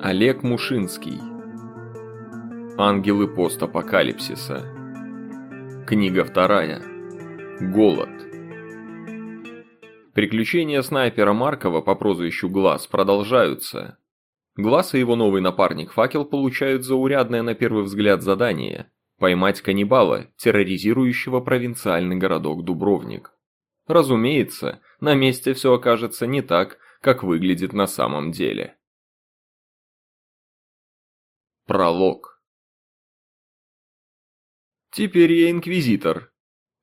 Олег Мушинский Ангелы постапокалипсиса Книга вторая Голод Приключения снайпера Маркова по прозвищу Глаз продолжаются. Глаз и его новый напарник Факел получают заурядное на первый взгляд задание – поймать каннибала, терроризирующего провинциальный городок Дубровник. Разумеется, на месте все окажется не так, как выглядит на самом деле. Пролог Теперь я инквизитор.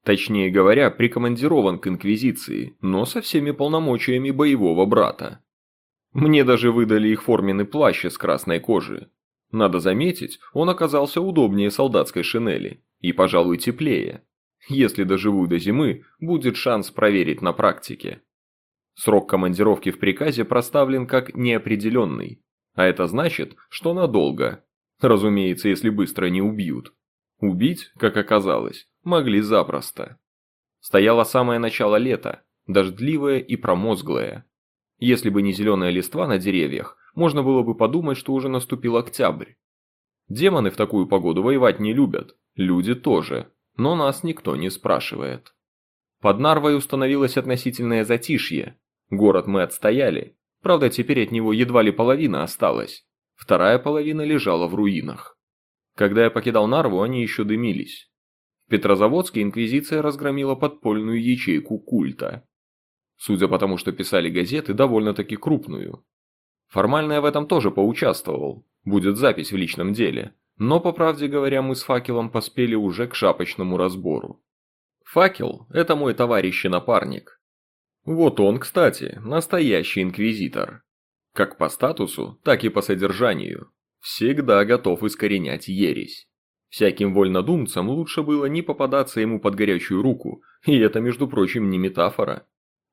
Точнее говоря, прикомандирован к инквизиции, но со всеми полномочиями боевого брата. Мне даже выдали их форменный плащ из красной кожи. Надо заметить, он оказался удобнее солдатской шинели и, пожалуй, теплее. Если доживу до зимы, будет шанс проверить на практике. Срок командировки в приказе проставлен как неопределенный, а это значит, что надолго. Разумеется, если быстро не убьют. Убить, как оказалось, могли запросто. Стояло самое начало лета, дождливое и промозглое. Если бы не зеленая листва на деревьях, можно было бы подумать, что уже наступил октябрь. Демоны в такую погоду воевать не любят, люди тоже, но нас никто не спрашивает. Под Нарвой установилось относительное затишье. Город мы отстояли, правда теперь от него едва ли половина осталась. Вторая половина лежала в руинах. Когда я покидал Нарву, они еще дымились. В Петрозаводске инквизиция разгромила подпольную ячейку культа. Судя по тому, что писали газеты, довольно-таки крупную. Формально я в этом тоже поучаствовал, будет запись в личном деле. Но, по правде говоря, мы с факелом поспели уже к шапочному разбору. Факел – это мой товарищ и напарник. Вот он, кстати, настоящий инквизитор. Как по статусу, так и по содержанию. Всегда готов искоренять ересь. Всяким вольнодумцам лучше было не попадаться ему под горячую руку, и это, между прочим, не метафора.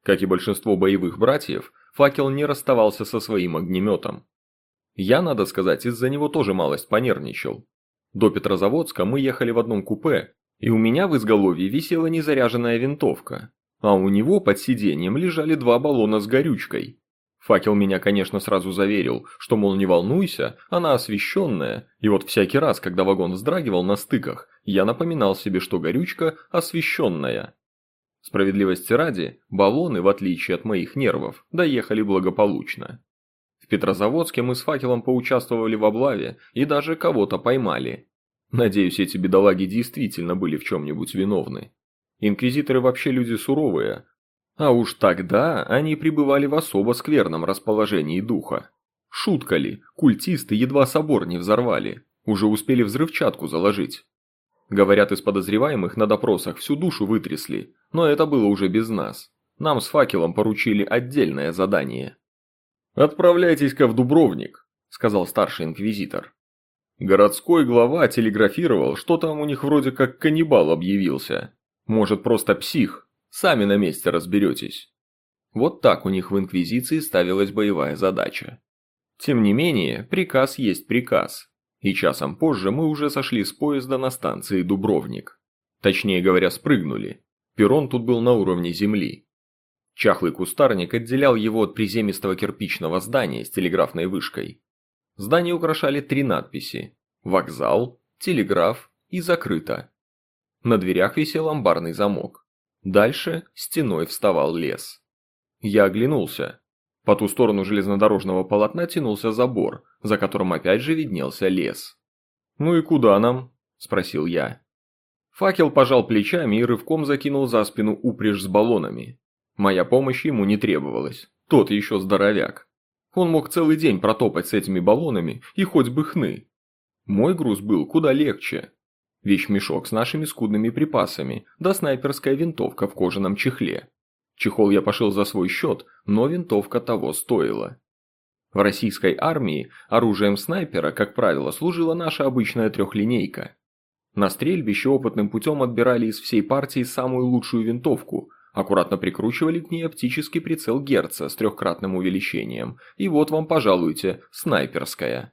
Как и большинство боевых братьев, факел не расставался со своим огнеметом. Я, надо сказать, из-за него тоже малость понервничал. До Петрозаводска мы ехали в одном купе, и у меня в изголовье висела незаряженная винтовка, а у него под сиденьем лежали два баллона с горючкой. Факел меня, конечно, сразу заверил, что, мол, не волнуйся, она освещенная, и вот всякий раз, когда вагон вздрагивал на стыках, я напоминал себе, что горючка освещенная. Справедливости ради, баллоны, в отличие от моих нервов, доехали благополучно. В Петрозаводске мы с факелом поучаствовали в облаве и даже кого-то поймали. Надеюсь, эти бедолаги действительно были в чем-нибудь виновны. Инквизиторы вообще люди суровые, а уж тогда они пребывали в особо скверном расположении духа. Шутка ли, культисты едва собор не взорвали, уже успели взрывчатку заложить. Говорят, из подозреваемых на допросах всю душу вытрясли, но это было уже без нас. Нам с факелом поручили отдельное задание. «Отправляйтесь-ка в Дубровник», – сказал старший инквизитор. Городской глава телеграфировал, что там у них вроде как каннибал объявился. Может, просто псих. Сами на месте разберетесь. Вот так у них в Инквизиции ставилась боевая задача. Тем не менее, приказ есть приказ. И часом позже мы уже сошли с поезда на станции Дубровник. Точнее говоря, спрыгнули. Перрон тут был на уровне земли. Чахлый кустарник отделял его от приземистого кирпичного здания с телеграфной вышкой. Здание украшали три надписи – «Вокзал», «Телеграф» и «Закрыто». На дверях висел амбарный замок. Дальше стеной вставал лес. Я оглянулся. По ту сторону железнодорожного полотна тянулся забор, за которым опять же виднелся лес. «Ну и куда нам?» – спросил я. Факел пожал плечами и рывком закинул за спину упряжь с баллонами. Моя помощь ему не требовалась, тот еще здоровяк. Он мог целый день протопать с этими баллонами и хоть бы хны. Мой груз был куда легче. Вещмешок с нашими скудными припасами, да снайперская винтовка в кожаном чехле. Чехол я пошил за свой счет, но винтовка того стоила. В российской армии оружием снайпера, как правило, служила наша обычная трехлинейка. На стрельбище опытным путем отбирали из всей партии самую лучшую винтовку, аккуратно прикручивали к ней оптический прицел Герца с трехкратным увеличением, и вот вам, пожалуйте, снайперская.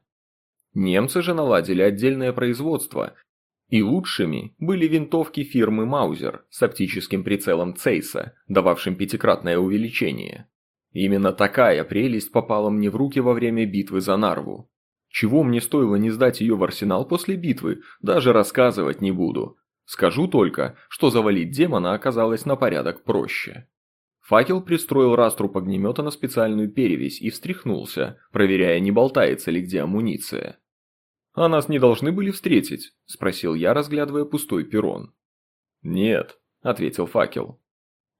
Немцы же наладили отдельное производство, и лучшими были винтовки фирмы Маузер с оптическим прицелом Цейса, дававшим пятикратное увеличение. Именно такая прелесть попала мне в руки во время битвы за Нарву. Чего мне стоило не сдать ее в арсенал после битвы, даже рассказывать не буду. Скажу только, что завалить демона оказалось на порядок проще. Факел пристроил раструб огнемета на специальную перевесь и встряхнулся, проверяя, не болтается ли где амуниция. «А нас не должны были встретить?» – спросил я, разглядывая пустой перрон. «Нет», – ответил факел.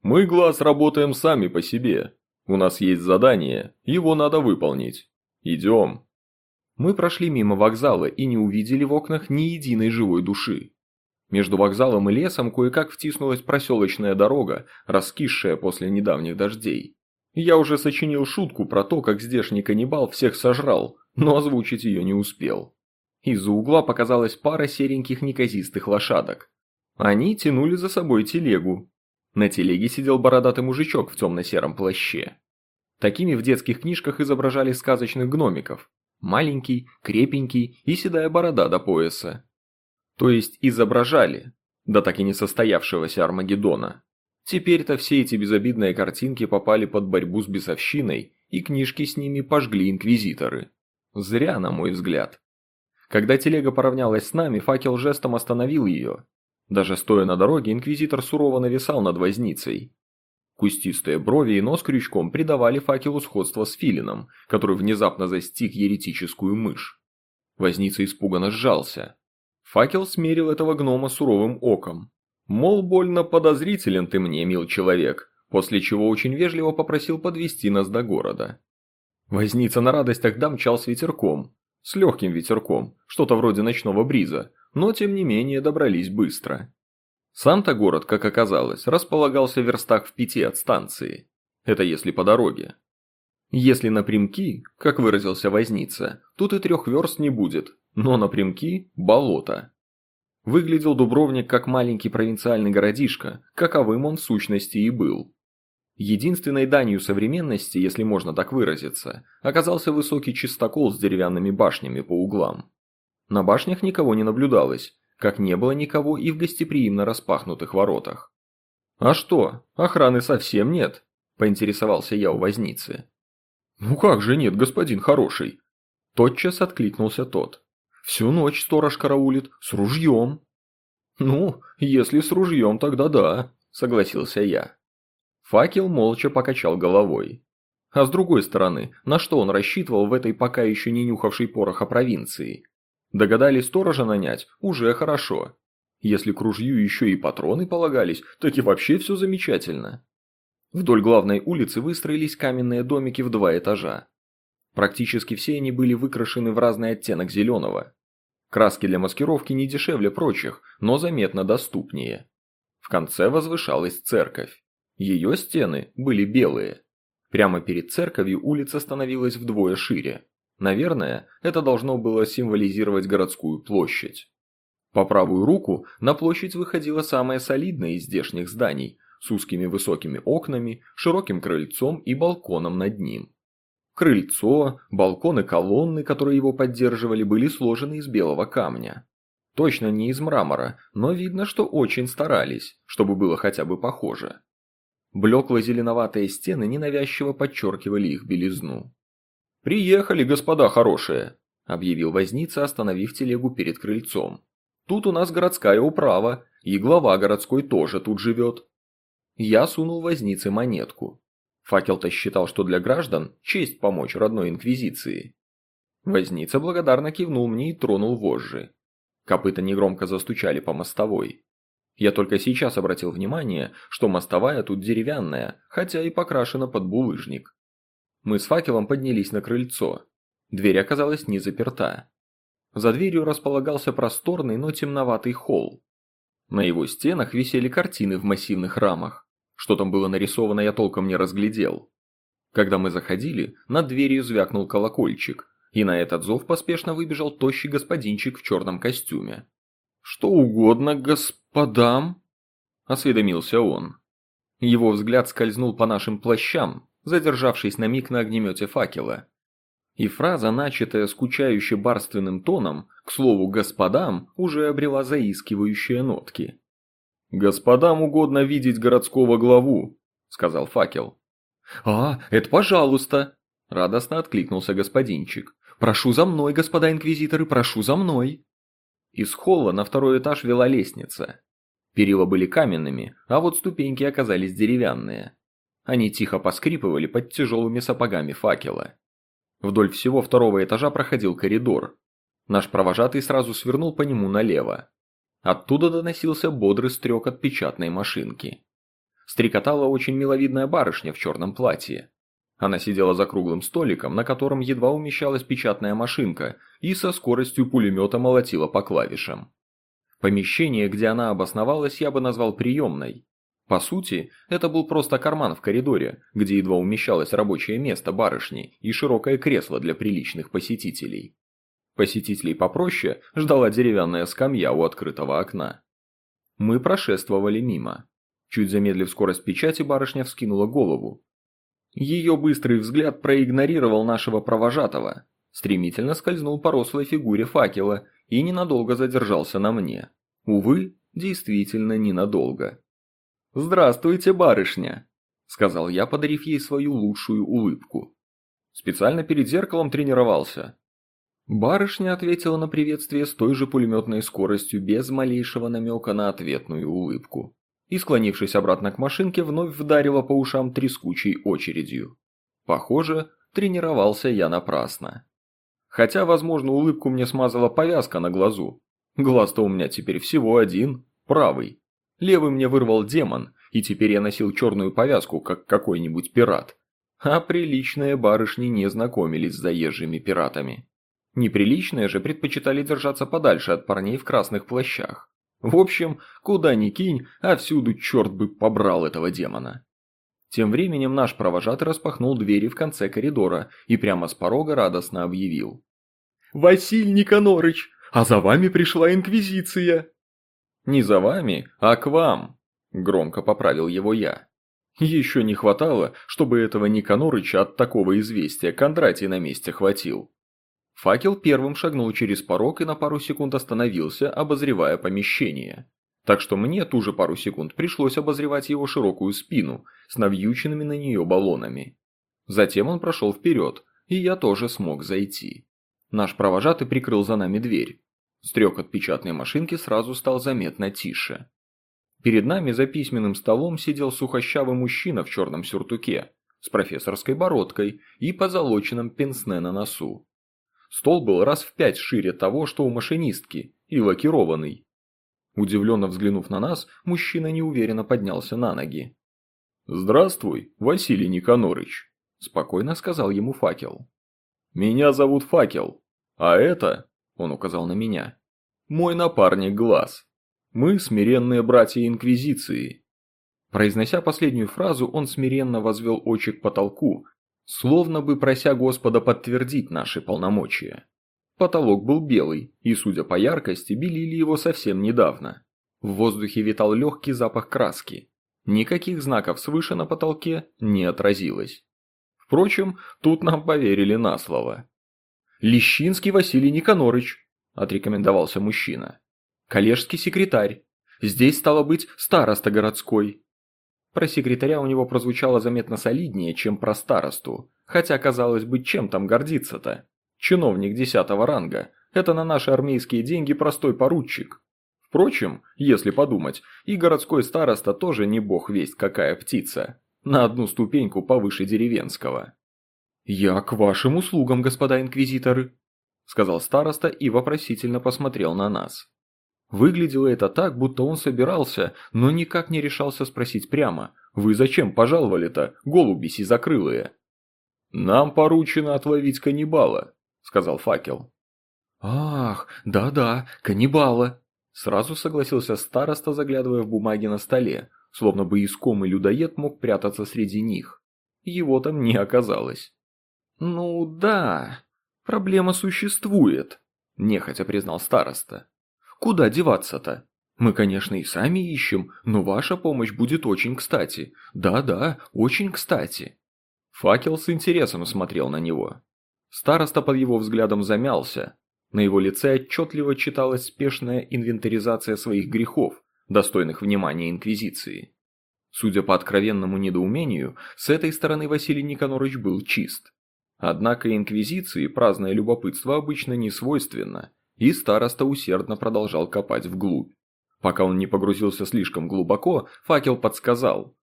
«Мы, Глаз, работаем сами по себе. У нас есть задание, его надо выполнить. Идем». Мы прошли мимо вокзала и не увидели в окнах ни единой живой души. Между вокзалом и лесом кое-как втиснулась проселочная дорога, раскисшая после недавних дождей. Я уже сочинил шутку про то, как здешний каннибал всех сожрал, но озвучить ее не успел. Из-за угла показалась пара сереньких неказистых лошадок. Они тянули за собой телегу. На телеге сидел бородатый мужичок в темно-сером плаще. Такими в детских книжках изображали сказочных гномиков. Маленький, крепенький и седая борода до пояса. То есть изображали, да так и не состоявшегося Армагеддона. Теперь-то все эти безобидные картинки попали под борьбу с бесовщиной, и книжки с ними пожгли инквизиторы. Зря, на мой взгляд. Когда телега поравнялась с нами, факел жестом остановил ее. Даже стоя на дороге, инквизитор сурово нависал над возницей. Кустистые брови и нос крючком придавали факелу сходство с филином, который внезапно застиг еретическую мышь. Возница испуганно сжался. Факел смерил этого гнома суровым оком. Мол, больно подозрителен ты мне, мил человек, после чего очень вежливо попросил подвести нас до города. Возница на радостях домчал с ветерком, с легким ветерком, что-то вроде ночного бриза, но тем не менее добрались быстро. Сам-то город, как оказалось, располагался в верстах в пяти от станции. Это если по дороге. Если напрямки, как выразился Возница, тут и трех верст не будет, но напрямки – болото. Выглядел Дубровник как маленький провинциальный городишко, каковым он в сущности и был. Единственной данью современности, если можно так выразиться, оказался высокий чистокол с деревянными башнями по углам. На башнях никого не наблюдалось, как не было никого и в гостеприимно распахнутых воротах. «А что, охраны совсем нет?» – поинтересовался я у возницы. «Ну как же нет, господин хороший?» Тотчас откликнулся тот. «Всю ночь сторож караулит, с ружьем». «Ну, если с ружьем, тогда да», – согласился я. Факел молча покачал головой. А с другой стороны, на что он рассчитывал в этой пока еще не нюхавшей пороха провинции? Догадались сторожа нанять? Уже хорошо. Если к ружью еще и патроны полагались, так и вообще все замечательно. Вдоль главной улицы выстроились каменные домики в два этажа. Практически все они были выкрашены в разный оттенок зеленого. Краски для маскировки не дешевле прочих, но заметно доступнее. В конце возвышалась церковь. Ее стены были белые. Прямо перед церковью улица становилась вдвое шире. Наверное, это должно было символизировать городскую площадь. По правую руку на площадь выходила самая солидная из здешних зданий, с узкими высокими окнами, широким крыльцом и балконом над ним. Крыльцо, балкон и колонны, которые его поддерживали, были сложены из белого камня. Точно не из мрамора, но видно, что очень старались, чтобы было хотя бы похоже. Блекло-зеленоватые стены ненавязчиво подчеркивали их белизну. «Приехали, господа хорошие!» – объявил возница, остановив телегу перед крыльцом. «Тут у нас городская управа, и глава городской тоже тут живет». Я сунул вознице монетку. Факел-то считал, что для граждан честь помочь родной инквизиции. Возница благодарно кивнул мне и тронул вожжи. Копыта негромко застучали по мостовой. Я только сейчас обратил внимание, что мостовая тут деревянная, хотя и покрашена под булыжник. Мы с факелом поднялись на крыльцо. Дверь оказалась не заперта. За дверью располагался просторный, но темноватый холл. На его стенах висели картины в массивных рамах. Что там было нарисовано, я толком не разглядел. Когда мы заходили, над дверью звякнул колокольчик, и на этот зов поспешно выбежал тощий господинчик в черном костюме. «Что угодно, господам?» – осведомился он. Его взгляд скользнул по нашим плащам, задержавшись на миг на огнемете факела. И фраза, начатая скучающе барственным тоном, к слову «господам», уже обрела заискивающие нотки. «Господам угодно видеть городского главу», – сказал факел. «А, это пожалуйста!» – радостно откликнулся господинчик. «Прошу за мной, господа инквизиторы, прошу за мной!» Из холла на второй этаж вела лестница. Перила были каменными, а вот ступеньки оказались деревянные. Они тихо поскрипывали под тяжелыми сапогами факела. Вдоль всего второго этажа проходил коридор. Наш провожатый сразу свернул по нему налево. Оттуда доносился бодрый стрек от печатной машинки. Стрекотала очень миловидная барышня в черном платье. Она сидела за круглым столиком, на котором едва умещалась печатная машинка, и со скоростью пулемета молотила по клавишам. Помещение, где она обосновалась, я бы назвал приемной. По сути, это был просто карман в коридоре, где едва умещалось рабочее место барышни и широкое кресло для приличных посетителей. Посетителей попроще ждала деревянная скамья у открытого окна. Мы прошествовали мимо. Чуть замедлив скорость печати, барышня вскинула голову. Ее быстрый взгляд проигнорировал нашего провожатого, стремительно скользнул по рослой фигуре факела и ненадолго задержался на мне. Увы, действительно ненадолго. «Здравствуйте, барышня!» – сказал я, подарив ей свою лучшую улыбку. Специально перед зеркалом тренировался. Барышня ответила на приветствие с той же пулеметной скоростью без малейшего намека на ответную улыбку. И, склонившись обратно к машинке, вновь вдарила по ушам трескучей очередью. Похоже, тренировался я напрасно. Хотя, возможно, улыбку мне смазала повязка на глазу. Глаз-то у меня теперь всего один, правый. Левый мне вырвал демон, и теперь я носил черную повязку, как какой-нибудь пират. А приличные барышни не знакомились с заезжими пиратами. Неприличные же предпочитали держаться подальше от парней в красных плащах. В общем, куда ни кинь, а всюду черт бы побрал этого демона. Тем временем наш провожатый распахнул двери в конце коридора и прямо с порога радостно объявил. Василий Никонорыч, а за вами пришла Инквизиция!» «Не за вами, а к вам!» – громко поправил его я. Еще не хватало, чтобы этого Никонорыча от такого известия Кондратий на месте хватил. Факел первым шагнул через порог и на пару секунд остановился, обозревая помещение. Так что мне ту же пару секунд пришлось обозревать его широкую спину с навьюченными на нее баллонами. Затем он прошел вперед, и я тоже смог зайти. Наш провожатый прикрыл за нами дверь. Стрек от печатной машинки сразу стал заметно тише. Перед нами за письменным столом сидел сухощавый мужчина в черном сюртуке, с профессорской бородкой и позолоченным пенсне на носу. Стол был раз в пять шире того, что у машинистки, и лакированный. Удивленно взглянув на нас, мужчина неуверенно поднялся на ноги. «Здравствуй, Василий Никонорыч», – спокойно сказал ему факел. «Меня зовут Факел, а это, он указал на меня, мой напарник Глаз. Мы смиренные братья Инквизиции». Произнося последнюю фразу, он смиренно возвел очи к потолку, словно бы прося Господа подтвердить наши полномочия. Потолок был белый, и, судя по яркости, белили его совсем недавно. В воздухе витал легкий запах краски. Никаких знаков свыше на потолке не отразилось. Впрочем, тут нам поверили на слово. «Лещинский Василий Никонорыч», – отрекомендовался мужчина. «Коллежский секретарь. Здесь стало быть староста городской». Про секретаря у него прозвучало заметно солиднее, чем про старосту, хотя, казалось бы, чем там гордиться-то? Чиновник десятого ранга – это на наши армейские деньги простой поручик. Впрочем, если подумать, и городской староста тоже не бог весть какая птица на одну ступеньку повыше деревенского. «Я к вашим услугам, господа инквизиторы», – сказал староста и вопросительно посмотрел на нас. Выглядело это так, будто он собирался, но никак не решался спросить прямо. «Вы зачем пожаловали-то, голуби сизокрылые?» «Нам поручено отловить каннибала», – сказал факел. «Ах, да-да, каннибала», – сразу согласился староста, заглядывая в бумаги на столе, словно бы искомый людоед мог прятаться среди них. Его там не оказалось. «Ну да, проблема существует», – нехотя признал староста. «Куда деваться-то? Мы, конечно, и сами ищем, но ваша помощь будет очень кстати. Да-да, очень кстати». Факел с интересом смотрел на него. Староста под его взглядом замялся. На его лице отчетливо читалась спешная инвентаризация своих грехов, достойных внимания Инквизиции. Судя по откровенному недоумению, с этой стороны Василий Никонорович был чист. Однако инквизиции праздное любопытство обычно не свойственно, и староста усердно продолжал копать вглубь. Пока он не погрузился слишком глубоко, факел подсказал.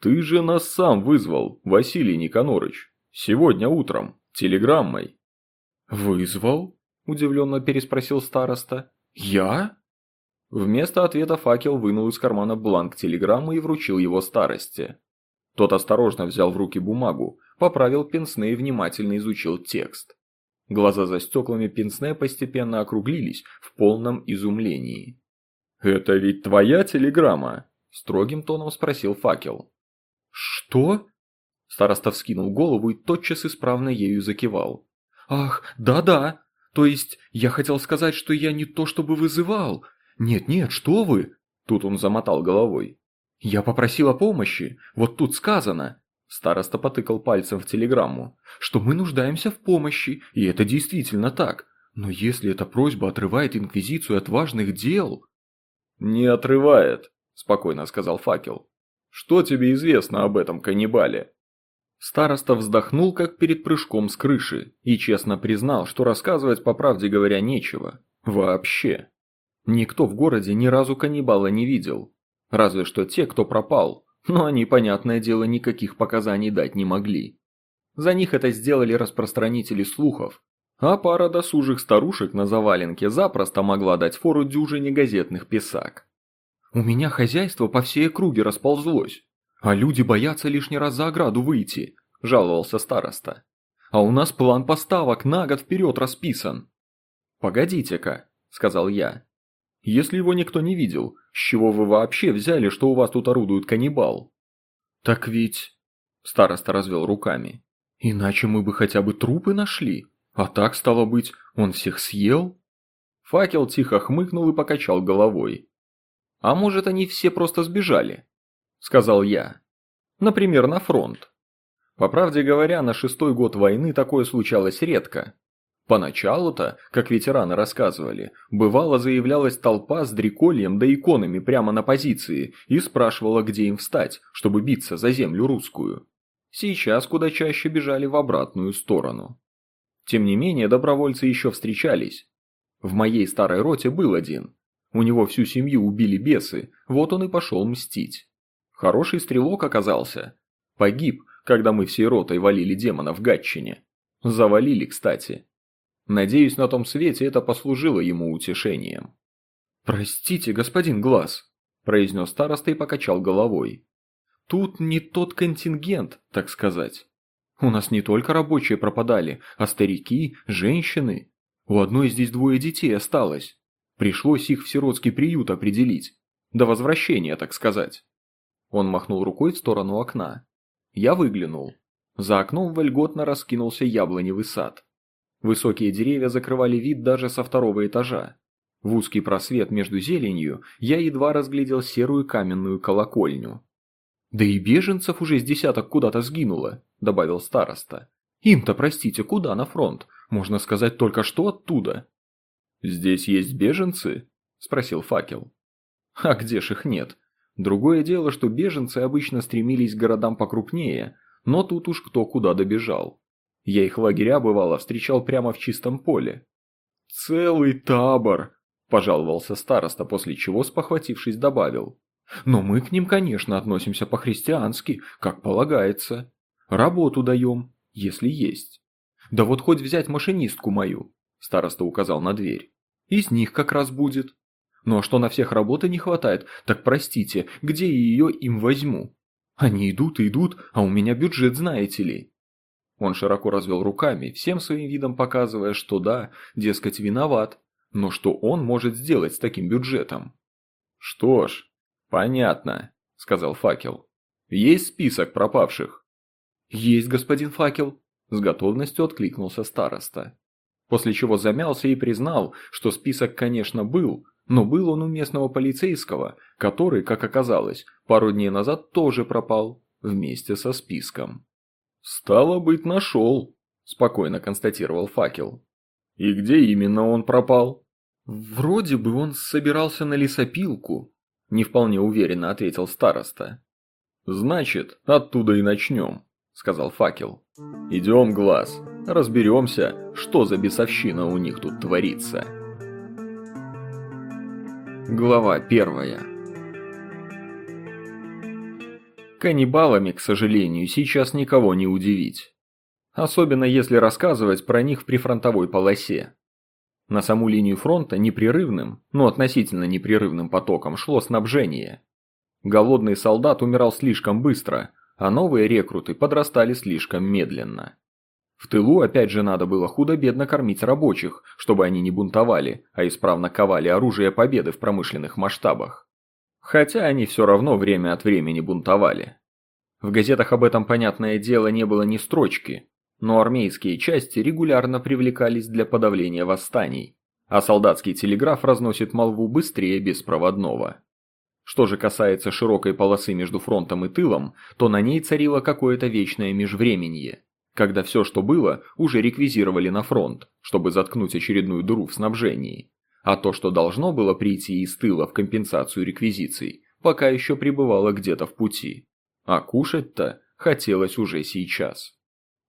«Ты же нас сам вызвал, Василий Никонорович. Сегодня утром, телеграммой». «Вызвал?» – удивленно переспросил староста. «Я?» Вместо ответа факел вынул из кармана бланк телеграммы и вручил его старости. Тот осторожно взял в руки бумагу, поправил пенсне и внимательно изучил текст. Глаза за стеклами пенсне постепенно округлились в полном изумлении. «Это ведь твоя телеграмма?» – строгим тоном спросил факел. «Что?» Староста вскинул голову и тотчас исправно ею закивал. «Ах, да-да! То есть, я хотел сказать, что я не то чтобы вызывал, «Нет-нет, что вы!» Тут он замотал головой. «Я попросил о помощи, вот тут сказано!» Староста потыкал пальцем в телеграмму, что мы нуждаемся в помощи, и это действительно так. Но если эта просьба отрывает Инквизицию от важных дел... «Не отрывает», – спокойно сказал факел. «Что тебе известно об этом каннибале?» Староста вздохнул, как перед прыжком с крыши, и честно признал, что рассказывать по правде говоря нечего. Вообще. Никто в городе ни разу каннибала не видел. Разве что те, кто пропал. Но они, понятное дело, никаких показаний дать не могли. За них это сделали распространители слухов. А пара досужих старушек на заваленке запросто могла дать фору дюжине газетных писак. «У меня хозяйство по всей округе расползлось, а люди боятся лишний раз за ограду выйти», – жаловался староста. «А у нас план поставок на год вперед расписан». «Погодите-ка», – сказал я. Если его никто не видел, с чего вы вообще взяли, что у вас тут орудует каннибал? Так ведь... Староста развел руками. Иначе мы бы хотя бы трупы нашли. А так, стало быть, он всех съел? Факел тихо хмыкнул и покачал головой. А может, они все просто сбежали? Сказал я. Например, на фронт. По правде говоря, на шестой год войны такое случалось редко. Поначалу-то, как ветераны рассказывали, бывало заявлялась толпа с дрекольем да иконами прямо на позиции и спрашивала, где им встать, чтобы биться за землю русскую. Сейчас куда чаще бежали в обратную сторону. Тем не менее, добровольцы еще встречались. В моей старой роте был один. У него всю семью убили бесы, вот он и пошел мстить. Хороший стрелок оказался. Погиб, когда мы всей ротой валили демона в Гатчине. Завалили, кстати. Надеюсь, на том свете это послужило ему утешением. «Простите, господин Глаз», – произнес староста и покачал головой. «Тут не тот контингент, так сказать. У нас не только рабочие пропадали, а старики, женщины. У одной здесь двое детей осталось. Пришлось их в сиротский приют определить. До возвращения, так сказать». Он махнул рукой в сторону окна. Я выглянул. За окном вольготно раскинулся яблоневый сад. Высокие деревья закрывали вид даже со второго этажа. В узкий просвет между зеленью я едва разглядел серую каменную колокольню. «Да и беженцев уже с десяток куда-то сгинуло», – добавил староста. «Им-то, простите, куда на фронт? Можно сказать только что оттуда». «Здесь есть беженцы?» – спросил факел. «А где ж их нет? Другое дело, что беженцы обычно стремились к городам покрупнее, но тут уж кто куда добежал. Я их лагеря, бывало, встречал прямо в чистом поле. «Целый табор!» – пожаловался староста, после чего, спохватившись, добавил. «Но мы к ним, конечно, относимся по-христиански, как полагается. Работу даем, если есть. Да вот хоть взять машинистку мою», – староста указал на дверь. «Из них как раз будет. Ну а что на всех работы не хватает, так простите, где я ее им возьму? Они идут и идут, а у меня бюджет, знаете ли». Он широко развел руками, всем своим видом показывая, что да, дескать, виноват, но что он может сделать с таким бюджетом. «Что ж, понятно», – сказал Факел. «Есть список пропавших?» «Есть, господин Факел», – с готовностью откликнулся староста. После чего замялся и признал, что список, конечно, был, но был он у местного полицейского, который, как оказалось, пару дней назад тоже пропал, вместе со списком. «Стало быть, нашел», – спокойно констатировал факел. «И где именно он пропал?» «Вроде бы он собирался на лесопилку», – не вполне уверенно ответил староста. Значит, оттуда и начнем, сказал факел. Идем, глаз, разберемся, что за бесовщина у них тут творится. Глава первая Каннибалами, к сожалению, сейчас никого не удивить. Особенно если рассказывать про них в прифронтовой полосе. На саму линию фронта непрерывным, но относительно непрерывным потоком шло снабжение. Голодный солдат умирал слишком быстро, а новые рекруты подрастали слишком медленно. В тылу опять же надо было худо-бедно кормить рабочих, чтобы они не бунтовали, а исправно ковали оружие победы в промышленных масштабах. Хотя они все равно время от времени бунтовали. В газетах об этом, понятное дело, не было ни строчки, но армейские части регулярно привлекались для подавления восстаний, а солдатский телеграф разносит молву быстрее беспроводного. Что же касается широкой полосы между фронтом и тылом, то на ней царило какое-то вечное межвременье, когда все, что было, уже реквизировали на фронт, чтобы заткнуть очередную дыру в снабжении, а то, что должно было прийти из тыла в компенсацию реквизиций, пока еще пребывало где-то в пути. А кушать-то хотелось уже сейчас.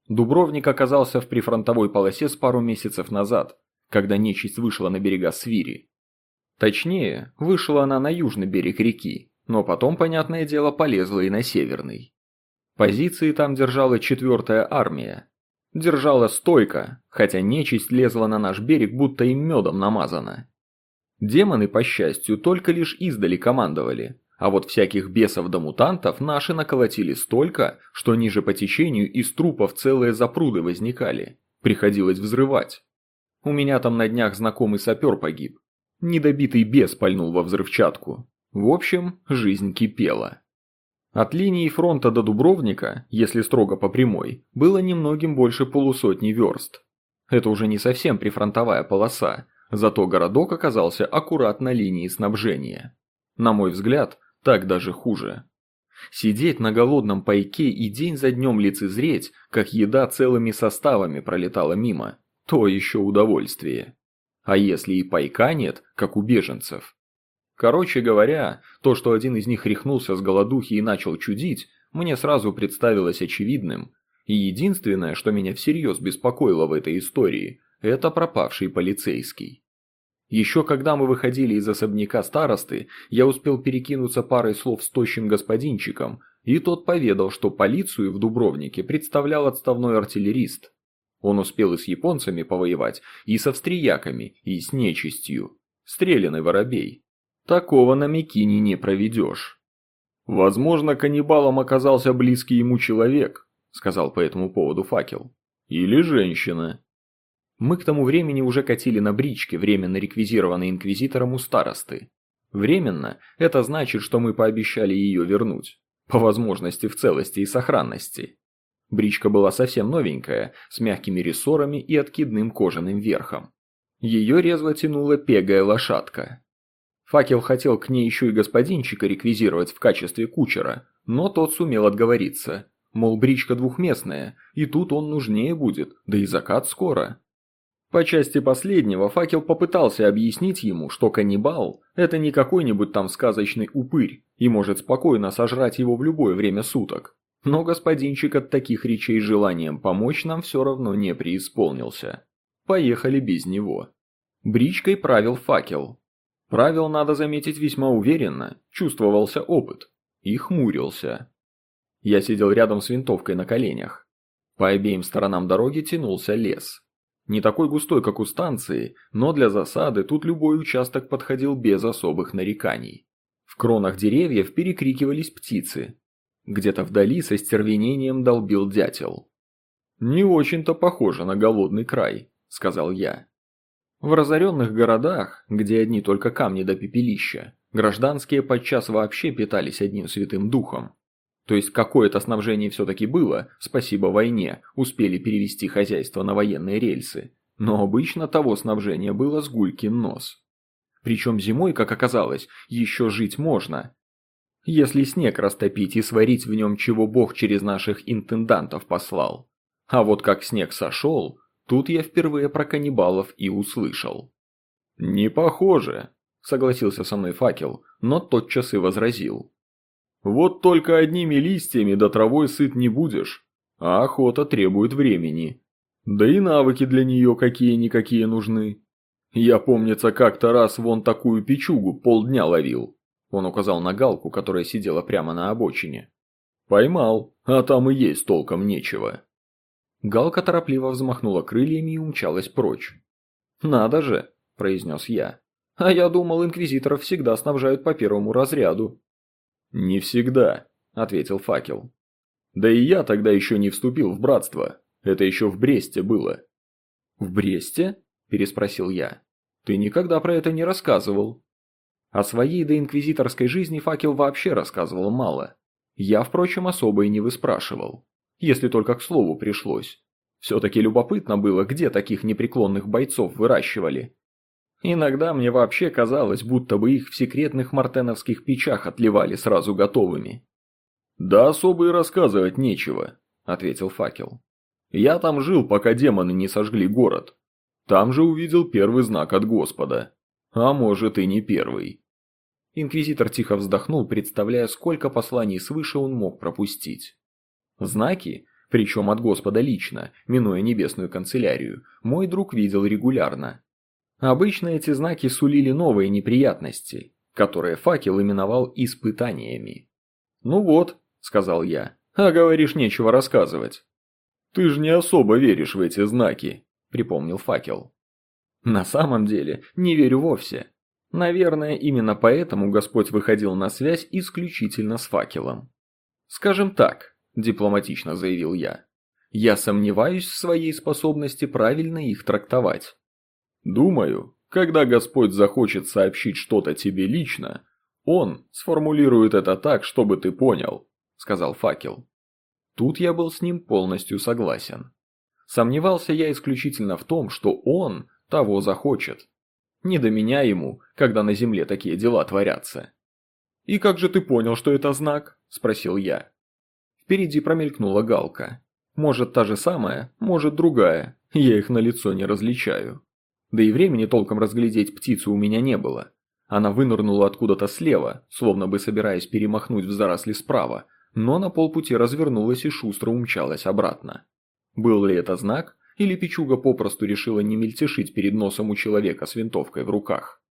Дубровник оказался в прифронтовой полосе с пару месяцев назад, когда нечисть вышла на берега Свири. Точнее, вышла она на южный берег реки, но потом, понятное дело, полезла и на северный. Позиции там держала четвертая армия. Держала стойко, хотя нечисть лезла на наш берег, будто им медом намазана. Демоны, по счастью, только лишь издали командовали, а вот всяких бесов да мутантов наши наколотили столько, что ниже по течению из трупов целые запруды возникали. Приходилось взрывать. У меня там на днях знакомый сапер погиб. Недобитый бес пальнул во взрывчатку. В общем, жизнь кипела. От линии фронта до Дубровника, если строго по прямой, было немногим больше полусотни верст. Это уже не совсем прифронтовая полоса, зато городок оказался аккурат на линии снабжения. На мой взгляд, так даже хуже. Сидеть на голодном пайке и день за днем лицезреть, как еда целыми составами пролетала мимо, то еще удовольствие. А если и пайка нет, как у беженцев? Короче говоря, то, что один из них рехнулся с голодухи и начал чудить, мне сразу представилось очевидным. И единственное, что меня всерьез беспокоило в этой истории, это пропавший полицейский. Еще когда мы выходили из особняка старосты, я успел перекинуться парой слов с тощим господинчиком, и тот поведал, что полицию в Дубровнике представлял отставной артиллерист. Он успел и с японцами повоевать, и с австрияками, и с нечистью. Стреляный воробей. Такого на Микине не проведешь. «Возможно, каннибалом оказался близкий ему человек», — сказал по этому поводу факел. «Или женщина». Мы к тому времени уже катили на бричке, временно реквизированной инквизитором у старосты. Временно – это значит, что мы пообещали ее вернуть. По возможности в целости и сохранности. Бричка была совсем новенькая, с мягкими рессорами и откидным кожаным верхом. Ее резво тянула пегая лошадка. Факел хотел к ней еще и господинчика реквизировать в качестве кучера, но тот сумел отговориться. Мол, бричка двухместная, и тут он нужнее будет, да и закат скоро. По части последнего факел попытался объяснить ему, что каннибал – это не какой-нибудь там сказочный упырь и может спокойно сожрать его в любое время суток. Но господинчик от таких речей желанием помочь нам все равно не преисполнился. Поехали без него. Бричкой правил факел. Правил, надо заметить, весьма уверенно, чувствовался опыт. И хмурился. Я сидел рядом с винтовкой на коленях. По обеим сторонам дороги тянулся лес. Не такой густой, как у станции, но для засады тут любой участок подходил без особых нареканий. В кронах деревьев перекрикивались птицы. Где-то вдали со стервенением долбил дятел. «Не очень-то похоже на голодный край», — сказал я. В разоренных городах, где одни только камни до пепелища, гражданские подчас вообще питались одним святым духом. То есть какое-то снабжение все-таки было, спасибо войне, успели перевести хозяйство на военные рельсы. Но обычно того снабжения было с гулькин нос. Причем зимой, как оказалось, еще жить можно. Если снег растопить и сварить в нем, чего бог через наших интендантов послал. А вот как снег сошел, тут я впервые про каннибалов и услышал. «Не похоже», — согласился со мной факел, но тотчас и возразил. Вот только одними листьями да травой сыт не будешь, а охота требует времени. Да и навыки для нее какие-никакие нужны. Я, помнится, как-то раз вон такую печугу полдня ловил. Он указал на галку, которая сидела прямо на обочине. Поймал, а там и есть толком нечего. Галка торопливо взмахнула крыльями и умчалась прочь. «Надо же!» – произнес я. «А я думал, инквизиторов всегда снабжают по первому разряду». «Не всегда», – ответил факел. «Да и я тогда еще не вступил в братство. Это еще в Бресте было». «В Бресте?» – переспросил я. «Ты никогда про это не рассказывал». О своей доинквизиторской жизни факел вообще рассказывал мало. Я, впрочем, особо и не выспрашивал. Если только к слову пришлось. Все-таки любопытно было, где таких непреклонных бойцов выращивали. Иногда мне вообще казалось, будто бы их в секретных мартеновских печах отливали сразу готовыми. «Да особо и рассказывать нечего», — ответил факел. «Я там жил, пока демоны не сожгли город. Там же увидел первый знак от Господа. А может и не первый». Инквизитор тихо вздохнул, представляя, сколько посланий свыше он мог пропустить. Знаки, причем от Господа лично, минуя небесную канцелярию, мой друг видел регулярно. Обычно эти знаки сулили новые неприятности, которые факел именовал испытаниями. «Ну вот», — сказал я, — «а говоришь, нечего рассказывать». «Ты же не особо веришь в эти знаки», — припомнил факел. «На самом деле, не верю вовсе. Наверное, именно поэтому Господь выходил на связь исключительно с факелом. Скажем так, дипломатично заявил я. Я сомневаюсь в своей способности правильно их трактовать. Думаю, когда Господь захочет сообщить что-то тебе лично, Он сформулирует это так, чтобы ты понял, сказал факел. Тут я был с ним полностью согласен. Сомневался я исключительно в том, что он того захочет. Не до меня ему, когда на земле такие дела творятся. «И как же ты понял, что это знак?» – спросил я. Впереди промелькнула галка. Может, та же самая, может, другая. Я их на лицо не различаю. Да и времени толком разглядеть птицу у меня не было. Она вынырнула откуда-то слева, словно бы собираясь перемахнуть в заросли справа, но на полпути развернулась и шустро умчалась обратно. Был ли это знак, или Пичуга попросту решила не мельтешить перед носом у человека с винтовкой в руках?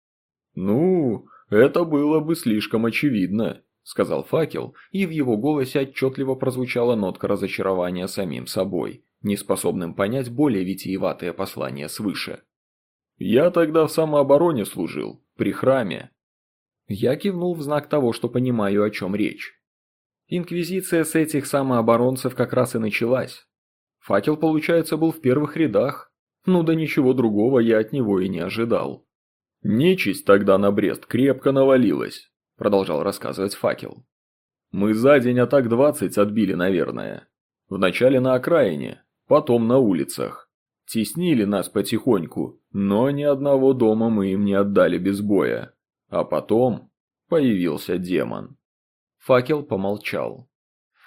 «Ну, это было бы слишком очевидно», – сказал факел, и в его голосе отчетливо прозвучала нотка разочарования самим собой, неспособным понять более витиеватое послание свыше. «Я тогда в самообороне служил, при храме». Я кивнул в знак того, что понимаю, о чем речь. Инквизиция с этих самооборонцев как раз и началась. Факел, получается, был в первых рядах. Ну да ничего другого я от него и не ожидал. Нечисть тогда на Брест крепко навалилась, продолжал рассказывать факел. Мы за день атак двадцать отбили, наверное. Вначале на окраине, потом на улицах. Теснили нас потихоньку, но ни одного дома мы им не отдали без боя. А потом появился демон. Факел помолчал.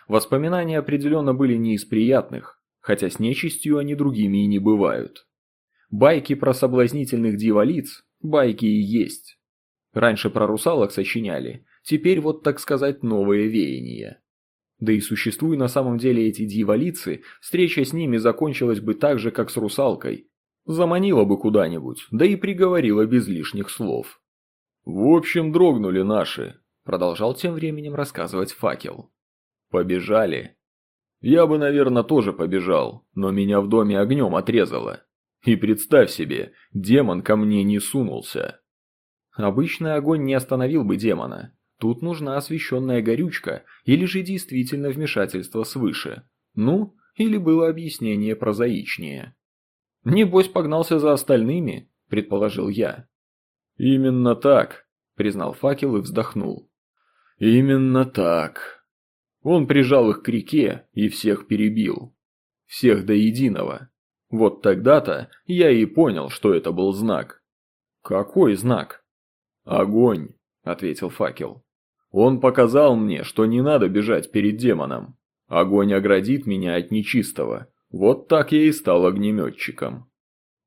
Воспоминания определенно были не из приятных, хотя с нечистью они другими и не бывают. Байки про соблазнительных дьяволиц – байки и есть. Раньше про русалок сочиняли, теперь вот так сказать новое веяние. Да и существуя на самом деле эти дьяволицы, встреча с ними закончилась бы так же, как с русалкой. Заманила бы куда-нибудь, да и приговорила без лишних слов. «В общем, дрогнули наши», – продолжал тем временем рассказывать факел. «Побежали. Я бы, наверное, тоже побежал, но меня в доме огнем отрезало. И представь себе, демон ко мне не сунулся. Обычный огонь не остановил бы демона. Тут нужна освещенная горючка или же действительно вмешательство свыше. Ну, или было объяснение прозаичнее. «Небось погнался за остальными», – предположил я. «Именно так», – признал факел и вздохнул. «Именно так», он прижал их к реке и всех перебил. Всех до единого. Вот тогда-то я и понял, что это был знак. «Какой знак?» «Огонь», — ответил факел. «Он показал мне, что не надо бежать перед демоном. Огонь оградит меня от нечистого. Вот так я и стал огнеметчиком».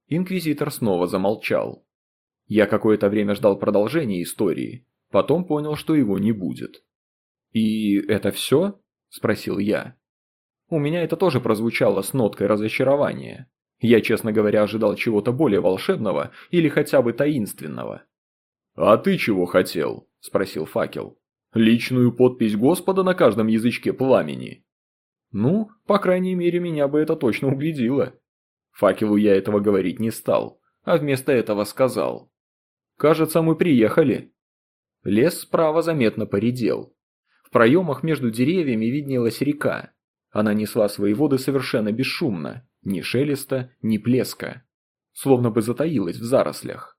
Инквизитор снова замолчал. Я какое-то время ждал продолжения истории, потом понял, что его не будет. «И это все?» – спросил я. У меня это тоже прозвучало с ноткой разочарования. Я, честно говоря, ожидал чего-то более волшебного или хотя бы таинственного. «А ты чего хотел?» – спросил факел. «Личную подпись Господа на каждом язычке пламени». Ну, по крайней мере, меня бы это точно убедило. Факелу я этого говорить не стал, а вместо этого сказал. «Кажется, мы приехали». Лес справа заметно поредел. В проемах между деревьями виднелась река. Она несла свои воды совершенно бесшумно, ни шелеста, ни плеска. Словно бы затаилась в зарослях.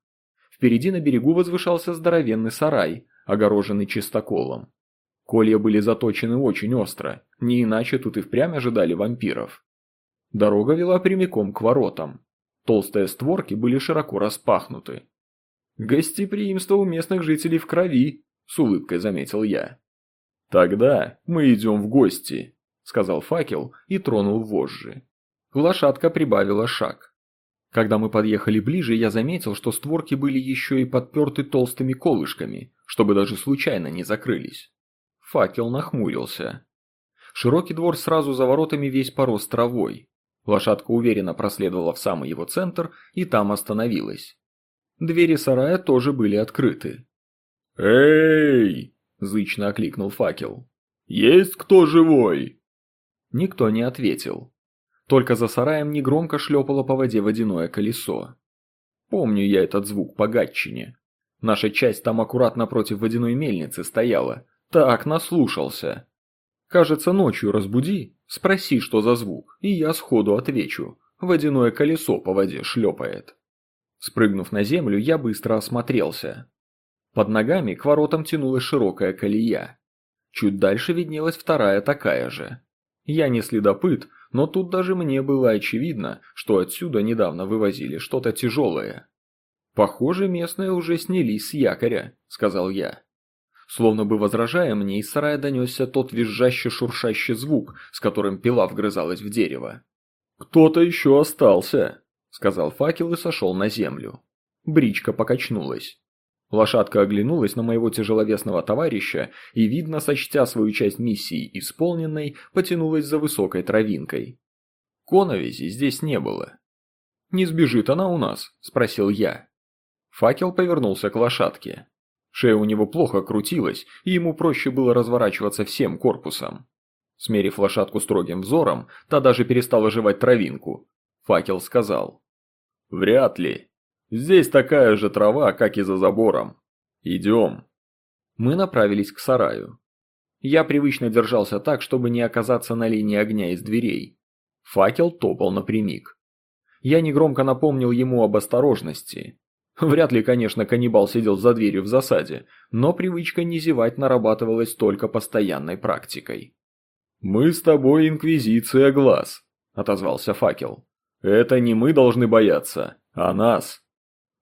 Впереди на берегу возвышался здоровенный сарай, огороженный чистоколом. Колья были заточены очень остро, не иначе тут и впрямь ожидали вампиров. Дорога вела прямиком к воротам. Толстые створки были широко распахнуты. «Гостеприимство у местных жителей в крови», – с улыбкой заметил я. «Тогда мы идем в гости», – сказал факел и тронул вожжи. Лошадка прибавила шаг. Когда мы подъехали ближе, я заметил, что створки были еще и подперты толстыми колышками, чтобы даже случайно не закрылись. Факел нахмурился. Широкий двор сразу за воротами весь порос травой. Лошадка уверенно проследовала в самый его центр и там остановилась. Двери сарая тоже были открыты. «Эй!» – зычно окликнул факел. «Есть кто живой?» Никто не ответил. Только за сараем негромко шлепало по воде водяное колесо. Помню я этот звук по Гатчине. Наша часть там аккуратно против водяной мельницы стояла. Так наслушался. Кажется, ночью разбуди, спроси, что за звук, и я сходу отвечу. Водяное колесо по воде шлепает. Спрыгнув на землю, я быстро осмотрелся. Под ногами к воротам тянулась широкая колея. Чуть дальше виднелась вторая такая же. Я не следопыт, но тут даже мне было очевидно, что отсюда недавно вывозили что-то тяжелое. «Похоже, местные уже снялись с якоря», — сказал я. Словно бы возражая мне, из сарая донесся тот визжаще-шуршащий звук, с которым пила вгрызалась в дерево. «Кто-то еще остался», — сказал факел и сошел на землю. Бричка покачнулась. Лошадка оглянулась на моего тяжеловесного товарища и, видно, сочтя свою часть миссии исполненной, потянулась за высокой травинкой. Коновизи здесь не было. «Не сбежит она у нас?» – спросил я. Факел повернулся к лошадке. Шея у него плохо крутилась, и ему проще было разворачиваться всем корпусом. Смерив лошадку строгим взором, та даже перестала жевать травинку. Факел сказал. «Вряд ли. Здесь такая же трава, как и за забором. Идем. Мы направились к сараю. Я привычно держался так, чтобы не оказаться на линии огня из дверей. Факел топал напрямик. Я негромко напомнил ему об осторожности. Вряд ли, конечно, каннибал сидел за дверью в засаде, но привычка не зевать нарабатывалась только постоянной практикой. «Мы с тобой инквизиция глаз», — отозвался факел. «Это не мы должны бояться, а нас».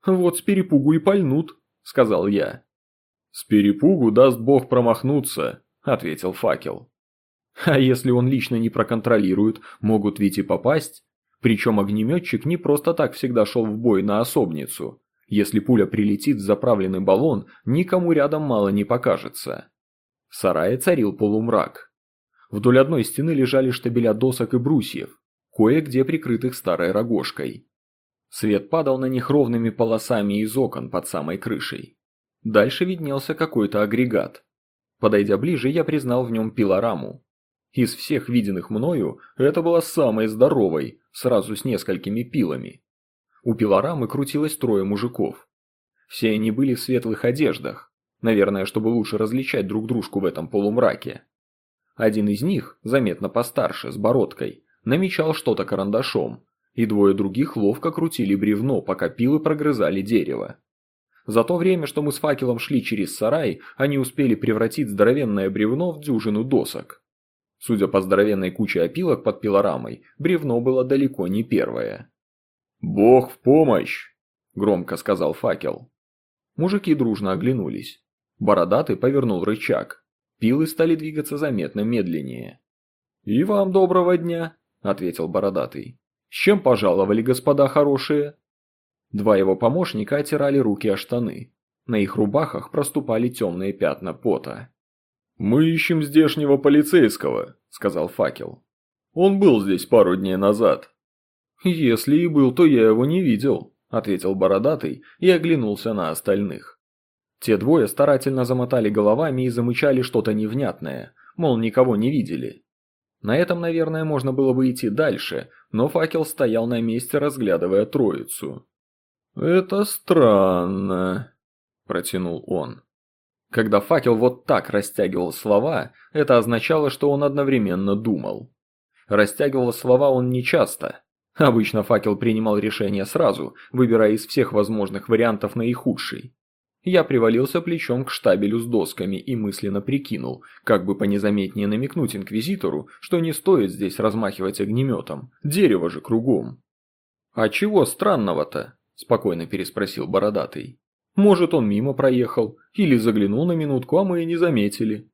«Вот с перепугу и пальнут», — сказал я. «С перепугу даст бог промахнуться», — ответил факел. «А если он лично не проконтролирует, могут ведь и попасть. Причем огнеметчик не просто так всегда шел в бой на особницу. Если пуля прилетит в заправленный баллон, никому рядом мало не покажется». В сарае царил полумрак. Вдоль одной стены лежали штабеля досок и брусьев, кое-где прикрытых старой рогожкой. Свет падал на них ровными полосами из окон под самой крышей. Дальше виднелся какой-то агрегат. Подойдя ближе, я признал в нем пилораму. Из всех виденных мною, это была самой здоровой, сразу с несколькими пилами. У пилорамы крутилось трое мужиков. Все они были в светлых одеждах, наверное, чтобы лучше различать друг дружку в этом полумраке. Один из них, заметно постарше, с бородкой, намечал что-то карандашом, и двое других ловко крутили бревно, пока пилы прогрызали дерево. За то время, что мы с факелом шли через сарай, они успели превратить здоровенное бревно в дюжину досок. Судя по здоровенной куче опилок под пилорамой, бревно было далеко не первое. «Бог в помощь!» – громко сказал факел. Мужики дружно оглянулись. Бородатый повернул рычаг. Пилы стали двигаться заметно медленнее. «И вам доброго дня!» – ответил Бородатый. «С чем пожаловали, господа хорошие?» Два его помощника отирали руки о штаны. На их рубахах проступали темные пятна пота. «Мы ищем здешнего полицейского», – сказал факел. «Он был здесь пару дней назад». «Если и был, то я его не видел», – ответил бородатый и оглянулся на остальных. Те двое старательно замотали головами и замычали что-то невнятное, мол, никого не видели. На этом, наверное, можно было бы идти дальше, но факел стоял на месте, разглядывая троицу. «Это странно», – протянул он. Когда факел вот так растягивал слова, это означало, что он одновременно думал. Растягивал слова он нечасто. Обычно факел принимал решение сразу, выбирая из всех возможных вариантов наихудший. Я привалился плечом к штабелю с досками и мысленно прикинул, как бы понезаметнее намекнуть инквизитору, что не стоит здесь размахивать огнеметом, дерево же кругом. «А чего странного-то?» – спокойно переспросил бородатый. Может, он мимо проехал, или заглянул на минутку, а мы и не заметили.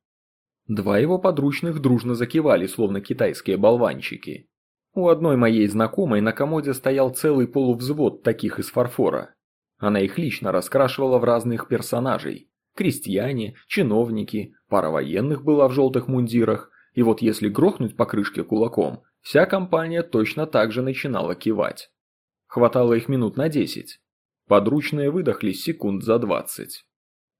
Два его подручных дружно закивали, словно китайские болванчики. У одной моей знакомой на комоде стоял целый полувзвод таких из фарфора. Она их лично раскрашивала в разных персонажей. Крестьяне, чиновники, пара военных была в желтых мундирах, и вот если грохнуть по крышке кулаком, вся компания точно так же начинала кивать. Хватало их минут на десять. Подручные выдохлись секунд за двадцать.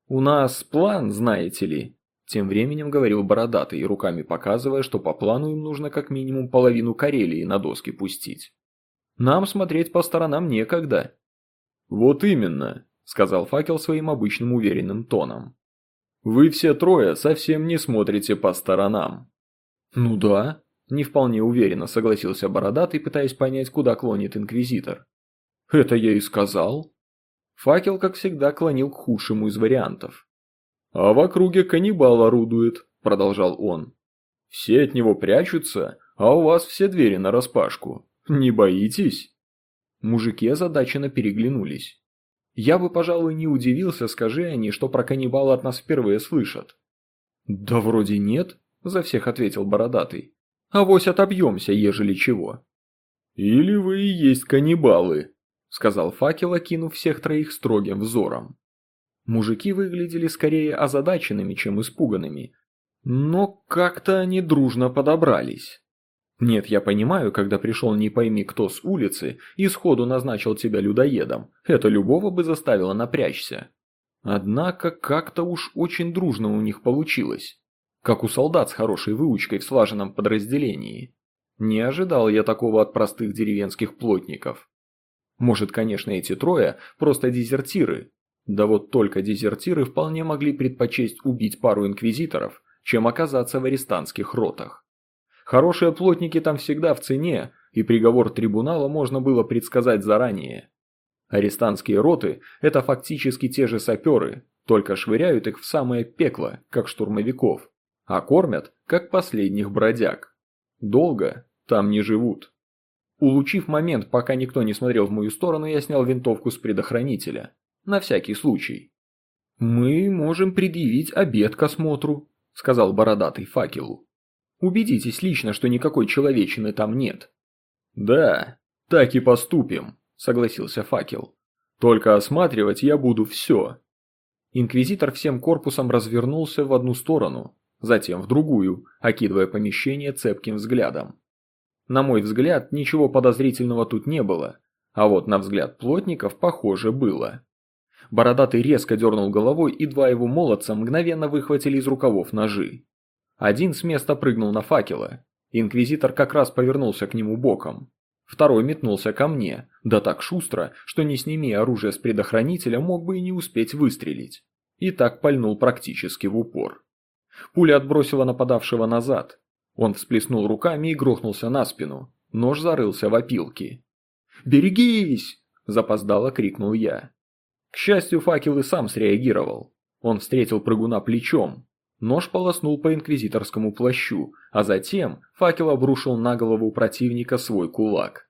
«У нас план, знаете ли», – тем временем говорил Бородатый, руками показывая, что по плану им нужно как минимум половину Карелии на доски пустить. «Нам смотреть по сторонам некогда». «Вот именно», – сказал Факел своим обычным уверенным тоном. «Вы все трое совсем не смотрите по сторонам». «Ну да», – не вполне уверенно согласился Бородатый, пытаясь понять, куда клонит Инквизитор. «Это я и сказал», Факел, как всегда, клонил к худшему из вариантов. «А в округе каннибал орудует», – продолжал он. «Все от него прячутся, а у вас все двери нараспашку. Не боитесь?» Мужики озадаченно переглянулись. Я бы, пожалуй, не удивился, скажи они, что про каннибала от нас впервые слышат. «Да вроде нет», – за всех ответил Бородатый. «Авось отобьемся, ежели чего». «Или вы и есть каннибалы», сказал факел, окинув всех троих строгим взором. Мужики выглядели скорее озадаченными, чем испуганными. Но как-то они дружно подобрались. Нет, я понимаю, когда пришел не пойми кто с улицы и сходу назначил тебя людоедом, это любого бы заставило напрячься. Однако как-то уж очень дружно у них получилось. Как у солдат с хорошей выучкой в слаженном подразделении. Не ожидал я такого от простых деревенских плотников. Может, конечно, эти трое просто дезертиры. Да вот только дезертиры вполне могли предпочесть убить пару инквизиторов, чем оказаться в арестантских ротах. Хорошие плотники там всегда в цене, и приговор трибунала можно было предсказать заранее. Арестантские роты – это фактически те же саперы, только швыряют их в самое пекло, как штурмовиков, а кормят, как последних бродяг. Долго там не живут. Улучив момент, пока никто не смотрел в мою сторону, я снял винтовку с предохранителя. На всякий случай. «Мы можем предъявить обед к осмотру», – сказал бородатый факелу. «Убедитесь лично, что никакой человечины там нет». «Да, так и поступим», – согласился факел. «Только осматривать я буду все». Инквизитор всем корпусом развернулся в одну сторону, затем в другую, окидывая помещение цепким взглядом. На мой взгляд, ничего подозрительного тут не было, а вот на взгляд плотников, похоже, было. Бородатый резко дернул головой, и два его молодца мгновенно выхватили из рукавов ножи. Один с места прыгнул на факела. Инквизитор как раз повернулся к нему боком. Второй метнулся ко мне, да так шустро, что не сними оружие с предохранителя, мог бы и не успеть выстрелить. И так пальнул практически в упор. Пуля отбросила нападавшего назад, он всплеснул руками и грохнулся на спину. Нож зарылся в опилки. «Берегись!» – запоздало крикнул я. К счастью, факел и сам среагировал. Он встретил прыгуна плечом. Нож полоснул по инквизиторскому плащу, а затем факел обрушил на голову противника свой кулак.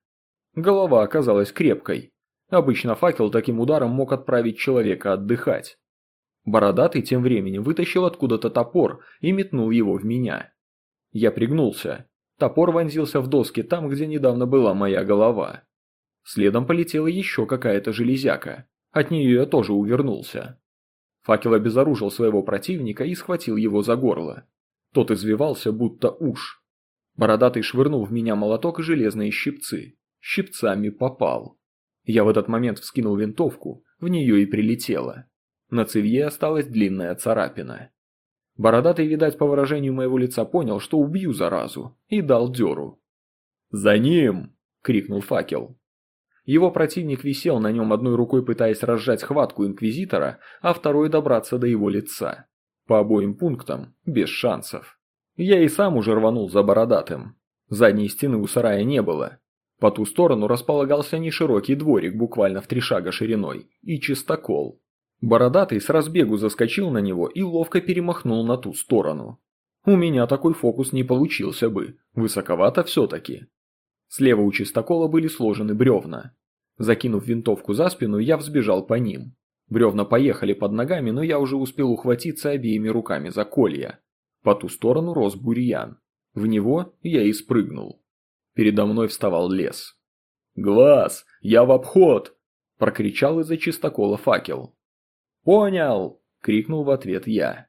Голова оказалась крепкой. Обычно факел таким ударом мог отправить человека отдыхать. Бородатый тем временем вытащил откуда-то топор и метнул его в меня. Я пригнулся. Топор вонзился в доски там, где недавно была моя голова. Следом полетела еще какая-то железяка. От нее я тоже увернулся. Факел обезоружил своего противника и схватил его за горло. Тот извивался, будто уж. Бородатый швырнул в меня молоток и железные щипцы. Щипцами попал. Я в этот момент вскинул винтовку, в нее и прилетело. На цевье осталась длинная царапина. Бородатый, видать, по выражению моего лица понял, что убью заразу, и дал дёру. «За ним!» – крикнул факел. Его противник висел на нем одной рукой пытаясь разжать хватку инквизитора, а второй добраться до его лица. По обоим пунктам, без шансов. Я и сам уже рванул за бородатым. Задней стены у сарая не было. По ту сторону располагался неширокий дворик буквально в три шага шириной и чистокол. Бородатый с разбегу заскочил на него и ловко перемахнул на ту сторону. У меня такой фокус не получился бы, высоковато все-таки. Слева у чистокола были сложены бревна. Закинув винтовку за спину, я взбежал по ним. Бревна поехали под ногами, но я уже успел ухватиться обеими руками за колья. По ту сторону рос бурьян. В него я и спрыгнул. Передо мной вставал лес. «Глаз! Я в обход!» – прокричал из-за чистокола факел. «Понял!» – крикнул в ответ я.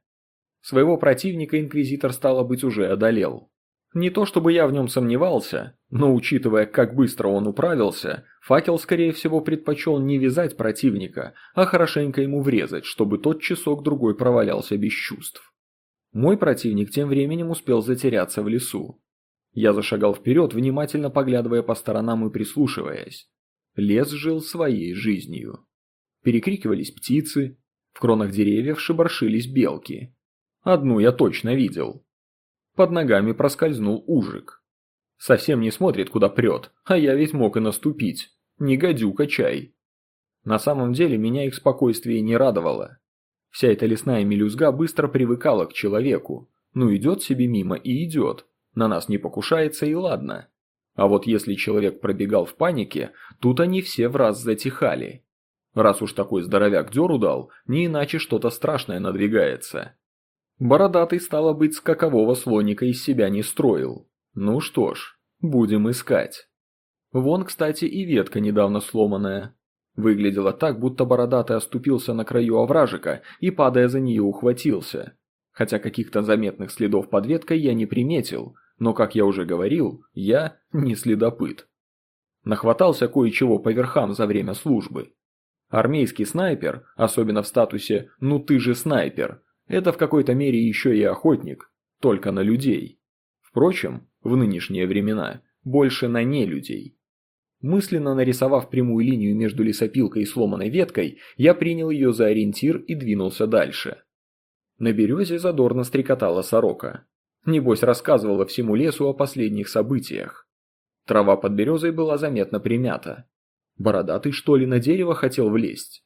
Своего противника инквизитор стало быть уже одолел. Не то чтобы я в нем сомневался, но учитывая, как быстро он управился, факел, скорее всего, предпочел не вязать противника, а хорошенько ему врезать, чтобы тот часок-другой провалялся без чувств. Мой противник тем временем успел затеряться в лесу. Я зашагал вперед, внимательно поглядывая по сторонам и прислушиваясь. Лес жил своей жизнью. Перекрикивались птицы, в кронах деревьев шебаршились белки. Одну я точно видел. Под ногами проскользнул ужик. Совсем не смотрит, куда прет, а я ведь мог и наступить. Не чай. На самом деле меня их спокойствие не радовало. Вся эта лесная мелюзга быстро привыкала к человеку. Ну идет себе мимо и идет. На нас не покушается и ладно. А вот если человек пробегал в панике, тут они все в раз затихали. Раз уж такой здоровяк дёру дал, не иначе что-то страшное надвигается. Бородатый, стало быть, скакового слоника из себя не строил. Ну что ж, будем искать. Вон, кстати, и ветка недавно сломанная. Выглядело так, будто бородатый оступился на краю овражика и, падая за нее, ухватился. Хотя каких-то заметных следов под веткой я не приметил, но, как я уже говорил, я не следопыт. Нахватался кое-чего по верхам за время службы. Армейский снайпер, особенно в статусе «ну ты же снайпер», это в какой-то мере еще и охотник, только на людей. Впрочем, в нынешние времена больше на нелюдей. Мысленно нарисовав прямую линию между лесопилкой и сломанной веткой, я принял ее за ориентир и двинулся дальше. На березе задорно стрекотала сорока. Небось рассказывала всему лесу о последних событиях. Трава под березой была заметно примята. Бородатый что ли на дерево хотел влезть?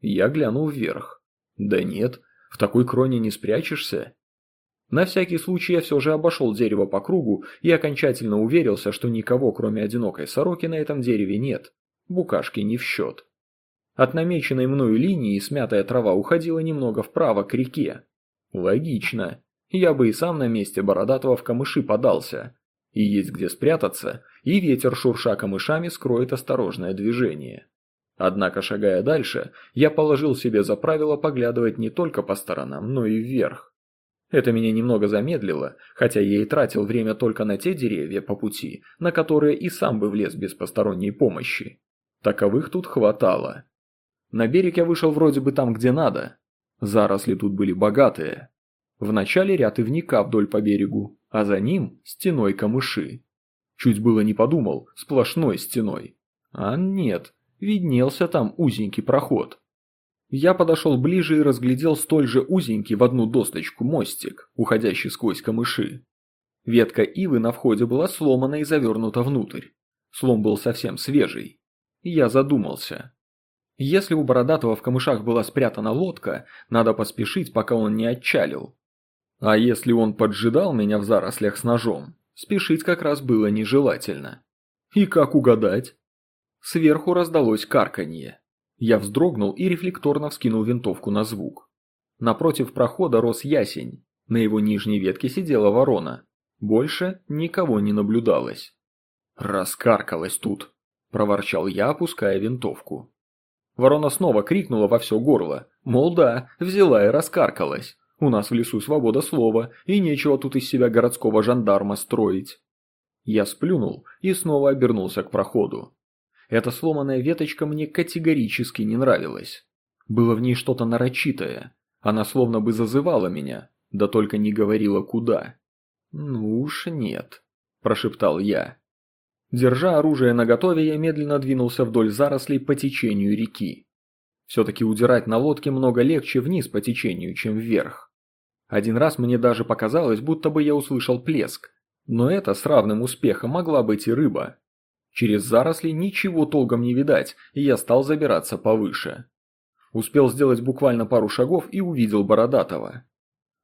Я глянул вверх. Да нет, в такой кроне не спрячешься. На всякий случай я все же обошел дерево по кругу и окончательно уверился, что никого, кроме одинокой сороки, на этом дереве нет. Букашки не в счет. От намеченной мною линии смятая трава уходила немного вправо к реке. Логично. Я бы и сам на месте Бородатого в камыши подался. И есть где спрятаться, и ветер шурша камышами скроет осторожное движение. Однако, шагая дальше, я положил себе за правило поглядывать не только по сторонам, но и вверх. Это меня немного замедлило, хотя я и тратил время только на те деревья по пути, на которые и сам бы влез без посторонней помощи. Таковых тут хватало. На берег я вышел вроде бы там, где надо. Заросли тут были богатые. Вначале ряд ивника вдоль по берегу, а за ним стеной камыши. Чуть было не подумал, сплошной стеной. А нет, виднелся там узенький проход. Я подошел ближе и разглядел столь же узенький в одну досточку мостик, уходящий сквозь камыши. Ветка ивы на входе была сломана и завернута внутрь. Слом был совсем свежий. Я задумался. Если у Бородатого в камышах была спрятана лодка, надо поспешить, пока он не отчалил. А если он поджидал меня в зарослях с ножом, спешить как раз было нежелательно. И как угадать? Сверху раздалось карканье. Я вздрогнул и рефлекторно вскинул винтовку на звук. Напротив прохода рос ясень. На его нижней ветке сидела ворона. Больше никого не наблюдалось. «Раскаркалась тут», – проворчал я, опуская винтовку. Ворона снова крикнула во все горло, Мол, да, взяла и раскаркалась. У нас в лесу свобода слова, и нечего тут из себя городского жандарма строить. Я сплюнул и снова обернулся к проходу. Эта сломанная веточка мне категорически не нравилась. Было в ней что-то нарочитое. Она словно бы зазывала меня, да только не говорила куда. «Ну уж нет», – прошептал я. Держа оружие наготове, я медленно двинулся вдоль зарослей по течению реки. Все-таки удирать на лодке много легче вниз по течению, чем вверх. Один раз мне даже показалось, будто бы я услышал плеск, но это с равным успехом могла быть и рыба. Через заросли ничего толком не видать, и я стал забираться повыше. Успел сделать буквально пару шагов и увидел Бородатого.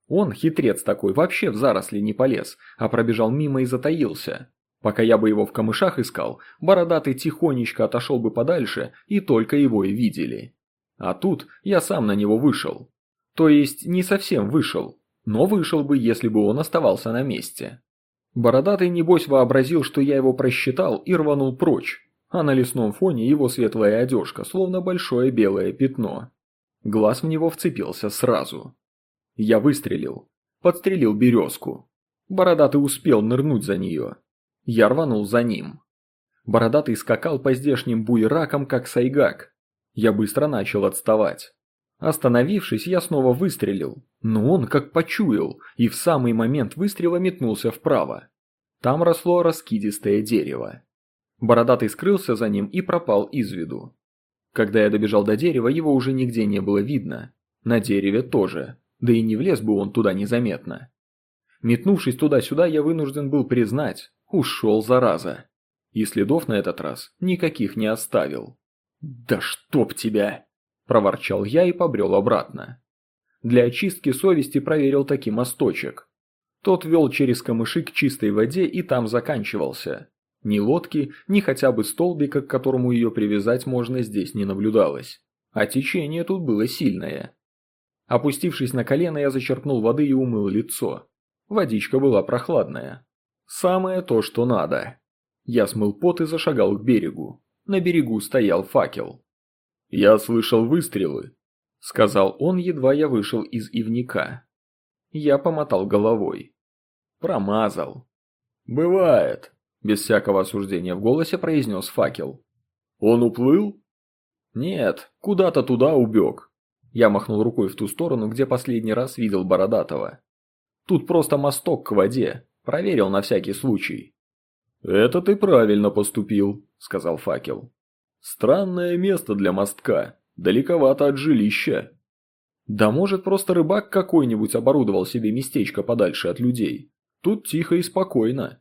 Он, хитрец такой, вообще в заросли не полез, а пробежал мимо и затаился. Пока я бы его в камышах искал, Бородатый тихонечко отошел бы подальше, и только его и видели. А тут я сам на него вышел. То есть не совсем вышел, но вышел бы, если бы он оставался на месте. Бородатый небось вообразил, что я его просчитал и рванул прочь, а на лесном фоне его светлая одежка, словно большое белое пятно. Глаз в него вцепился сразу. Я выстрелил. Подстрелил березку. Бородатый успел нырнуть за нее. Я рванул за ним. Бородатый скакал по здешним буеракам, как сайгак. Я быстро начал отставать. Остановившись, я снова выстрелил, но он как почуял и в самый момент выстрела метнулся вправо. Там росло раскидистое дерево. Бородатый скрылся за ним и пропал из виду. Когда я добежал до дерева, его уже нигде не было видно. На дереве тоже, да и не влез бы он туда незаметно. Метнувшись туда-сюда, я вынужден был признать, ушел зараза. И следов на этот раз никаких не оставил. «Да чтоб тебя!» – проворчал я и побрел обратно. Для очистки совести проверил таки мосточек. Тот вел через камыши к чистой воде и там заканчивался. Ни лодки, ни хотя бы столбика, к которому ее привязать можно, здесь не наблюдалось. А течение тут было сильное. Опустившись на колено, я зачерпнул воды и умыл лицо. Водичка была прохладная. Самое то, что надо. Я смыл пот и зашагал к берегу. На берегу стоял факел. «Я слышал выстрелы», — сказал он, едва я вышел из ивника. Я помотал головой. Промазал. «Бывает», — без всякого осуждения в голосе произнес факел. «Он уплыл?» «Нет, куда-то туда убег». Я махнул рукой в ту сторону, где последний раз видел Бородатого. «Тут просто мосток к воде. Проверил на всякий случай». «Это ты правильно поступил», — сказал факел. Странное место для мостка, далековато от жилища. Да может просто рыбак какой-нибудь оборудовал себе местечко подальше от людей. Тут тихо и спокойно.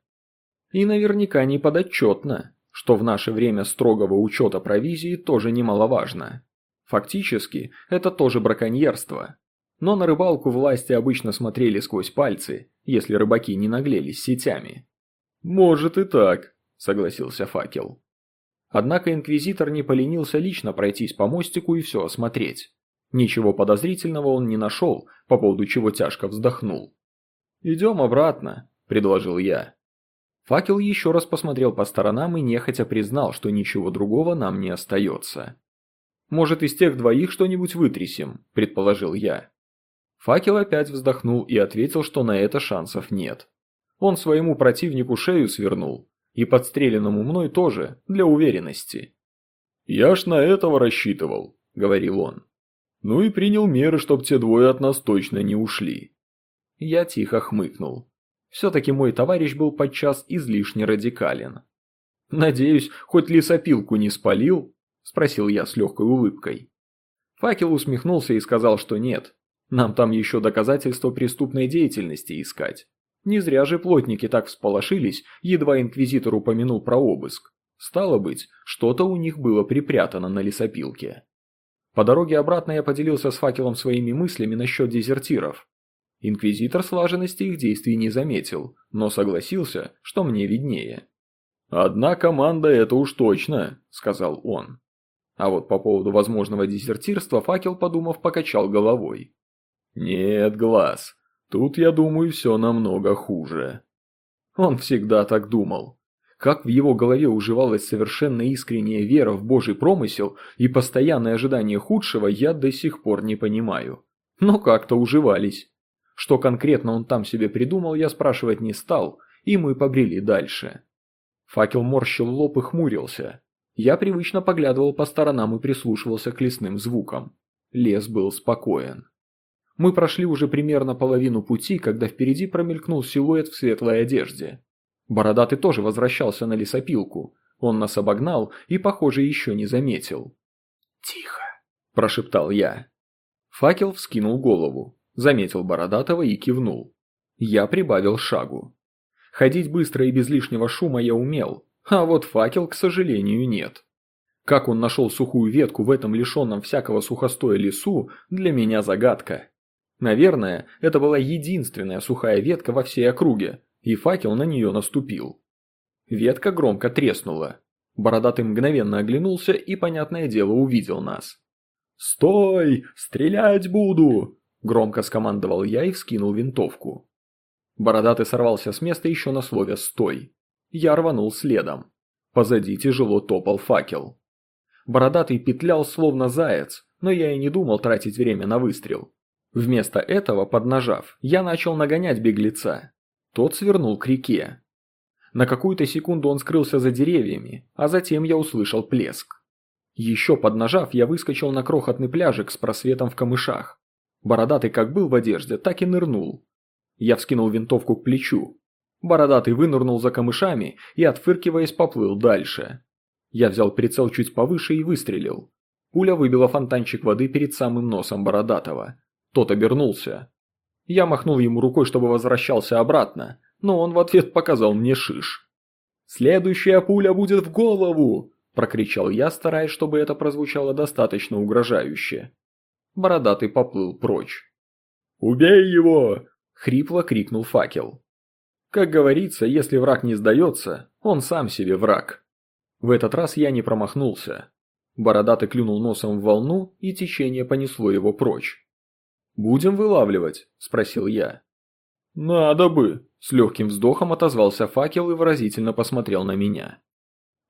И наверняка не подотчетно, что в наше время строгого учета провизии тоже немаловажно. Фактически, это тоже браконьерство. Но на рыбалку власти обычно смотрели сквозь пальцы, если рыбаки не наглелись сетями. «Может и так», – согласился факел. Однако инквизитор не поленился лично пройтись по мостику и все осмотреть. Ничего подозрительного он не нашел, по поводу чего тяжко вздохнул. «Идем обратно», – предложил я. Факел еще раз посмотрел по сторонам и нехотя признал, что ничего другого нам не остается. «Может, из тех двоих что-нибудь вытрясем», – предположил я. Факел опять вздохнул и ответил, что на это шансов нет. Он своему противнику шею свернул, и подстреленному мной тоже, для уверенности. «Я ж на этого рассчитывал», — говорил он. «Ну и принял меры, чтоб те двое от нас точно не ушли». Я тихо хмыкнул. Все-таки мой товарищ был подчас излишне радикален. «Надеюсь, хоть лесопилку не спалил?» – спросил я с легкой улыбкой. Факел усмехнулся и сказал, что нет. Нам там еще доказательства преступной деятельности искать. Не зря же плотники так всполошились, едва инквизитор упомянул про обыск. Стало быть, что-то у них было припрятано на лесопилке. По дороге обратно я поделился с факелом своими мыслями насчет дезертиров. Инквизитор слаженности их действий не заметил, но согласился, что мне виднее. «Одна команда это уж точно», — сказал он. А вот по поводу возможного дезертирства факел, подумав, покачал головой. «Нет, глаз, Тут, я думаю, все намного хуже. Он всегда так думал. Как в его голове уживалась совершенно искренняя вера в божий промысел и постоянное ожидание худшего, я до сих пор не понимаю. Но как-то уживались. Что конкретно он там себе придумал, я спрашивать не стал, и мы побрели дальше. Факел морщил лоб и хмурился. Я привычно поглядывал по сторонам и прислушивался к лесным звукам. Лес был спокоен. Мы прошли уже примерно половину пути, когда впереди промелькнул силуэт в светлой одежде. Бородатый тоже возвращался на лесопилку. Он нас обогнал и, похоже, еще не заметил. «Тихо», – прошептал я. Факел вскинул голову, заметил Бородатого и кивнул. Я прибавил шагу. Ходить быстро и без лишнего шума я умел, а вот факел, к сожалению, нет. Как он нашел сухую ветку в этом лишенном всякого сухостоя лесу, для меня загадка. Наверное, это была единственная сухая ветка во всей округе, и факел на нее наступил. Ветка громко треснула. Бородатый мгновенно оглянулся и, понятное дело, увидел нас. «Стой! Стрелять буду!» – громко скомандовал я и вскинул винтовку. Бородатый сорвался с места еще на слове «стой». Я рванул следом. Позади тяжело топал факел. Бородатый петлял словно заяц, но я и не думал тратить время на выстрел. Вместо этого, поднажав, я начал нагонять беглеца. Тот свернул к реке. На какую-то секунду он скрылся за деревьями, а затем я услышал плеск. Еще поднажав, я выскочил на крохотный пляжик с просветом в камышах. Бородатый как был в одежде, так и нырнул. Я вскинул винтовку к плечу. Бородатый вынырнул за камышами и, отфыркиваясь, поплыл дальше. Я взял прицел чуть повыше и выстрелил. Пуля выбила фонтанчик воды перед самым носом Бородатого. Тот обернулся. Я махнул ему рукой, чтобы возвращался обратно, но он в ответ показал мне шиш. «Следующая пуля будет в голову!» – прокричал я, стараясь, чтобы это прозвучало достаточно угрожающе. Бородатый поплыл прочь. «Убей его!» Хрипло крикнул факел. Как говорится, если враг не сдается, он сам себе враг. В этот раз я не промахнулся. Бородатый клюнул носом в волну, и течение понесло его прочь. «Будем вылавливать?» – спросил я. «Надо бы!» – с легким вздохом отозвался факел и выразительно посмотрел на меня.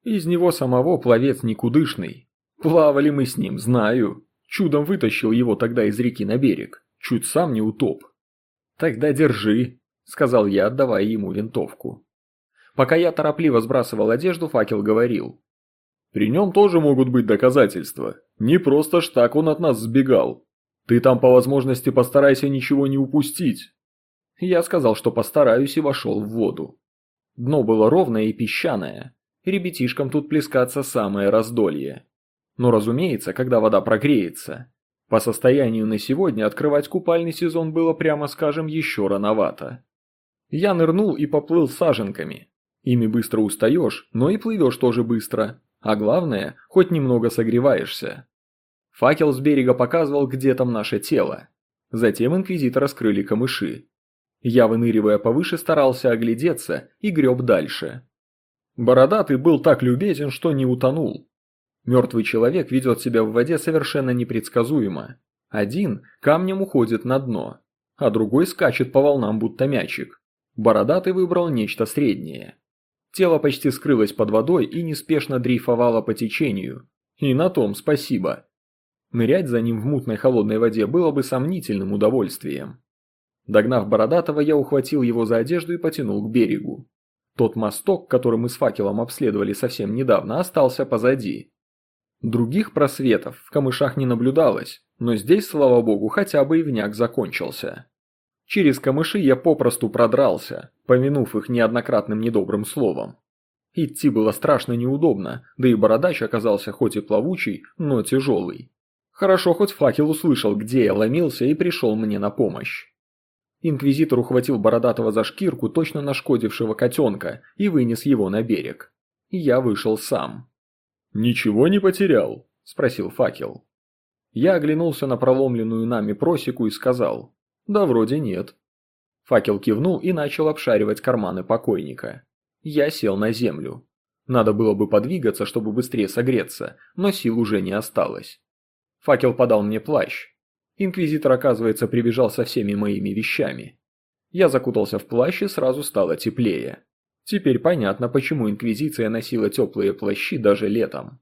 Из него самого пловец никудышный. Плавали мы с ним, знаю. Чудом вытащил его тогда из реки на берег. Чуть сам не утоп. «Тогда держи», – сказал я, отдавая ему винтовку. Пока я торопливо сбрасывал одежду, факел говорил. «При нем тоже могут быть доказательства. Не просто ж так он от нас сбегал. Ты там по возможности постарайся ничего не упустить». Я сказал, что постараюсь и вошел в воду. Дно было ровное и песчаное. Ребятишкам тут плескаться самое раздолье. Но разумеется, когда вода прогреется. По состоянию на сегодня открывать купальный сезон было, прямо скажем, еще рановато. Я нырнул и поплыл саженками. Ими быстро устаешь, но и плывешь тоже быстро. А главное, хоть немного согреваешься. Факел с берега показывал, где там наше тело. Затем инквизитора скрыли камыши. Я, выныривая повыше, старался оглядеться и греб дальше. Бородатый был так любезен, что не утонул. Мертвый человек ведет себя в воде совершенно непредсказуемо. Один камнем уходит на дно, а другой скачет по волнам будто мячик. Бородатый выбрал нечто среднее. Тело почти скрылось под водой и неспешно дрейфовало по течению. И на том спасибо. Нырять за ним в мутной холодной воде было бы сомнительным удовольствием. Догнав Бородатого, я ухватил его за одежду и потянул к берегу. Тот мосток, который мы с факелом обследовали совсем недавно, остался позади. Других просветов в камышах не наблюдалось, но здесь, слава богу, хотя бы и вняк закончился. Через камыши я попросту продрался, помянув их неоднократным недобрым словом. Идти было страшно неудобно, да и бородач оказался хоть и плавучий, но тяжелый. Хорошо, хоть факел услышал, где я ломился и пришел мне на помощь. Инквизитор ухватил Бородатого за шкирку, точно нашкодившего котенка, и вынес его на берег. Я вышел сам. «Ничего не потерял?» – спросил факел. Я оглянулся на проломленную нами просеку и сказал «Да вроде нет». Факел кивнул и начал обшаривать карманы покойника. Я сел на землю. Надо было бы подвигаться, чтобы быстрее согреться, но сил уже не осталось. Факел подал мне плащ. Инквизитор, оказывается, прибежал со всеми моими вещами. Я закутался в плащ и сразу стало теплее. Теперь понятно, почему Инквизиция носила теплые плащи даже летом.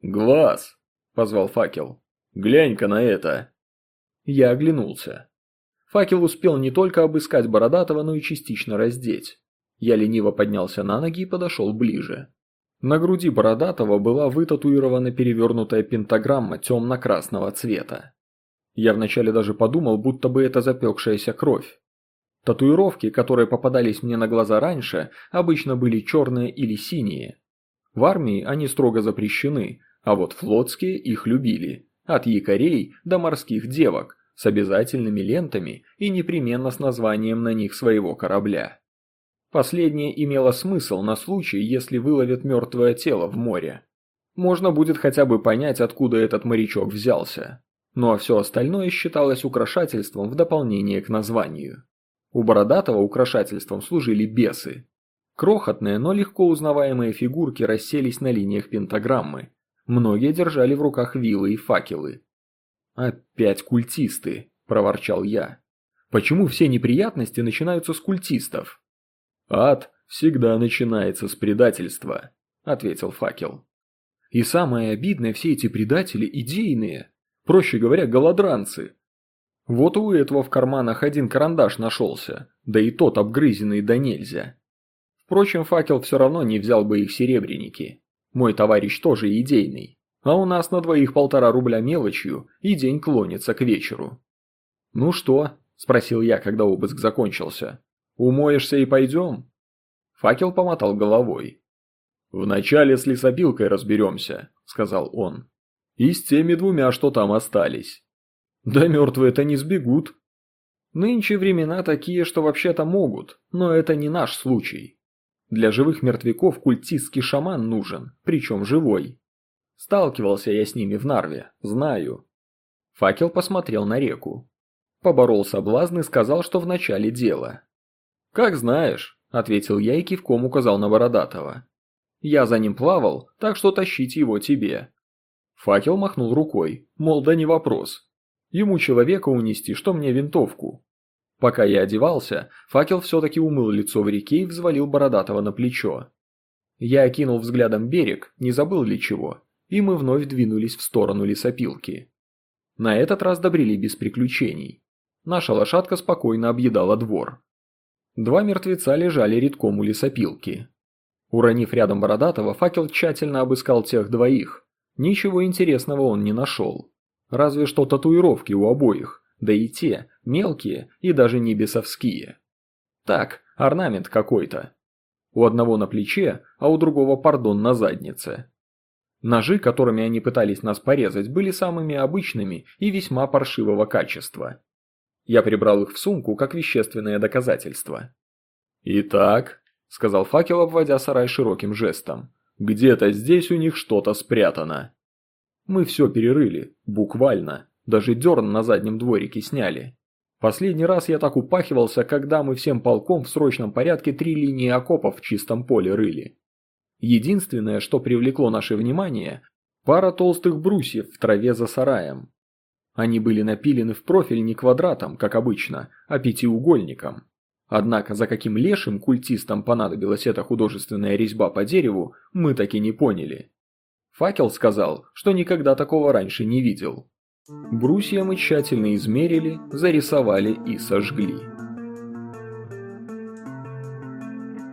«Глаз!» – позвал факел. «Глянь-ка на это!» Я оглянулся. Факел успел не только обыскать Бородатого, но и частично раздеть. Я лениво поднялся на ноги и подошел ближе. На груди Бородатого была вытатуирована перевернутая пентаграмма темно-красного цвета. Я вначале даже подумал, будто бы это запекшаяся кровь. Татуировки, которые попадались мне на глаза раньше, обычно были черные или синие. В армии они строго запрещены, а вот флотские их любили, от якорей до морских девок, с обязательными лентами и непременно с названием на них своего корабля. Последнее имело смысл на случай, если выловят мертвое тело в море. Можно будет хотя бы понять, откуда этот морячок взялся. Ну а все остальное считалось украшательством в дополнение к названию. У Бородатого украшательством служили бесы. Крохотные, но легко узнаваемые фигурки расселись на линиях пентаграммы. Многие держали в руках вилы и факелы. «Опять культисты», – проворчал я. «Почему все неприятности начинаются с культистов?» «Ад всегда начинается с предательства», – ответил факел. «И самое обидное, все эти предатели идейные, проще говоря, голодранцы. Вот у этого в карманах один карандаш нашелся, да и тот обгрызенный да нельзя. Впрочем, факел все равно не взял бы их серебряники. Мой товарищ тоже идейный. А у нас на двоих полтора рубля мелочью, и день клонится к вечеру. «Ну что?» – спросил я, когда обыск закончился. «Умоешься и пойдем?» Факел помотал головой. «Вначале с лесопилкой разберемся», – сказал он. «И с теми двумя, что там остались. Да мертвые-то не сбегут. Нынче времена такие, что вообще-то могут, но это не наш случай. Для живых мертвяков культистский шаман нужен, причем живой. Сталкивался я с ними в Нарве, знаю. Факел посмотрел на реку. Поборол соблазн и сказал, что в начале дела. «Как знаешь», — ответил я и кивком указал на Бородатого. «Я за ним плавал, так что тащить его тебе». Факел махнул рукой, мол, да не вопрос, Ему человека унести, что мне винтовку. Пока я одевался, факел все-таки умыл лицо в реке и взвалил Бородатого на плечо. Я окинул взглядом берег, не забыл ли чего, и мы вновь двинулись в сторону лесопилки. На этот раз добрели без приключений. Наша лошадка спокойно объедала двор. Два мертвеца лежали редком у лесопилки. Уронив рядом Бородатого, факел тщательно обыскал тех двоих. Ничего интересного он не нашел. Разве что татуировки у обоих, да и те, мелкие и даже не бесовские. Так, орнамент какой-то. У одного на плече, а у другого, пардон, на заднице. Ножи, которыми они пытались нас порезать, были самыми обычными и весьма паршивого качества. Я прибрал их в сумку как вещественное доказательство. «Итак», — сказал факел, обводя сарай широким жестом, — «где-то здесь у них что-то спрятано». Мы все перерыли, буквально, даже дерн на заднем дворике сняли. Последний раз я так упахивался, когда мы всем полком в срочном порядке три линии окопов в чистом поле рыли. Единственное, что привлекло наше внимание – пара толстых брусьев в траве за сараем. Они были напилены в профиль не квадратом, как обычно, а пятиугольником. Однако за каким лешим культистам понадобилась эта художественная резьба по дереву, мы так и не поняли. Факел сказал, что никогда такого раньше не видел. Брусья мы тщательно измерили, зарисовали и сожгли.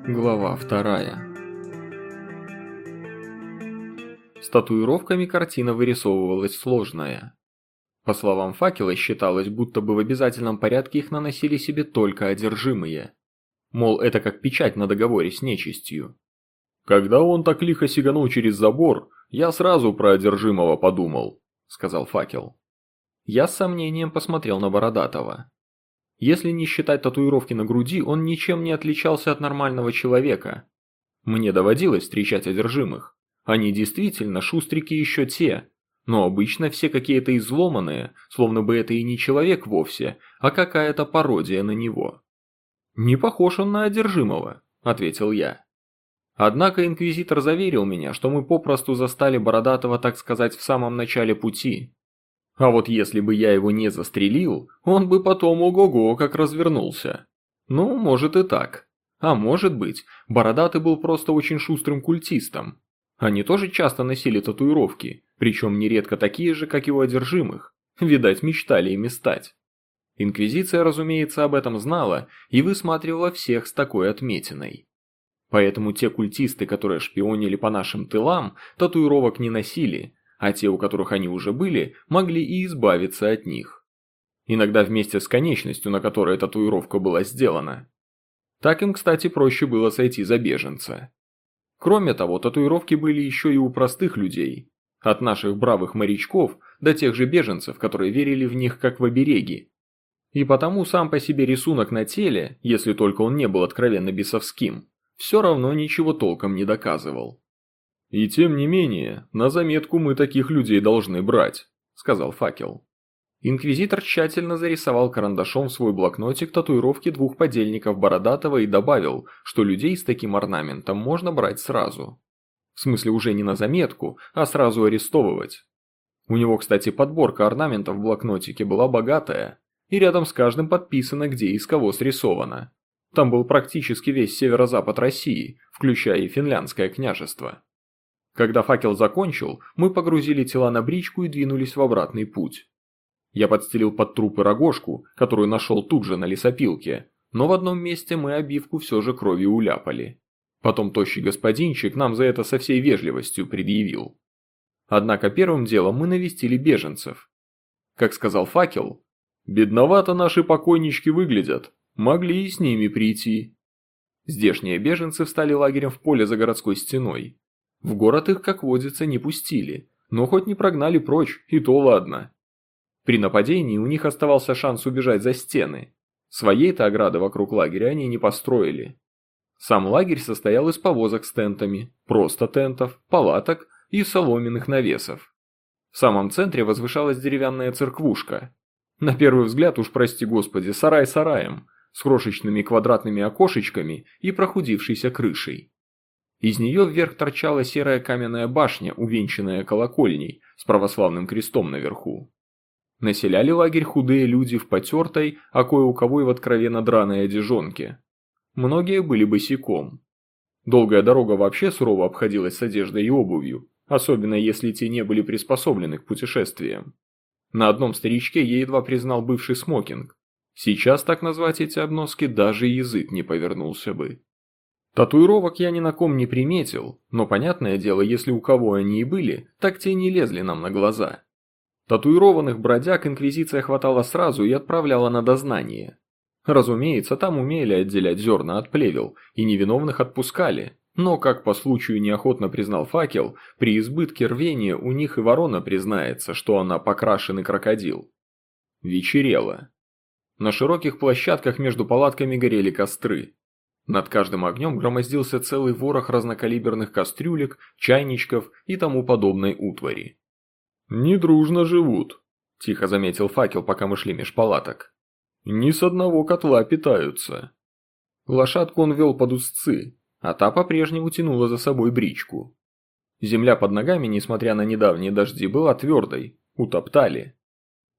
Глава вторая С татуировками картина вырисовывалась сложная. По словам факела, считалось, будто бы в обязательном порядке их наносили себе только одержимые. Мол, это как печать на договоре с нечистью. Когда он так лихо сиганул через забор, я сразу про одержимого подумал», – сказал факел. Я с сомнением посмотрел на Бородатого. Если не считать татуировки на груди, он ничем не отличался от нормального человека. Мне доводилось встречать одержимых. Они действительно шустрики еще те, но обычно все какие-то изломанные, словно бы это и не человек вовсе, а какая-то пародия на него. «Не похож он на одержимого», – ответил я. Однако инквизитор заверил меня, что мы попросту застали Бородатого, так сказать, в самом начале пути. А вот если бы я его не застрелил, он бы потом ого-го как развернулся. Ну, может и так. А может быть, Бородатый был просто очень шустрым культистом. Они тоже часто носили татуировки, причем нередко такие же, как и у одержимых. Видать, мечтали ими стать. Инквизиция, разумеется, об этом знала и высматривала всех с такой отметиной. Поэтому те культисты, которые шпионили по нашим тылам, татуировок не носили, а те, у которых они уже были, могли и избавиться от них. Иногда вместе с конечностью, на которой татуировка была сделана. Так им, кстати, проще было сойти за беженца. Кроме того, татуировки были еще и у простых людей. От наших бравых морячков до тех же беженцев, которые верили в них как в обереги. И потому сам по себе рисунок на теле, если только он не был откровенно бесовским, все равно ничего толком не доказывал. «И тем не менее, на заметку мы таких людей должны брать», – сказал факел. Инквизитор тщательно зарисовал карандашом в свой блокнотик татуировки двух подельников Бородатого и добавил, что людей с таким орнаментом можно брать сразу. В смысле уже не на заметку, а сразу арестовывать. У него, кстати, подборка орнаментов в блокнотике была богатая, и рядом с каждым подписано, где и с кого срисовано. Там был практически весь северо-запад России, включая и финляндское княжество. Когда факел закончил, мы погрузили тела на бричку и двинулись в обратный путь. Я подстелил под трупы рогожку, которую нашел тут же на лесопилке, но в одном месте мы обивку все же кровью уляпали. Потом тощий господинчик нам за это со всей вежливостью предъявил. Однако первым делом мы навестили беженцев. Как сказал факел, «Бедновато наши покойнички выглядят, могли и с ними прийти». Здешние беженцы встали лагерем в поле за городской стеной. В город их, как водится, не пустили, но хоть не прогнали прочь, и то ладно. При нападении у них оставался шанс убежать за стены. Своей-то ограды вокруг лагеря они не построили. Сам лагерь состоял из повозок с тентами, просто тентов, палаток и соломенных навесов. В самом центре возвышалась деревянная церквушка. На первый взгляд, уж прости господи, сарай сараем, с крошечными квадратными окошечками и прохудившейся крышей. Из нее вверх торчала серая каменная башня, увенчанная колокольней, с православным крестом наверху. Населяли лагерь худые люди в потертой, а кое у кого и в откровенно драной одежонке. Многие были босиком. Долгая дорога вообще сурово обходилась с одеждой и обувью, особенно если те не были приспособлены к путешествиям. На одном старичке я едва признал бывший смокинг. Сейчас так назвать эти обноски даже язык не повернулся бы. Татуировок я ни на ком не приметил, но понятное дело, если у кого они и были, так те не лезли нам на глаза. Татуированных бродяг инквизиция хватала сразу и отправляла на дознание. Разумеется, там умели отделять зерна от плевел, и невиновных отпускали. Но, как по случаю неохотно признал факел, при избытке рвения у них и ворона признается, что она покрашенный крокодил. Вечерело. На широких площадках между палатками горели костры. Над каждым огнем громоздился целый ворох разнокалиберных кастрюлек, чайничков и тому подобной утвари. «Недружно живут», – тихо заметил факел, пока мы шли меж палаток. «Ни с одного котла питаются». Лошадку он вел под узцы, а та по-прежнему тянула за собой бричку. Земля под ногами, несмотря на недавние дожди, была твердой, утоптали.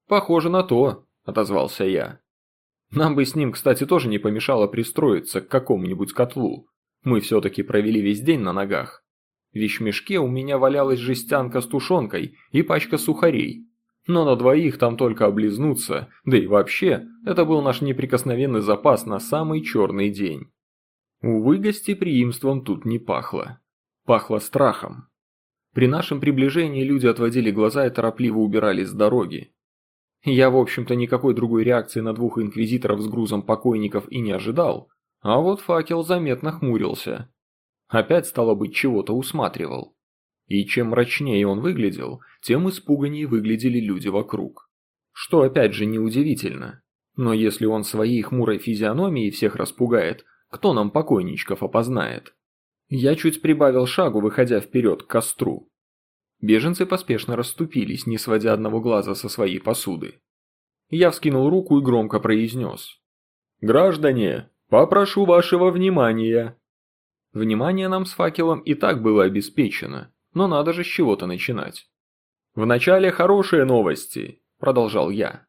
«Похоже на то», – отозвался я. «Нам бы с ним, кстати, тоже не помешало пристроиться к какому-нибудь котлу. Мы все-таки провели весь день на ногах». В вещмешке у меня валялась жестянка с тушенкой и пачка сухарей. Но на двоих там только облизнуться, да и вообще, это был наш неприкосновенный запас на самый черный день. Увы, гостеприимством тут не пахло. Пахло страхом. При нашем приближении люди отводили глаза и торопливо убирались с дороги. Я, в общем-то, никакой другой реакции на двух инквизиторов с грузом покойников и не ожидал, а вот факел заметно хмурился. Опять, стало быть, чего-то усматривал. И чем мрачнее он выглядел, тем испуганнее выглядели люди вокруг. Что опять же неудивительно. Но если он своей хмурой физиономией всех распугает, кто нам покойничков опознает? Я чуть прибавил шагу, выходя вперед к костру. Беженцы поспешно расступились, не сводя одного глаза со своей посуды. Я вскинул руку и громко произнес. «Граждане, попрошу вашего внимания!» Внимание нам с факелом и так было обеспечено, но надо же с чего-то начинать. «Вначале хорошие новости», – продолжал я.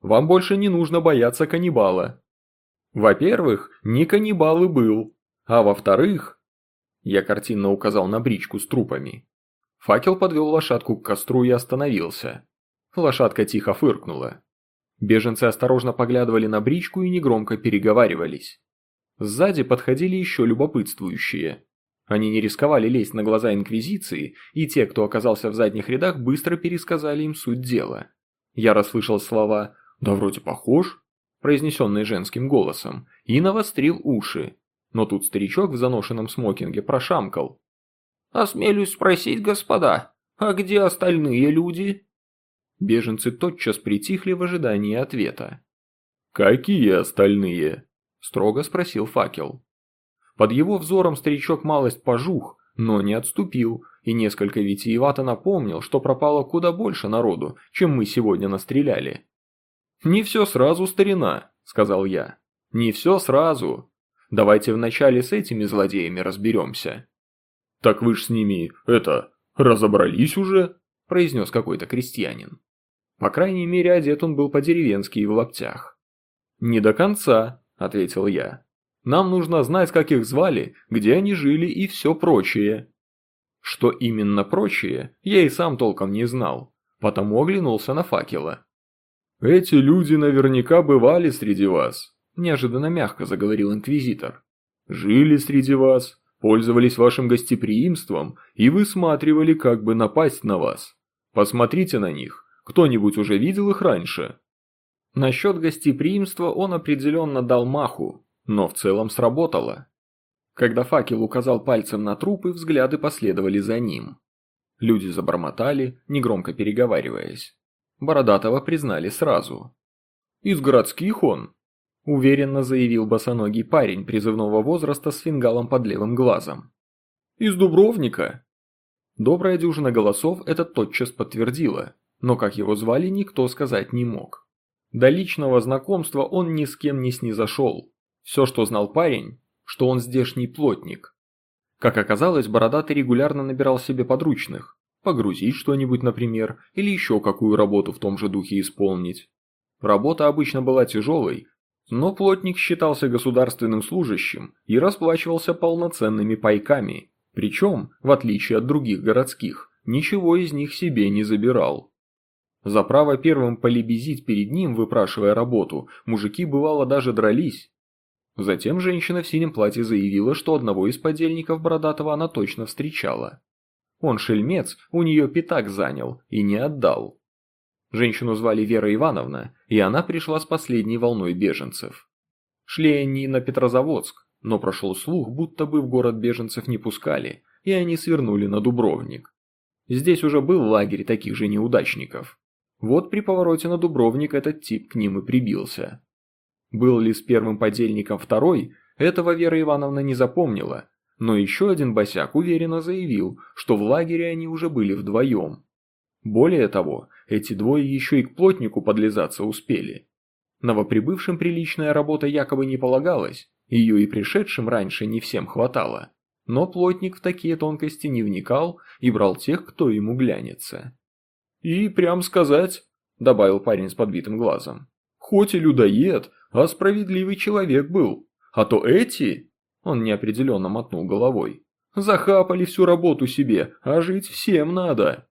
«Вам больше не нужно бояться каннибала». Во-первых, не каннибал и был, а во-вторых... Я картинно указал на бричку с трупами. Факел подвел лошадку к костру и остановился. Лошадка тихо фыркнула. Беженцы осторожно поглядывали на бричку и негромко переговаривались. Сзади подходили еще любопытствующие. Они не рисковали лезть на глаза Инквизиции, и те, кто оказался в задних рядах, быстро пересказали им суть дела. Я расслышал слова «да вроде похож», произнесенные женским голосом, и навострил уши. Но тут старичок в заношенном смокинге прошамкал. «Осмелюсь спросить, господа, а где остальные люди?» Беженцы тотчас притихли в ожидании ответа. «Какие остальные?» – строго спросил факел. Под его взором старичок малость пожух, но не отступил, и несколько витиевато напомнил, что пропало куда больше народу, чем мы сегодня настреляли. «Не все сразу, старина», – сказал я. «Не все сразу. Давайте вначале с этими злодеями разберемся». «Так вы ж с ними, это, разобрались уже?» – произнес какой-то крестьянин. По крайней мере, одет он был по-деревенски и в лаптях. «Не до конца», – ответил я. «Нам нужно знать, как их звали, где они жили и все прочее». Что именно прочее, я и сам толком не знал, потому оглянулся на факела. «Эти люди наверняка бывали среди вас», – неожиданно мягко заговорил инквизитор. «Жили среди вас, пользовались вашим гостеприимством и высматривали, как бы напасть на вас. Посмотрите на них, кто-нибудь уже видел их раньше?» Насчет гостеприимства он определенно дал маху, но в целом сработало. Когда факел указал пальцем на трупы, взгляды последовали за ним. Люди забормотали, негромко переговариваясь. Бородатого признали сразу. «Из городских он?» – уверенно заявил босоногий парень призывного возраста с фингалом под левым глазом. «Из Дубровника?» Добрая дюжина голосов это тотчас подтвердила, но как его звали, никто сказать не мог. До личного знакомства он ни с кем не снизошел. Все, что знал парень, что он здешний плотник. Как оказалось, Бородатый регулярно набирал себе подручных. Погрузить что-нибудь, например, или еще какую работу в том же духе исполнить. Работа обычно была тяжелой, но плотник считался государственным служащим и расплачивался полноценными пайками, причем, в отличие от других городских, ничего из них себе не забирал. За право первым полебезить перед ним, выпрашивая работу, мужики бывало даже дрались. Затем женщина в синем платье заявила, что одного из подельников Бородатого она точно встречала. Он шельмец, у нее пятак занял и не отдал. Женщину звали Вера Ивановна, и она пришла с последней волной беженцев. Шли они на Петрозаводск, но прошел слух, будто бы в город беженцев не пускали, и они свернули на Дубровник. Здесь уже был лагерь таких же неудачников. Вот при повороте на Дубровник этот тип к ним и прибился. Был ли с первым подельником второй, этого Вера Ивановна не запомнила, но еще один босяк уверенно заявил, что в лагере они уже были вдвоем. Более того, эти двое еще и к плотнику подлизаться успели. Новоприбывшим приличная работа якобы не полагалась, ее и пришедшим раньше не всем хватало. Но плотник в такие тонкости не вникал и брал тех, кто ему глянется. И, прям сказать, добавил парень с подбитым глазом, хоть и людоед, а справедливый человек был. А то эти, он неопределенно мотнул головой, захапали всю работу себе, а жить всем надо.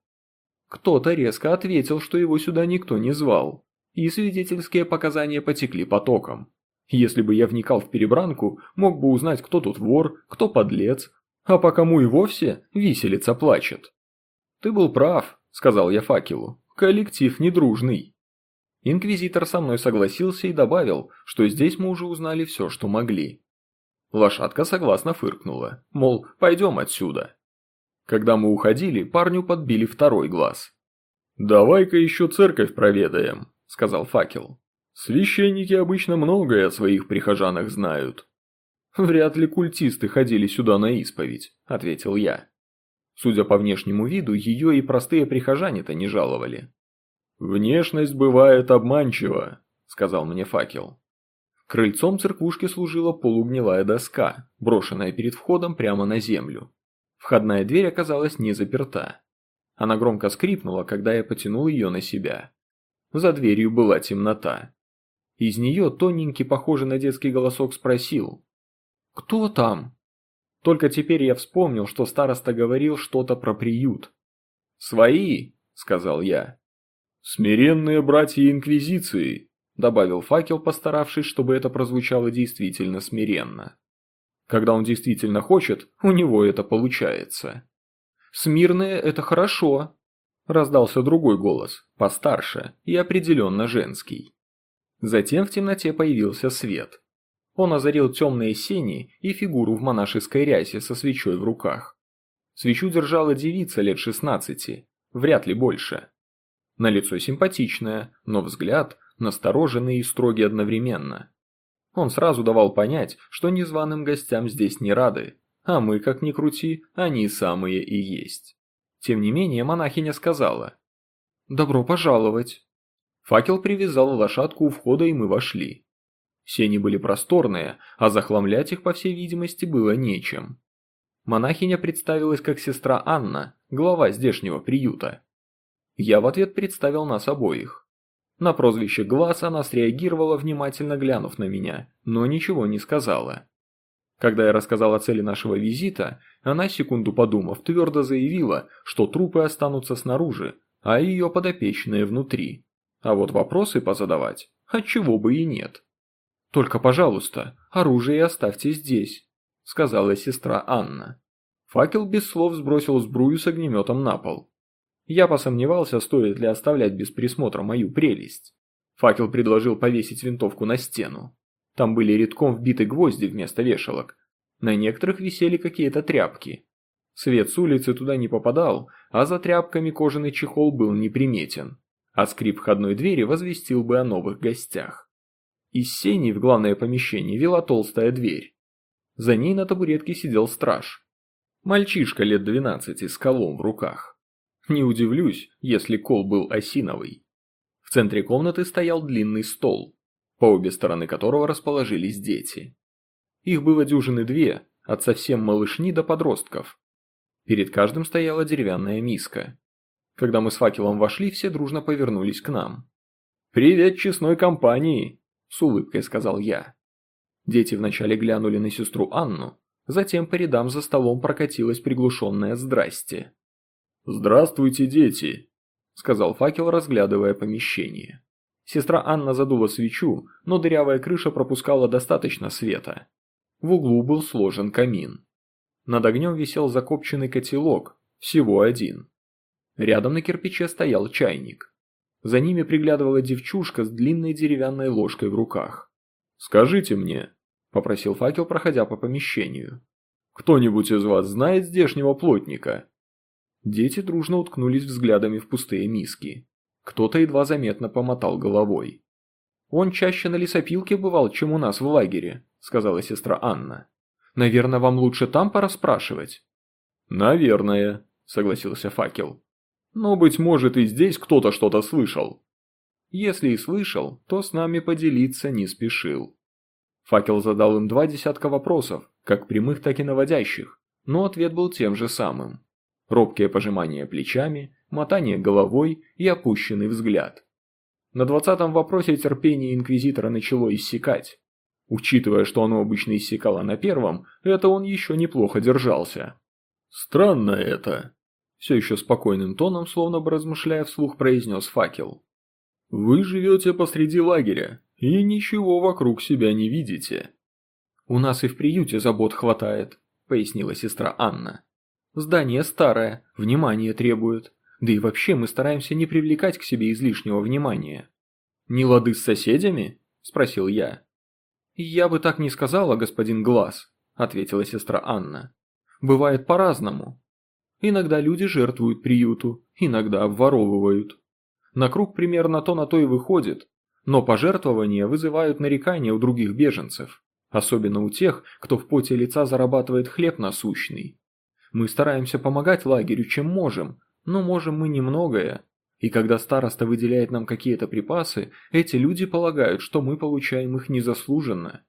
Кто-то резко ответил, что его сюда никто не звал, и свидетельские показания потекли потоком. Если бы я вникал в перебранку, мог бы узнать, кто тут вор, кто подлец, а по кому и вовсе виселица плачет. Ты был прав, сказал я факелу. «Коллектив недружный». Инквизитор со мной согласился и добавил, что здесь мы уже узнали все, что могли. Лошадка согласно фыркнула, мол, пойдем отсюда. Когда мы уходили, парню подбили второй глаз. «Давай-ка еще церковь проведаем», – сказал факел. «Священники обычно многое о своих прихожанах знают». «Вряд ли культисты ходили сюда на исповедь», – ответил я. Судя по внешнему виду, ее и простые прихожане-то не жаловали. «Внешность бывает обманчива», – сказал мне факел. Крыльцом церквушки служила полугнилая доска, брошенная перед входом прямо на землю. Входная дверь оказалась не заперта. Она громко скрипнула, когда я потянул ее на себя. За дверью была темнота. Из нее тоненький, похожий на детский голосок спросил. «Кто там?» Только теперь я вспомнил, что староста говорил что-то про приют. «Свои», — сказал я. «Смиренные братья Инквизиции», — добавил факел, постаравшись, чтобы это прозвучало действительно смиренно. Когда он действительно хочет, у него это получается. «Смирные – это хорошо», – раздался другой голос, постарше и определенно женский. Затем в темноте появился свет. Он озарил темные сени и фигуру в монашеской рясе со свечой в руках. Свечу держала девица лет шестнадцати, вряд ли больше. На лицо симпатичное, но взгляд настороженный и строгий одновременно. Он сразу давал понять, что незваным гостям здесь не рады, а мы, как ни крути, они самые и есть. Тем не менее, монахиня сказала. «Добро пожаловать!» Факел привязал лошадку у входа, и мы вошли. Сени были просторные, а захламлять их, по всей видимости, было нечем. Монахиня представилась как сестра Анна, глава здешнего приюта. Я в ответ представил нас обоих. На прозвище Глаз она среагировала, внимательно глянув на меня, но ничего не сказала. Когда я рассказал о цели нашего визита, она, секунду подумав, твердо заявила, что трупы останутся снаружи, а ее подопечные внутри. А вот вопросы позадавать, отчего бы и нет. «Только, пожалуйста, оружие оставьте здесь», — сказала сестра Анна. Факел без слов сбросил сбрую с огнеметом на пол. Я посомневался, стоит ли оставлять без присмотра мою прелесть. Факел предложил повесить винтовку на стену. Там были редком вбиты гвозди вместо вешалок. На некоторых висели какие-то тряпки. Свет с улицы туда не попадал, а за тряпками кожаный чехол был неприметен. А скрип входной двери возвестил бы о новых гостях. Из сеней в главное помещение вела толстая дверь. За ней на табуретке сидел страж. Мальчишка лет двенадцати с колом в руках. Не удивлюсь, если кол был осиновый. В центре комнаты стоял длинный стол, по обе стороны которого расположились дети. Их было дюжины две, от совсем малышни до подростков. Перед каждым стояла деревянная миска. Когда мы с факелом вошли, все дружно повернулись к нам. «Привет честной компании!» – с улыбкой сказал я. Дети вначале глянули на сестру Анну, затем по рядам за столом прокатилось приглушенное «здрасте». «Здравствуйте, дети!» – сказал факел, разглядывая помещение. Сестра Анна задула свечу, но дырявая крыша пропускала достаточно света. В углу был сложен камин. Над огнем висел закопченный котелок, всего один. Рядом на кирпиче стоял чайник. За ними приглядывала девчушка с длинной деревянной ложкой в руках. «Скажите мне», – попросил факел, проходя по помещению. «Кто-нибудь из вас знает здешнего плотника?» Дети дружно уткнулись взглядами в пустые миски. Кто-то едва заметно помотал головой. «Он чаще на лесопилке бывал, чем у нас в лагере», — сказала сестра Анна. «Наверное, вам лучше там пораспрашивать?» «Наверное», — согласился факел. «Но, быть может, и здесь кто-то что-то слышал». Если и слышал, то с нами поделиться не спешил. Факел задал им два десятка вопросов, как прямых, так и наводящих, но ответ был тем же самым. Робкие пожимания плечами, мотание головой и опущенный взгляд. На двадцатом вопросе терпение инквизитора начало иссякать. Учитывая, что оно обычно иссякало на первом, это он еще неплохо держался. «Странно это», – все еще спокойным тоном, словно бы размышляя вслух, произнес факел. «Вы живете посреди лагеря и ничего вокруг себя не видите». «У нас и в приюте забот хватает», – пояснила сестра Анна. «Здание старое, внимание требует. Да и вообще мы стараемся не привлекать к себе излишнего внимания. «Не лады с соседями?» – спросил я. «Я бы так не сказала, господин Глаз», – ответила сестра Анна. «Бывает по-разному. Иногда люди жертвуют приюту, иногда обворовывают. На круг примерно то на то и выходит, но пожертвования вызывают нарекания у других беженцев, особенно у тех, кто в поте лица зарабатывает хлеб насущный. Мы стараемся помогать лагерю, чем можем, но можем мы немногое. И когда староста выделяет нам какие-то припасы, эти люди полагают, что мы получаем их незаслуженно.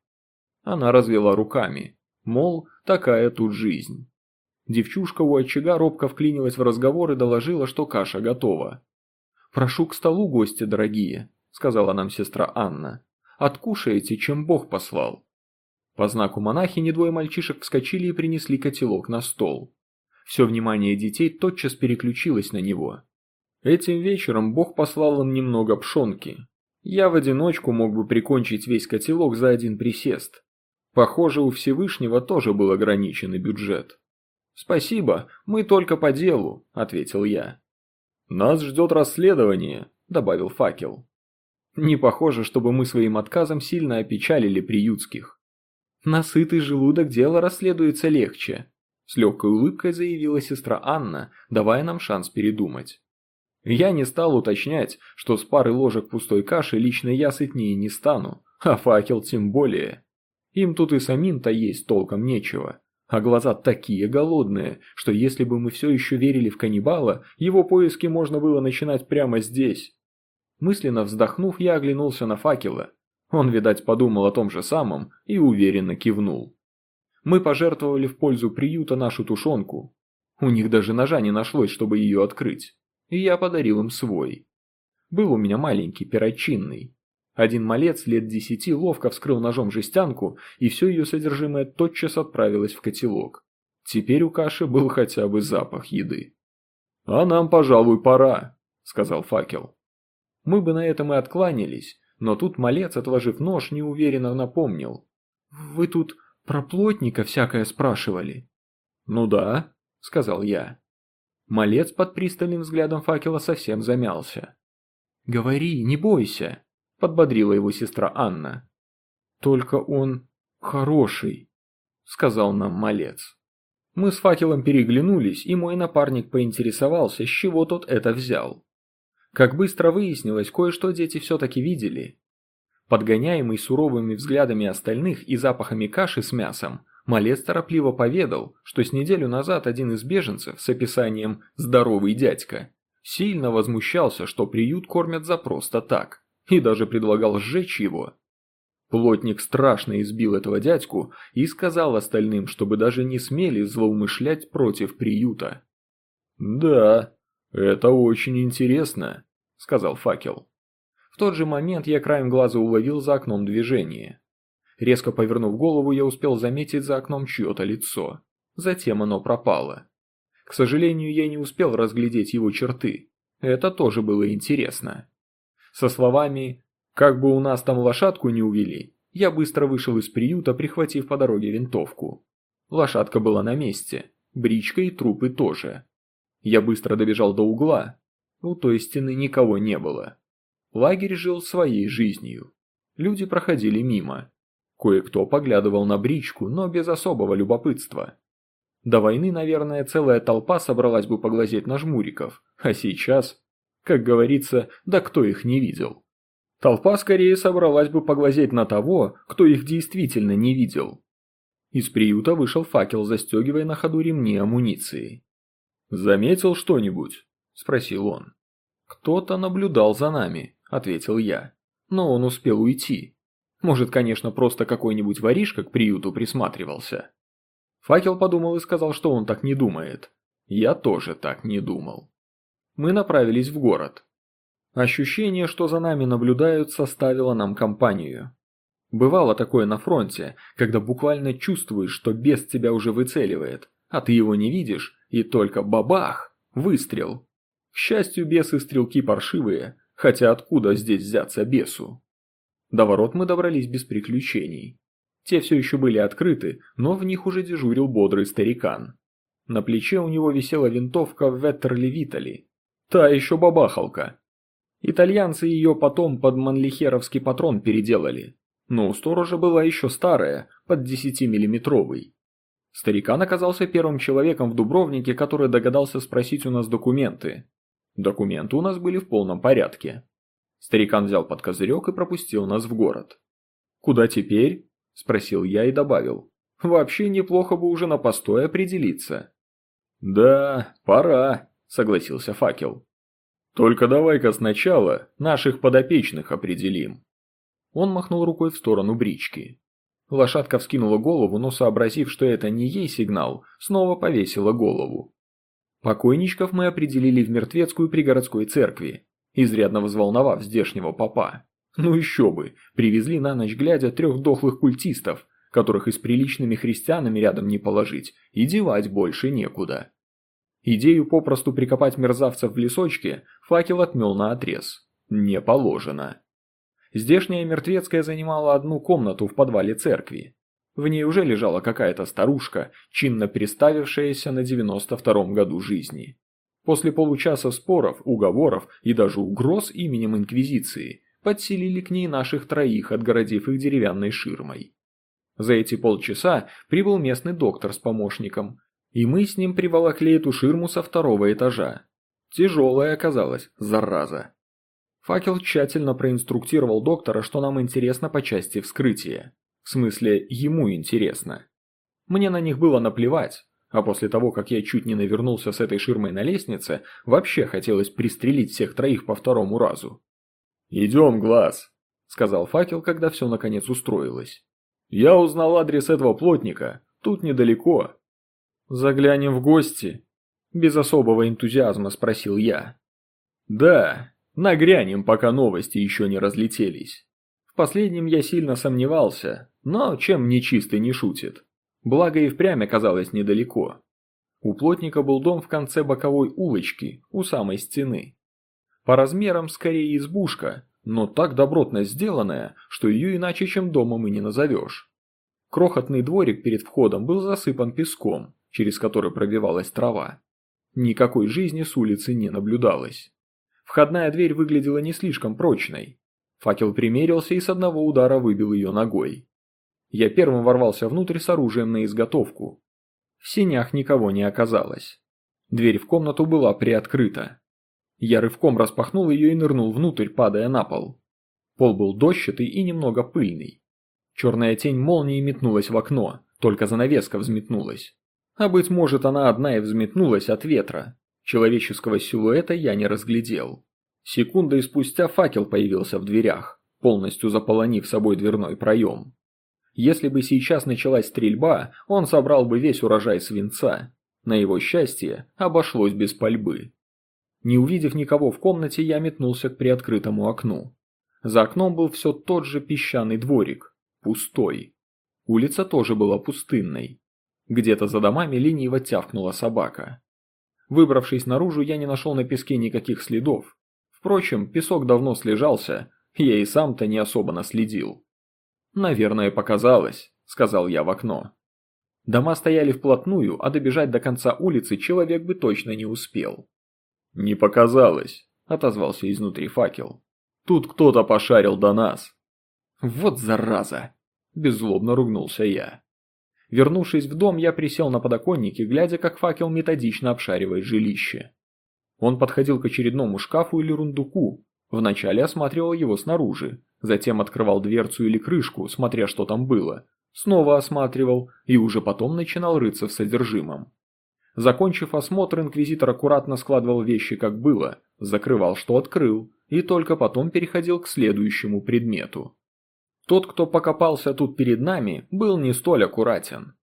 Она развела руками, мол, такая тут жизнь. Девчушка у очага робко вклинилась в разговор и доложила, что каша готова. «Прошу к столу, гости дорогие», – сказала нам сестра Анна. откушаете, чем Бог послал». По знаку монахини двое мальчишек вскочили и принесли котелок на стол. Все внимание детей тотчас переключилось на него. Этим вечером Бог послал им немного пшенки. Я в одиночку мог бы прикончить весь котелок за один присест. Похоже, у Всевышнего тоже был ограниченный бюджет. «Спасибо, мы только по делу», – ответил я. «Нас ждет расследование», – добавил факел. Не похоже, чтобы мы своим отказом сильно опечалили приютских. Насытый желудок дело расследуется легче. С легкой улыбкой заявила сестра Анна, давая нам шанс передумать. Я не стал уточнять, что с пары ложек пустой каши лично я сытнее не стану, а факел тем более. Им тут и самим-то есть толком нечего. А глаза такие голодные, что если бы мы все еще верили в каннибала, его поиски можно было начинать прямо здесь. Мысленно вздохнув, я оглянулся на факела. Он, видать, подумал о том же самом и уверенно кивнул. Мы пожертвовали в пользу приюта нашу тушенку. У них даже ножа не нашлось, чтобы ее открыть. И я подарил им свой. Был у меня маленький, перочинный. Один малец лет десяти ловко вскрыл ножом жестянку, и все ее содержимое тотчас отправилось в котелок. Теперь у каши был хотя бы запах еды. «А нам, пожалуй, пора», — сказал факел. Мы бы на этом и откланялись, но тут малец, отложив нож, неуверенно напомнил. «Вы тут про плотника всякое спрашивали?» «Ну да», — сказал я. Малец под пристальным взглядом факела совсем замялся. «Говори, не бойся», — подбодрила его сестра Анна. «Только он хороший», — сказал нам малец. Мы с факелом переглянулись, и мой напарник поинтересовался, с чего тот это взял. Как быстро выяснилось, кое-что дети все-таки видели. Подгоняемый суровыми взглядами остальных и запахами каши с мясом, Малец торопливо поведал, что с неделю назад один из беженцев с описанием «здоровый дядька» сильно возмущался, что приют кормят за просто так, и даже предлагал сжечь его. Плотник страшно избил этого дядьку и сказал остальным, чтобы даже не смели злоумышлять против приюта. «Да, это очень интересно», – сказал факел. В тот же момент я краем глаза уловил за окном движение. Резко повернув голову, я успел заметить за окном чье-то лицо. Затем оно пропало. К сожалению, я не успел разглядеть его черты. Это тоже было интересно. Со словами «Как бы у нас там лошадку не увели», я быстро вышел из приюта, прихватив по дороге винтовку. Лошадка была на месте, бричка и трупы тоже. Я быстро добежал до угла, у той стены никого не было. Лагерь жил своей жизнью. Люди проходили мимо. Кое-кто поглядывал на бричку, но без особого любопытства. До войны, наверное, целая толпа собралась бы поглазеть на жмуриков, а сейчас, как говорится, да кто их не видел. Толпа скорее собралась бы поглазеть на того, кто их действительно не видел. Из приюта вышел факел, застегивая на ходу ремни амуниции. «Заметил что-нибудь?» – спросил он. «Кто-то наблюдал за нами», – ответил я. «Но он успел уйти. Может, конечно, просто какой-нибудь воришка к приюту присматривался». Факел подумал и сказал, что он так не думает. Я тоже так не думал. Мы направились в город. Ощущение, что за нами наблюдают, составило нам компанию. Бывало такое на фронте, когда буквально чувствуешь, что бес тебя уже выцеливает, а ты его не видишь, и только бабах, выстрел, к счастью, бесы-стрелки паршивые, хотя откуда здесь взяться бесу? До ворот мы добрались без приключений. Те все еще были открыты, но в них уже дежурил бодрый старикан. На плече у него висела винтовка Веттерли Витали. Та еще бабахалка. Итальянцы ее потом под манлихеровский патрон переделали. Но у сторожа была еще старая, под 10-миллиметровый. Старикан оказался первым человеком в Дубровнике, который догадался спросить у нас документы. Документы у нас были в полном порядке. Старикан взял под козырек и пропустил нас в город. «Куда теперь?» – спросил я и добавил. «Вообще неплохо бы уже на постой определиться». «Да, пора», – согласился факел. «Только давай-ка сначала наших подопечных определим». Он махнул рукой в сторону брички. Лошадка вскинула голову, но сообразив, что это не ей сигнал, снова повесила голову. Покойничков мы определили в мертвецкую пригородской церкви, изрядно взволновав здешнего попа. Ну еще бы, привезли на ночь глядя трех дохлых культистов, которых и с приличными христианами рядом не положить, и девать больше некуда. Идею попросту прикопать мерзавцев в лесочке факел отмел на отрез. Не положено. Здешняя мертвецкая занимала одну комнату в подвале церкви. В ней уже лежала какая-то старушка, чинно приставившаяся на 92-м году жизни. После получаса споров, уговоров и даже угроз именем Инквизиции подселили к ней наших троих, отгородив их деревянной ширмой. За эти полчаса прибыл местный доктор с помощником, и мы с ним приволокли эту ширму со второго этажа. Тяжелая оказалась, зараза. Факел тщательно проинструктировал доктора, что нам интересно по части вскрытия. В смысле, ему интересно. Мне на них было наплевать, а после того, как я чуть не навернулся с этой ширмой на лестнице, вообще хотелось пристрелить всех троих по второму разу. «Идем, Глаз», – сказал Факел, когда все наконец устроилось. «Я узнал адрес этого плотника, тут недалеко». «Заглянем в гости?» – без особого энтузиазма спросил я. «Да, Нагрянем, пока новости еще не разлетелись. В последнем я сильно сомневался, но чем нечистый не шутит. Благо и впрямь оказалось недалеко. У плотника был дом в конце боковой улочки, у самой стены. По размерам скорее избушка, но так добротно сделанная, что ее иначе чем домом и не назовешь. Крохотный дворик перед входом был засыпан песком, через который пробивалась трава. Никакой жизни с улицы не наблюдалось. Входная дверь выглядела не слишком прочной. Факел примерился и с одного удара выбил ее ногой. Я первым ворвался внутрь с оружием на изготовку. В синях никого не оказалось. Дверь в комнату была приоткрыта. Я рывком распахнул ее и нырнул внутрь, падая на пол. Пол был дощатый и немного пыльный. Черная тень молнии метнулась в окно, только занавеска взметнулась. А быть может она одна и взметнулась от ветра. Человеческого силуэта я не разглядел. Секундой спустя факел появился в дверях, полностью заполонив собой дверной проем. Если бы сейчас началась стрельба, он собрал бы весь урожай свинца. На его счастье, обошлось без пальбы. Не увидев никого в комнате, я метнулся к приоткрытому окну. За окном был все тот же песчаный дворик, пустой. Улица тоже была пустынной. Где-то за домами лениво тявкнула собака. Выбравшись наружу, я не нашел на песке никаких следов. Впрочем, песок давно слежался, я и сам-то не особо наследил. «Наверное, показалось», – сказал я в окно. Дома стояли вплотную, а добежать до конца улицы человек бы точно не успел. «Не показалось», – отозвался изнутри факел. «Тут кто-то пошарил до нас». «Вот зараза!» – беззлобно ругнулся я. Вернувшись в дом, я присел на подоконнике, глядя, как факел методично обшаривает жилище. Он подходил к очередному шкафу или рундуку, вначале осматривал его снаружи, затем открывал дверцу или крышку, смотря что там было, снова осматривал и уже потом начинал рыться в содержимом. Закончив осмотр, инквизитор аккуратно складывал вещи как было, закрывал что открыл, и только потом переходил к следующему предмету. Тот, кто покопался тут перед нами, был не столь аккуратен.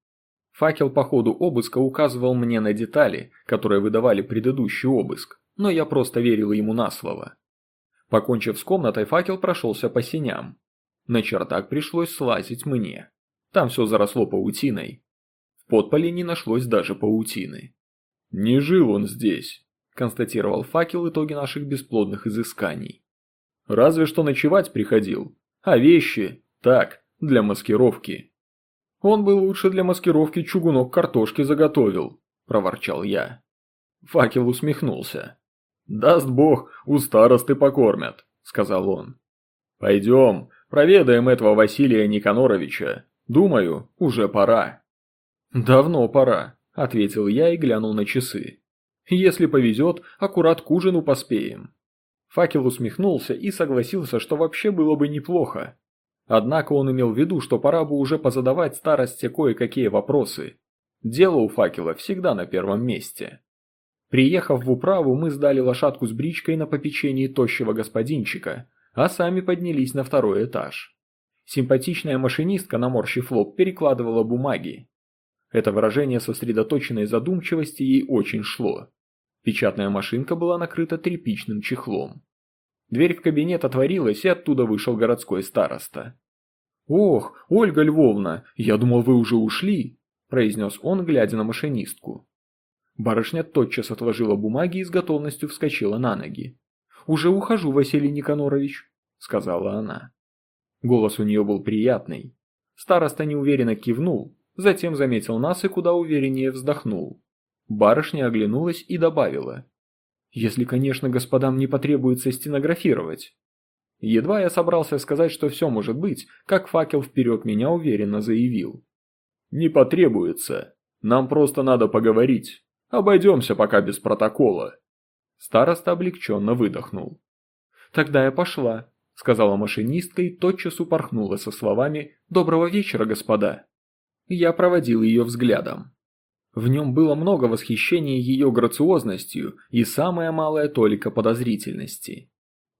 Факел по ходу обыска указывал мне на детали, которые выдавали предыдущий обыск, но я просто верил ему на слово. Покончив с комнатой, факел прошелся по синям. На чердак пришлось слазить мне. Там все заросло паутиной. В подполе не нашлось даже паутины. «Не жил он здесь», – констатировал Факел итоги наших бесплодных изысканий. «Разве что ночевать приходил, а вещи, так, для маскировки. Он бы лучше для маскировки чугунок картошки заготовил, проворчал я. Факел усмехнулся. «Даст бог, у старосты покормят», — сказал он. «Пойдем, проведаем этого Василия Никаноровича. Думаю, уже пора». «Давно пора», — ответил я и глянул на часы. «Если повезет, аккурат к ужину поспеем». Факел усмехнулся и согласился, что вообще было бы неплохо. Однако он имел в виду, что пора бы уже позадавать старости кое-какие вопросы. Дело у факела всегда на первом месте. Приехав в управу, мы сдали лошадку с бричкой на попечении тощего господинчика, а сами поднялись на второй этаж. Симпатичная машинистка, наморщив лоб, перекладывала бумаги. Это выражение сосредоточенной задумчивости ей очень шло. Печатная машинка была накрыта тряпичным чехлом. Дверь в кабинет отворилась, и оттуда вышел городской староста. «Ох, Ольга Львовна, я думал, вы уже ушли», – произнес он, глядя на машинистку. Барышня тотчас отложила бумаги и с готовностью вскочила на ноги. «Уже ухожу, Василий Никанорович», – сказала она. Голос у нее был приятный. Староста неуверенно кивнул, затем заметил нас и куда увереннее вздохнул. Барышня оглянулась и добавила. «Если, конечно, господам не потребуется стенографировать». Едва я собрался сказать, что все может быть, как факел вперед меня уверенно заявил. «Не потребуется. Нам просто надо поговорить. Обойдемся пока без протокола». Староста облегченно выдохнул. «Тогда я пошла», — сказала машинистка и тотчас упорхнула со словами «Доброго вечера, господа». Я проводил ее взглядом. В нем было много восхищения ее грациозностью и самая малая толика подозрительности.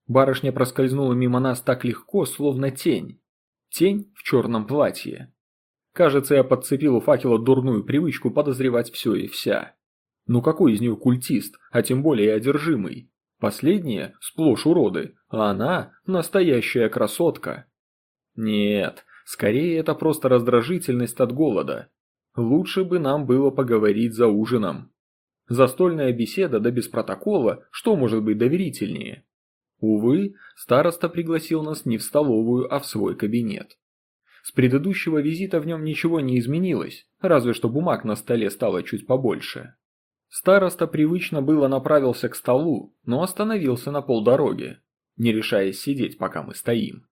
Барышня проскользнула мимо нас так легко, словно тень. Тень в черном платье. Кажется, я подцепил у факела дурную привычку подозревать все и вся. Ну какой из нее культист, а тем более одержимый? Последние сплошь уроды, а она настоящая красотка. Нет, скорее это просто раздражительность от голода. Лучше бы нам было поговорить за ужином. Застольная беседа, да без протокола, что может быть доверительнее? Увы, староста пригласил нас не в столовую, а в свой кабинет. С предыдущего визита в нем ничего не изменилось, разве что бумаг на столе стало чуть побольше. Староста привычно было направился к столу, но остановился на полдороге, не решаясь сидеть, пока мы стоим.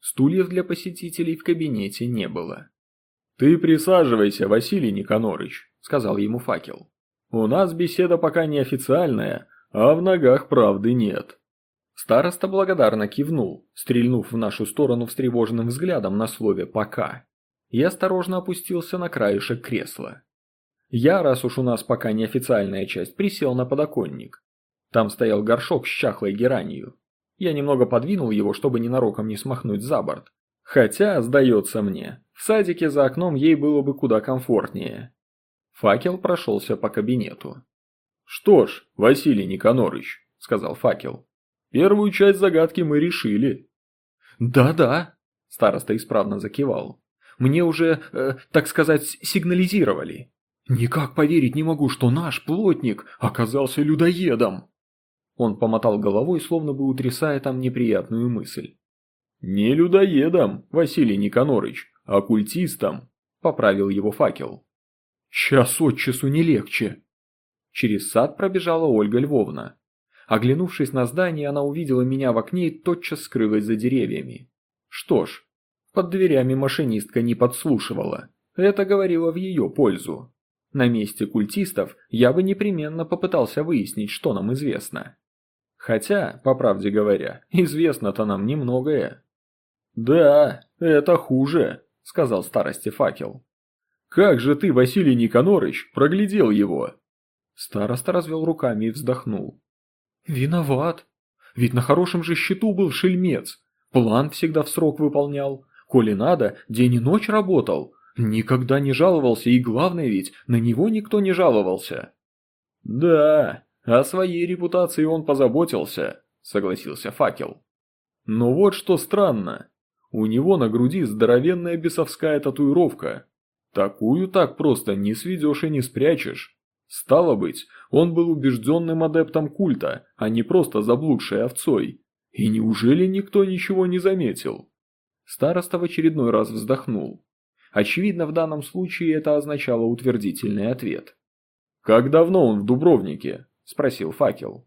Стульев для посетителей в кабинете не было. «Ты присаживайся, Василий Никонорыч», — сказал ему факел. «У нас беседа пока неофициальная, а в ногах правды нет». Староста благодарно кивнул, стрельнув в нашу сторону встревоженным взглядом на слове «пока». И осторожно опустился на краешек кресла. Я, раз уж у нас пока неофициальная часть, присел на подоконник. Там стоял горшок с чахлой геранью. Я немного подвинул его, чтобы ненароком не смахнуть за борт. Хотя, сдается мне, в садике за окном ей было бы куда комфортнее. Факел прошелся по кабинету. «Что ж, Василий Никонорыч», — сказал факел, — «первую часть загадки мы решили». «Да-да», — староста исправно закивал. «Мне уже, э, так сказать, сигнализировали». «Никак поверить не могу, что наш плотник оказался людоедом!» Он помотал головой, словно бы утрясая там неприятную мысль. «Не людоедом, Василий Никонорыч, а культистом», – поправил его факел. «Час от часу не легче». Через сад пробежала Ольга Львовна. Оглянувшись на здание, она увидела меня в окне и тотчас скрылась за деревьями. Что ж, под дверями машинистка не подслушивала. Это говорило в ее пользу. На месте культистов я бы непременно попытался выяснить, что нам известно. Хотя, по правде говоря, известно-то нам немногое. «Да, это хуже», — сказал старости факел. «Как же ты, Василий Никонорыч, проглядел его?» Староста развел руками и вздохнул. «Виноват. Ведь на хорошем же счету был шельмец. План всегда в срок выполнял. Коли надо, день и ночь работал. Никогда не жаловался, и главное ведь, на него никто не жаловался. Да, о своей репутации он позаботился, согласился факел. Но вот что странно. У него на груди здоровенная бесовская татуировка. Такую так просто не сведешь и не спрячешь. Стало быть, он был убежденным адептом культа, а не просто заблудшей овцой. И неужели никто ничего не заметил? Староста в очередной раз вздохнул. Очевидно, в данном случае это означало утвердительный ответ. «Как давно он в Дубровнике?» – спросил факел.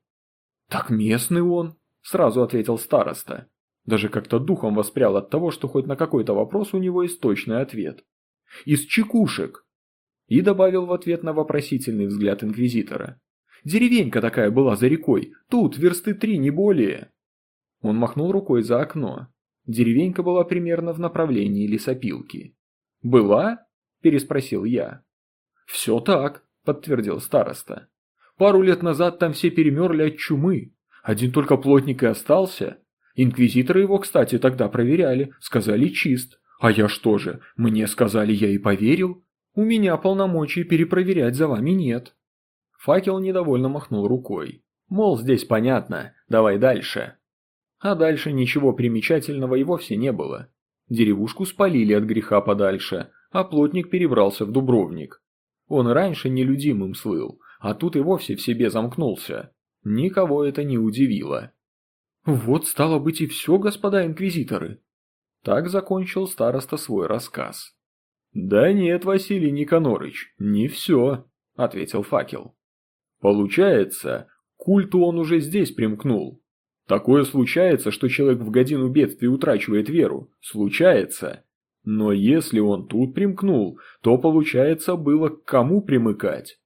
«Так местный он», – сразу ответил староста. Даже как-то духом воспрял от того, что хоть на какой-то вопрос у него есть точный ответ. «Из чекушек!» И добавил в ответ на вопросительный взгляд инквизитора. «Деревенька такая была за рекой, тут версты три, не более!» Он махнул рукой за окно. Деревенька была примерно в направлении лесопилки. «Была?» – переспросил я. «Все так», – подтвердил староста. «Пару лет назад там все перемерли от чумы. Один только плотник и остался. Инквизиторы его, кстати, тогда проверяли, сказали чист. А я что же, мне сказали, я и поверил? У меня полномочий перепроверять за вами нет». Факел недовольно махнул рукой. Мол, здесь понятно, давай дальше. А дальше ничего примечательного и вовсе не было. Деревушку спалили от греха подальше, а плотник перебрался в Дубровник. Он раньше нелюдимым слыл, а тут и вовсе в себе замкнулся. Никого это не удивило. Вот стало быть и все, господа инквизиторы. Так закончил староста свой рассказ. «Да нет, Василий Никонорыч, не все», — ответил факел. «Получается, культу он уже здесь примкнул. Такое случается, что человек в годину бедствия утрачивает веру. Случается. Но если он тут примкнул, то, получается, было к кому примыкать?»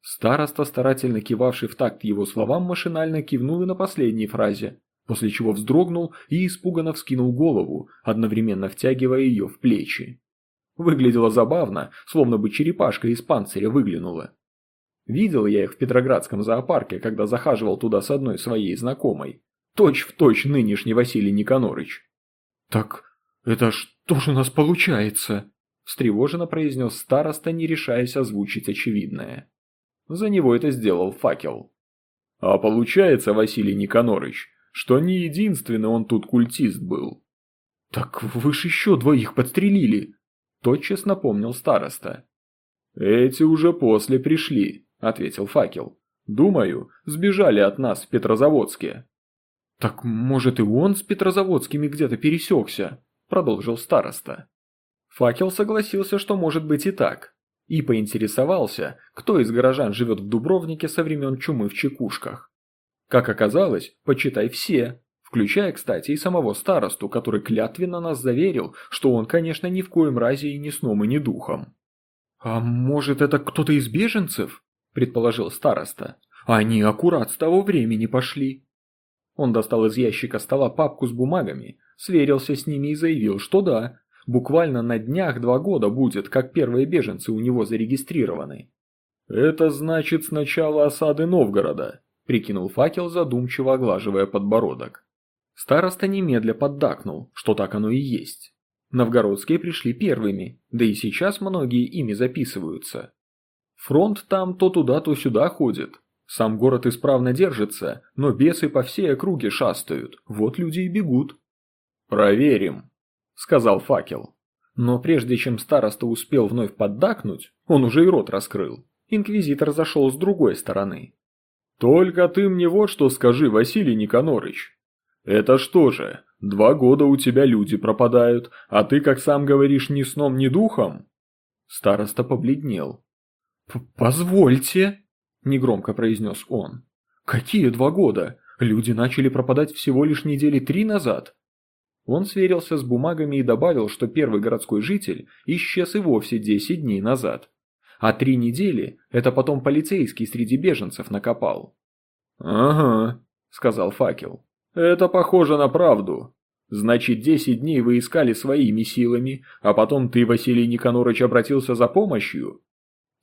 Староста, старательно кивавший в такт его словам, машинально кивнул и на последней фразе, после чего вздрогнул и испуганно вскинул голову, одновременно втягивая ее в плечи. Выглядело забавно, словно бы черепашка из панциря выглянула. Видел я их в Петроградском зоопарке, когда захаживал туда с одной своей знакомой. Точь в точь нынешний Василий Никонорыч. «Так это что же у нас получается?» – встревоженно произнес староста, не решаясь озвучить очевидное. За него это сделал факел. «А получается, Василий Никонорыч, что не единственный он тут культист был». «Так вы ж еще двоих подстрелили!» – тотчас напомнил староста. «Эти уже после пришли», – ответил факел. «Думаю, сбежали от нас в Петрозаводске». «Так, может, и он с Петрозаводскими где-то пересекся?» – продолжил староста. Факел согласился, что может быть и так, и поинтересовался, кто из горожан живет в Дубровнике со времен чумы в Чекушках. Как оказалось, почитай все, включая, кстати, и самого старосту, который клятвенно нас заверил, что он, конечно, ни в коем разе и ни сном, и ни духом. «А может, это кто-то из беженцев?» – предположил староста. «Они аккурат с того времени пошли». Он достал из ящика стола папку с бумагами, сверился с ними и заявил, что да, буквально на днях два года будет, как первые беженцы у него зарегистрированы. «Это значит сначала осады Новгорода», – прикинул факел, задумчиво оглаживая подбородок. Староста немедля поддакнул, что так оно и есть. Новгородские пришли первыми, да и сейчас многие ими записываются. Фронт там то туда, то сюда ходит. Сам город исправно держится, но бесы по всей округе шастают, вот люди и бегут. «Проверим», — сказал факел. Но прежде чем староста успел вновь поддакнуть, он уже и рот раскрыл. Инквизитор зашел с другой стороны. «Только ты мне вот что скажи, Василий Никонорыч. Это что же, Два года у тебя люди пропадают, а ты, как сам говоришь, ни сном, ни духом?» Староста побледнел. «Позвольте», – негромко произнес он. «Какие два года? Люди начали пропадать всего лишь недели три назад». Он сверился с бумагами и добавил, что первый городской житель исчез и вовсе десять дней назад. А три недели – это потом полицейский среди беженцев накопал. «Ага», – сказал факел. «Это похоже на правду. Значит, десять дней вы искали своими силами, а потом ты, Василий Никонорович, обратился за помощью?»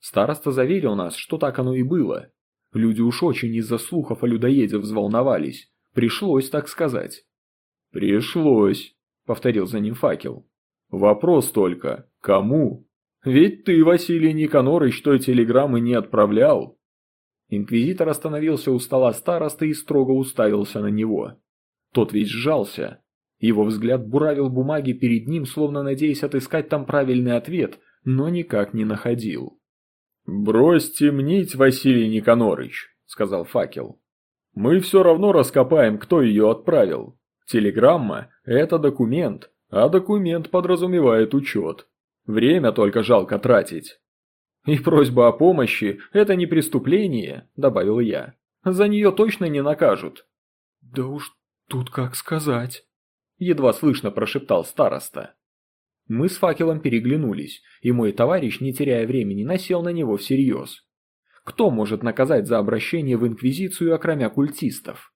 Староста заверил нас, что так оно и было. Люди уж очень из-за слухов о людоеде взволновались. Пришлось так сказать. «Пришлось», — повторил за ним факел. «Вопрос только, кому? Ведь ты, Василий Никонорович, той телеграммы не отправлял». Инквизитор остановился у стола старосты и строго уставился на него. Тот весь сжался. Его взгляд буравил бумаги перед ним, словно надеясь отыскать там правильный ответ, но никак не находил. «Брось темнить, Василий Никонорыч», — сказал факел. «Мы все равно раскопаем, кто ее отправил. Телеграмма – это документ, а документ подразумевает учет. Время только жалко тратить». «И просьба о помощи – это не преступление», – добавил я. «За нее точно не накажут». «Да уж «Тут как сказать», – едва слышно прошептал староста. Мы с факелом переглянулись, и мой товарищ, не теряя времени, насел на него всерьез. Кто может наказать за обращение в Инквизицию, окромя культистов?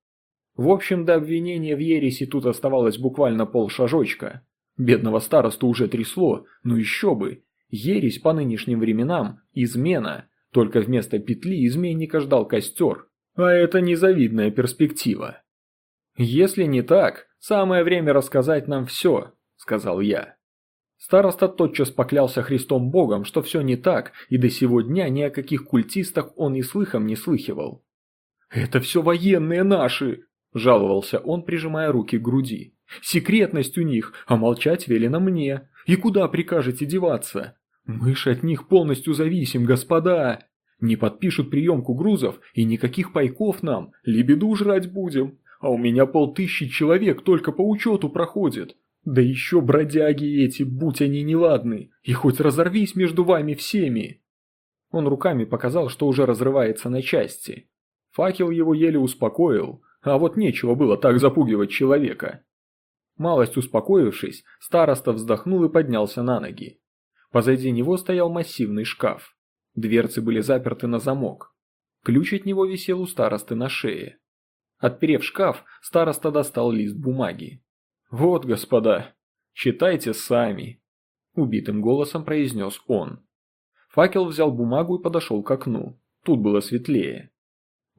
В общем, до обвинения в ереси тут оставалось буквально полшажочка. Бедного старосту уже трясло, ну еще бы. Ересь по нынешним временам – измена, только вместо петли изменника ждал костер. А это незавидная перспектива. «Если не так, самое время рассказать нам все», – сказал я. Староста тотчас поклялся Христом Богом, что все не так, и до сего дня ни о каких культистах он и слыхом не слыхивал. «Это все военные наши!» – жаловался он, прижимая руки к груди. «Секретность у них, а молчать велено мне. И куда прикажете деваться? Мы ж от них полностью зависим, господа. Не подпишут приемку грузов и никаких пайков нам, лебеду жрать будем. А у меня полтысячи человек только по учету проходит. Да еще бродяги эти, будь они неладны, и хоть разорвись между вами всеми. Он руками показал, что уже разрывается на части. Факел его еле успокоил, а вот нечего было так запугивать человека. Малость успокоившись, староста вздохнул и поднялся на ноги. Позади него стоял массивный шкаф. Дверцы были заперты на замок. Ключ от него висел у старосты на шее. Отперев шкаф, староста достал лист бумаги. «Вот, господа, читайте сами», – убитым голосом произнес он. Факел взял бумагу и подошел к окну. Тут было светлее.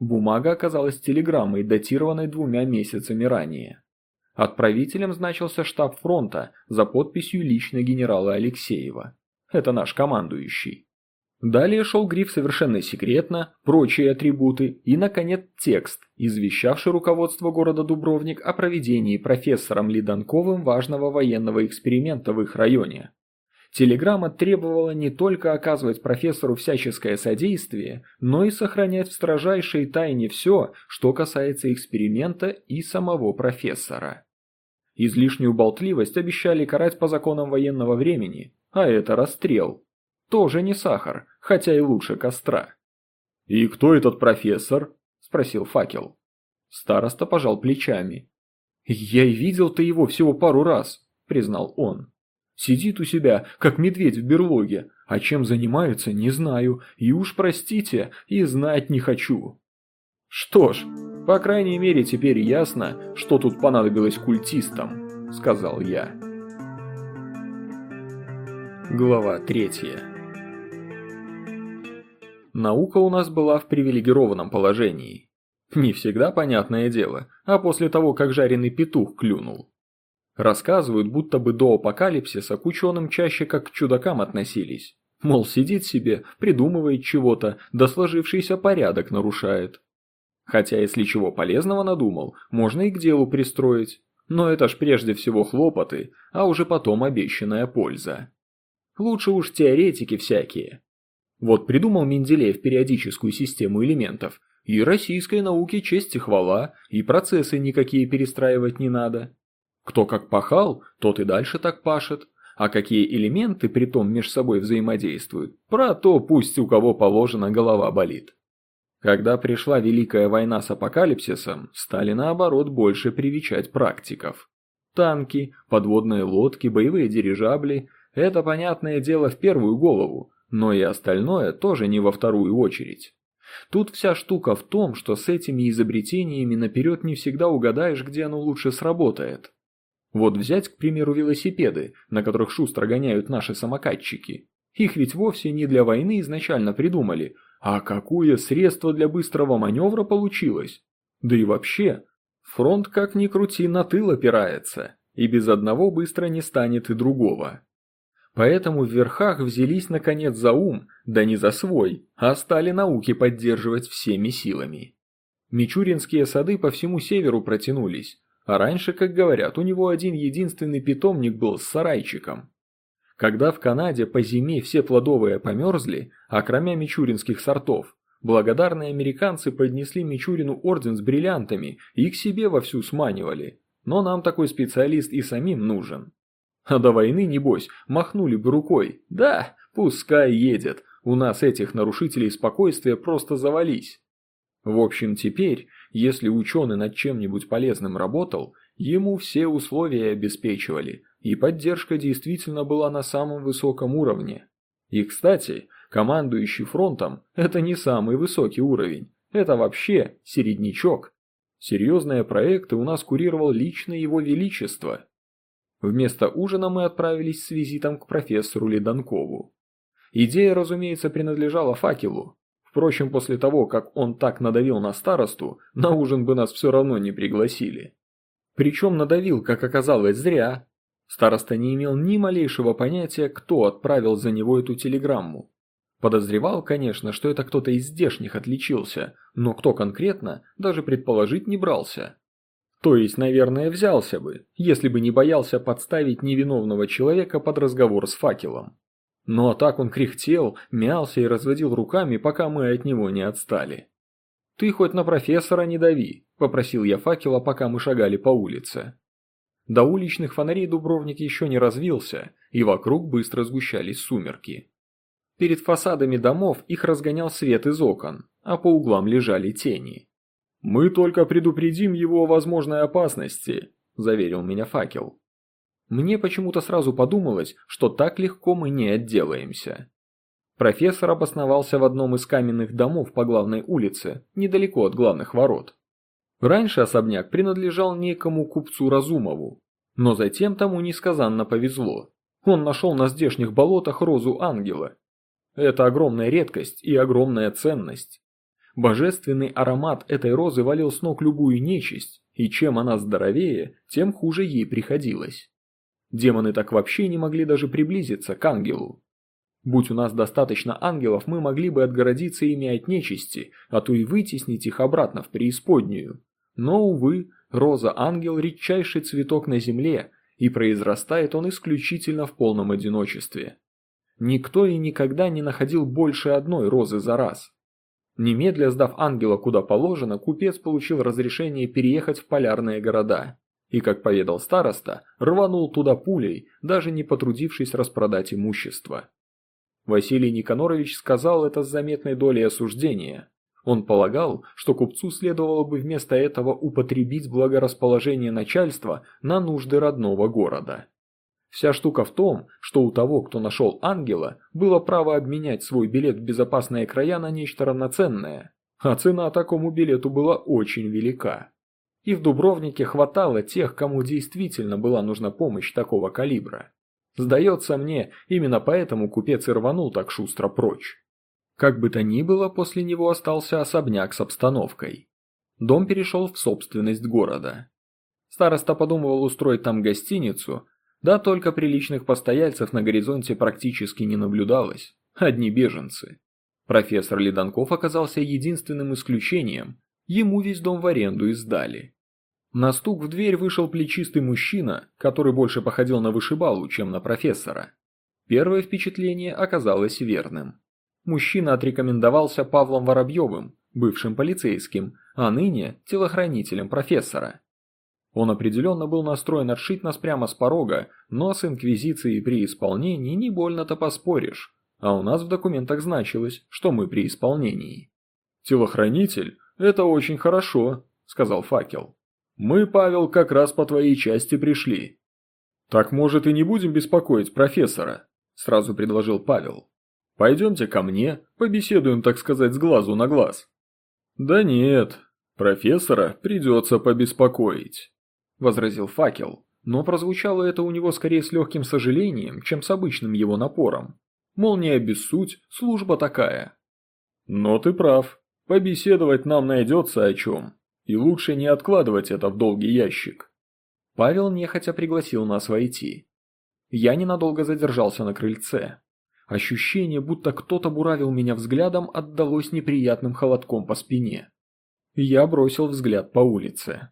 Бумага оказалась телеграммой, датированной двумя месяцами ранее. Отправителем значился штаб фронта за подписью лично генерала Алексеева. Это наш командующий. Далее шел гриф «Совершенно секретно», прочие атрибуты и, наконец, текст, извещавший руководство города Дубровник о проведении профессором Лиданковым важного военного эксперимента в их районе. Телеграмма требовала не только оказывать профессору всяческое содействие, но и сохранять в строжайшей тайне все, что касается эксперимента и самого профессора. Излишнюю болтливость обещали карать по законам военного времени, а это расстрел. Тоже не сахар, хотя и лучше костра. «И кто этот профессор?» – спросил факел. Староста пожал плечами. «Я и видел-то его всего пару раз», – признал он. «Сидит у себя, как медведь в берлоге, а чем занимается, не знаю, и уж простите, и знать не хочу». «Что ж, по крайней мере теперь ясно, что тут понадобилось культистам», – сказал я. Глава третья Наука у нас была в привилегированном положении. Не всегда, понятное дело, а после того, как жареный петух клюнул. Рассказывают, будто бы до апокалипсиса к ученым чаще как к чудакам относились. Мол, сидит себе, придумывает чего-то, да сложившийся порядок нарушает. Хотя, если чего полезного надумал, можно и к делу пристроить. Но это ж прежде всего хлопоты, а уже потом обещанная польза. Лучше уж теоретики всякие. Вот придумал Менделеев периодическую систему элементов, и российской науке честь и хвала, и процессы никакие перестраивать не надо. Кто как пахал, тот и дальше так пашет, а какие элементы при том между собой взаимодействуют, про то пусть у кого положено голова болит. Когда пришла Великая война с апокалипсисом, стали наоборот больше привечать практиков. Танки, подводные лодки, боевые дирижабли – это, понятное дело, в первую голову, но и остальное тоже не во вторую очередь. Тут вся штука в том, что с этими изобретениями наперед не всегда угадаешь, где оно лучше сработает. Вот взять, к примеру, велосипеды, на которых шустро гоняют наши самокатчики. Их ведь вовсе не для войны изначально придумали, а какое средство для быстрого маневра получилось. Да и вообще, фронт как ни крути на тыл опирается, и без одного быстро не станет и другого. Поэтому в верхах взялись наконец за ум, да не за свой, а стали науки поддерживать всеми силами. Мичуринские сады по всему северу протянулись, а раньше, как говорят, у него один единственный питомник был с сарайчиком. Когда в Канаде по зиме все плодовые померзли, а кроме мичуринских сортов, благодарные американцы поднесли Мичурину орден с бриллиантами и к себе вовсю сманивали. Но нам такой специалист и самим нужен. А до войны, небось, махнули бы рукой. Да, пускай едет, у нас этих нарушителей спокойствия просто завались. В общем, теперь, если ученый над чем-нибудь полезным работал, ему все условия обеспечивали, и поддержка действительно была на самом высоком уровне. И, кстати, командующий фронтом – это не самый высокий уровень, это вообще середнячок. Серьезные проекты у нас курировал лично его величество – Вместо ужина мы отправились с визитом к профессору Леданкову. Идея, разумеется, принадлежала факелу. Впрочем, после того, как он так надавил на старосту, на ужин бы нас все равно не пригласили. Причем надавил, как оказалось, зря. Староста не имел ни малейшего понятия, кто отправил за него эту телеграмму. Подозревал, конечно, что это кто-то из здешних отличился, но кто конкретно, даже предположить не брался. То есть, наверное, взялся бы, если бы не боялся подставить невиновного человека под разговор с факелом. Но так он кряхтел, мялся и разводил руками, пока мы от него не отстали. «Ты хоть на профессора не дави», – попросил я факела, пока мы шагали по улице. До уличных фонарей Дубровник еще не развился, и вокруг быстро сгущались сумерки. Перед фасадами домов их разгонял свет из окон, а по углам лежали тени. «Мы только предупредим его о возможной опасности», – заверил меня факел. Мне почему-то сразу подумалось, что так легко мы не отделаемся. Профессор обосновался в одном из каменных домов по главной улице, недалеко от главных ворот. Раньше особняк принадлежал некому купцу Разумову, но затем тому несказанно повезло. Он нашел на здешних болотах розу ангела. Это огромная редкость и огромная ценность. Божественный аромат этой розы валил с ног любую нечисть, и чем она здоровее, тем хуже ей приходилось. Демоны так вообще не могли даже приблизиться к ангелу. Будь у нас достаточно ангелов, мы могли бы отгородиться ими от нечисти, а то и вытеснить их обратно в преисподнюю. Но, увы, роза-ангел – редчайший цветок на земле, и произрастает он исключительно в полном одиночестве. Никто и никогда не находил больше одной розы за раз. Немедля сдав ангела куда положено, купец получил разрешение переехать в полярные города. И, как поведал староста, рванул туда пулей, даже не потрудившись распродать имущество. Василий Никанорович сказал это с заметной долей осуждения. Он полагал, что купцу следовало бы вместо этого употребить благорасположение начальства на нужды родного города. Вся штука в том, что у того, кто нашел ангела, было право обменять свой билет в безопасные края на нечто равноценное, а цена такому билету была очень велика. И в Дубровнике хватало тех, кому действительно была нужна помощь такого калибра. Сдается мне, именно поэтому купец и рванул так шустро прочь. Как бы то ни было, после него остался особняк с обстановкой. Дом перешел в собственность города. Староста подумывал устроить там гостиницу, да только приличных постояльцев на горизонте практически не наблюдалось, одни беженцы. Профессор Леданков оказался единственным исключением, ему весь дом в аренду и сдали. На стук в дверь вышел плечистый мужчина, который больше походил на вышибалу, чем на профессора. Первое впечатление оказалось верным. Мужчина отрекомендовался Павлом Воробьевым, бывшим полицейским, а ныне телохранителем профессора. Он определенно был настроен отшить нас прямо с порога, но с инквизицией при исполнении не больно-то поспоришь, а у нас в документах значилось, что мы при исполнении. «Телохранитель? Это очень хорошо», – сказал факел. Мы, Павел, как раз по твоей части пришли. Так, может, и не будем беспокоить профессора, сразу предложил Павел. Пойдемте ко мне, побеседуем, так сказать, с глазу на глаз. Да нет, профессора придется побеспокоить, возразил факел, но прозвучало это у него скорее с легким сожалением, чем с обычным его напором. Мол, не обессудь, служба такая. Но ты прав, побеседовать нам найдется о чем. И лучше не откладывать это в долгий ящик. Павел нехотя пригласил нас войти. Я ненадолго задержался на крыльце. Ощущение, будто кто-то буравил меня взглядом, отдалось неприятным холодком по спине. Я бросил взгляд по улице.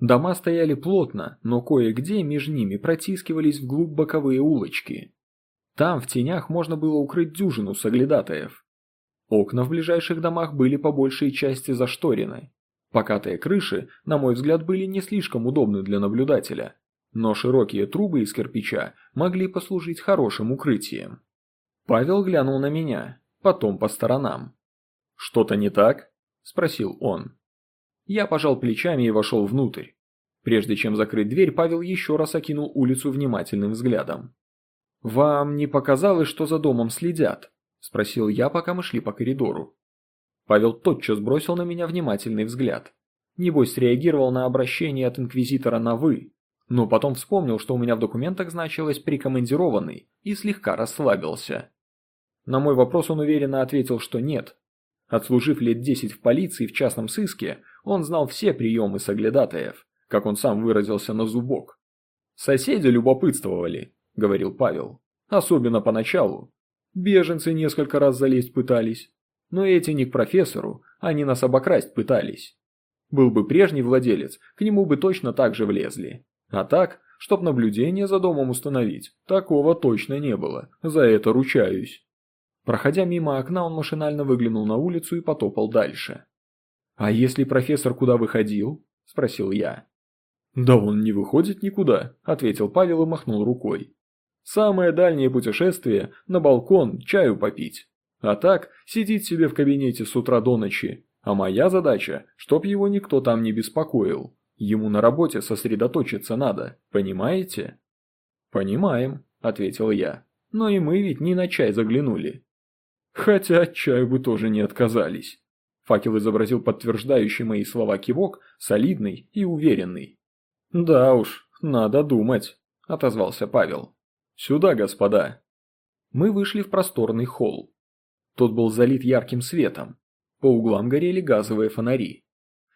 Дома стояли плотно, но кое-где между ними протискивались вглубь боковые улочки. Там в тенях можно было укрыть дюжину соглядатаев. Окна в ближайших домах были по большей части зашторены. Покатые крыши, на мой взгляд, были не слишком удобны для наблюдателя, но широкие трубы из кирпича могли послужить хорошим укрытием. Павел глянул на меня, потом по сторонам. «Что-то не так?» – спросил он. Я пожал плечами и вошел внутрь. Прежде чем закрыть дверь, Павел еще раз окинул улицу внимательным взглядом. «Вам не показалось, что за домом следят?» – спросил я, пока мы шли по коридору. Павел тотчас бросил на меня внимательный взгляд. Небось среагировал на обращение от инквизитора на «вы», но потом вспомнил, что у меня в документах значилось «прикомандированный» и слегка расслабился. На мой вопрос он уверенно ответил, что нет. Отслужив лет десять в полиции в частном сыске, он знал все приемы соглядатаев, как он сам выразился на зубок. «Соседи любопытствовали», — говорил Павел, — «особенно поначалу. Беженцы несколько раз залезть пытались, но эти не к профессору, они нас обокрасть пытались. Был бы прежний владелец, к нему бы точно так же влезли. А так, чтоб наблюдение за домом установить, такого точно не было, за это ручаюсь. Проходя мимо окна, он машинально выглянул на улицу и потопал дальше. «А если профессор куда выходил?» – спросил я. «Да он не выходит никуда», – ответил Павел и махнул рукой. «Самое дальнее путешествие – на балкон чаю попить. А так, сидит себе в кабинете с утра до ночи, а моя задача, чтоб его никто там не беспокоил. Ему на работе сосредоточиться надо, понимаете?» «Понимаем», – ответил я. «Но и мы ведь не на чай заглянули». «Хотя от чаю бы тоже не отказались». Факел изобразил подтверждающий мои слова кивок, солидный и уверенный. «Да уж, надо думать», – отозвался Павел. «Сюда, господа». Мы вышли в просторный холл. Тот был залит ярким светом. По углам горели газовые фонари.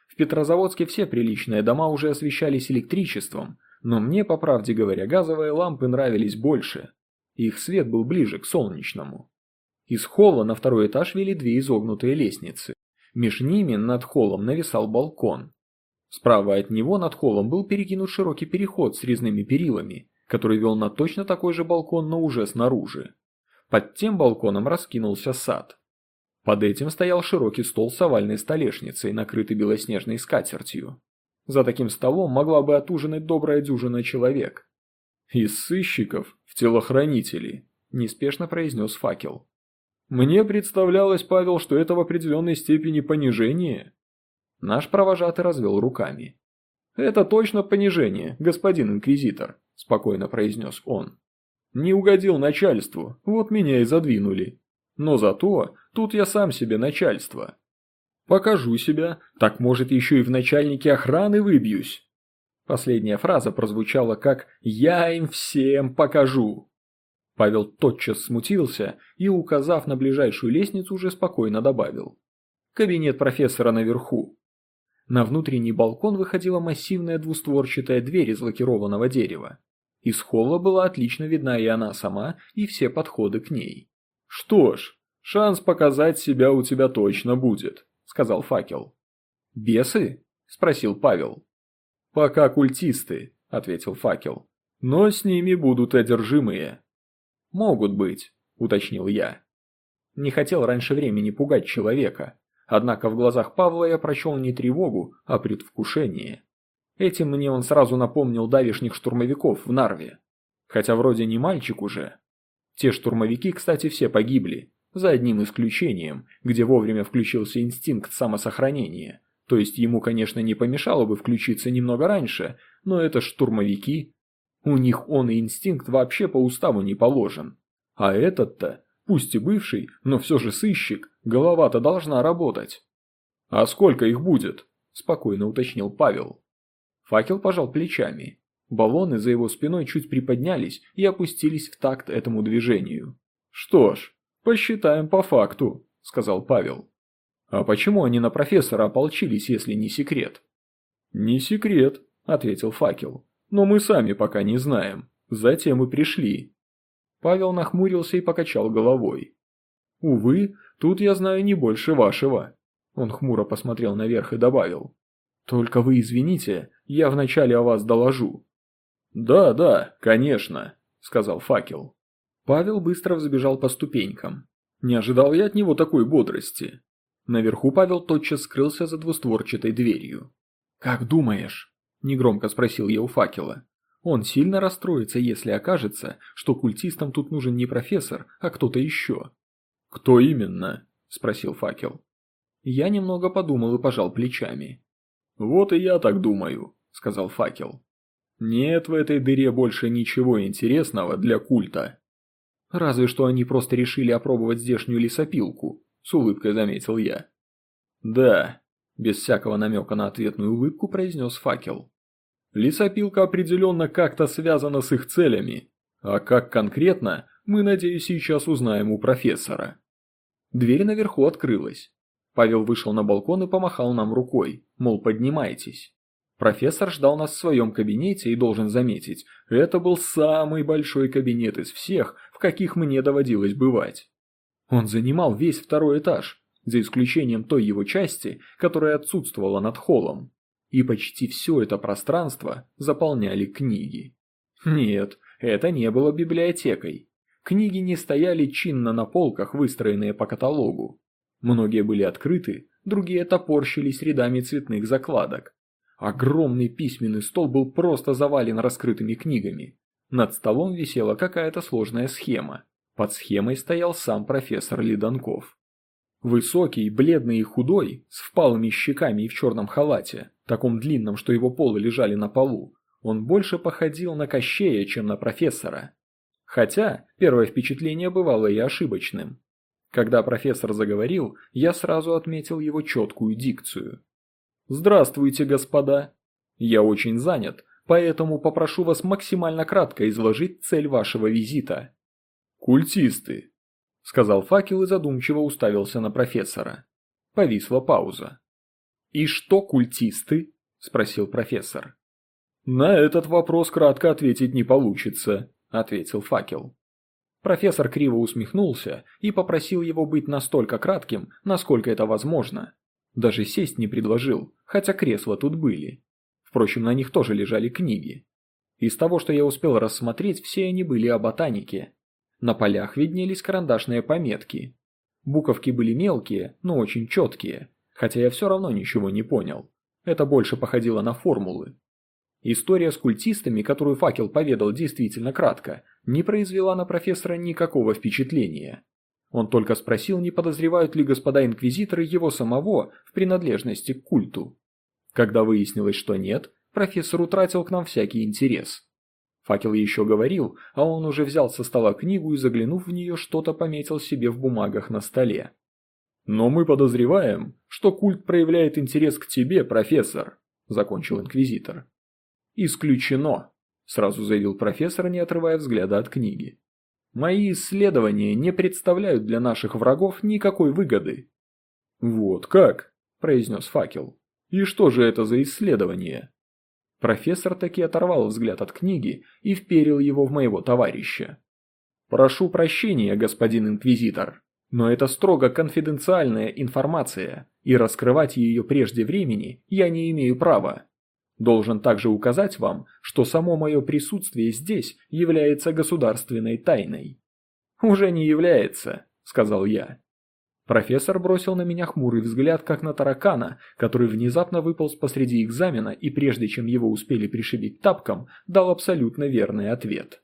В Петрозаводске все приличные дома уже освещались электричеством, но мне, по правде говоря, газовые лампы нравились больше. Их свет был ближе к солнечному. Из холла на второй этаж вели две изогнутые лестницы. Меж ними над холлом нависал балкон. Справа от него над холлом был перекинут широкий переход с резными перилами, который вел на точно такой же балкон, но уже снаружи. Под тем балконом раскинулся сад. Под этим стоял широкий стол с овальной столешницей, накрытый белоснежной скатертью. За таким столом могла бы отужинать добрая дюжина человек. «Из сыщиков в телохранители», – неспешно произнес факел. Мне представлялось, Павел, что это в определенной степени понижение. Наш провожатый развел руками. «Это точно понижение, господин инквизитор», – спокойно произнес он. «Не угодил начальству, вот меня и задвинули. Но зато тут я сам себе начальство. Покажу себя, так может еще и в начальнике охраны выбьюсь». Последняя фраза прозвучала как «Я им всем покажу». Павел тотчас смутился и, указав на ближайшую лестницу, уже спокойно добавил. «Кабинет профессора наверху». На внутренний балкон выходила массивная двустворчатая дверь из лакированного дерева. Из холла была отлично видна и она сама, и все подходы к ней. «Что ж, шанс показать себя у тебя точно будет», — сказал факел. «Бесы?» — спросил Павел. «Пока культисты», — ответил факел. «Но с ними будут одержимые». «Могут быть», – уточнил я. Не хотел раньше времени пугать человека, однако в глазах Павла я прочел не тревогу, а предвкушение. Этим мне он сразу напомнил давишних штурмовиков в Нарве. Хотя вроде не мальчик уже. Те штурмовики, кстати, все погибли, за одним исключением, где вовремя включился инстинкт самосохранения. То есть ему, конечно, не помешало бы включиться немного раньше, но это штурмовики, у них он и инстинкт вообще по уставу не положен. А этот-то, пусть и бывший, но все же сыщик, голова-то должна работать. «А сколько их будет?» – спокойно уточнил Павел. Факел пожал плечами. Баллоны за его спиной чуть приподнялись и опустились в такт этому движению. «Что ж, посчитаем по факту», – сказал Павел. «А почему они на профессора ополчились, если не секрет?» «Не секрет», – ответил Факел. Но мы сами пока не знаем. Затем и пришли. Павел нахмурился и покачал головой. Увы, тут я знаю не больше вашего. Он хмуро посмотрел наверх и добавил. Только вы извините, я вначале о вас доложу. Да, да, конечно, сказал факел. Павел быстро взбежал по ступенькам. Не ожидал я от него такой бодрости. Наверху Павел тотчас скрылся за двустворчатой дверью. «Как думаешь?» – негромко спросил я у факела. Он сильно расстроится, если окажется, что культистам тут нужен не профессор, а кто-то еще. «Кто именно?» – спросил факел. Я немного подумал и пожал плечами. «Вот и я так думаю», – сказал факел. «Нет в этой дыре больше ничего интересного для культа». «Разве что они просто решили опробовать здешнюю лесопилку», – с улыбкой заметил я. «Да», – без всякого намека на ответную улыбку произнес факел. Лесопилка определенно как-то связана с их целями. А как конкретно, мы, надеюсь, сейчас узнаем у профессора. Дверь наверху открылась. Павел вышел на балкон и помахал нам рукой, мол, поднимайтесь. Профессор ждал нас в своем кабинете и должен заметить, это был самый большой кабинет из всех, в каких мне доводилось бывать. Он занимал весь второй этаж, за исключением той его части, которая отсутствовала над холлом. И почти все это пространство заполняли книги. Нет, это не было библиотекой. Книги не стояли чинно на полках, выстроенные по каталогу. Многие были открыты, другие топорщились рядами цветных закладок. Огромный письменный стол был просто завален раскрытыми книгами. Над столом висела какая-то сложная схема. Под схемой стоял сам профессор Лиданков. Высокий, бледный и худой, с впалыми щеками и в черном халате, таком длинном, что его полы лежали на полу, он больше походил на Кощея, чем на профессора. Хотя первое впечатление бывало и ошибочным. Когда профессор заговорил, я сразу отметил его четкую дикцию. «Здравствуйте, господа. Я очень занят, поэтому попрошу вас максимально кратко изложить цель вашего визита». «Культисты», – сказал факел и задумчиво уставился на профессора. Повисла пауза. «И что культисты?» – спросил профессор. «На этот вопрос кратко ответить не получится», – ответил факел. Профессор криво усмехнулся и попросил его быть настолько кратким, насколько это возможно. Даже сесть не предложил, хотя кресла тут были. Впрочем, на них тоже лежали книги. Из того, что я успел рассмотреть, все они были о ботанике. На полях виднелись карандашные пометки. Буковки были мелкие, но очень четкие, хотя я все равно ничего не понял. Это больше походило на формулы. История с культистами, которую факел поведал действительно кратко, не произвела на профессора никакого впечатления. Он только спросил, не подозревают ли господа инквизиторы его самого в принадлежности к культу. Когда выяснилось, что нет, профессор утратил к нам всякий интерес. Факел еще говорил, а он уже взял со стола книгу и, заглянув в нее, что-то пометил себе в бумагах на столе. «Но мы подозреваем, что культ проявляет интерес к тебе, профессор», – закончил инквизитор. «Исключено», – сразу заявил профессор, не отрывая взгляда от книги. «Мои исследования не представляют для наших врагов никакой выгоды». «Вот как?» – произнес факел. «И что же это за исследование?» Профессор таки оторвал взгляд от книги и вперил его в моего товарища. «Прошу прощения, господин инквизитор, но это строго конфиденциальная информация, и раскрывать ее прежде времени я не имею права. Должен также указать вам, что само мое присутствие здесь является государственной тайной». «Уже не является», – сказал я. Профессор бросил на меня хмурый взгляд, как на таракана, который внезапно выполз посреди экзамена и прежде чем его успели пришибить тапком, дал абсолютно верный ответ.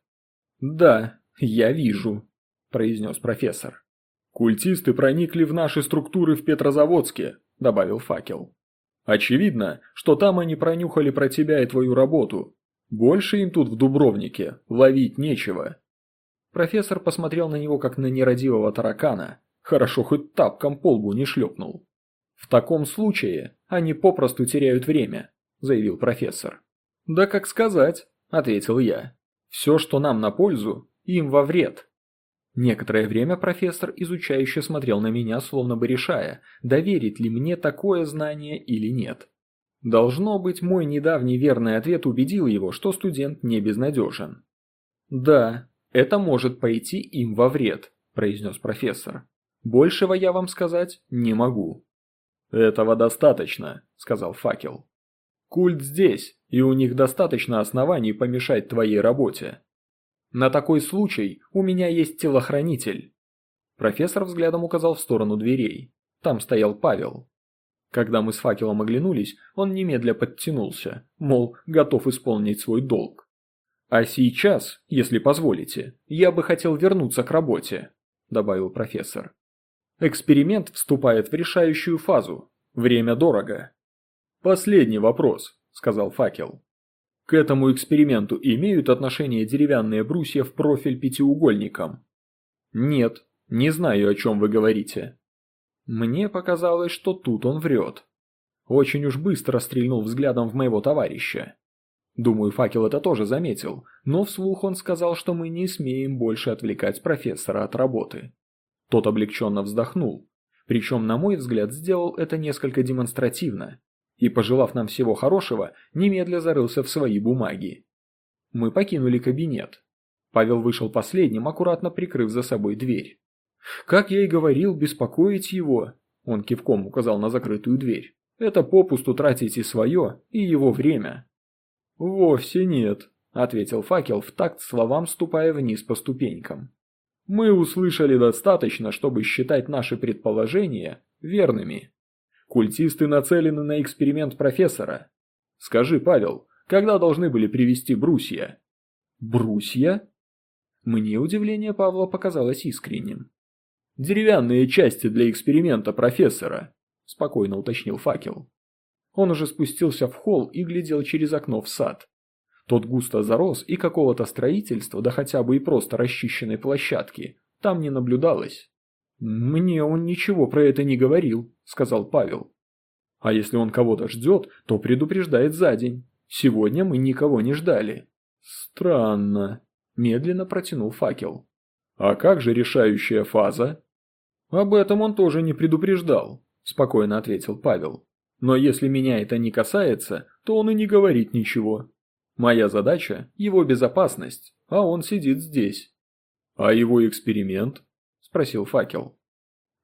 «Да, я вижу», – произнес профессор. «Культисты проникли в наши структуры в Петрозаводске», – добавил факел. Очевидно, что там они пронюхали про тебя и твою работу. Больше им тут в Дубровнике ловить нечего. Профессор посмотрел на него как на нерадивого таракана. Хорошо хоть тапком по лбу не шлепнул. В таком случае они попросту теряют время, заявил профессор. Да как сказать, ответил я. Все, что нам на пользу, им во вред. Некоторое время профессор изучающе смотрел на меня, словно бы решая, доверить ли мне такое знание или нет. Должно быть, мой недавний верный ответ убедил его, что студент не безнадежен. «Да, это может пойти им во вред», – произнес профессор. «Большего я вам сказать не могу». «Этого достаточно», – сказал факел. «Культ здесь, и у них достаточно оснований помешать твоей работе. На такой случай у меня есть телохранитель. Профессор взглядом указал в сторону дверей. Там стоял Павел. Когда мы с факелом оглянулись, он немедля подтянулся, мол, готов исполнить свой долг. «А сейчас, если позволите, я бы хотел вернуться к работе», – добавил профессор. «Эксперимент вступает в решающую фазу. Время дорого». «Последний вопрос», – сказал факел. К этому эксперименту имеют отношение деревянные брусья в профиль пятиугольником? Нет, не знаю, о чем вы говорите. Мне показалось, что тут он врет. Очень уж быстро стрельнул взглядом в моего товарища. Думаю, факел это тоже заметил, но вслух он сказал, что мы не смеем больше отвлекать профессора от работы. Тот облегченно вздохнул, причем, на мой взгляд, сделал это несколько демонстративно и, пожелав нам всего хорошего, немедля зарылся в свои бумаги. Мы покинули кабинет. Павел вышел последним, аккуратно прикрыв за собой дверь. Как я и говорил, беспокоить его. Он кивком указал на закрытую дверь. «Это попусту тратите свое и его время». «Вовсе нет», – ответил факел в такт словам, ступая вниз по ступенькам. «Мы услышали достаточно, чтобы считать наши предположения верными. Культисты нацелены на эксперимент профессора. Скажи, Павел, когда должны были привести брусья?» «Брусья?» Мне удивление Павла показалось искренним. «Деревянные части для эксперимента профессора», – спокойно уточнил факел. Он уже спустился в холл и глядел через окно в сад. Тот густо зарос, и какого-то строительства, да хотя бы и просто расчищенной площадки, там не наблюдалось. «Мне он ничего про это не говорил», – сказал Павел. «А если он кого-то ждет, то предупреждает за день. Сегодня мы никого не ждали». «Странно», – медленно протянул факел. «А как же решающая фаза?» «Об этом он тоже не предупреждал», – спокойно ответил Павел. «Но если меня это не касается, то он и не говорит ничего. Моя задача – его безопасность, а он сидит здесь». «А его эксперимент?» – спросил Факел.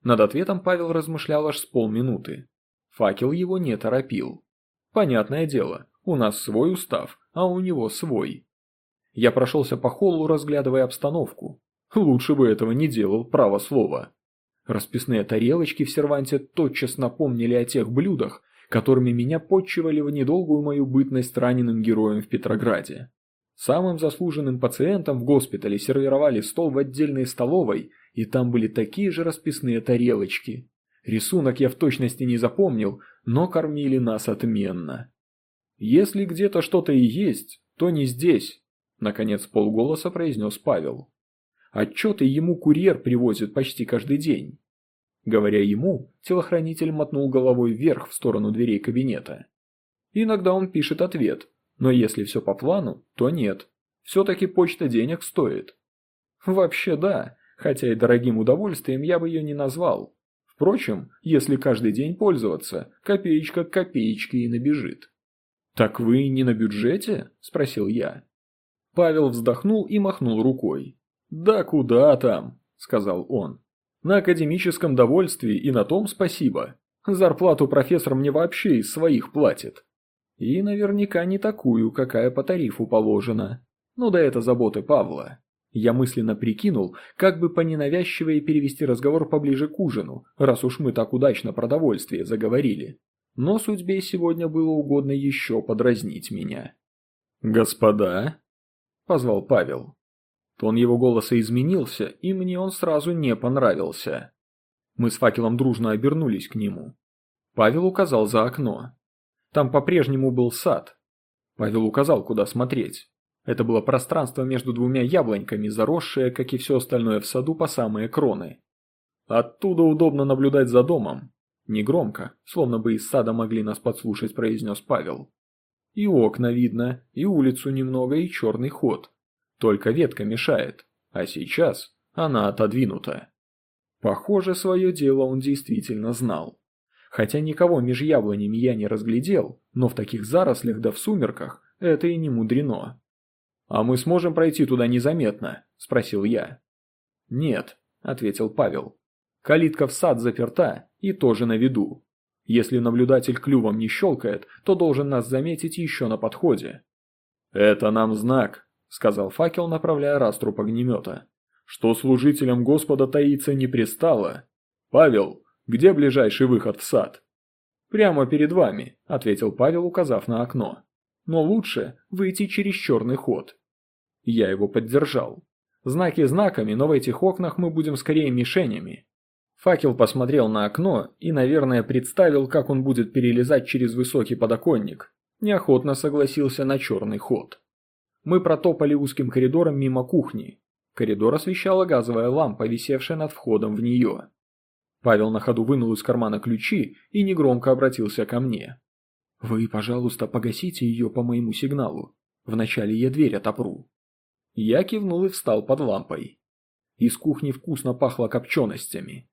Над ответом Павел размышлял аж с полминуты. Факел его не торопил. Понятное дело, у нас свой устав, а у него свой. Я прошелся по холлу, разглядывая обстановку. Лучше бы этого не делал, право слово. Расписные тарелочки в серванте тотчас напомнили о тех блюдах, которыми меня подчивали в недолгую мою бытность раненым героем в Петрограде. Самым заслуженным пациентам в госпитале сервировали стол в отдельной столовой, и там были такие же расписные тарелочки. Рисунок я в точности не запомнил, но кормили нас отменно. Если где-то что-то и есть, то не здесь, наконец полголоса произнес Павел. Отчеты ему курьер привозит почти каждый день. Говоря ему, телохранитель мотнул головой вверх в сторону дверей кабинета. Иногда он пишет ответ, но если все по плану, то нет. Все-таки почта денег стоит. Вообще да, хотя и дорогим удовольствием я бы ее не назвал. Впрочем, если каждый день пользоваться, копеечка к копеечке и набежит. «Так вы не на бюджете?» – спросил я. Павел вздохнул и махнул рукой. «Да куда там?» – сказал он. «На академическом довольствии и на том спасибо. Зарплату профессор мне вообще из своих платит. И наверняка не такую, какая по тарифу положена. Ну да это заботы Павла». Я мысленно прикинул, как бы поненавязчивее перевести разговор поближе к ужину, раз уж мы так удачно про довольствие заговорили. Но судьбе сегодня было угодно еще подразнить меня. «Господа?» – позвал Павел. Тон его голоса изменился, и мне он сразу не понравился. Мы с факелом дружно обернулись к нему. Павел указал за окно. Там по-прежнему был сад. Павел указал, куда смотреть. Это было пространство между двумя яблоньками, заросшее, как и все остальное в саду, по самые кроны. Оттуда удобно наблюдать за домом. Негромко, словно бы из сада могли нас подслушать, произнес Павел. И окна видно, и улицу немного, и черный ход. Только ветка мешает, а сейчас она отодвинута. Похоже, свое дело он действительно знал. Хотя никого меж яблонями я не разглядел, но в таких зарослях да в сумерках это и не мудрено. «А мы сможем пройти туда незаметно?» – спросил я. «Нет», – ответил Павел. «Калитка в сад заперта и тоже на виду. Если наблюдатель клювом не щелкает, то должен нас заметить еще на подходе». «Это нам знак», сказал факел, направляя раструб огнемета. «Что служителям Господа таиться не пристало? Павел, где ближайший выход в сад?» «Прямо перед вами», – ответил Павел, указав на окно. «Но лучше выйти через черный ход». Я его поддержал. Знаки знаками, но в этих окнах мы будем скорее мишенями. Факел посмотрел на окно и, наверное, представил, как он будет перелезать через высокий подоконник. Неохотно согласился на черный ход. Мы протопали узким коридором мимо кухни. Коридор освещала газовая лампа, висевшая над входом в нее. Павел на ходу вынул из кармана ключи и негромко обратился ко мне. «Вы, пожалуйста, погасите ее по моему сигналу. Вначале я дверь отопру». Я кивнул и встал под лампой. Из кухни вкусно пахло копченостями.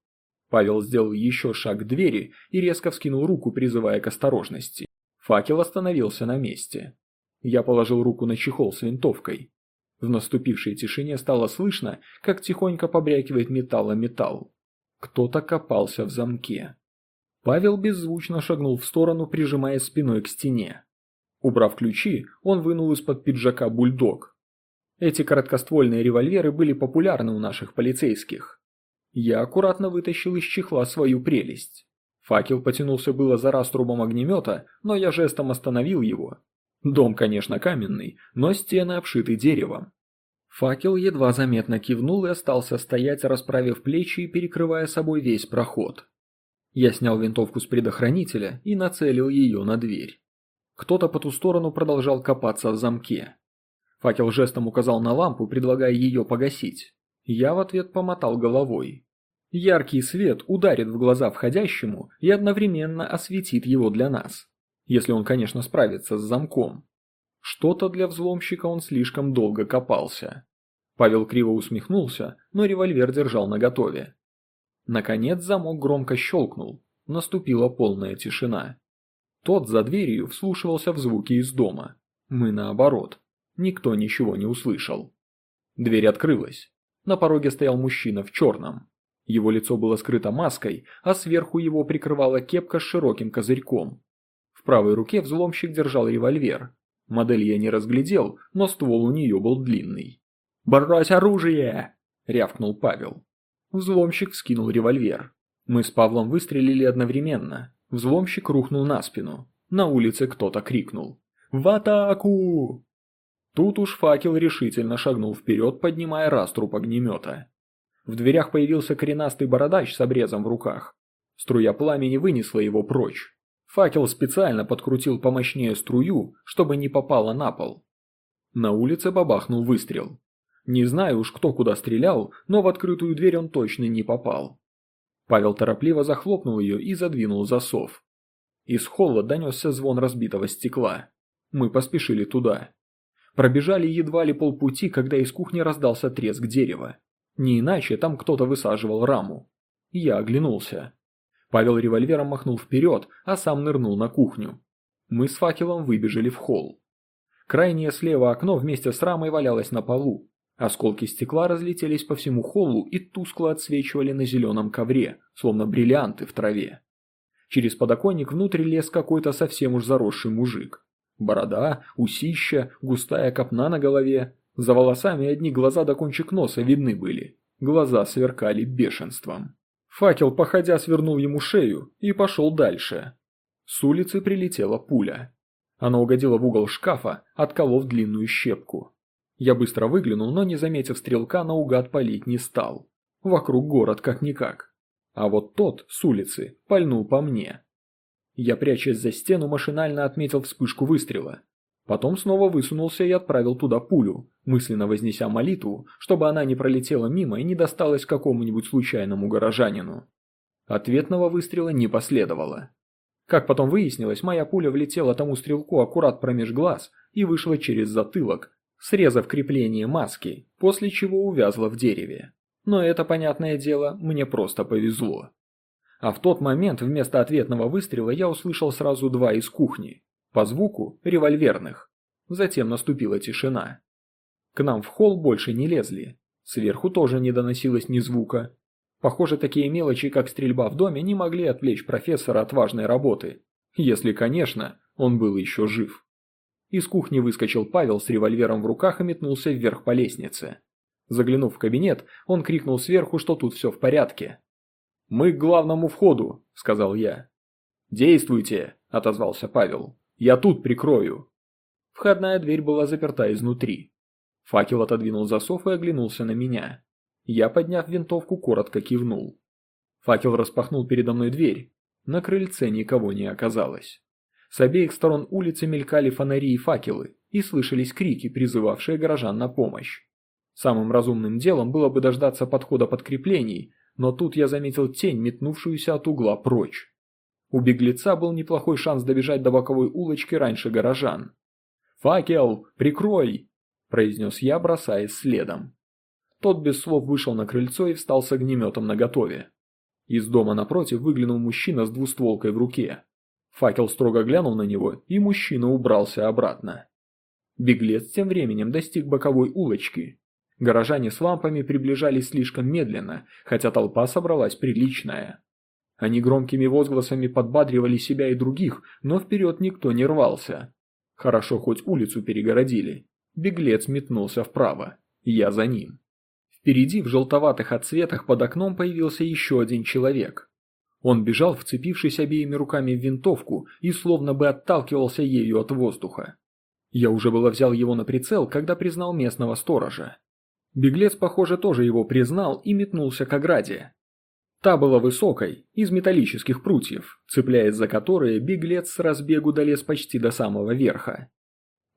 Павел сделал еще шаг к двери и резко вскинул руку, призывая к осторожности. Факел остановился на месте. Я положил руку на чехол с винтовкой. В наступившей тишине стало слышно, как тихонько побрякивает металл о металл. Кто-то копался в замке. Павел беззвучно шагнул в сторону, прижимая спиной к стене. Убрав ключи, он вынул из-под пиджака бульдог. Эти короткоствольные револьверы были популярны у наших полицейских. Я аккуратно вытащил из чехла свою прелесть. Факел потянулся было за раструбом огнемета, но я жестом остановил его. Дом, конечно, каменный, но стены обшиты деревом. Факел едва заметно кивнул и остался стоять, расправив плечи и перекрывая собой весь проход. Я снял винтовку с предохранителя и нацелил ее на дверь. Кто-то по ту сторону продолжал копаться в замке. Факел жестом указал на лампу, предлагая ее погасить. Я в ответ помотал головой. Яркий свет ударит в глаза входящему и одновременно осветит его для нас. Если он, конечно, справится с замком. Что-то для взломщика он слишком долго копался. Павел криво усмехнулся, но револьвер держал наготове. Наконец замок громко щелкнул. Наступила полная тишина. Тот за дверью вслушивался в звуки из дома. Мы наоборот. Никто ничего не услышал. Дверь открылась. На пороге стоял мужчина в черном. Его лицо было скрыто маской, а сверху его прикрывала кепка с широким козырьком. В правой руке взломщик держал револьвер. Модель я не разглядел, но ствол у нее был длинный. «Брось оружие!» – рявкнул Павел. Взломщик вскинул револьвер. Мы с Павлом выстрелили одновременно. Взломщик рухнул на спину. На улице кто-то крикнул. «В атаку!» Тут уж факел решительно шагнул вперед, поднимая раструб огнемета. В дверях появился коренастый бородач с обрезом в руках. Струя пламени вынесла его прочь. Факел специально подкрутил помощнее струю, чтобы не попало на пол. На улице бабахнул выстрел. Не знаю уж кто куда стрелял, но в открытую дверь он точно не попал. Павел торопливо захлопнул ее и задвинул засов. Из холла донесся звон разбитого стекла. Мы поспешили туда. Пробежали едва ли полпути, когда из кухни раздался треск дерева. Не иначе там кто-то высаживал раму. Я оглянулся. Павел револьвером махнул вперед, а сам нырнул на кухню. Мы с факелом выбежали в холл. Крайнее слева окно вместе с рамой валялось на полу. Осколки стекла разлетелись по всему холлу и тускло отсвечивали на зеленом ковре, словно бриллианты в траве. Через подоконник внутрь лез какой-то совсем уж заросший мужик. Борода, усища, густая копна на голове. За волосами одни глаза до кончик носа видны были. Глаза сверкали бешенством. Факел, походя, свернул ему шею и пошел дальше. С улицы прилетела пуля. Она угодила в угол шкафа, отколов длинную щепку. Я быстро выглянул, но не заметив стрелка, наугад палить не стал. Вокруг город как-никак. А вот тот, с улицы, пальнул по мне. Я, прячась за стену, машинально отметил вспышку выстрела. Потом снова высунулся и отправил туда пулю, мысленно вознеся молитву, чтобы она не пролетела мимо и не досталась какому-нибудь случайному горожанину. Ответного выстрела не последовало. Как потом выяснилось, моя пуля влетела тому стрелку аккурат промеж глаз и вышла через затылок, срезав крепление маски, после чего увязла в дереве. Но это, понятное дело, мне просто повезло. А в тот момент вместо ответного выстрела я услышал сразу два из кухни. По звуку – револьверных. Затем наступила тишина. К нам в холл больше не лезли. Сверху тоже не доносилось ни звука. Похоже, такие мелочи, как стрельба в доме, не могли отвлечь профессора от важной работы. Если, конечно, он был еще жив. Из кухни выскочил Павел с револьвером в руках и метнулся вверх по лестнице. Заглянув в кабинет, он крикнул сверху, что тут все в порядке. «Мы к главному входу», – сказал я. «Действуйте», – отозвался Павел. «Я тут прикрою». Входная дверь была заперта изнутри. Факел отодвинул засов и оглянулся на меня. Я, подняв винтовку, коротко кивнул. Факел распахнул передо мной дверь. На крыльце никого не оказалось. С обеих сторон улицы мелькали фонари и факелы, и слышались крики, призывавшие горожан на помощь. Самым разумным делом было бы дождаться подхода подкреплений, но тут я заметил тень, метнувшуюся от угла прочь. У беглеца был неплохой шанс добежать до боковой улочки раньше горожан. «Факел, прикрой!» – произнес я, бросаясь следом. Тот без слов вышел на крыльцо и встал с огнеметом наготове. Из дома напротив выглянул мужчина с двустволкой в руке. Факел строго глянул на него, и мужчина убрался обратно. Беглец тем временем достиг боковой улочки Горожане с лампами приближались слишком медленно, хотя толпа собралась приличная. Они громкими возгласами подбадривали себя и других, но вперед никто не рвался. Хорошо хоть улицу перегородили. Беглец метнулся вправо. Я за ним. Впереди в желтоватых отсветах под окном появился еще один человек. Он бежал, вцепившись обеими руками в винтовку и словно бы отталкивался ею от воздуха. Я уже было взял его на прицел, когда признал местного сторожа. Беглец, похоже, тоже его признал и метнулся к ограде. Та была высокой, из металлических прутьев, цепляясь за которые беглец с разбегу долез почти до самого верха.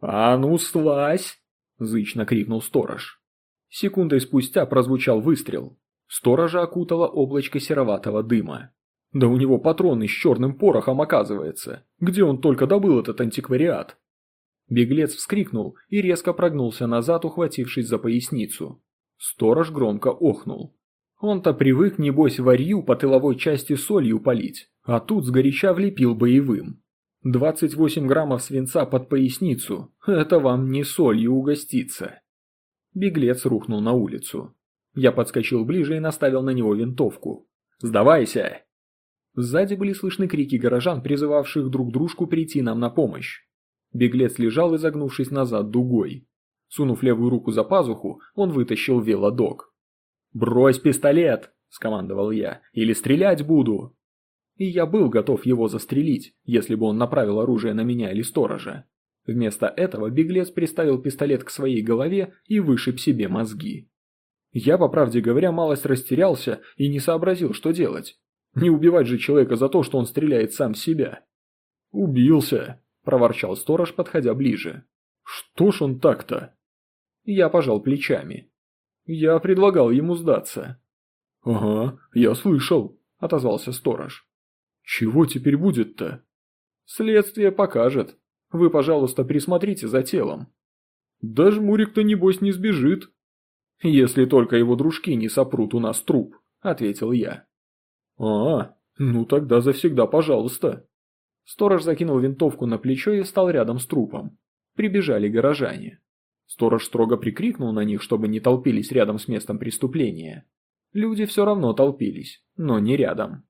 «А ну, слазь!» – зычно крикнул сторож. Секундой спустя прозвучал выстрел. Сторожа окутало облачко сероватого дыма. Да у него патроны с черным порохом оказывается. Где он только добыл этот антиквариат? Беглец вскрикнул и резко прогнулся назад, ухватившись за поясницу. Сторож громко охнул. Он-то привык, небось, варью по тыловой части солью полить, а тут сгоряча влепил боевым. 28 граммов свинца под поясницу – это вам не солью угоститься. Беглец рухнул на улицу. Я подскочил ближе и наставил на него винтовку. «Сдавайся!» Сзади были слышны крики горожан, призывавших друг дружку прийти нам на помощь. Беглец лежал, изогнувшись назад дугой. Сунув левую руку за пазуху, он вытащил велодок. «Брось пистолет!» – скомандовал я. «Или стрелять буду!» И я был готов его застрелить, если бы он направил оружие на меня или сторожа. Вместо этого беглец приставил пистолет к своей голове и вышиб себе мозги. Я, по правде говоря, малость растерялся и не сообразил, что делать. Не убивать же человека за то, что он стреляет сам в себя. «Убился», – проворчал сторож, подходя ближе. «Что ж он так-то?» Я пожал плечами. Я предлагал ему сдаться. «Ага, я слышал», – отозвался сторож. «Чего теперь будет-то?» «Следствие покажет. Вы, пожалуйста, присмотрите за телом». «Да жмурик-то небось не сбежит». «Если только его дружки не сопрут у нас труп», – ответил я. «А, ну тогда завсегда пожалуйста». Сторож закинул винтовку на плечо и встал рядом с трупом. Прибежали горожане. Сторож строго прикрикнул на них, чтобы не толпились рядом с местом преступления. Люди все равно толпились, но не рядом.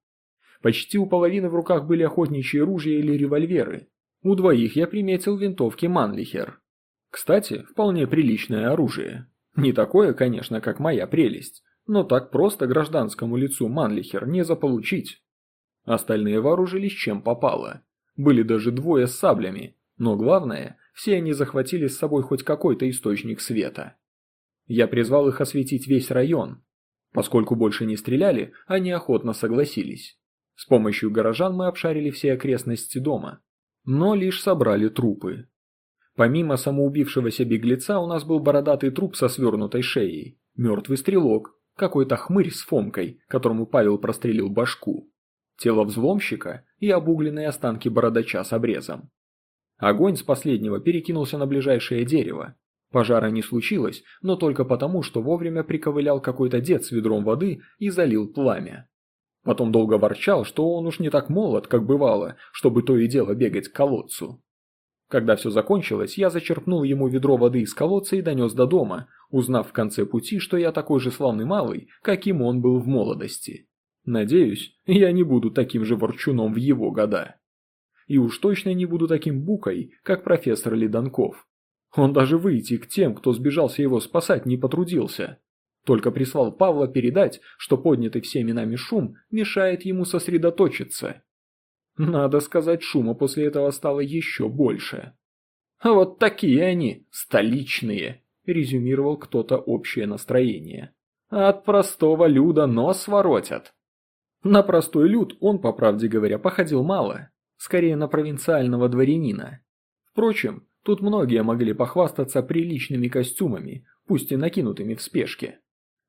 Почти у половины в руках были охотничьи ружья или револьверы. У двоих я приметил винтовки Манлихер. Кстати, вполне приличное оружие. Не такое, конечно, как моя прелесть, но так просто гражданскому лицу Манлихер не заполучить. Остальные вооружились чем попало. Были даже двое с саблями, но главное, все они захватили с собой хоть какой-то источник света. Я призвал их осветить весь район. Поскольку больше не стреляли, они охотно согласились. С помощью горожан мы обшарили все окрестности дома, но лишь собрали трупы. Помимо самоубившегося беглеца у нас был бородатый труп со свернутой шеей, мертвый стрелок, какой-то хмырь с фомкой, которому Павел прострелил башку, тело взломщика и обугленные останки бородача с обрезом. Огонь с последнего перекинулся на ближайшее дерево. Пожара не случилось, но только потому, что вовремя приковылял какой-то дед с ведром воды и залил пламя. Потом долго ворчал, что он уж не так молод, как бывало, чтобы то и дело бегать к колодцу. Когда все закончилось, я зачерпнул ему ведро воды из колодца и донес до дома, узнав в конце пути, что я такой же славный малый, каким он был в молодости. Надеюсь, я не буду таким же ворчуном в его года. И уж точно не буду таким букой, как профессор Леданков. Он даже выйти к тем, кто сбежался его спасать, не потрудился. Только прислал Павла передать, что поднятый всеми нами шум мешает ему сосредоточиться. Надо сказать, шума после этого стало еще больше. «А вот такие они, столичные», – резюмировал кто-то общее настроение. «От простого люда нос воротят». На простой люд он, по правде говоря, походил мало, скорее на провинциального дворянина. Впрочем, тут многие могли похвастаться приличными костюмами, пусть и накинутыми в спешке.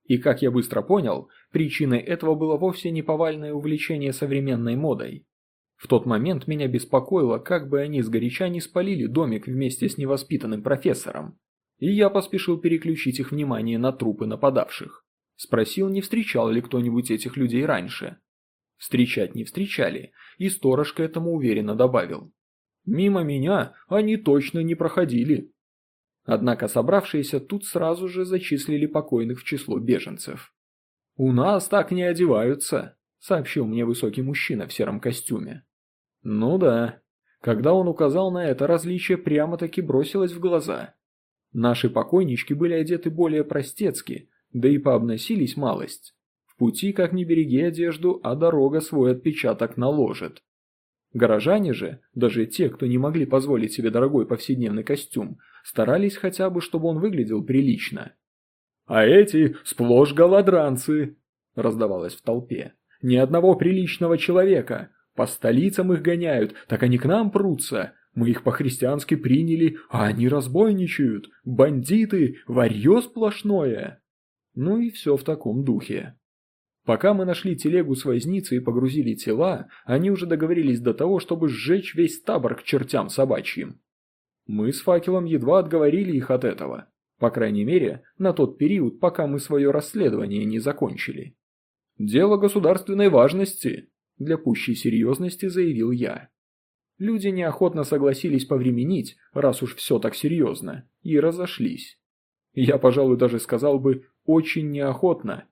И как я быстро понял, причиной этого было вовсе не повальное увлечение современной модой. В тот момент меня беспокоило, как бы они сгоряча не спалили домик вместе с невоспитанным профессором. И я поспешил переключить их внимание на трупы нападавших. Спросил, не встречал ли кто-нибудь этих людей раньше. Встречать не встречали, и сторож к этому уверенно добавил. Мимо меня они точно не проходили. Однако собравшиеся тут сразу же зачислили покойных в число беженцев. «У нас так не одеваются», сообщил мне высокий мужчина в сером костюме. Ну да, когда он указал на это, различие прямо-таки бросилось в глаза. Наши покойнички были одеты более простецки, да и пообносились малость. В пути, как ни береги одежду, а дорога свой отпечаток наложит. Горожане же, даже те, кто не могли позволить себе дорогой повседневный костюм, старались хотя бы, чтобы он выглядел прилично. «А эти сплошь голодранцы!» – раздавалось в толпе. «Ни одного приличного человека. По столицам их гоняют, так они к нам прутся. Мы их по-христиански приняли, а они разбойничают. Бандиты, варье сплошное!» Ну и все в таком духе. Пока мы нашли телегу с возницей и погрузили тела, они уже договорились до того, чтобы сжечь весь табор к чертям собачьим. Мы с факелом едва отговорили их от этого. По крайней мере, на тот период, пока мы свое расследование не закончили. «Дело государственной важности», – для пущей серьезности заявил я. Люди неохотно согласились повременить, раз уж все так серьезно, и разошлись. Я, пожалуй, даже сказал бы, очень неохотно.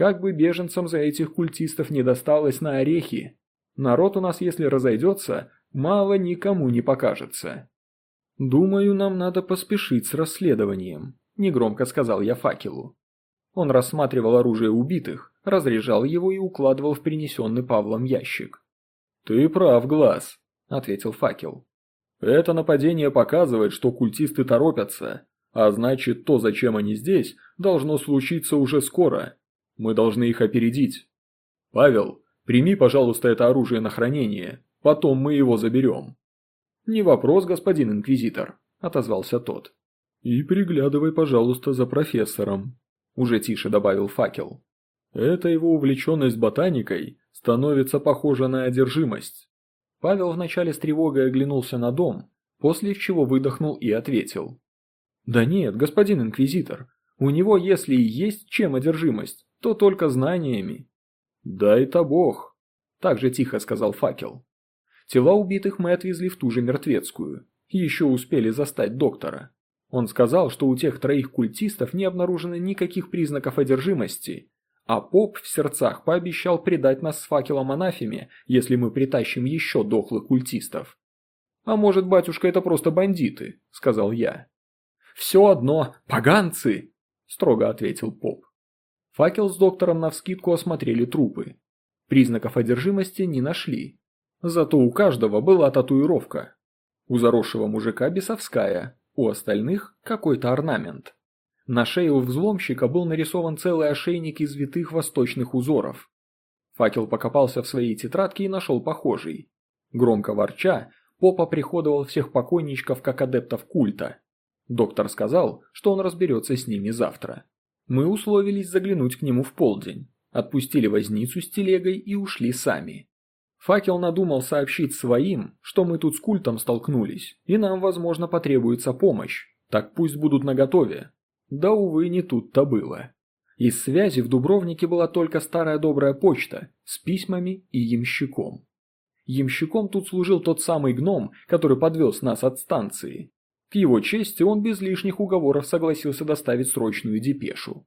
Как бы беженцам за этих культистов не досталось на орехи. Народ у нас, если разойдется, мало никому не покажется. «Думаю, нам надо поспешить с расследованием», – негромко сказал я факелу. Он рассматривал оружие убитых, разряжал его и укладывал в принесенный Павлом ящик. «Ты прав, Глаз», – ответил факел. «Это нападение показывает, что культисты торопятся, а значит, то, зачем они здесь, должно случиться уже скоро. Мы должны их опередить. Павел, прими, пожалуйста, это оружие на хранение, потом мы его заберем». «Не вопрос, господин инквизитор», – отозвался тот. «И приглядывай, пожалуйста, за профессором», – уже тише добавил факел. «Эта его увлеченность ботаникой становится похожа на одержимость». Павел вначале с тревогой оглянулся на дом, после чего выдохнул и ответил. «Да нет, господин инквизитор, у него, если и есть чем одержимость, то только знаниями». «Дай-то бог», – также тихо сказал факел. Тела убитых мы отвезли в ту же мертвецкую. Еще успели застать доктора. Он сказал, что у тех троих культистов не обнаружено никаких признаков одержимости, а поп в сердцах пообещал предать нас с факелом анафеме, если мы притащим еще дохлых культистов. «А может, батюшка, это просто бандиты?» – сказал я. «Все одно, поганцы!» – строго ответил поп. Факел с доктором навскидку осмотрели трупы. Признаков одержимости не нашли. Зато у каждого была татуировка. У заросшего мужика бесовская, у остальных какой-то орнамент. На шее у взломщика был нарисован целый ошейник из витых восточных узоров. Факел покопался в своей тетрадке и нашел похожий. Громко ворча, Попа приходовал всех покойничков как адептов культа. Доктор сказал, что он разберется с ними завтра. Мы условились заглянуть к нему в полдень, отпустили возницу с телегой и ушли сами. Факел надумал сообщить своим, что мы тут с культом столкнулись, и нам, возможно, потребуется помощь. Так пусть будут наготове. Да, увы, не тут-то было. Из связи в Дубровнике была только старая добрая почта с письмами и ямщиком. Ямщиком тут служил тот самый гном, который подвез нас от станции. К его чести он без лишних уговоров согласился доставить срочную депешу.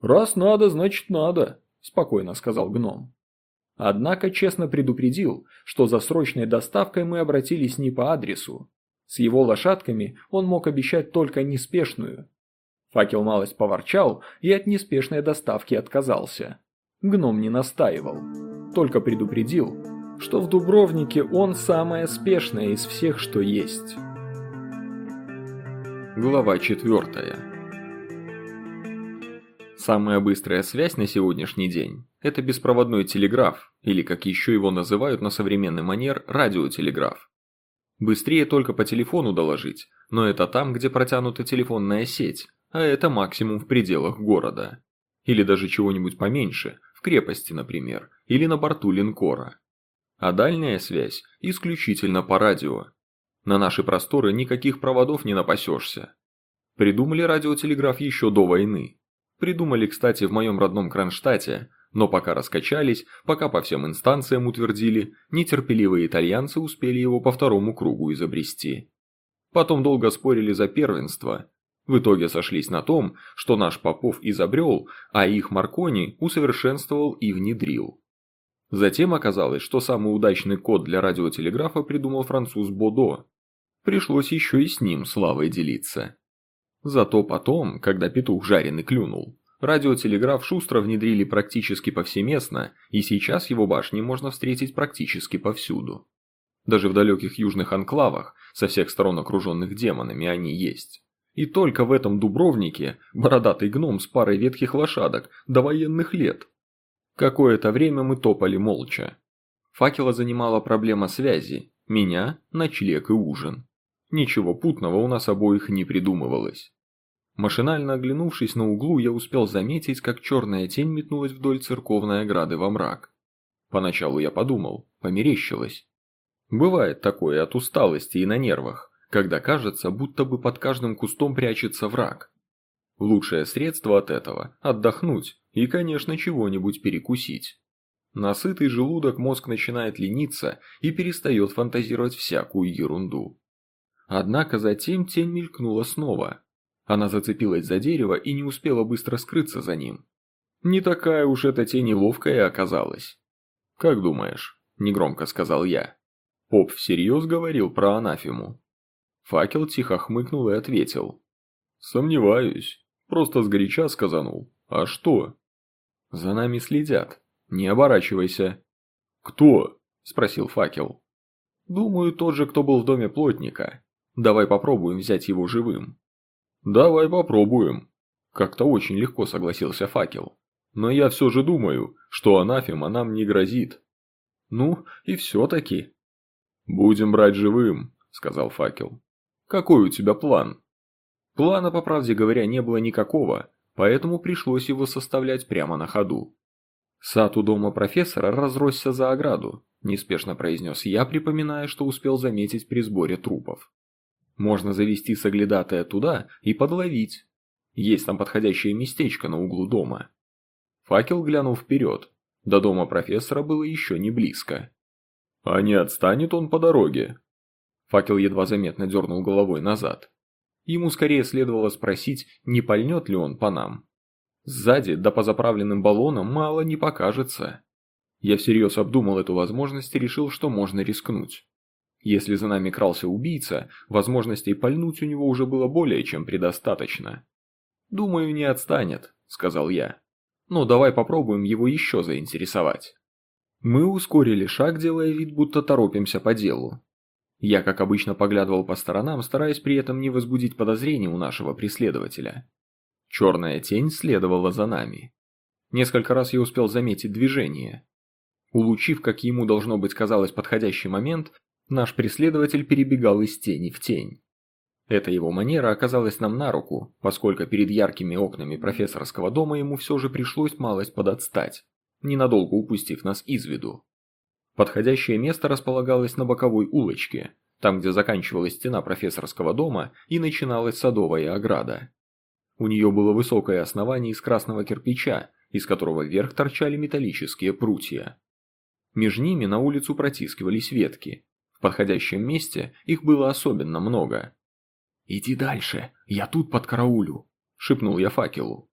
«Раз надо, значит надо», – спокойно сказал гном. Однако честно предупредил, что за срочной доставкой мы обратились не по адресу. С его лошадками он мог обещать только неспешную. Факел малость поворчал и от неспешной доставки отказался. Гном не настаивал, только предупредил, что в Дубровнике он самая спешная из всех, что есть. Глава четвертая Самая быстрая связь на сегодняшний день – это беспроводной телеграф, или как еще его называют на современный манер – радиотелеграф. Быстрее только по телефону доложить, но это там, где протянута телефонная сеть, а это максимум в пределах города. Или даже чего-нибудь поменьше, в крепости, например, или на борту линкора. А дальняя связь исключительно по радио. На наши просторы никаких проводов не напасешься. Придумали радиотелеграф еще до войны. Придумали, кстати, в моем родном Кронштадте, но пока раскачались, пока по всем инстанциям утвердили, нетерпеливые итальянцы успели его по второму кругу изобрести. Потом долго спорили за первенство. В итоге сошлись на том, что наш Попов изобрел, а их Маркони усовершенствовал и внедрил. Затем оказалось, что самый удачный код для радиотелеграфа придумал француз Бодо. Пришлось еще и с ним славой делиться. Зато потом, когда петух жареный клюнул, радиотелеграф шустро внедрили практически повсеместно, и сейчас его башни можно встретить практически повсюду. Даже в далеких южных анклавах, со всех сторон окруженных демонами, они есть. И только в этом Дубровнике бородатый гном с парой ветхих лошадок до военных лет. Какое-то время мы топали молча. Факела занимала проблема связи, меня – ночлег и ужин. Ничего путного у нас обоих не придумывалось. Машинально оглянувшись на углу, я успел заметить, как черная тень метнулась вдоль церковной ограды во мрак. Поначалу я подумал, померещилось. Бывает такое от усталости и на нервах когда кажется, будто бы под каждым кустом прячется враг. Лучшее средство от этого – отдохнуть и, конечно, чего-нибудь перекусить. Насытый желудок мозг начинает лениться и перестает фантазировать всякую ерунду. Однако затем тень мелькнула снова. Она зацепилась за дерево и не успела быстро скрыться за ним. Не такая уж эта тень и ловкая оказалась. «Как думаешь?» – негромко сказал я. Поп всерьез говорил про анафему. Факел тихо хмыкнул и ответил. «Сомневаюсь. Просто сгоряча сказанул. А что?» «За нами следят. Не оборачивайся». «Кто?» – спросил факел. «Думаю, тот же, кто был в доме плотника. Давай попробуем взять его живым». «Давай попробуем». Как-то очень легко согласился факел. «Но я все же думаю, что анафема нам не грозит». «Ну, и все-таки». «Будем брать живым», – сказал факел. Какой у тебя план?» Плана, по правде говоря, не было никакого, поэтому пришлось его составлять прямо на ходу. Сад у дома профессора разросся за ограду, неспешно произнес я, припоминая, что успел заметить при сборе трупов. Можно завести соглядатая туда и подловить. Есть там подходящее местечко на углу дома. Факел глянул вперед. До дома профессора было еще не близко. «А не отстанет он по дороге?» Факел едва заметно дернул головой назад. Ему скорее следовало спросить, не пальнет ли он по нам. Сзади, да по заправленным баллонам, мало не покажется. Я всерьез обдумал эту возможность и решил, что можно рискнуть. Если за нами крался убийца, возможностей пальнуть у него уже было более чем предостаточно. «Думаю, не отстанет», — сказал я. «Но давай попробуем его еще заинтересовать». Мы ускорили шаг, делая вид, будто торопимся по делу. Я, как обычно, поглядывал по сторонам, стараясь при этом не возбудить подозрений у нашего преследователя. Черная тень следовала за нами. Несколько раз я успел заметить движение. Улучив, как ему должно быть казалось подходящий момент, наш преследователь перебегал из тени в тень. Эта его манера оказалась нам на руку, поскольку перед яркими окнами профессорского дома ему все же пришлось малость подотстать, ненадолго упустив нас из виду. Подходящее место располагалось на боковой улочке, там, где заканчивалась стена профессорского дома и начиналась садовая ограда. У нее было высокое основание из красного кирпича, из которого вверх торчали металлические прутья. Между ними на улицу протискивались ветки. В подходящем месте их было особенно много. «Иди дальше, я тут под караулю», – шепнул я факелу.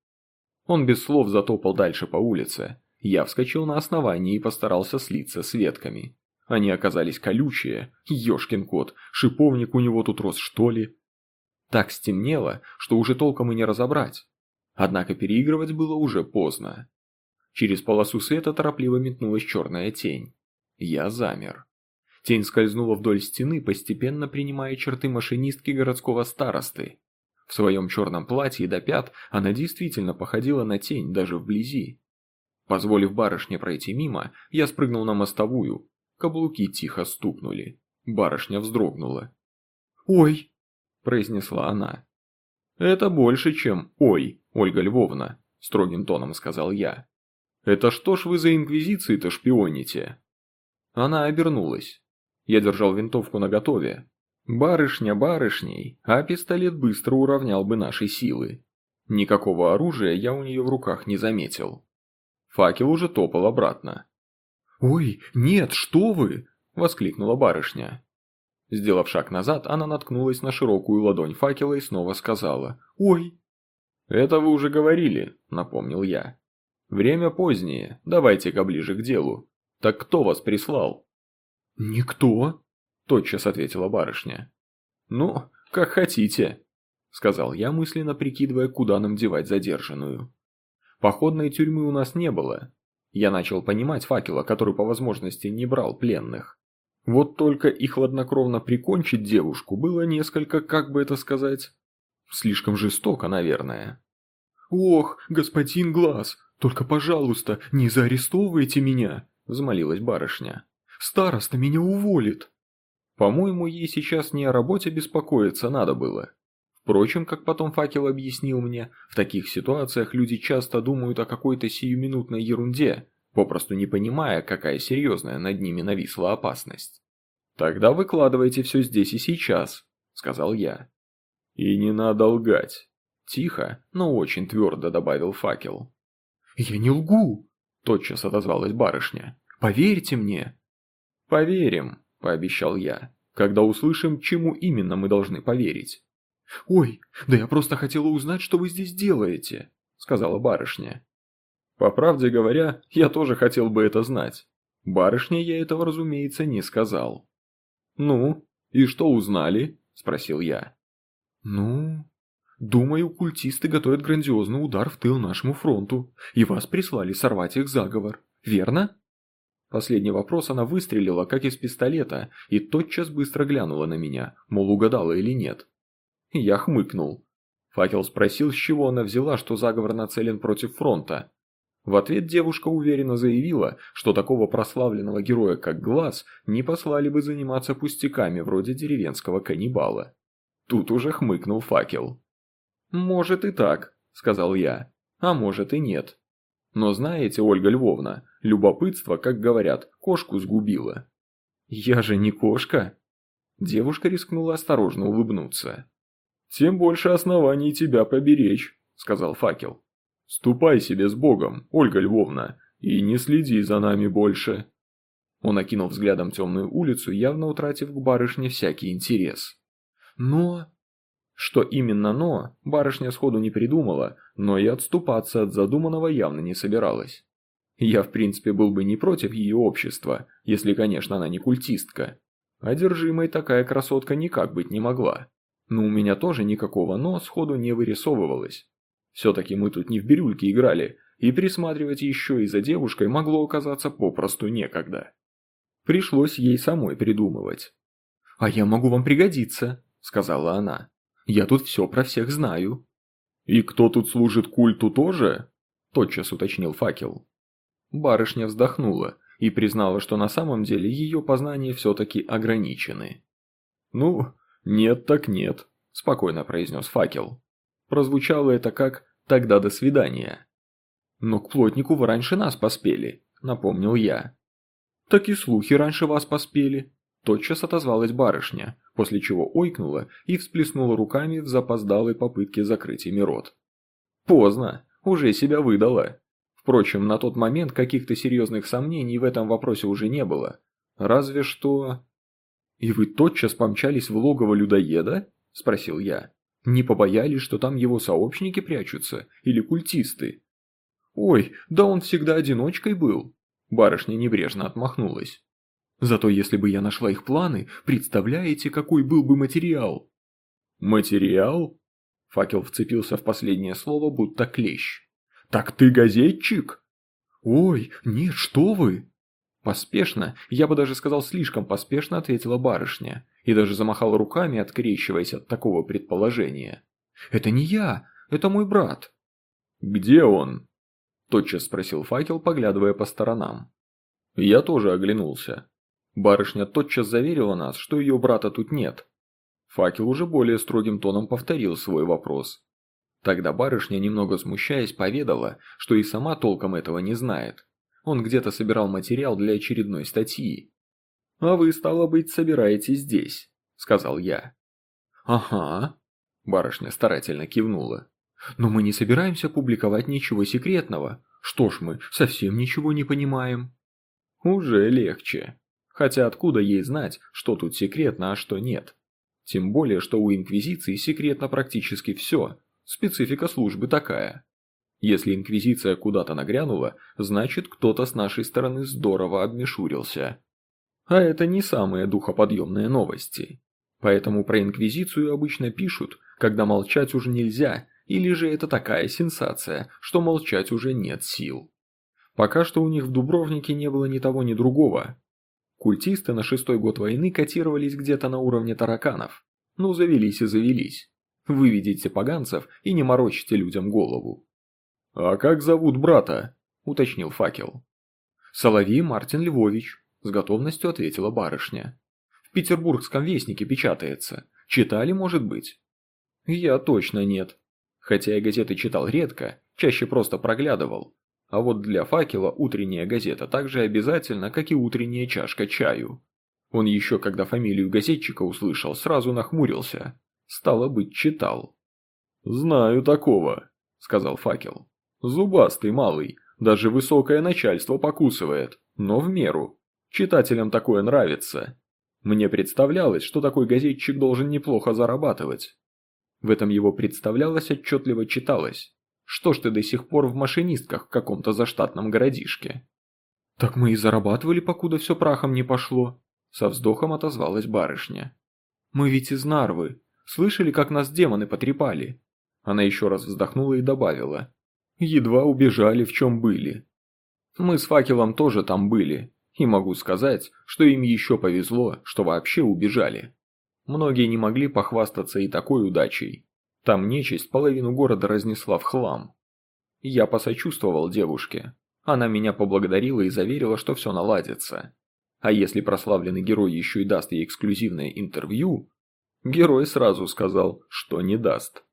Он без слов затопал дальше по улице, я вскочил на основании и постарался слиться с ветками. Они оказались колючие, ёшкин кот, шиповник у него тут рос что ли. Так стемнело, что уже толком и не разобрать. Однако переигрывать было уже поздно. Через полосу света торопливо метнулась черная тень. Я замер. Тень скользнула вдоль стены, постепенно принимая черты машинистки городского старосты. В своем черном платье до пят она действительно походила на тень даже вблизи. Позволив барышне пройти мимо, я спрыгнул на мостовую. Каблуки тихо стукнули. Барышня вздрогнула. «Ой!» – произнесла она. «Это больше, чем «ой», Ольга Львовна», – строгим тоном сказал я. «Это что ж вы за инквизицией-то шпионите?» Она обернулась. Я держал винтовку наготове. Барышня барышней, а пистолет быстро уравнял бы наши силы. Никакого оружия я у нее в руках не заметил. Факел уже топал обратно. «Ой, нет, что вы!» – воскликнула барышня. Сделав шаг назад, она наткнулась на широкую ладонь факела и снова сказала «Ой!». «Это вы уже говорили», – напомнил я. «Время позднее, давайте-ка ближе к делу. «Так кто вас прислал?» «Никто», – тотчас ответила барышня. «Ну, как хотите», – сказал я, мысленно прикидывая, куда нам девать задержанную. Походной тюрьмы у нас не было. Я начал понимать факела, который по возможности не брал пленных. Вот только и хладнокровно прикончить девушку было несколько, как бы это сказать, слишком жестоко, наверное. «Ох, господин Глаз, только, пожалуйста, не заарестовывайте меня!» – взмолилась барышня. Староста меня уволит. По-моему, ей сейчас не о работе беспокоиться надо было. Впрочем, как потом факел объяснил мне, в таких ситуациях люди часто думают о какой-то сиюминутной ерунде, попросту не понимая, какая серьезная над ними нависла опасность. «Тогда выкладывайте все здесь и сейчас», — сказал я. «И не надо лгать», — тихо, но очень твердо добавил факел. «Я не лгу», — тотчас отозвалась барышня. «Поверьте мне». «Поверим», – пообещал я, – «когда услышим, чему именно мы должны поверить». «Ой, да я просто хотела узнать, что вы здесь делаете», – сказала барышня. По правде говоря, я тоже хотел бы это знать. Барышне я этого, разумеется, не сказал. «Ну, и что узнали?» – спросил я. «Ну, думаю, культисты готовят грандиозный удар в тыл нашему фронту, и вас прислали сорвать их заговор, верно?» Последний вопрос она выстрелила, как из пистолета, и тотчас быстро глянула на меня, мол, угадала или нет. Я хмыкнул. Факел спросил, с чего она взяла, что заговор нацелен против фронта. В ответ девушка уверенно заявила, что такого прославленного героя, как Глаз, не послали бы заниматься пустяками вроде деревенского каннибала. Тут уже хмыкнул факел. «Может и так», — сказал я, — «а может и нет». Но знаете, Ольга Львовна, любопытство, как говорят, кошку сгубило. Я же не кошка. Девушка рискнула осторожно улыбнуться. Тем больше оснований тебя поберечь, сказал факел. Ступай себе с Богом, Ольга Львовна, и не следи за нами больше. Он окинул взглядом темную улицу, явно утратив к барышне всякий интерес. Но... Что именно «но» барышня сходу не придумала, но и отступаться от задуманного явно не собиралась. Я, в принципе, был бы не против ее общества, если, конечно, она не культистка. Одержимой такая красотка никак быть не могла. Но у меня тоже никакого «но» сходу не вырисовывалось. Все-таки мы тут не в бирюльке играли, и присматривать еще и за девушкой могло оказаться попросту некогда. Пришлось ей самой придумывать. «А я могу вам пригодиться», — сказала она. Я тут все про всех знаю». «И кто тут служит культу тоже?» – тотчас уточнил факел. Барышня вздохнула и признала, что на самом деле ее познания все-таки ограничены. «Ну, нет так нет», – спокойно произнес факел. Прозвучало это как «тогда до свидания». «Но к плотнику вы раньше нас поспели», – напомнил я. «Так и слухи раньше вас поспели», Тотчас отозвалась барышня, после чего ойкнула и всплеснула руками в запоздалой попытке закрыть ими рот. Поздно, уже себя выдала. Впрочем, на тот момент каких-то серьезных сомнений в этом вопросе уже не было. Разве что... «И вы тотчас помчались в логово людоеда?» – спросил я. «Не побоялись, что там его сообщники прячутся? Или культисты?» «Ой, да он всегда одиночкой был!» Барышня небрежно отмахнулась. Зато если бы я нашла их планы, представляете, какой был бы материал? Материал? Факел вцепился в последнее слово, будто клещ. Так ты газетчик? Ой, нет, что вы? Поспешно, я бы даже сказал слишком поспешно, ответила барышня, и даже замахала руками, открещиваясь от такого предположения. Это не я, это мой брат. Где он? Тотчас спросил факел, поглядывая по сторонам. Я тоже оглянулся. Барышня тотчас заверила нас, что ее брата тут нет. Факел уже более строгим тоном повторил свой вопрос. Тогда барышня, немного смущаясь, поведала, что и сама толком этого не знает. Он где-то собирал материал для очередной статьи. «А вы, стало быть, собираетесь здесь», — сказал я. «Ага», — барышня старательно кивнула. «Но мы не собираемся публиковать ничего секретного. Что ж мы, совсем ничего не понимаем?» «Уже легче», Хотя откуда ей знать, что тут секретно, а что нет? Тем более, что у Инквизиции секретно практически все. Специфика службы такая. Если Инквизиция куда-то нагрянула, значит кто-то с нашей стороны здорово обмешурился. А это не самые духоподъемные новости. Поэтому про Инквизицию обычно пишут, когда молчать уже нельзя, или же это такая сенсация, что молчать уже нет сил. Пока что у них в Дубровнике не было ни того, ни другого. Культисты на шестой год войны котировались где-то на уровне тараканов. Ну, завелись и завелись. Выведите поганцев и не морочите людям голову. «А как зовут брата?» – уточнил факел. «Соловей Мартин Львович», – с готовностью ответила барышня. «В Петербургском вестнике печатается. Читали, может быть?» «Я точно нет. Хотя я газеты читал редко, чаще просто проглядывал. А вот для факела утренняя газета так же обязательно, как и утренняя чашка чаю. Он еще, когда фамилию газетчика услышал, сразу нахмурился. Стало быть, читал. «Знаю такого», – сказал факел. Зубастый малый, даже высокое начальство покусывает, но в меру. Читателям такое нравится. Мне представлялось, что такой газетчик должен неплохо зарабатывать. В этом его представлялось отчетливо читалось. Что ж ты до сих пор в машинистках в каком-то заштатном городишке? Так мы и зарабатывали, покуда все прахом не пошло. Со вздохом отозвалась барышня. Мы ведь из Нарвы. Слышали, как нас демоны потрепали? Она еще раз вздохнула и добавила. Едва убежали, в чем были. Мы с факелом тоже там были, и могу сказать, что им еще повезло, что вообще убежали. Многие не могли похвастаться и такой удачей. Там нечисть половину города разнесла в хлам. Я посочувствовал девушке. Она меня поблагодарила и заверила, что все наладится. А если прославленный герой еще и даст ей эксклюзивное интервью, герой сразу сказал, что не даст.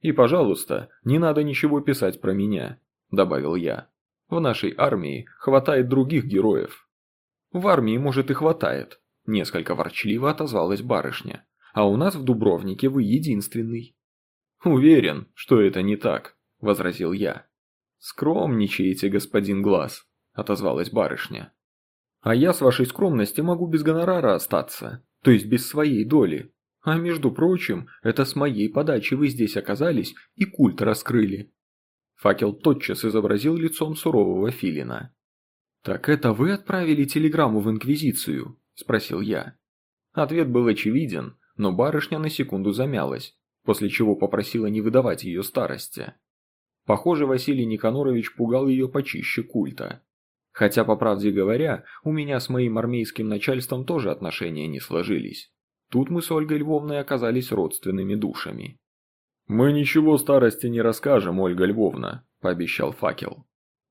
«И, пожалуйста, не надо ничего писать про меня», – добавил я. «В нашей армии хватает других героев». «В армии, может, и хватает», – несколько ворчливо отозвалась барышня. «А у нас в Дубровнике вы единственный». «Уверен, что это не так», – возразил я. «Скромничаете, господин Глаз», – отозвалась барышня. «А я с вашей скромности могу без гонорара остаться, то есть без своей доли. А между прочим, это с моей подачи вы здесь оказались и культ раскрыли. Факел тотчас изобразил лицом сурового филина. «Так это вы отправили телеграмму в Инквизицию?» – спросил я. Ответ был очевиден, но барышня на секунду замялась, после чего попросила не выдавать ее старости. Похоже, Василий Никанорович пугал ее почище культа. Хотя, по правде говоря, у меня с моим армейским начальством тоже отношения не сложились. Тут мы с Ольгой Львовной оказались родственными душами. «Мы ничего старости не расскажем, Ольга Львовна», – пообещал факел.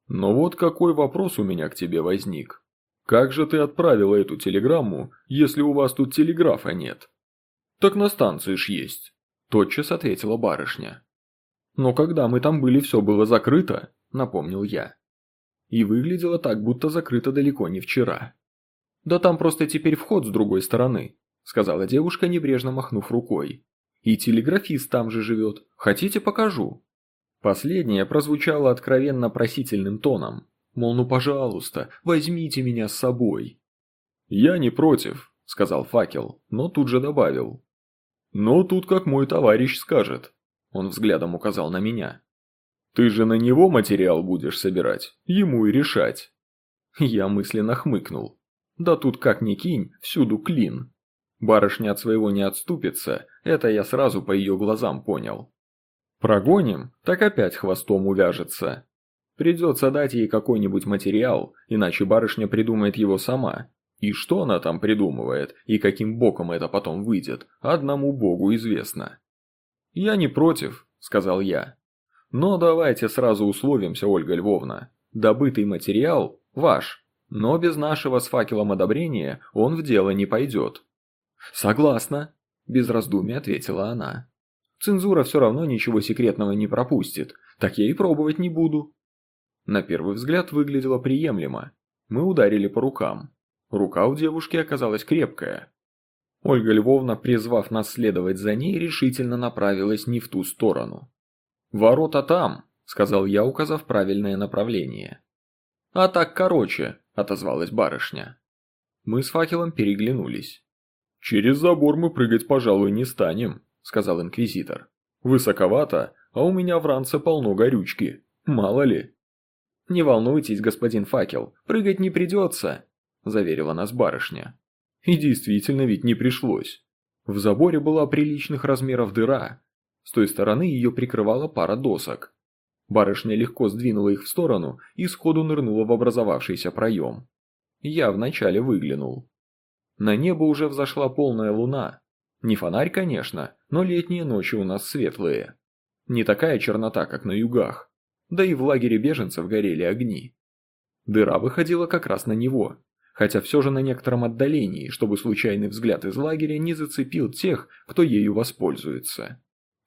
«Но вот какой вопрос у меня к тебе возник. Как же ты отправила эту телеграмму, если у вас тут телеграфа нет?» «Так на станции ж есть», – тотчас ответила барышня. «Но когда мы там были, все было закрыто», – напомнил я. И выглядело так, будто закрыто далеко не вчера. «Да там просто теперь вход с другой стороны», сказала девушка, небрежно махнув рукой. «И телеграфист там же живет. Хотите, покажу?» Последнее прозвучало откровенно просительным тоном. Мол, ну пожалуйста, возьмите меня с собой. «Я не против», – сказал факел, но тут же добавил. «Но тут как мой товарищ скажет». Он взглядом указал на меня. «Ты же на него материал будешь собирать, ему и решать». Я мысленно хмыкнул. «Да тут как ни кинь, всюду клин». Барышня от своего не отступится, это я сразу по ее глазам понял. Прогоним, так опять хвостом увяжется. Придется дать ей какой-нибудь материал, иначе барышня придумает его сама. И что она там придумывает, и каким боком это потом выйдет, одному богу известно. «Я не против», – сказал я. «Но давайте сразу условимся, Ольга Львовна. Добытый материал – ваш, но без нашего с факелом одобрения он в дело не пойдет. «Согласна», – без раздумий ответила она. «Цензура все равно ничего секретного не пропустит, так я и пробовать не буду». На первый взгляд выглядело приемлемо. Мы ударили по рукам. Рука у девушки оказалась крепкая. Ольга Львовна, призвав нас следовать за ней, решительно направилась не в ту сторону. «Ворота там», – сказал я, указав правильное направление. «А так короче», – отозвалась барышня. Мы с факелом переглянулись. «Через забор мы прыгать, пожалуй, не станем», – сказал инквизитор. «Высоковато, а у меня в ранце полно горючки. Мало ли. «Не волнуйтесь, господин Факел, прыгать не придется», – заверила нас барышня. И действительно ведь не пришлось. В заборе была приличных размеров дыра. С той стороны ее прикрывала пара досок. Барышня легко сдвинула их в сторону и сходу нырнула в образовавшийся проем. Я вначале выглянул. На небо уже взошла полная луна. Не фонарь, конечно, но летние ночи у нас светлые. Не такая чернота, как на югах. Да и в лагере беженцев горели огни. Дыра выходила как раз на него, хотя все же на некотором отдалении, чтобы случайный взгляд из лагеря не зацепил тех, кто ею воспользуется.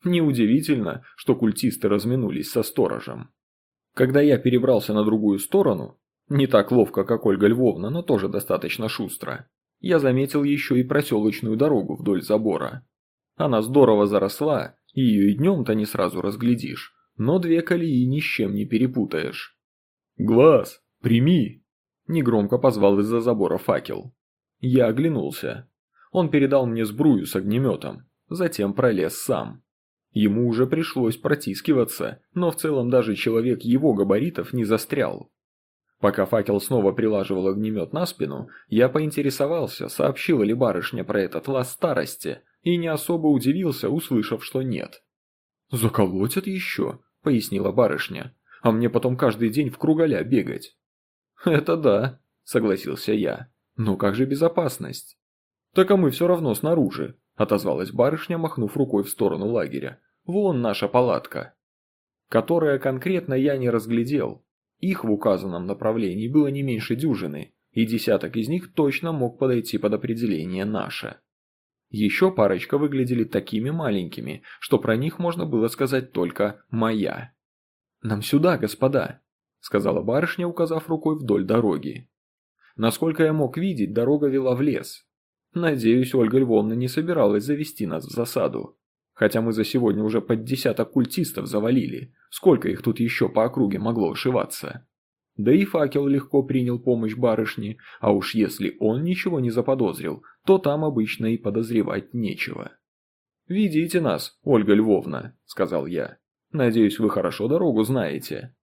Неудивительно, что культисты разминулись со сторожем. Когда я перебрался на другую сторону, не так ловко, как Ольга Львовна, но тоже достаточно шустро, я заметил еще и проселочную дорогу вдоль забора. Она здорово заросла, ее и днем-то не сразу разглядишь, но две колеи ни с чем не перепутаешь. «Глаз, прими!» – негромко позвал из-за забора факел. Я оглянулся. Он передал мне сбрую с огнеметом, затем пролез сам. Ему уже пришлось протискиваться, но в целом даже человек его габаритов не застрял. Пока факел снова прилаживал огнемет на спину, я поинтересовался, сообщила ли барышня про этот лаз старости, и не особо удивился, услышав, что нет. «Заколотят еще», — пояснила барышня, — «а мне потом каждый день в круголя бегать». «Это да», — согласился я, — «но как же безопасность?» «Так а мы все равно снаружи», — отозвалась барышня, махнув рукой в сторону лагеря. «Вон наша палатка». Которая конкретно я не разглядел, их в указанном направлении было не меньше дюжины, и десяток из них точно мог подойти под определение «наше». Еще парочка выглядели такими маленькими, что про них можно было сказать только «моя». «Нам сюда, господа», — сказала барышня, указав рукой вдоль дороги. Насколько я мог видеть, дорога вела в лес. Надеюсь, Ольга Львовна не собиралась завести нас в засаду. Хотя мы за сегодня уже под десяток культистов завалили, сколько их тут еще по округе могло ошиваться? Да и факел легко принял помощь барышни, а уж если он ничего не заподозрил, то там обычно и подозревать нечего. «Ведите нас, Ольга Львовна», — сказал я. «Надеюсь, вы хорошо дорогу знаете».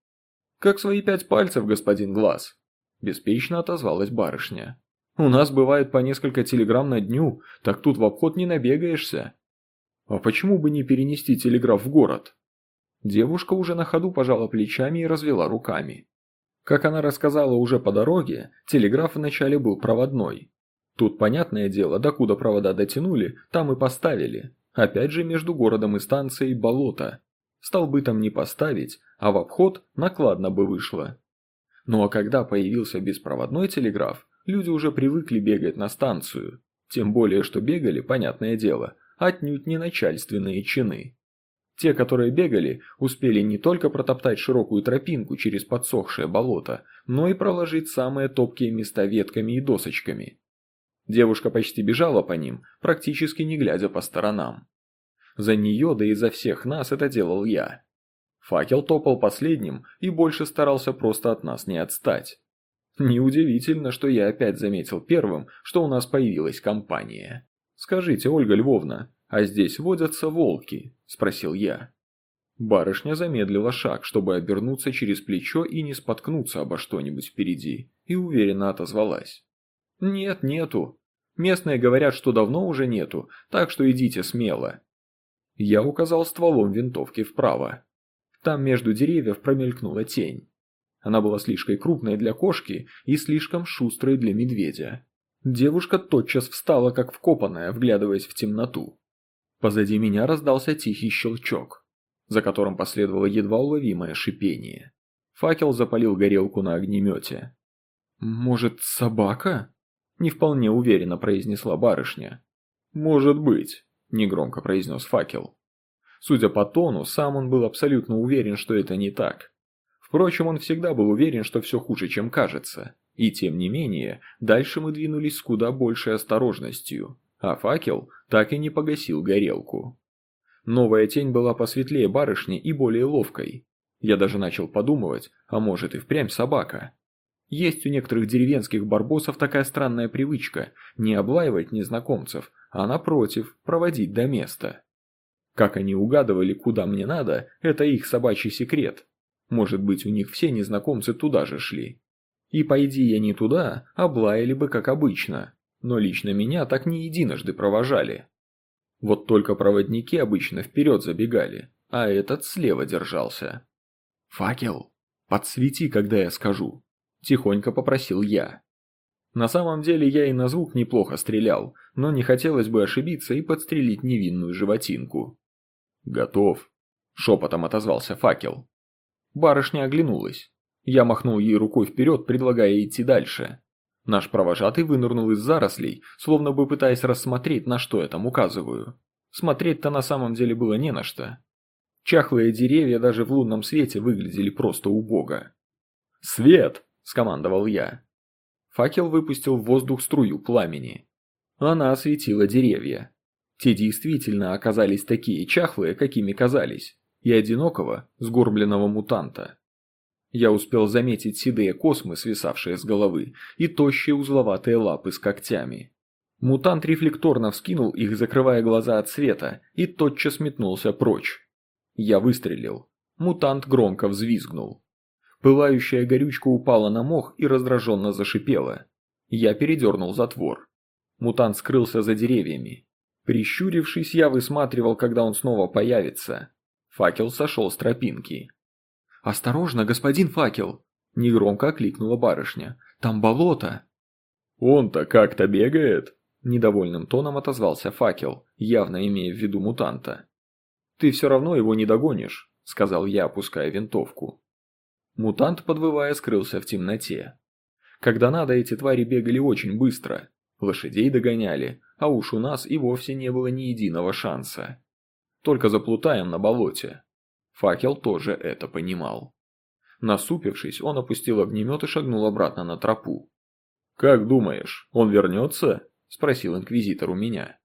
«Как свои пять пальцев, господин Глаз», – беспечно отозвалась барышня. «У нас бывает по несколько телеграмм на дню, так тут в обход не набегаешься. А почему бы не перенести телеграф в город? Девушка уже на ходу пожала плечами и развела руками. Как она рассказала уже по дороге, телеграф вначале был проводной. Тут, понятное дело, докуда провода дотянули, там и поставили. Опять же, между городом и станцией болото. Столбы там не поставить, а в обход накладно бы вышло. Ну а когда появился беспроводной телеграф, люди уже привыкли бегать на станцию. Тем более, что бегали, понятное дело, отнюдь не начальственные чины. Те, которые бегали, успели не только протоптать широкую тропинку через подсохшее болото, но и проложить самые топкие места ветками и досочками. Девушка почти бежала по ним, практически не глядя по сторонам. За нее, да и за всех нас это делал я. Факел топал последним и больше старался просто от нас не отстать. Неудивительно, что я опять заметил первым, что у нас появилась компания. «Скажите, Ольга Львовна, а здесь водятся волки?» – спросил я. Барышня замедлила шаг, чтобы обернуться через плечо и не споткнуться обо что-нибудь впереди, и уверенно отозвалась. «Нет, нету. Местные говорят, что давно уже нету, так что идите смело». Я указал стволом винтовки вправо. Там между деревьев промелькнула тень. Она была слишком крупной для кошки и слишком шустрой для медведя. Девушка тотчас встала, как вкопанная, вглядываясь в темноту. Позади меня раздался тихий щелчок, за которым последовало едва уловимое шипение. Факел запалил горелку на огнемете. «Может, собака?» – не вполне уверенно произнесла барышня. «Может быть», – негромко произнес факел. Судя по тону, сам он был абсолютно уверен, что это не так. Впрочем, он всегда был уверен, что все хуже, чем кажется. И тем не менее, дальше мы двинулись с куда большей осторожностью, а факел так и не погасил горелку. Новая тень была посветлее барышни и более ловкой. Я даже начал подумывать, а может и впрямь собака. Есть у некоторых деревенских барбосов такая странная привычка – не облаивать незнакомцев, а напротив, проводить до места. Как они угадывали, куда мне надо, это их собачий секрет. Может быть, у них все незнакомцы туда же шли. И пойди я не туда, облаяли бы как обычно. Но лично меня так не единожды провожали. Вот только проводники обычно вперед забегали, а этот слева держался. «Факел, подсвети, когда я скажу», – тихонько попросил я. На самом деле я и на звук неплохо стрелял, но не хотелось бы ошибиться и подстрелить невинную животинку. «Готов», – шепотом отозвался факел. Барышня оглянулась. Я махнул ей рукой вперед, предлагая идти дальше. Наш провожатый вынырнул из зарослей, словно бы пытаясь рассмотреть, на что я там указываю. Смотреть-то на самом деле было не на что. Чахлые деревья даже в лунном свете выглядели просто убого. «Свет!» – скомандовал я. Факел выпустил в воздух струю пламени. Она осветила деревья. Те действительно оказались такие чахлые, какими казались, и одинокого, сгорбленного мутанта. Я успел заметить седые космы, свисавшие с головы, и тощие узловатые лапы с когтями. Мутант рефлекторно вскинул их, закрывая глаза от света, и тотчас метнулся прочь. Я выстрелил. Мутант громко взвизгнул. Пылающая горючка упала на мох и раздраженно зашипела. Я передернул затвор. Мутант скрылся за деревьями. Прищурившись, я высматривал, когда он снова появится. Факел сошел с тропинки. «Осторожно, господин факел!» – негромко окликнула барышня. «Там болото!» «Он-то как-то бегает?» – недовольным тоном отозвался факел, явно имея в виду мутанта. «Ты все равно его не догонишь», – сказал я, опуская винтовку. Мутант, подвывая, скрылся в темноте. Когда надо, эти твари бегали очень быстро. Лошадей догоняли, а уж у нас и вовсе не было ни единого шанса. Только заплутаем на болоте. Факел тоже это понимал. Насупившись, он опустил огнемет и шагнул обратно на тропу. «Как думаешь, он вернется?» – спросил инквизитор у меня.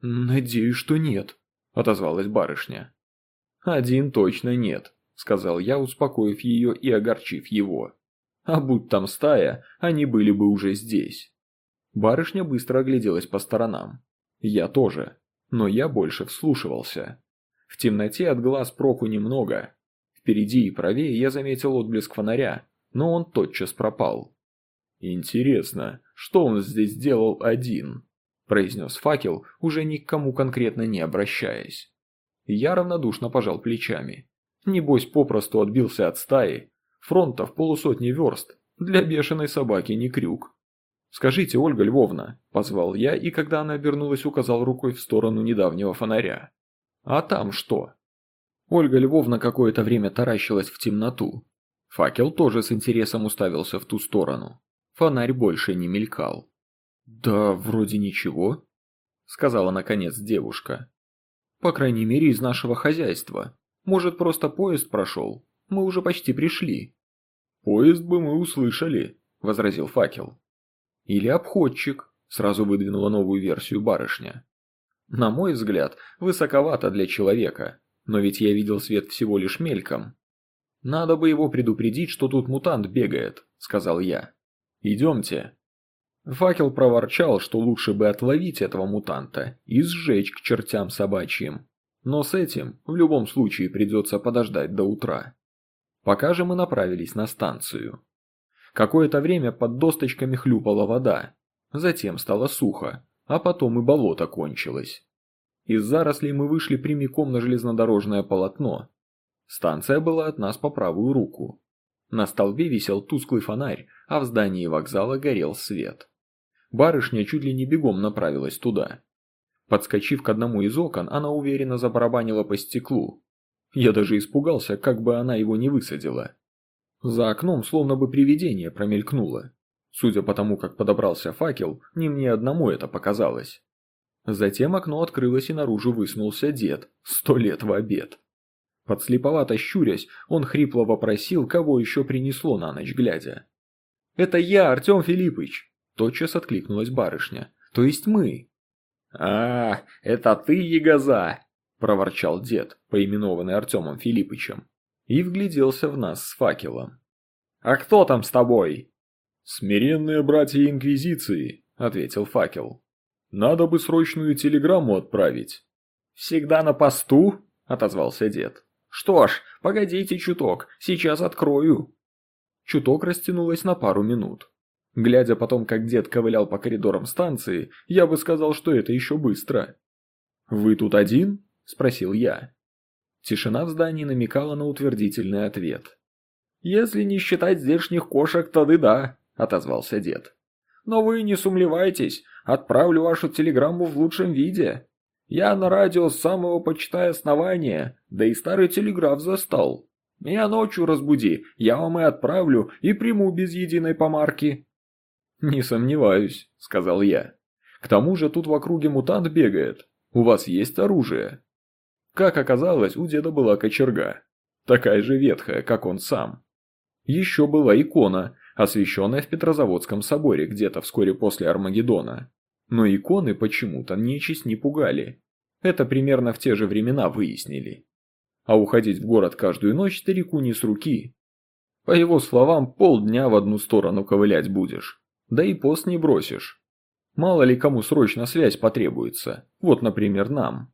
«Надеюсь, что нет», – отозвалась барышня. «Один точно нет», – сказал я, успокоив ее и огорчив его. «А будь там стая, они были бы уже здесь». Барышня быстро огляделась по сторонам. Я тоже, но я больше вслушивался. В темноте от глаз проку немного. Впереди и правее я заметил отблеск фонаря, но он тотчас пропал. «Интересно, что он здесь делал один?» – произнес факел, уже ни к кому конкретно не обращаясь. Я равнодушно пожал плечами. Небось, попросту отбился от стаи. Фронта в полусотни верст. Для бешеной собаки не крюк. «Скажите, Ольга Львовна», – позвал я, и когда она обернулась, указал рукой в сторону недавнего фонаря. А там что? Ольга Львовна какое-то время таращилась в темноту. Факел тоже с интересом уставился в ту сторону. Фонарь больше не мелькал. «Да, вроде ничего», — сказала наконец девушка. «По крайней мере, из нашего хозяйства. Может, просто поезд прошел? Мы уже почти пришли». «Поезд бы мы услышали», — возразил факел. «Или обходчик», — сразу выдвинула новую версию барышня. На мой взгляд, высоковато для человека, но ведь я видел свет всего лишь мельком. «Надо бы его предупредить, что тут мутант бегает», – сказал я. «Идемте». Факел проворчал, что лучше бы отловить этого мутанта и сжечь к чертям собачьим. Но с этим в любом случае придется подождать до утра. Пока же мы направились на станцию. Какое-то время под досточками хлюпала вода. Затем стало сухо, а потом и болото кончилось. Из зарослей мы вышли прямиком на железнодорожное полотно. Станция была от нас по правую руку. На столбе висел тусклый фонарь, а в здании вокзала горел свет. Барышня чуть ли не бегом направилась туда. Подскочив к одному из окон, она уверенно забарабанила по стеклу. Я даже испугался, как бы она его не высадила. За окном словно бы привидение промелькнуло. Судя по тому, как подобрался факел, не мне одному это показалось. Затем окно открылось и наружу высунулся дед, сто лет в обед. Подслеповато щурясь, он хрипло вопросил, кого еще принесло на ночь глядя. «Это я, Артем Филиппович!» – тотчас откликнулась барышня. «То есть мы!» «А, это ты, ягоза!» – проворчал дед, поименованный Артемом Филиппычем, и вгляделся в нас с факелом. «А кто там с тобой?» «Смиренные братья Инквизиции», — ответил факел. «Надо бы срочную телеграмму отправить». «Всегда на посту?» — отозвался дед. «Что ж, погодите чуток, сейчас открою». Чуток растянулось на пару минут. Глядя потом, как дед ковылял по коридорам станции, я бы сказал, что это еще быстро. «Вы тут один?» – спросил я. Тишина в здании намекала на утвердительный ответ. «Если не считать здешних кошек, то да», – отозвался дед. «Но вы не сумлевайтесь, отправлю вашу телеграмму в лучшем виде. Я на радио с самого почитая основания, да и старый телеграф застал. Меня ночью разбуди, я вам и отправлю, и приму без единой помарки». «Не сомневаюсь», — сказал я. «К тому же тут в округе мутант бегает. У вас есть оружие?» Как оказалось, у деда была кочерга. Такая же ветхая, как он сам. Еще была икона, освященная в Петрозаводском соборе где-то вскоре после Армагеддона. Но иконы почему-то нечисть не пугали. Это примерно в те же времена выяснили. А уходить в город каждую ночь старику не с руки. По его словам, полдня в одну сторону ковылять будешь. Да и пост не бросишь. Мало ли кому срочно связь потребуется. Вот, например, нам.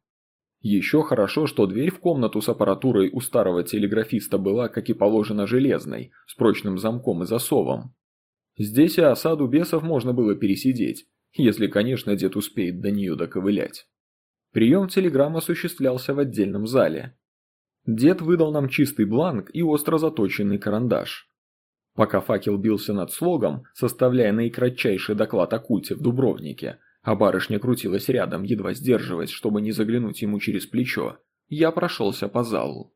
Еще хорошо, что дверь в комнату с аппаратурой у старого телеграфиста была, как и положено, железной, с прочным замком и засовом. Здесь и осаду бесов можно было пересидеть, если, конечно, дед успеет до нее доковылять. Прием телеграмм осуществлялся в отдельном зале. Дед выдал нам чистый бланк и остро заточенный карандаш. Пока факел бился над слогом, составляя наикратчайший доклад о культе в Дубровнике, а барышня крутилась рядом, едва сдерживаясь, чтобы не заглянуть ему через плечо, я прошелся по залу.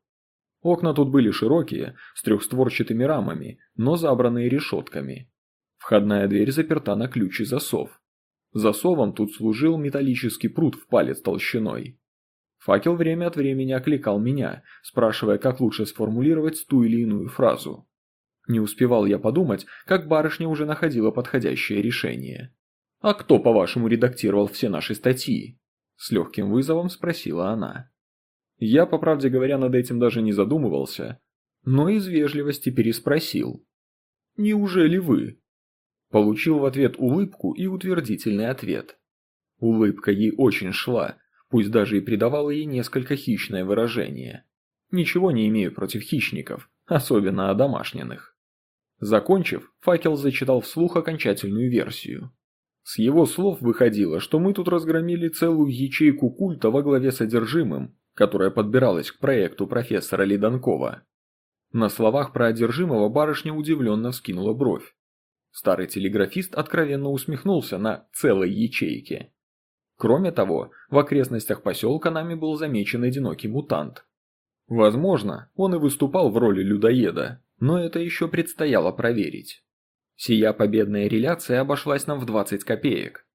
Окна тут были широкие, с трехстворчатыми рамами, но забранные решетками. Входная дверь заперта на ключ и засов. Засовом тут служил металлический пруд в палец толщиной. Факел время от времени окликал меня, спрашивая, как лучше сформулировать ту или иную фразу. Не успевал я подумать, как барышня уже находила подходящее решение. «А кто, по-вашему, редактировал все наши статьи?» С легким вызовом спросила она. Я, по правде говоря, над этим даже не задумывался, но из вежливости переспросил. «Неужели вы?» Получил в ответ улыбку и утвердительный ответ. Улыбка ей очень шла, пусть даже и придавала ей несколько хищное выражение. Ничего не имею против хищников, особенно одомашненных. Закончив, факел зачитал вслух окончательную версию. С его слов выходило, что мы тут разгромили целую ячейку культа во главе с одержимым, которая подбиралась к проекту профессора Лиданкова. На словах про одержимого барышня удивленно вскинула бровь. Старый телеграфист откровенно усмехнулся на целой ячейке. Кроме того, в окрестностях поселка нами был замечен одинокий мутант. Возможно, он и выступал в роли людоеда, но это еще предстояло проверить. Сия победная реляция обошлась нам в 20 копеек.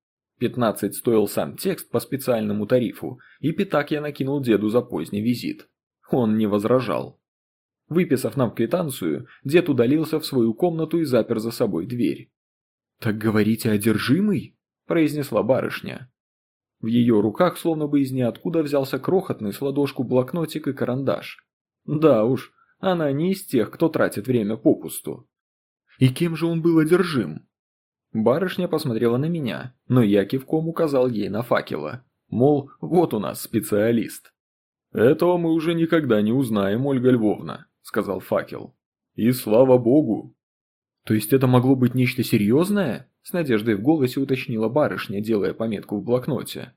15 стоил сам текст по специальному тарифу, и пятак я накинул деду за поздний визит. Он не возражал. Выписав нам квитанцию, дед удалился в свою комнату и запер за собой дверь. «Так говорите, одержимый?» – произнесла барышня. В ее руках словно бы из ниоткуда взялся крохотный с ладошку блокнотик и карандаш. Да уж, она не из тех, кто тратит время попусту. И кем же он был одержим? Барышня посмотрела на меня, но я кивком указал ей на факела. Мол, вот у нас специалист. «Этого мы уже никогда не узнаем, Ольга Львовна», — сказал факел. «И слава богу!» «То есть это могло быть нечто серьезное?» — с надеждой в голосе уточнила барышня, делая пометку в блокноте.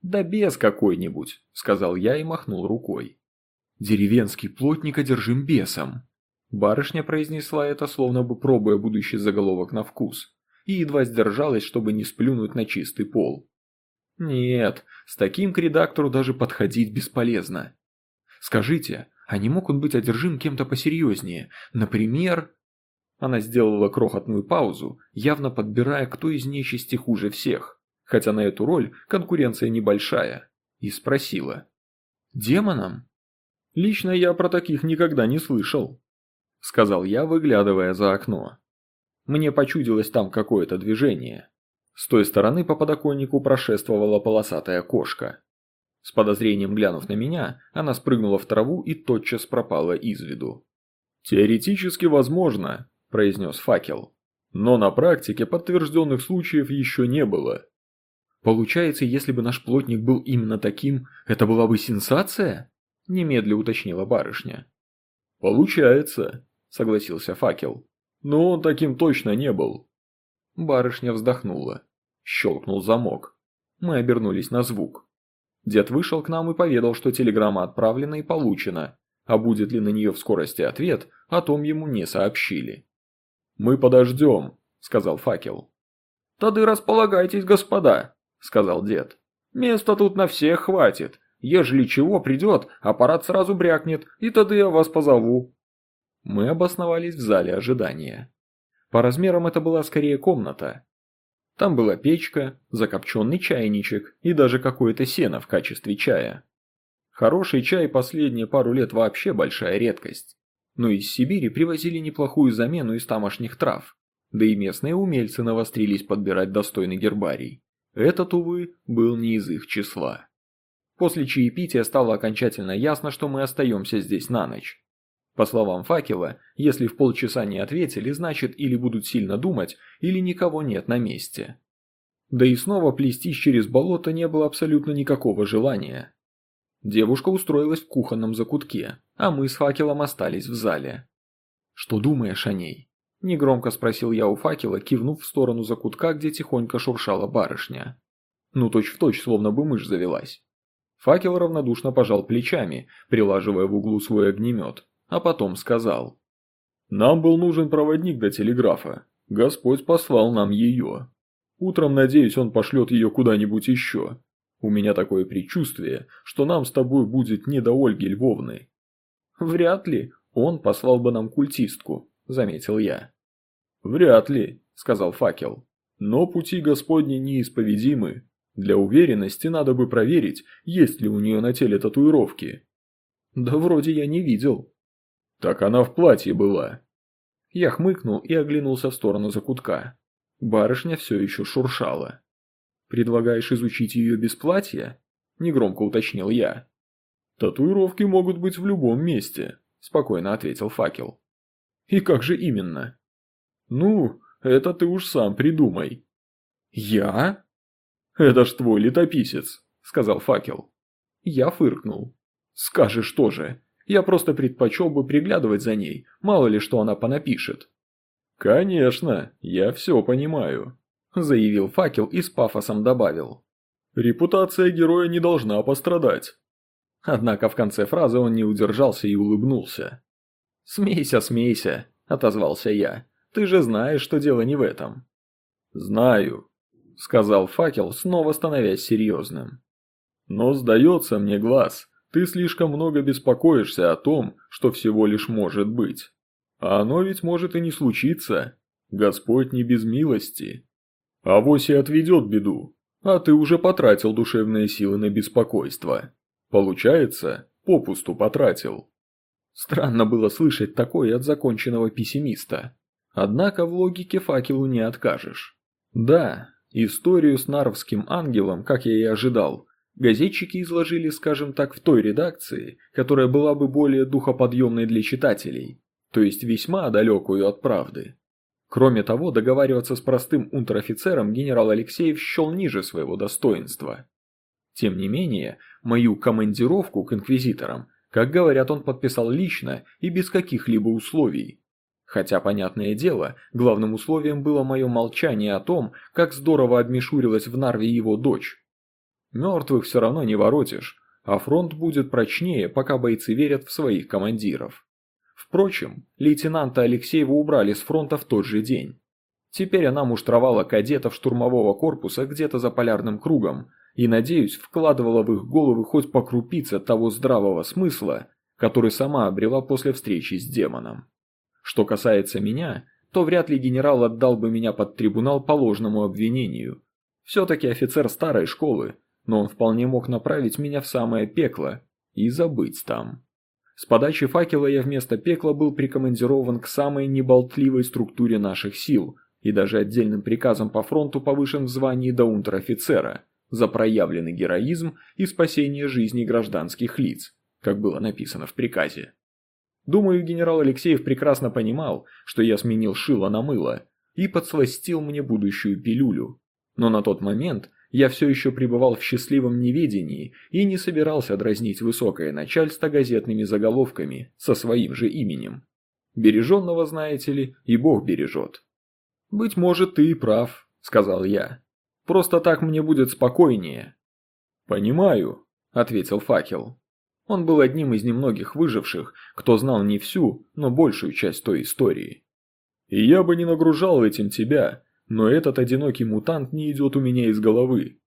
«Да без какой-нибудь», — сказал я и махнул рукой. «Деревенский плотник одержим бесом», Барышня произнесла это, словно бы пробуя будущий заголовок на вкус, и едва сдержалась, чтобы не сплюнуть на чистый пол. Нет, с таким к редактору даже подходить бесполезно. Скажите, а не мог он быть одержим кем-то посерьезнее? Например... Она сделала крохотную паузу, явно подбирая, кто из нечисти хуже всех, хотя на эту роль конкуренция небольшая, и спросила. «Демоном?» «Лично я про таких никогда не слышал», – сказал я, выглядывая за окно. Мне почудилось там какое-то движение. С той стороны по подоконнику прошествовала полосатая кошка. С подозрением глянув на меня, она спрыгнула в траву и тотчас пропала из виду. «Теоретически возможно», – произнес факел. «Но на практике подтвержденных случаев еще не было». «Получается, если бы наш плотник был именно таким, это была бы сенсация?» Немедля уточнила барышня. «Получается», – согласился факел. «Но он таким точно не был». Барышня вздохнула. Щелкнул замок. Мы обернулись на звук. Дед вышел к нам и поведал, что телеграмма отправлена и получена, а будет ли на нее в скорости ответ, о том ему не сообщили. «Мы подождем», – сказал факел. «Тады располагайтесь, господа», – сказал дед. «Места тут на всех хватит. Ежели чего придет, аппарат сразу брякнет, и тогда я вас позову». Мы обосновались в зале ожидания. По размерам это была скорее комната. Там была печка, закопченный чайничек и даже какое-то сено в качестве чая. Хороший чай последние пару лет вообще большая редкость. Но из Сибири привозили неплохую замену из тамошних трав. Да и местные умельцы навострились подбирать достойный гербарий. Этот, увы, был не из их числа. После чаепития стало окончательно ясно, что мы остаемся здесь на ночь. По словам факела, если в полчаса не ответили, значит или будут сильно думать, или никого нет на месте. Да и снова плестись через болото не было абсолютно никакого желания. Девушка устроилась в кухонном закутке, а мы с факелом остались в зале. «Что думаешь о ней?» – негромко спросил я у факела, кивнув в сторону закутка, где тихонько шуршала барышня. Ну точь-в-точь, точь, словно бы мышь завелась. Факел равнодушно пожал плечами, прилаживая в углу свой огнемет, а потом сказал. «Нам был нужен проводник до телеграфа. Господь послал нам ее. Утром, надеюсь, он пошлет ее куда-нибудь еще. У меня такое предчувствие, что нам с тобой будет не до Ольги Львовны». «Вряд ли. Он послал бы нам культистку», – заметил я. «Вряд ли», – сказал факел. «Но пути Господни неисповедимы. Для уверенности надо бы проверить, есть ли у нее на теле татуировки. Да вроде я не видел. Так она в платье была. Я хмыкнул и оглянулся в сторону закутка. Барышня все еще шуршала. «Предлагаешь изучить ее без платья?» – негромко уточнил я. «Татуировки могут быть в любом месте», – спокойно ответил факел. «И как же именно?» «Ну, это ты уж сам придумай». «Я?» «Это ж твой летописец», – сказал факел. Я фыркнул. «Скажешь тоже. Я просто предпочел бы приглядывать за ней, мало ли что она понапишет». «Конечно, я все понимаю», – заявил факел и с пафосом добавил. «Репутация героя не должна пострадать». Однако в конце фразы он не удержался и улыбнулся. «Смейся, смейся», – отозвался я. «Ты же знаешь, что дело не в этом». «Знаю», – сказал факел, снова становясь серьезным. «Но сдается мне глаз, ты слишком много беспокоишься о том, что всего лишь может быть. А оно ведь может и не случиться. Господь не без милости. Авось и отведет беду, а ты уже потратил душевные силы на беспокойство. Получается, попусту потратил». Странно было слышать такое от законченного пессимиста. Однако в логике факелу не откажешь. Да, Историю с Нарвским ангелом, как я и ожидал, газетчики изложили, скажем так, в той редакции, которая была бы более духоподъемной для читателей, то есть весьма далекую от правды. Кроме того, договариваться с простым унтер-офицером генерал Алексеев счел ниже своего достоинства. Тем не менее, мою командировку к инквизиторам, как говорят, он подписал лично и без каких-либо условий, Хотя, понятное дело, главным условием было мое молчание о том, как здорово обмешурилась в Нарве его дочь. Мертвых все равно не воротишь, а фронт будет прочнее, пока бойцы верят в своих командиров. Впрочем, лейтенанта Алексеева убрали с фронта в тот же день. Теперь она муштровала кадетов штурмового корпуса где-то за полярным кругом и, надеюсь, вкладывала в их головы хоть по крупице того здравого смысла, который сама обрела после встречи с демоном. Что касается меня, то вряд ли генерал отдал бы меня под трибунал по ложному обвинению. Все-таки офицер старой школы, но он вполне мог направить меня в самое пекло и забыть там. С подачи факела я вместо пекла был прикомандирован к самой неболтливой структуре наших сил и даже отдельным приказом по фронту повышен в звании до унтер-офицера за проявленный героизм и спасение жизни гражданских лиц, как было написано в приказе. Думаю, генерал Алексеев прекрасно понимал, что я сменил шило на мыло и подсластил мне будущую пилюлю. Но на тот момент я все еще пребывал в счастливом неведении и не собирался дразнить высокое начальство газетными заголовками со своим же именем. Береженного, знаете ли, и Бог бережет. «Быть может, ты и прав», — сказал я. «Просто так мне будет спокойнее». «Понимаю», — ответил факел. Он был одним из немногих выживших, кто знал не всю, но большую часть той истории. «И я бы не нагружал этим тебя, но этот одинокий мутант не идет у меня из головы.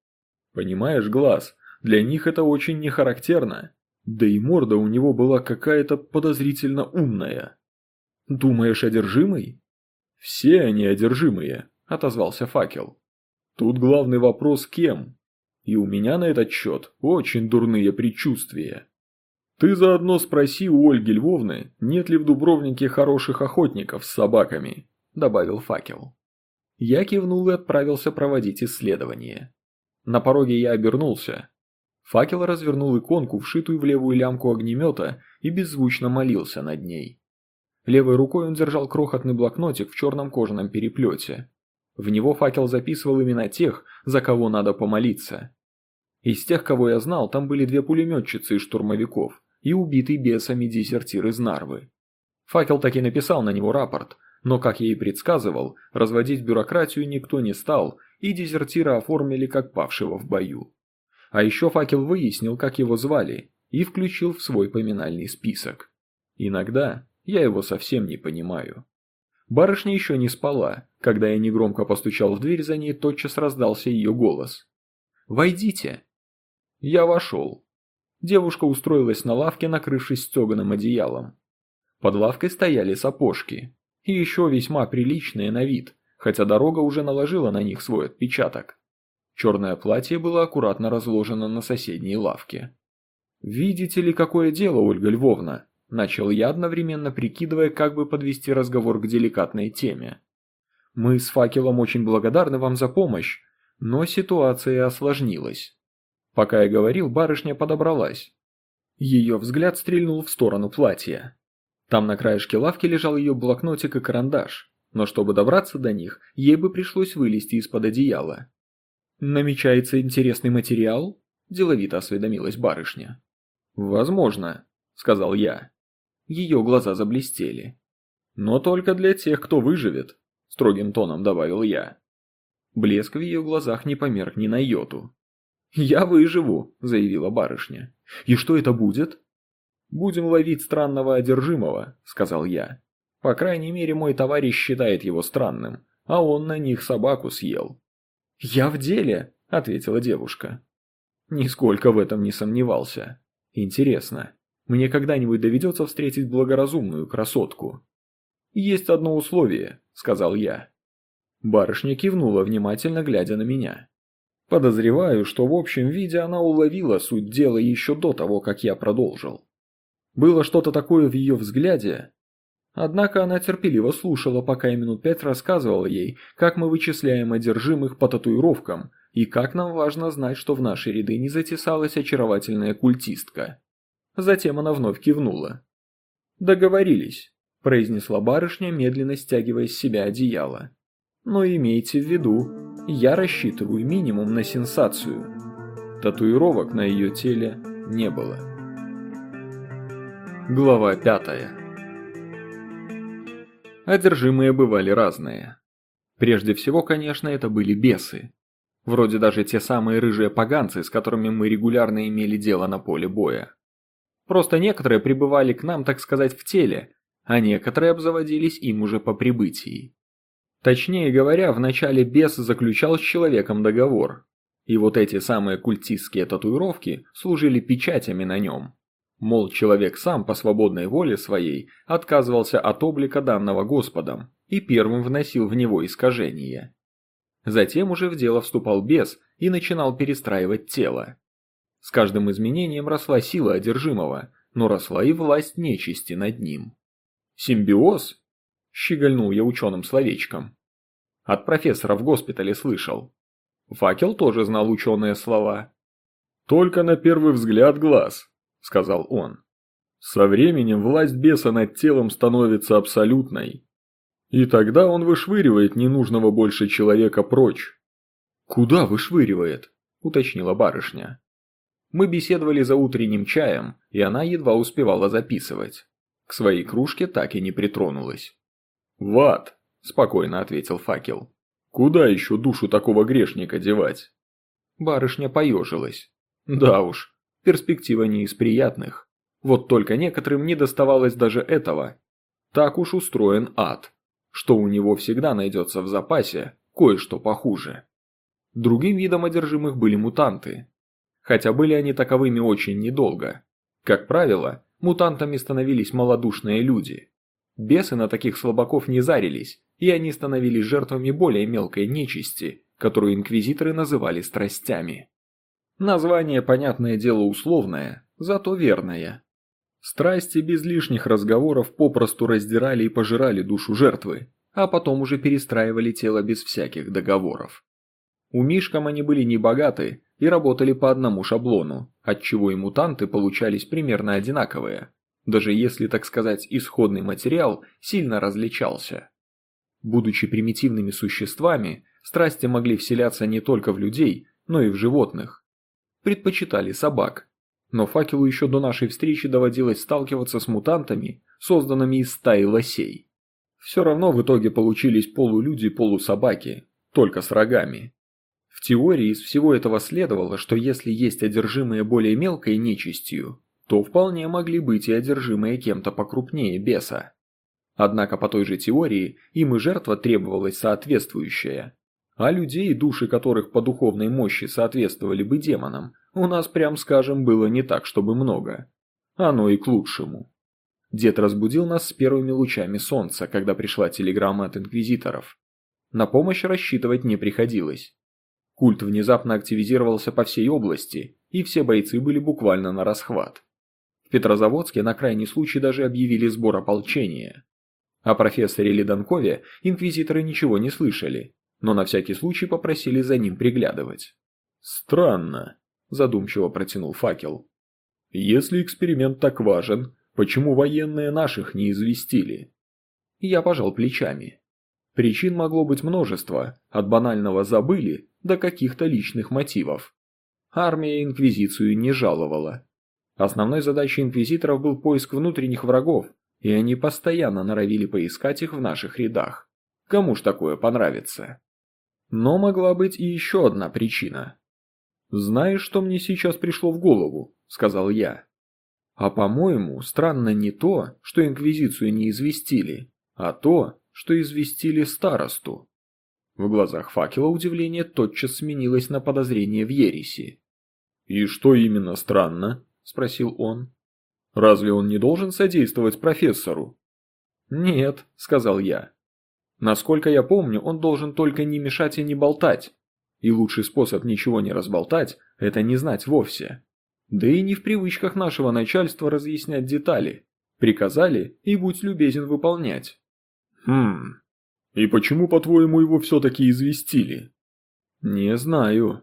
Понимаешь, Глаз, для них это очень нехарактерно. Да и морда у него была какая-то подозрительно умная. Думаешь, одержимый? Все они одержимые, отозвался факел. Тут главный вопрос кем? И у меня на этот счет очень дурные предчувствия. Ты заодно спроси у Ольги Львовны, нет ли в Дубровнике хороших охотников с собаками, добавил факел. Я кивнул и отправился проводить исследование. На пороге я обернулся. Факел развернул иконку, вшитую в левую лямку огнемета, и беззвучно молился над ней. Левой рукой он держал крохотный блокнотик в черном кожаном переплете. В него факел записывал имена тех, за кого надо помолиться. Из тех, кого я знал, там были две пулеметчицы из штурмовиков и убитый бесами дезертир из Нарвы. Факел таки написал на него рапорт, но, как и предсказывал, разводить бюрократию никто не стал, и дезертира оформили как павшего в бою. А еще факел выяснил, как его звали, и включил в свой поминальный список. Иногда я его совсем не понимаю. Барышня еще не спала, когда я негромко постучал в дверь за ней, тотчас раздался ее голос. «Войдите!» Я вошел. Девушка устроилась на лавке, накрывшись стеганым одеялом. Под лавкой стояли сапожки и еще весьма приличные на вид, хотя дорога уже наложила на них свой отпечаток. Черное платье было аккуратно разложено на соседней лавке. «Видите ли, какое дело, Ольга Львовна?» – начал я, одновременно прикидывая, как бы подвести разговор к деликатной теме. «Мы с факелом очень благодарны вам за помощь, но ситуация осложнилась». Пока я говорил, барышня подобралась. Ее взгляд стрельнул в сторону платья. Там на краешке лавки лежал ее блокнотик и карандаш, но чтобы добраться до них, ей бы пришлось вылезти из-под одеяла. «Намечается интересный материал?» – деловито осведомилась барышня. «Возможно», – сказал я. Ее глаза заблестели. «Но только для тех, кто выживет», – строгим тоном добавил я. Блеск в ее глазах не померк ни на йоту. «Я выживу», – заявила барышня. «И что это будет?» «Будем ловить странного одержимого», – сказал я. «По крайней мере, мой товарищ считает его странным, а он на них собаку съел». «Я в деле», – ответила девушка. Нисколько в этом не сомневался. Интересно, мне когда-нибудь доведется встретить благоразумную красотку? «Есть одно условие», – сказал я. Барышня кивнула, внимательно глядя на меня. Подозреваю, что в общем виде она уловила суть дела еще до того, как я продолжил. Было что-то такое в ее взгляде. Однако она терпеливо слушала, пока я минут пять рассказывал ей, как мы вычисляем одержимых по татуировкам, и как нам важно знать, что в наши ряды не затесалась очаровательная культистка. Затем она вновь кивнула. «Договорились», – произнесла барышня, медленно стягивая с себя одеяло. «Но имейте в виду, я рассчитываю минимум на сенсацию». Татуировок на ее теле не было. Глава пятая Одержимые бывали разные. Прежде всего, конечно, это были бесы. Вроде даже те самые рыжие поганцы, с которыми мы регулярно имели дело на поле боя. Просто некоторые прибывали к нам, так сказать, в теле, а некоторые обзаводились им уже по прибытии. Точнее говоря, вначале бес заключал с человеком договор. И вот эти самые культистские татуировки служили печатями на нем. Мол, человек сам по свободной воле своей отказывался от облика данного Господом и первым вносил в него искажения. Затем уже в дело вступал бес и начинал перестраивать тело. С каждым изменением росла сила одержимого, но росла и власть нечисти над ним. «Симбиоз?» – щегольнул я ученым словечком. От профессора в госпитале слышал. Факел тоже знал ученые слова. «Только на первый взгляд глаз», – сказал он. Со временем власть беса над телом становится абсолютной. И тогда он вышвыривает ненужного больше человека прочь. «Куда вышвыривает?» уточнила барышня. Мы беседовали за утренним чаем, и она едва успевала записывать. К своей кружке так и не притронулась. «Ват!» – спокойно ответил факел. «Куда еще душу такого грешника девать?» Барышня поежилась. «Да уж, перспектива не из приятных. Вот только некоторым не доставалось даже этого. Так уж устроен ад, что у него всегда найдется в запасе кое-что похуже». Другим видом одержимых были мутанты. Хотя были они таковыми очень недолго. Как правило, мутантами становились малодушные люди. Бесы на таких слабаков не зарились, и они становились жертвами более мелкой нечисти, которую инквизиторы называли страстями. Название, понятное дело, условное, зато верное. Страсти без лишних разговоров попросту раздирали и пожирали душу жертвы, а потом уже перестраивали тело без всяких договоров. У Мишкам они были небогаты и работали по одному шаблону, отчего и мутанты получались примерно одинаковые, даже если, так сказать, исходный материал сильно различался. Будучи примитивными существами, страсти могли вселяться не только в людей, но и в животных. Предпочитали собак. Но факелу еще до нашей встречи доводилось сталкиваться с мутантами, созданными из стаи лосей. Все равно в итоге получились полулюди-полусобаки, только с рогами. В теории из всего этого следовало, что если есть одержимые более мелкой нечистью, то вполне могли быть и одержимые кем-то покрупнее беса. Однако по той же теории им и жертва требовалась соответствующая. А людей, души которых по духовной мощи соответствовали бы демонам, у нас, прям скажем, было не так, чтобы много. Оно и к лучшему. Дед разбудил нас с первыми лучами солнца, когда пришла телеграмма от инквизиторов. На помощь рассчитывать не приходилось. Культ внезапно активизировался по всей области, и все бойцы были буквально на расхват. В Петрозаводске на крайний случай даже объявили сбор ополчения. О профессоре Ледонкове инквизиторы ничего не слышали, но на всякий случай попросили за ним приглядывать. «Странно», – задумчиво протянул факел. «Если эксперимент так важен, почему военные наших не известили?» Я пожал плечами. Причин могло быть множество, от банального «забыли» до каких-то личных мотивов. Армия инквизицию не жаловала. Основной задачей инквизиторов был поиск внутренних врагов, и они постоянно норовили поискать их в наших рядах. Кому ж такое понравится? Но могла быть и еще одна причина. «Знаешь, что мне сейчас пришло в голову?» – сказал я. «А по-моему, странно не то, что Инквизицию не известили, а то, что известили старосту. В глазах факела удивление тотчас сменилось на подозрение в ереси. «И что именно странно?» – спросил он. «Разве он не должен содействовать профессору?» «Нет», – сказал я. «Насколько я помню, он должен только не мешать и не болтать. И лучший способ ничего не разболтать – это не знать вовсе. Да и не в привычках нашего начальства разъяснять детали. Приказали и будь любезен выполнять». «Хм... И почему, по-твоему, его все-таки известили?» «Не знаю.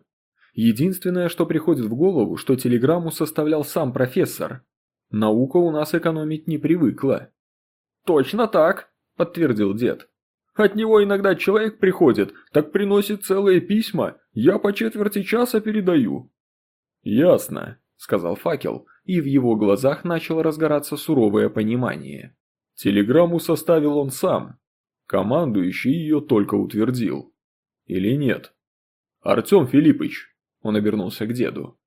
Единственное, что приходит в голову, что телеграмму составлял сам профессор. Наука у нас экономить не привыкла». «Точно так», – подтвердил дед. «От него иногда человек приходит, так приносит целые письма, я по четверти часа передаю». «Ясно», – сказал факел, и в его глазах начало разгораться суровое понимание. Телеграмму составил он сам. Командующий ее только утвердил. Или нет? Артем Филиппович, он обернулся к деду.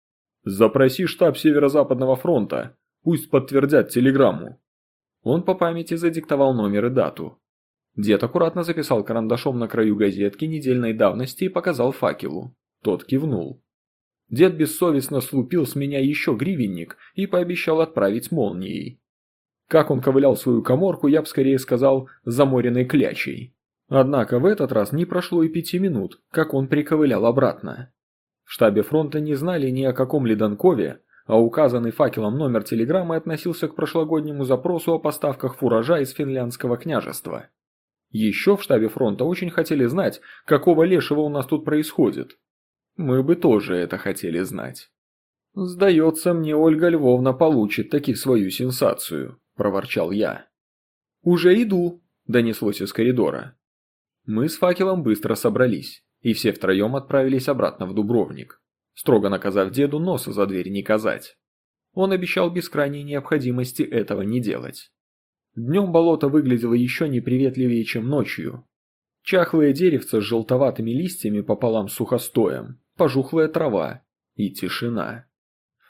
Запроси штаб Северо-Западного фронта, пусть подтвердят телеграмму. Он по памяти задиктовал номер и дату. Дед аккуратно записал карандашом на краю газетки недельной давности и показал факелу. Тот кивнул. Дед бессовестно слупил с меня еще гривенник и пообещал отправить молнией. Как он ковылял свою коморку, я бы скорее сказал, заморенной клячей. Однако в этот раз не прошло и пяти минут, как он приковылял обратно. В штабе фронта не знали ни о каком Ледонкове, а указанный факелом номер телеграммы относился к прошлогоднему запросу о поставках фуража из финляндского княжества. Еще в штабе фронта очень хотели знать, какого лешего у нас тут происходит. Мы бы тоже это хотели знать. Сдается мне, Ольга Львовна получит таки свою сенсацию. – проворчал я. «Уже иду», – донеслось из коридора. Мы с факелом быстро собрались, и все втроем отправились обратно в Дубровник. строго наказав деду носа за дверь не казать. Он обещал без крайней необходимости этого не делать. Днем болото выглядело еще неприветливее, чем ночью. Чахлые деревца с желтоватыми листьями пополам сухостоем, пожухлая трава и тишина.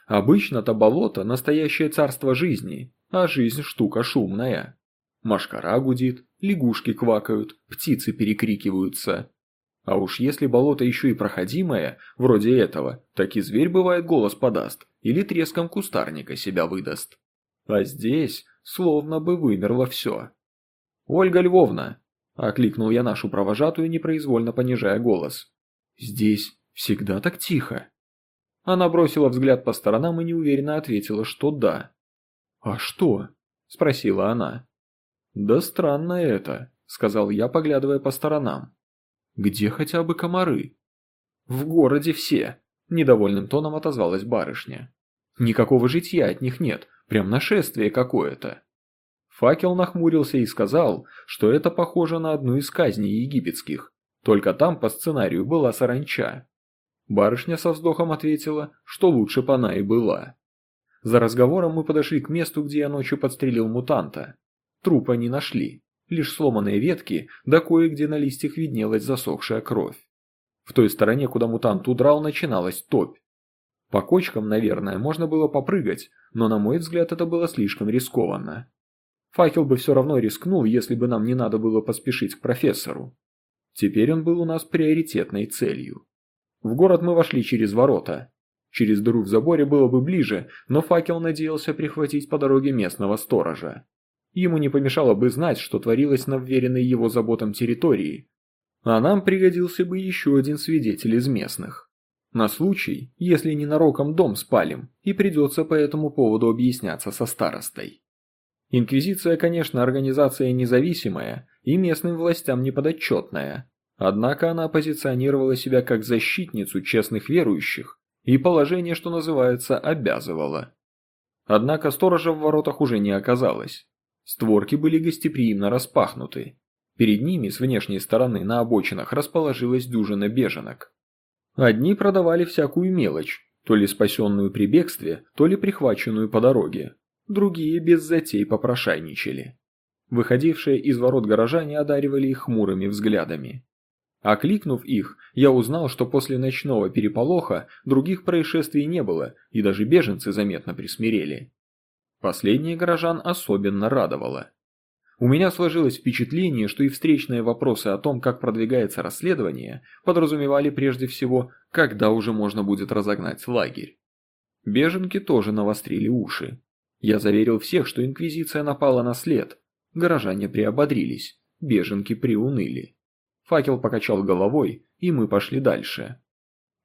Обычно-то болото – настоящее царство жизни, а жизнь – штука шумная. Машкара гудит, лягушки квакают, птицы перекрикиваются. А уж если болото еще и проходимое, вроде этого, так и зверь бывает голос подаст или треском кустарника себя выдаст. А здесь словно бы вымерло все. «Ольга Львовна!» – окликнул я нашу провожатую, непроизвольно понижая голос. «Здесь всегда так тихо». Она бросила взгляд по сторонам и неуверенно ответила, что да. «А что?» – спросила она. «Да странно это», – сказал я, поглядывая по сторонам. «Где хотя бы комары?» «В городе все», – недовольным тоном отозвалась барышня. «Никакого житья от них нет, прям нашествие какое-то». Факел нахмурился и сказал, что это похоже на одну из казней египетских, только там по сценарию была саранча. Барышня со вздохом ответила, что лучше бы она и была. За разговором мы подошли к месту, где я ночью подстрелил мутанта. Трупа не нашли, лишь сломанные ветки, да кое-где на листьях виднелась засохшая кровь. В той стороне, куда мутант удрал, начиналась топь. По кочкам, наверное, можно было попрыгать, но на мой взгляд это было слишком рискованно. Факел бы все равно рискнул, если бы нам не надо было поспешить к профессору. Теперь он был у нас приоритетной целью. В город мы вошли через ворота. Через дыру в заборе было бы ближе, но факел надеялся прихватить по дороге местного сторожа. Ему не помешало бы знать, что творилось на вверенной его заботам территории. А нам пригодился бы еще один свидетель из местных. На случай, если ненароком дом спалим, и придется по этому поводу объясняться со старостой. Инквизиция, конечно, организация независимая и местным властям неподотчетная, Однако она позиционировала себя как защитницу честных верующих, и положение, что называется, обязывало. Однако сторожа в воротах уже не оказалось. Створки были гостеприимно распахнуты. Перед ними с внешней стороны на обочинах расположилась дюжина беженок. Одни продавали всякую мелочь, то ли спасенную при бегстве, то ли прихваченную по дороге. Другие без затей попрошайничали. Выходившие из ворот горожане одаривали их хмурыми взглядами. Окликнув их, я узнал, что после ночного переполоха других происшествий не было, и даже беженцы заметно присмирели. Последнее горожан особенно радовало. У меня сложилось впечатление, что и встречные вопросы о том, как продвигается расследование, подразумевали прежде всего, когда уже можно будет разогнать лагерь. Беженки тоже навострили уши. Я заверил всех, что Инквизиция напала на след. Горожане приободрились, беженки приуныли. Факел покачал головой, и мы пошли дальше.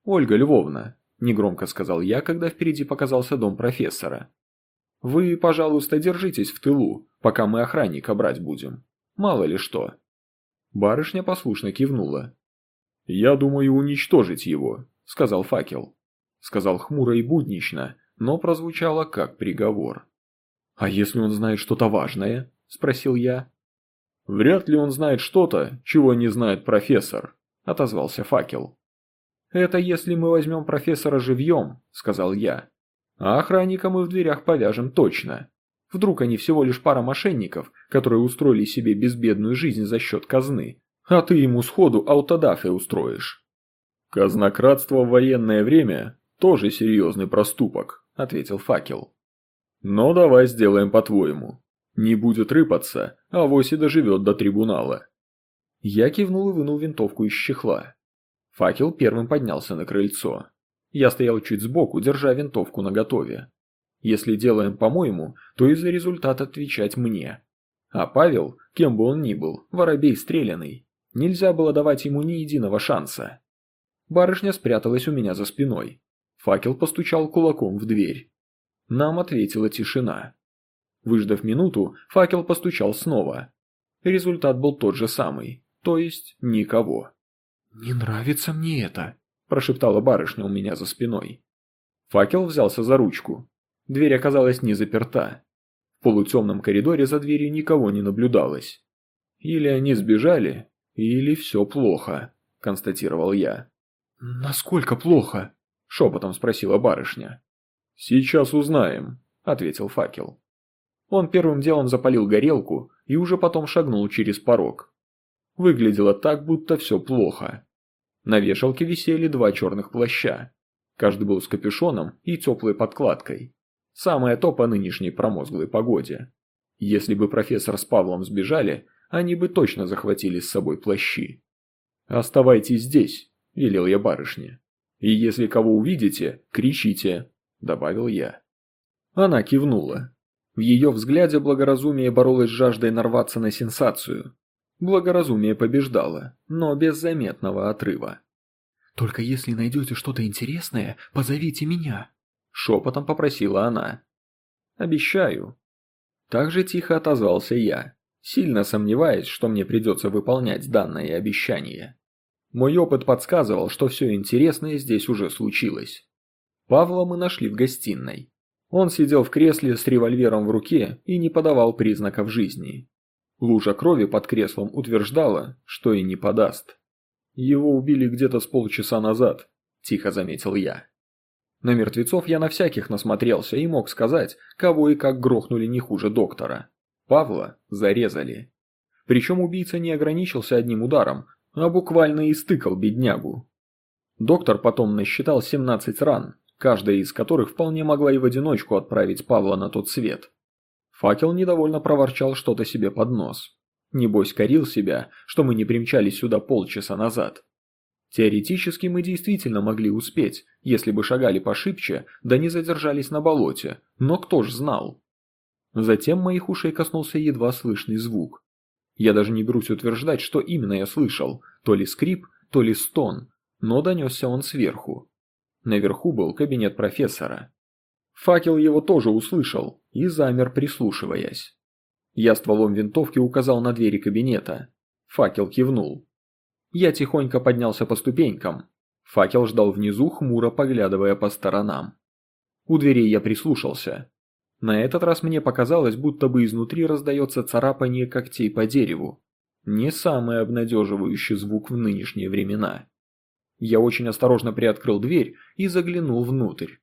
«Ольга Львовна», – негромко сказал я, когда впереди показался дом профессора. «Вы, пожалуйста, держитесь в тылу, пока мы охранника брать будем. Мало ли что». Барышня послушно кивнула. «Я думаю уничтожить его», – сказал факел. Сказал хмуро и буднично, но прозвучало как приговор. «А если он знает что-то важное?» – спросил я. «Вряд ли он знает что-то, чего не знает профессор», – отозвался факел. «Это если мы возьмем профессора живьем», – сказал я. «А охранника мы в дверях повяжем точно. Вдруг они всего лишь пара мошенников, которые устроили себе безбедную жизнь за счет казны, а ты ему сходу аутодафе устроишь». «Казнократство в военное время – тоже серьезный проступок», – ответил факел. «Но давай сделаем по-твоему. Не будет рыпаться, а вось и доживет до трибунала. Я кивнул и вынул винтовку из чехла. Факел первым поднялся на крыльцо. Я стоял чуть сбоку, держа винтовку наготове. Если делаем по-моему, то и за результат отвечать мне. А Павел, кем бы он ни был, воробей стрелянный. Нельзя было давать ему ни единого шанса. Барышня спряталась у меня за спиной. Факел постучал кулаком в дверь. Нам ответила тишина. Выждав минуту, факел постучал снова. Результат был тот же самый, то есть никого. «Не нравится мне это», – прошептала барышня у меня за спиной. Факел взялся за ручку. Дверь оказалась не заперта. В полутемном коридоре за дверью никого не наблюдалось. Или они сбежали, или все плохо, констатировал я. «Насколько плохо?» – Шепотом спросила барышня. «Сейчас узнаем», – ответил факел. Он первым делом запалил горелку и уже потом шагнул через порог. Выглядело так, будто все плохо. На вешалке висели два черных плаща. Каждый был с капюшоном и теплой подкладкой. Самое то по нынешней промозглой погоде. Если бы профессор с Павлом сбежали, они бы точно захватили с собой плащи. «Оставайтесь здесь», – велел я барышне. «И если кого увидите, кричите», – добавил я. Она кивнула. В ее взгляде благоразумие боролось с жаждой нарваться на сенсацию. Благоразумие побеждало, но без заметного отрыва. «Только если найдете что-то интересное, позовите меня», – шепотом попросила она. «Обещаю». Так же тихо отозвался я, сильно сомневаясь, что мне придется выполнять данное обещание. Мой опыт подсказывал, что все интересное здесь уже случилось. Павла мы нашли в гостиной. Он сидел в кресле с револьвером в руке и не подавал признаков жизни. Лужа крови под креслом утверждала, что и не подаст. «Его убили где-то с полчаса назад», – тихо заметил я. На мертвецов я на всяких насмотрелся и мог сказать, кого и как грохнули не хуже доктора. Павла зарезали. Причем убийца не ограничился одним ударом, а буквально истыкал беднягу. Доктор потом насчитал 17 ран, каждая из которых вполне могла и в одиночку отправить Павла на тот свет. Факел недовольно проворчал что-то себе под нос. Небось корил себя, что мы не примчались сюда полчаса назад. Теоретически мы действительно могли успеть, если бы шагали пошибче, да не задержались на болоте, но кто ж знал? Затем моих ушей коснулся едва слышный звук. Я даже не берусь утверждать, что именно я слышал, то ли скрип, то ли стон, но донесся он сверху. Наверху был кабинет профессора. Факел его тоже услышал и замер, прислушиваясь. Я стволом винтовки указал на двери кабинета. Факел кивнул. Я тихонько поднялся по ступенькам. Факел ждал внизу, хмуро поглядывая по сторонам. У дверей я прислушался. На этот раз мне показалось, будто бы изнутри раздается царапание когтей по дереву. Не самый обнадеживающий звук в нынешние времена. Я очень осторожно приоткрыл дверь и заглянул внутрь.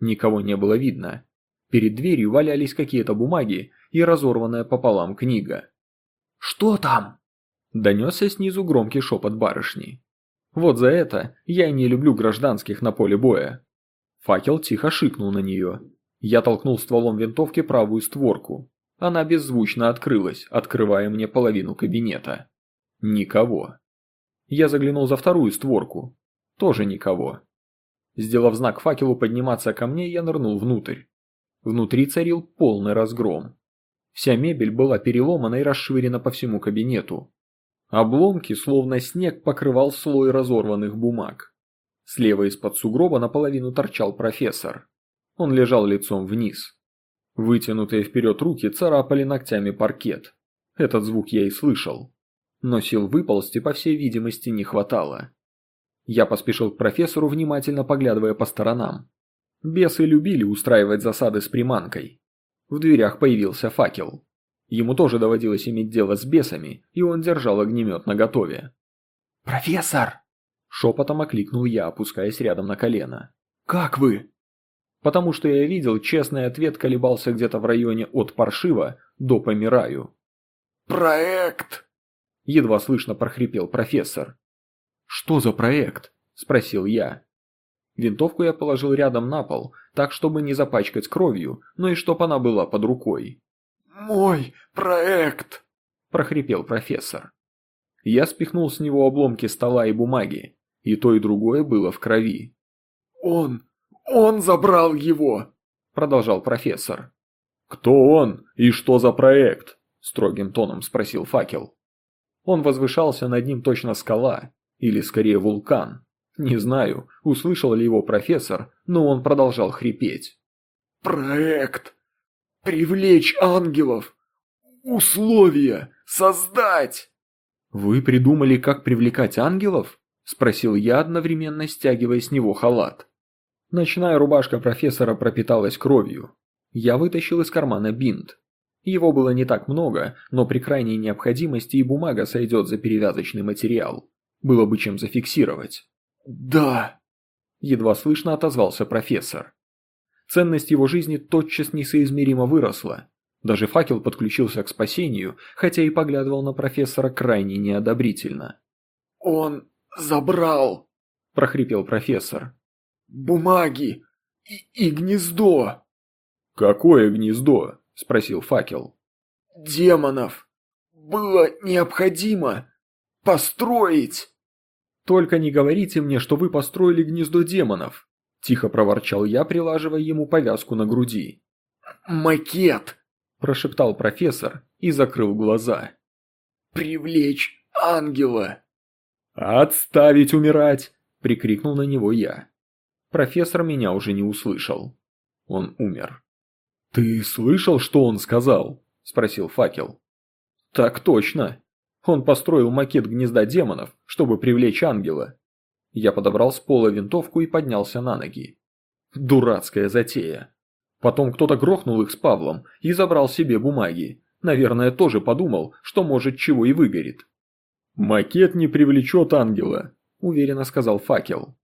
Никого не было видно. Перед дверью валялись какие-то бумаги и разорванная пополам книга. «Что там?» – донесся снизу громкий шепот барышни. Вот за это я и не люблю гражданских на поле боя. Факел тихо шикнул на нее. Я толкнул стволом винтовки правую створку. Она беззвучно открылась, открывая мне половину кабинета. Никого. Я заглянул за вторую створку. Тоже никого. Сделав знак факелу подниматься ко мне, я нырнул внутрь. Внутри царил полный разгром. Вся мебель была переломана и расшвырена по всему кабинету. Обломки, словно снег, покрывал слой разорванных бумаг. Слева из-под сугроба наполовину торчал профессор. Он лежал лицом вниз. Вытянутые вперед руки царапали ногтями паркет. Этот звук я и слышал. Но сил выползти, по всей видимости, не хватало. Я поспешил к профессору, внимательно поглядывая по сторонам. Бесы любили устраивать засады с приманкой. В дверях появился факел. Ему тоже доводилось иметь дело с бесами, и он держал огнемет наготове. «Профессор!» Шепотом окликнул я, опускаясь рядом на колено. «Как вы?» Потому что я видел, честный ответ колебался где-то в районе от паршива до помираю. «Проект!» Едва слышно прохрипел профессор. «Что за проект?» – спросил я. Винтовку я положил рядом на пол, так чтобы не запачкать кровью, но и чтоб она была под рукой. «Мой проект!» – прохрипел профессор. Я спихнул с него обломки стола и бумаги, и то и другое было в крови. «Он «Он забрал его!» – продолжал профессор. «Кто он и что за проект?» – строгим тоном спросил факел. Он возвышался над ним точно скала, или скорее вулкан. Не знаю, услышал ли его профессор, но он продолжал хрипеть. «Проект! Привлечь ангелов! Условия! Создать!» «Вы придумали, как привлекать ангелов?» – спросил я, одновременно стягивая с него халат. Ночная рубашка профессора пропиталась кровью. Я вытащил из кармана бинт. Его было не так много, но при крайней необходимости и бумага сойдет за перевязочный материал. Было бы чем зафиксировать. «Да». едва слышно отозвался профессор. Ценность его жизни тотчас несоизмеримо выросла. Даже факел подключился к спасению, хотя и поглядывал на профессора крайне неодобрительно. «Он забрал!» – прохрипел профессор. «Бумаги и, и гнездо!» «Какое гнездо?» – спросил факел. «Демонов! Было необходимо построить!» «Только не говорите мне, что вы построили гнездо демонов!» – тихо проворчал я, прилаживая ему повязку на груди. «Макет!» – прошептал профессор и закрыл глаза. «Привлечь ангела!» «Отставить умирать!» – прикрикнул на него я. Профессор меня уже не услышал. Он умер. «Ты слышал, что он сказал?» – спросил факел. «Так точно. Он построил макет гнезда демонов, чтобы привлечь ангела». Я подобрал с пола винтовку и поднялся на ноги. Дурацкая затея. Потом кто-то грохнул их с Павлом и забрал себе бумаги. Наверное, тоже подумал, что может чего и выгорит. «Макет не привлечет ангела», – уверенно сказал факел.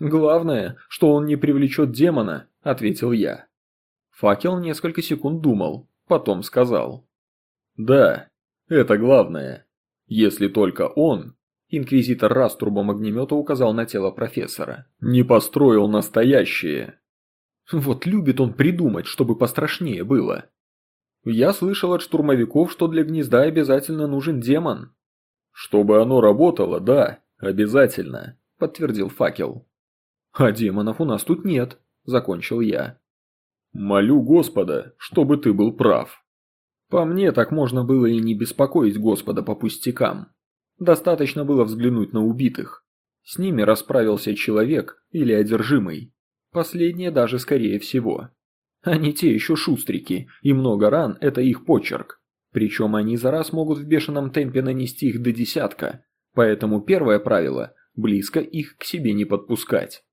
«Главное, что он не привлечет демона», – ответил я. Факел несколько секунд думал, потом сказал. «Да, это главное. Если только он, инквизитор раструбом огнемета указал на тело профессора, не построил настоящее. Вот любит он придумать, чтобы пострашнее было. Я слышал от штурмовиков, что для гнезда обязательно нужен демон. Чтобы оно работало, да, обязательно, подтвердил факел. А демонов у нас тут нет, закончил я. Молю Господа, чтобы ты был прав. По мне, так можно было и не беспокоить Господа по пустякам. Достаточно было взглянуть на убитых. С ними расправился человек или одержимый. Последнее даже скорее всего. Они те еще шустрики, и много ран – это их почерк. Причем они за раз могут в бешеном темпе нанести их до десятка, поэтому первое правило – близко их к себе не подпускать.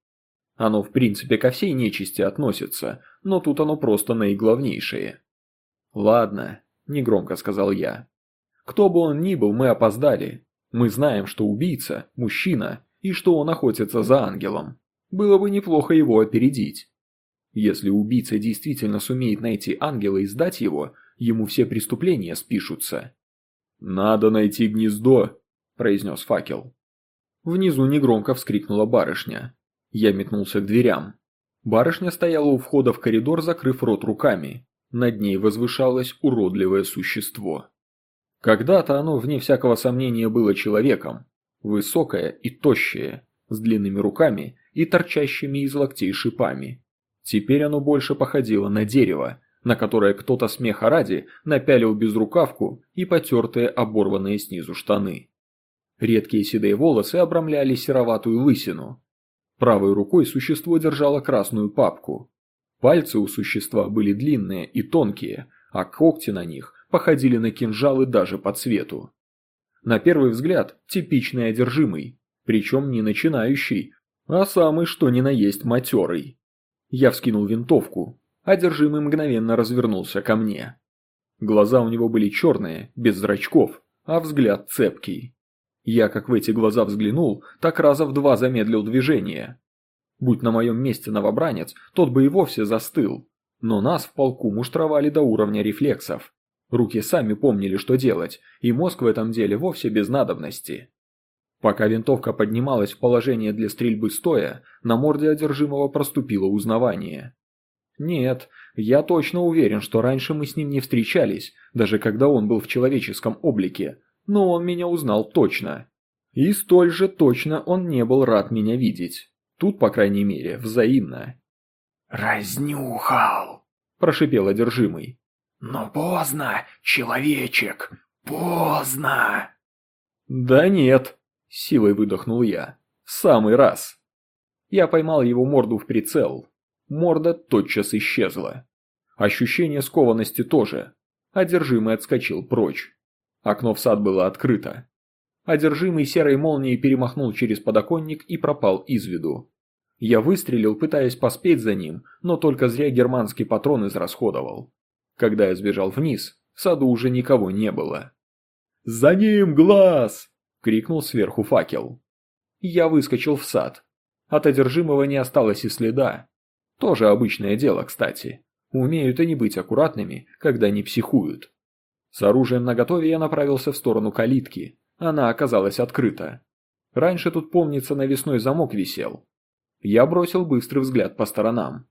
Оно в принципе ко всей нечисти относится, но тут оно просто наиглавнейшее. «Ладно», – негромко сказал я. «Кто бы он ни был, мы опоздали. Мы знаем, что убийца – мужчина, и что он охотится за ангелом. Было бы неплохо его опередить. Если убийца действительно сумеет найти ангела и сдать его, ему все преступления спишутся». «Надо найти гнездо», – произнес факел. Внизу негромко вскрикнула барышня. Я метнулся к дверям. Барышня стояла у входа в коридор, закрыв рот руками. Над ней возвышалось уродливое существо. Когда-то оно, вне всякого сомнения, было человеком. Высокое и тощее, с длинными руками и торчащими из локтей шипами. Теперь оно больше походило на дерево, на которое кто-то смеха ради напялил безрукавку и потертые оборванные снизу штаны. Редкие седые волосы обрамляли сероватую лысину, Правой рукой существо держало красную папку. Пальцы у существа были длинные и тонкие, а когти на них походили на кинжалы даже по цвету. На первый взгляд типичный одержимый, причем не начинающий, а самый что ни на есть матерый. Я вскинул винтовку, одержимый мгновенно развернулся ко мне. Глаза у него были черные, без зрачков, а взгляд цепкий. Я как в эти глаза взглянул, так раза в два замедлил движение. Будь на моем месте новобранец, тот бы и вовсе застыл. Но нас в полку муштровали до уровня рефлексов. Руки сами помнили, что делать, и мозг в этом деле вовсе без надобности. Пока винтовка поднималась в положение для стрельбы стоя, на морде одержимого проступило узнавание. Нет, я точно уверен, что раньше мы с ним не встречались, даже когда он был в человеческом облике, но он меня узнал точно. И столь же точно он не был рад меня видеть. Тут, по крайней мере, взаимно. «Разнюхал!» – прошипел одержимый. «Но поздно, человечек, поздно!» «Да нет!» – силой выдохнул я. «В самый раз!» Я поймал его морду в прицел. Морда тотчас исчезла. Ощущение скованности тоже. Одержимый отскочил прочь. Окно в сад было открыто. Одержимый серой молнией перемахнул через подоконник и пропал из виду. Я выстрелил, пытаясь поспеть за ним, но только зря германский патрон израсходовал. Когда я сбежал вниз, в саду уже никого не было. «За ним глаз!» – крикнул сверху факел. Я выскочил в сад. От одержимого не осталось и следа. Тоже обычное дело, кстати. Умеют они быть аккуратными, когда не психуют. С оружием наготове я направился в сторону калитки. Она оказалась открыта. Раньше тут, помнится, навесной замок висел. Я бросил быстрый взгляд по сторонам.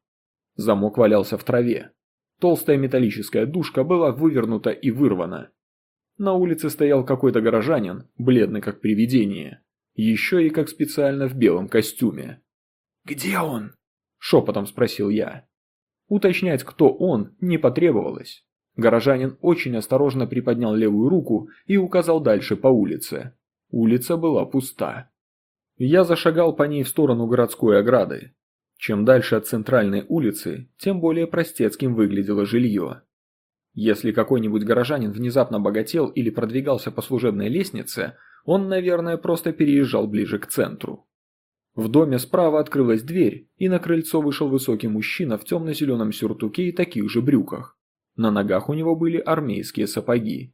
Замок валялся в траве. Толстая металлическая дужка была вывернута и вырвана. На улице стоял какой-то горожанин, бледный как привидение. Еще и как специально в белом костюме. «Где он?» – шепотом спросил я. Уточнять, кто он, не потребовалось. Горожанин очень осторожно приподнял левую руку и указал дальше по улице. Улица была пуста. Я зашагал по ней в сторону городской ограды. Чем дальше от центральной улицы, тем более простецким выглядело жилье. Если какой-нибудь горожанин внезапно богател или продвигался по служебной лестнице, он, наверное, просто переезжал ближе к центру. В доме справа открылась дверь, и на крыльцо вышел высокий мужчина в темно-зеленом сюртуке и таких же брюках. На ногах у него были армейские сапоги.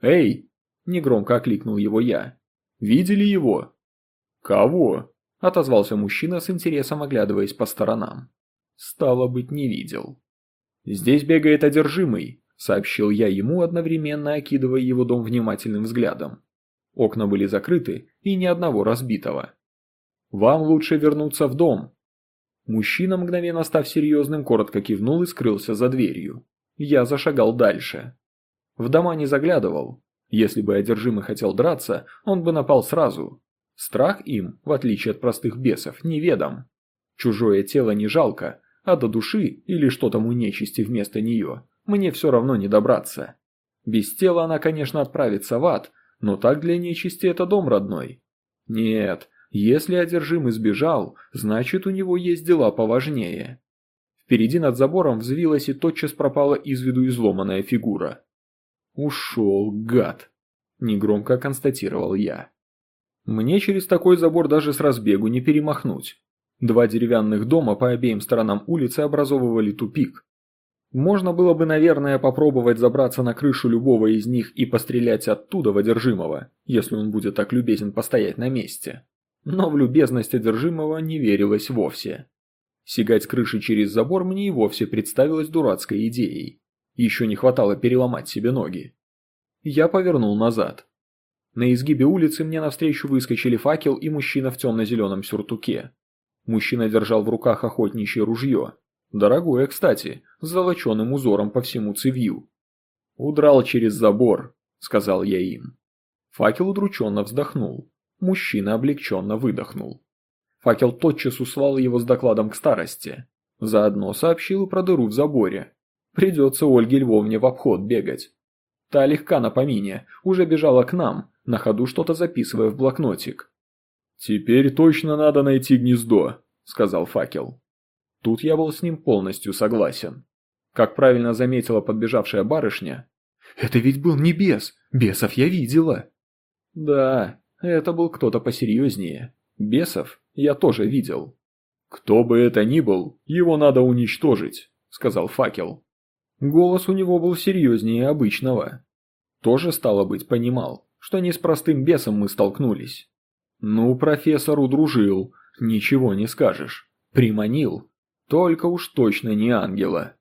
«Эй!» – негромко окликнул его я. «Видели его?» «Кого?» – отозвался мужчина с интересом оглядываясь по сторонам. Стало быть, не видел. «Здесь бегает одержимый», – сообщил я ему, одновременно окидывая его дом внимательным взглядом. Окна были закрыты и ни одного разбитого. «Вам лучше вернуться в дом». Мужчина, мгновенно став серьезным, коротко кивнул и скрылся за дверью. Я зашагал дальше. В дома не заглядывал. Если бы одержимый хотел драться, он бы напал сразу. Страх им, в отличие от простых бесов, неведом. Чужое тело не жалко, а до души или что там у нечисти вместо нее, мне все равно не добраться. Без тела она, конечно, отправится в ад, но так для нечисти это дом родной. Нет, если одержимый сбежал, значит у него есть дела поважнее. Впереди над забором взвилась и тотчас пропала из виду изломанная фигура. «Ушел, гад!» – негромко констатировал я. Мне через такой забор даже с разбегу не перемахнуть. Два деревянных дома по обеим сторонам улицы образовывали тупик. Можно было бы, наверное, попробовать забраться на крышу любого из них и пострелять оттуда в одержимого, если он будет так любезен постоять на месте. Но в любезность одержимого не верилось вовсе. Сигать с крыши через забор мне и вовсе представилось дурацкой идеей. Еще не хватало переломать себе ноги. Я повернул назад. На изгибе улицы мне навстречу выскочили факел и мужчина в темно-зеленом сюртуке. Мужчина держал в руках охотничье ружье. Дорогое, кстати, с золоченым узором по всему цевью. «Удрал через забор», — сказал я им. Факел удрученно вздохнул. Мужчина облегченно выдохнул. Факел тотчас услал его с докладом к старости. Заодно сообщил и про дыру в заборе. Придется Ольге Львовне в обход бегать. Та легка на помине, уже бежала к нам, на ходу что-то записывая в блокнотик. «Теперь точно надо найти гнездо», — сказал факел. Тут я был с ним полностью согласен. Как правильно заметила подбежавшая барышня, «Это ведь был не бес, бесов я видела». Да, это был кто-то посерьезнее. Бесов я тоже видел. «Кто бы это ни был, его надо уничтожить», — сказал факел. Голос у него был серьезнее обычного. Тоже, стало быть, понимал, что не с простым бесом мы столкнулись. Ну, профессор удружил, ничего не скажешь. Приманил. Только уж точно не ангела.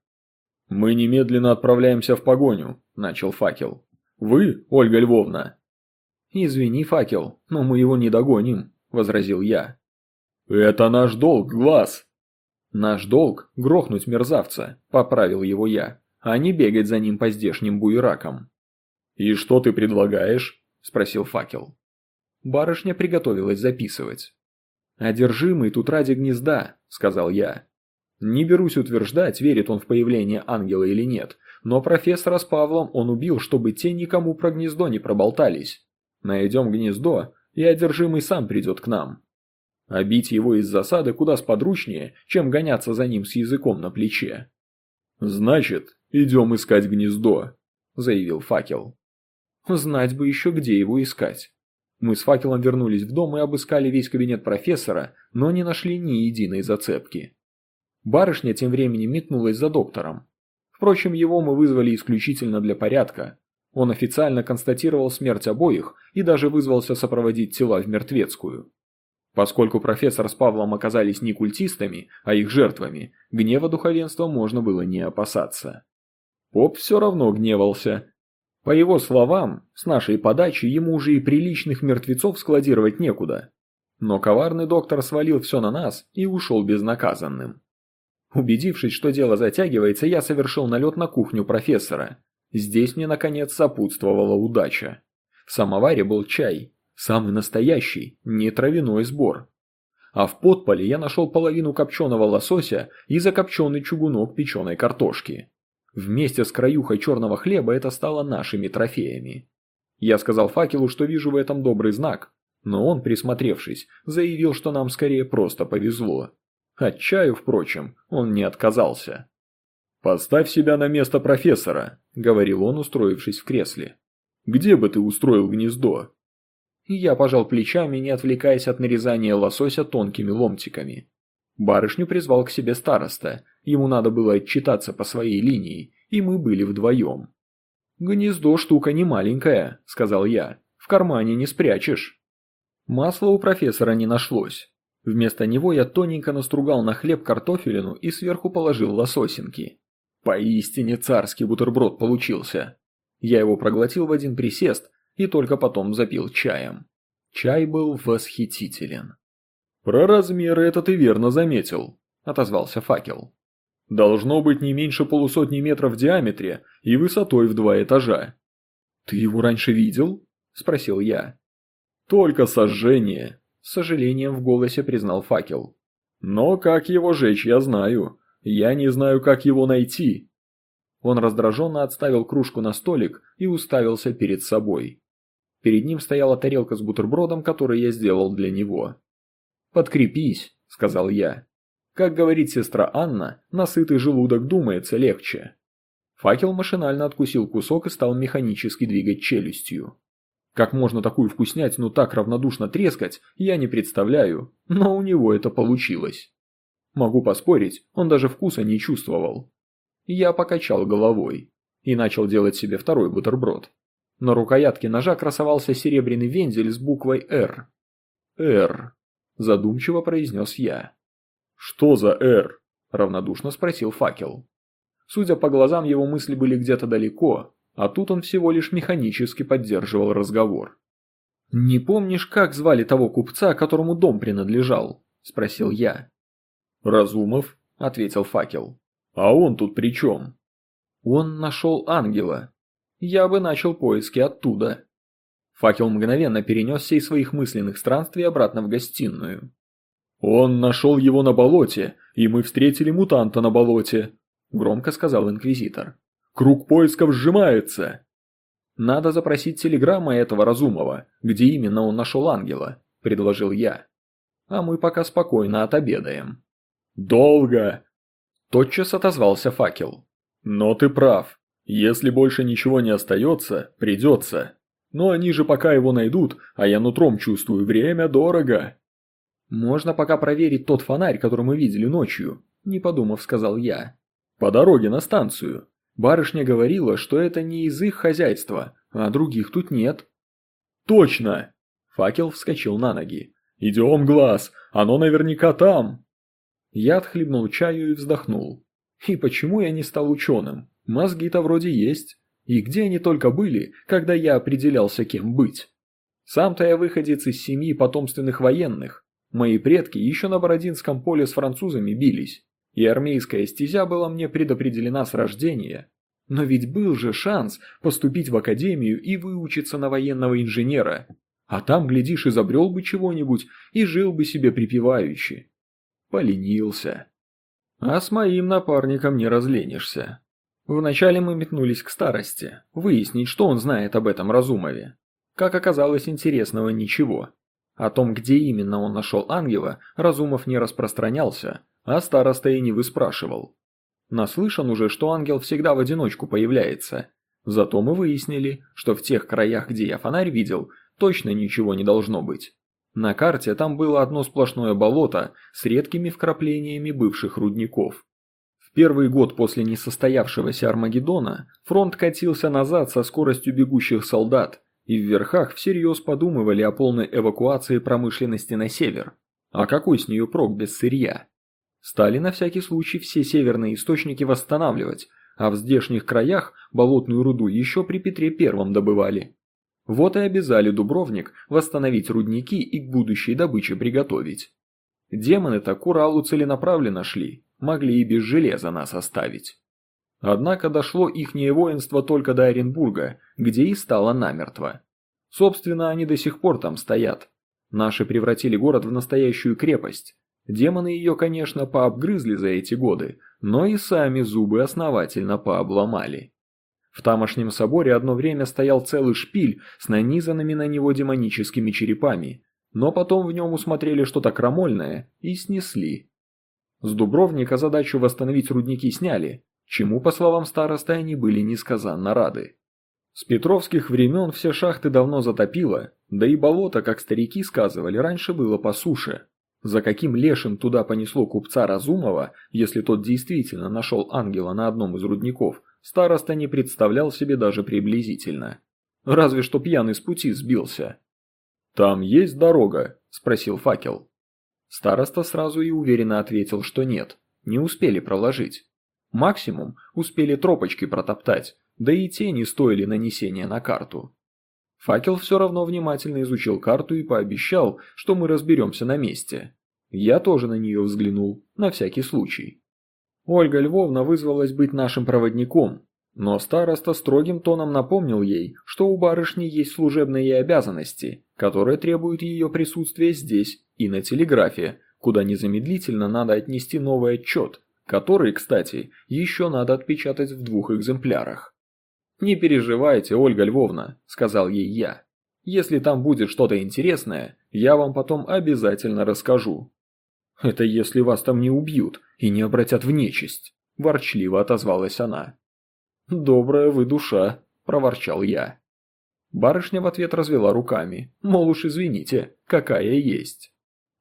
«Мы немедленно отправляемся в погоню», – начал факел. «Вы, Ольга Львовна?» «Извини, факел, но мы его не догоним», – возразил я. «Это наш долг, глаз!» «Наш долг – грохнуть мерзавца», – поправил его я, а не бегать за ним по здешним буеракам. «И что ты предлагаешь?» – спросил факел. Барышня приготовилась записывать. «Одержимый тут ради гнезда», – сказал я. Не берусь утверждать, верит он в появление ангела или нет, но профессора с Павлом он убил, чтобы те никому про гнездо не проболтались. Найдем гнездо, и одержимый сам придет к нам. А бить его из засады куда сподручнее, чем гоняться за ним с языком на плече. «Значит, идем искать гнездо», – заявил факел. Знать бы еще, где его искать. Мы с факелом вернулись в дом и обыскали весь кабинет профессора, но не нашли ни единой зацепки. Барышня тем временем метнулась за доктором. Впрочем, его мы вызвали исключительно для порядка. Он официально констатировал смерть обоих и даже вызвался сопроводить тела в мертвецкую. Поскольку профессор с Павлом оказались не культистами, а их жертвами, гнева духовенства можно было не опасаться. Поп все равно гневался. По его словам, с нашей подачи ему уже и приличных мертвецов складировать некуда. Но коварный доктор свалил все на нас и ушел безнаказанным. Убедившись, что дело затягивается, я совершил налет на кухню профессора. Здесь мне, наконец, сопутствовала удача. В самоваре был чай, самый настоящий, не травяной сбор. А в подполе я нашел половину копченого лосося и закопченный чугунок печеной картошки. Вместе с краюхой черного хлеба это стало нашими трофеями. Я сказал факелу, что вижу в этом добрый знак, но он, присмотревшись, заявил, что нам скорее просто повезло. От чаю, впрочем, он не отказался. «Поставь себя на место профессора», — говорил он, устроившись в кресле. «Где бы ты устроил гнездо?» Я пожал плечами, не отвлекаясь от нарезания лосося тонкими ломтиками. Барышню призвал к себе староста, ему надо было отчитаться по своей линии, и мы были вдвоем. «Гнездо штука не маленькая», — сказал я, — «в кармане не спрячешь». Масла у профессора не нашлось. Вместо него я тоненько настругал на хлеб картофелину и сверху положил лососинки. Поистине царский бутерброд получился. Я его проглотил в один присест и только потом запил чаем. Чай был восхитителен. «Про размеры это ты верно заметил», – отозвался факел. «Должно быть не меньше полусотни метров в диаметре и высотой в два этажа». «Ты его раньше видел?» – спросил я. «Только сожжение», – с сожалением в голосе признал факел. «Но как его жечь, я знаю. Я не знаю, как его найти». Он раздраженно отставил кружку на столик и уставился перед собой. Перед ним стояла тарелка с бутербродом, который я сделал для него. «Подкрепись», — сказал я. Как говорит сестра Анна, насытый желудок думается легче. Факел машинально откусил кусок и стал механически двигать челюстью. Как можно такую вкуснятину так равнодушно трескать, я не представляю, но у него это получилось. Могу поспорить, он даже вкуса не чувствовал. Я покачал головой и начал делать себе второй бутерброд. На рукоятке ножа красовался серебряный вензель с буквой «Р». «Р», задумчиво произнес я. «Что за «Р»?» – равнодушно спросил факел. Судя по глазам, его мысли были где-то далеко, а тут он всего лишь механически поддерживал разговор. «Не помнишь, как звали того купца, которому дом принадлежал?» – спросил я. «Разумов», – ответил факел. «А он тут при чем?» «Он нашел ангела. Я бы начал поиски оттуда». Факел мгновенно перенесся из своих мысленных странствий обратно в гостиную. «Он нашел его на болоте, и мы встретили мутанта на болоте», – громко сказал Инквизитор. «Круг поисков сжимается!» «Надо запросить телеграмма этого разумного, где именно он нашел ангела», – предложил я. «А мы пока спокойно отобедаем». «Долго!» – тотчас отозвался факел. «Но ты прав. Если больше ничего не остается, придется. Но они же пока его найдут, а я нутром чувствую, время дорого. Можно пока проверить тот фонарь, который мы видели ночью, не подумав, сказал я. По дороге на станцию. Барышня говорила, что это не из их хозяйства, а других тут нет. Точно! Факел вскочил на ноги. «Идем, глаз, оно наверняка там!» Я отхлебнул чаю и вздохнул. И почему я не стал ученым? Мозги-то вроде есть. И где они только были, когда я определялся, кем быть? Сам-то я выходец из семьи потомственных военных. Мои предки еще на Бородинском поле с французами бились, и армейская стезя была мне предопределена с рождения. Но ведь был же шанс поступить в академию и выучиться на военного инженера. А там, глядишь, изобрел бы чего-нибудь и жил бы себе припеваючи. Поленился. А с моим напарником не разленишься. Вначале мы метнулись к старости, выяснить, что он знает об этом Разумове. Как оказалось, интересного ничего. О том, где именно он нашел ангела, Разумов не распространялся, а староста и не выспрашивал. Наслышан уже, что ангел всегда в одиночку появляется. Зато мы выяснили, что в тех краях, где я фонарь видел, точно ничего не должно быть. На карте там было одно сплошное болото с редкими вкраплениями бывших рудников первый год после несостоявшегося Армагеддона фронт катился назад со скоростью бегущих солдат, и в верхах всерьез подумывали о полной эвакуации промышленности на север. А какой с нее прок без сырья? Стали на всякий случай все северные источники восстанавливать, а в здешних краях болотную руду еще при Петре Первом добывали. Вот и обязали Дубровник восстановить рудники и к будущей добыче приготовить. Демоны-то к Уралу целенаправленно шли, могли и без железа нас оставить. Однако дошло ихнее воинство только до Оренбурга, где и стало намертво. Собственно, они до сих пор там стоят. Наши превратили город в настоящую крепость. Демоны ее, конечно, пообгрызли за эти годы, но и сами зубы основательно пообломали. В тамошнем соборе одно время стоял целый шпиль с нанизанными на него демоническими черепами, но потом в нем усмотрели что-то крамольное и снесли. С Дубровника задачу восстановить рудники сняли, чему, по словам старосты, они были несказанно рады. С петровских времен все шахты давно затопило, да и болото, как старики сказывали, раньше было по суше. За каким лешим туда понесло купца Разумова, если тот действительно нашел ангела на одном из рудников, староста не представлял себе даже приблизительно. Разве что пьяный с пути сбился. «Там есть дорога?» – спросил факел. Староста сразу и уверенно ответил, что нет, не успели проложить. Максимум успели тропочки протоптать, да и те не стоили нанесения на карту. Факел все равно внимательно изучил карту и пообещал, что мы разберемся на месте. Я тоже на нее взглянул, на всякий случай. Ольга Львовна вызвалась быть нашим проводником, но староста строгим тоном напомнил ей, что у барышни есть служебные обязанности, которые требуют ее присутствия здесь и на телеграфе, куда незамедлительно надо отнести новый отчет, который, кстати, еще надо отпечатать в двух экземплярах. «Не переживайте, Ольга Львовна», – сказал ей я. «Если там будет что-то интересное, я вам потом обязательно расскажу». «Это если вас там не убьют и не обратят в нечисть», – ворчливо отозвалась она. «Добрая вы душа», – проворчал я. Барышня в ответ развела руками, мол уж извините, какая есть.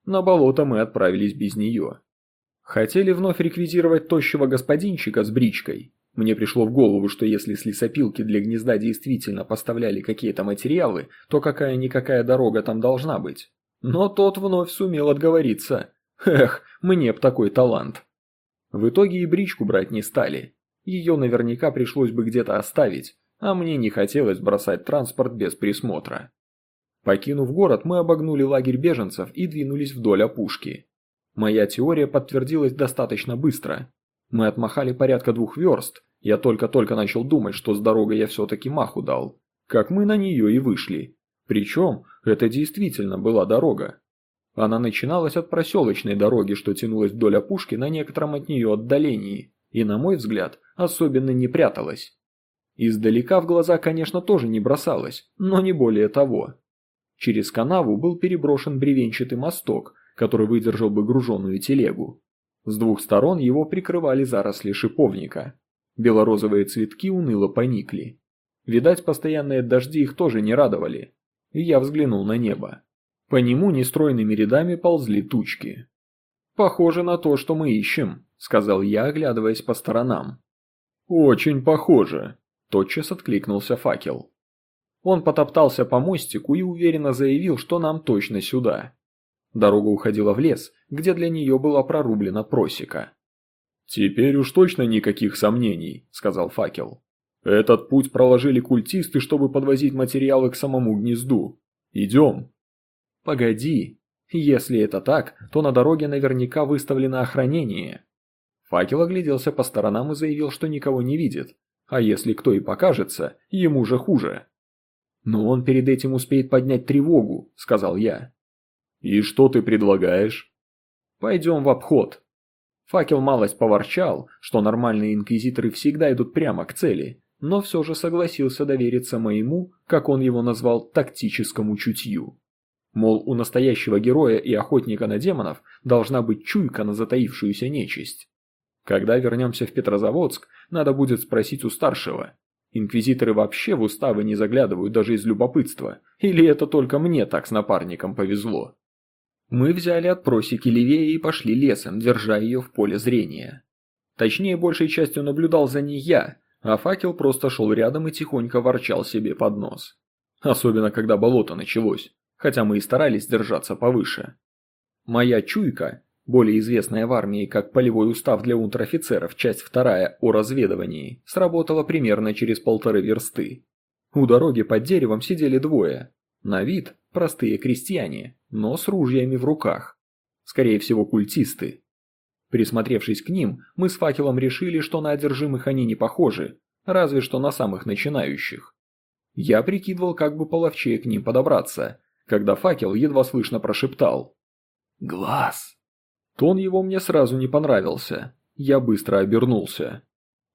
На болото мы отправились без нее. Хотели вновь реквизировать тощего господинчика с бричкой. Мне пришло в голову, что если с лесопилки для гнезда действительно поставляли какие-то материалы, то какая-никакая дорога там должна быть. Но тот вновь сумел отговориться. Эх, мне б такой талант. В итоге и бричку брать не стали. Ее наверняка пришлось бы где-то оставить, а мне не хотелось бросать транспорт без присмотра. Покинув город, мы обогнули лагерь беженцев и двинулись вдоль опушки. Моя теория подтвердилась достаточно быстро. Мы отмахали порядка двух верст, я только-только начал думать, что с дорогой я все-таки маху дал. Как мы на нее и вышли. Причем, это действительно была дорога. Она начиналась от проселочной дороги, что тянулась вдоль опушки на некотором от нее отдалении, и, на мой взгляд, особенно не пряталась. Издалека в глаза, конечно, тоже не бросалась, но не более того. Через канаву был переброшен бревенчатый мосток, который выдержал бы груженную телегу. С двух сторон его прикрывали заросли шиповника. Белорозовые цветки уныло поникли. Видать, постоянные дожди их тоже не радовали. И я взглянул на небо. По нему нестройными рядами ползли тучки. «Похоже на то, что мы ищем», — сказал я, оглядываясь по сторонам. «Очень похоже», — тотчас откликнулся факел. Он потоптался по мостику и уверенно заявил, что нам точно сюда. Дорога уходила в лес, где для нее была прорублена просека. «Теперь уж точно никаких сомнений», — сказал факел. «Этот путь проложили культисты, чтобы подвозить материалы к самому гнезду. Идем». «Погоди. Если это так, то на дороге наверняка выставлено охранение». Факел огляделся по сторонам и заявил, что никого не видит. А если кто и покажется, ему же хуже. «Но он перед этим успеет поднять тревогу», — сказал я. «И что ты предлагаешь?» «Пойдем в обход». Факел малость поворчал, что нормальные инквизиторы всегда идут прямо к цели, но все же согласился довериться моему, как он его назвал, тактическому чутью. Мол, у настоящего героя и охотника на демонов должна быть чуйка на затаившуюся нечисть. Когда вернемся в Петрозаводск, надо будет спросить у старшего. Инквизиторы вообще в уставы не заглядывают даже из любопытства. Или это только мне так с напарником повезло? Мы взяли от просеки левее и пошли лесом, держа ее в поле зрения. Точнее, большей частью наблюдал за ней я, а факел просто шел рядом и тихонько ворчал себе под нос. Особенно, когда болото началось хотя мы и старались держаться повыше. Моя чуйка, более известная в армии как полевой устав для унтер-офицеров, часть вторая о разведывании, сработала примерно через полторы версты. У дороги под деревом сидели двое. На вид простые крестьяне, но с ружьями в руках. Скорее всего, культисты. Присмотревшись к ним, мы с факелом решили, что на одержимых они не похожи, разве что на самых начинающих. Я прикидывал, как бы половчее к ним подобраться, когда факел едва слышно прошептал. «Глаз!» Тон его мне сразу не понравился. Я быстро обернулся.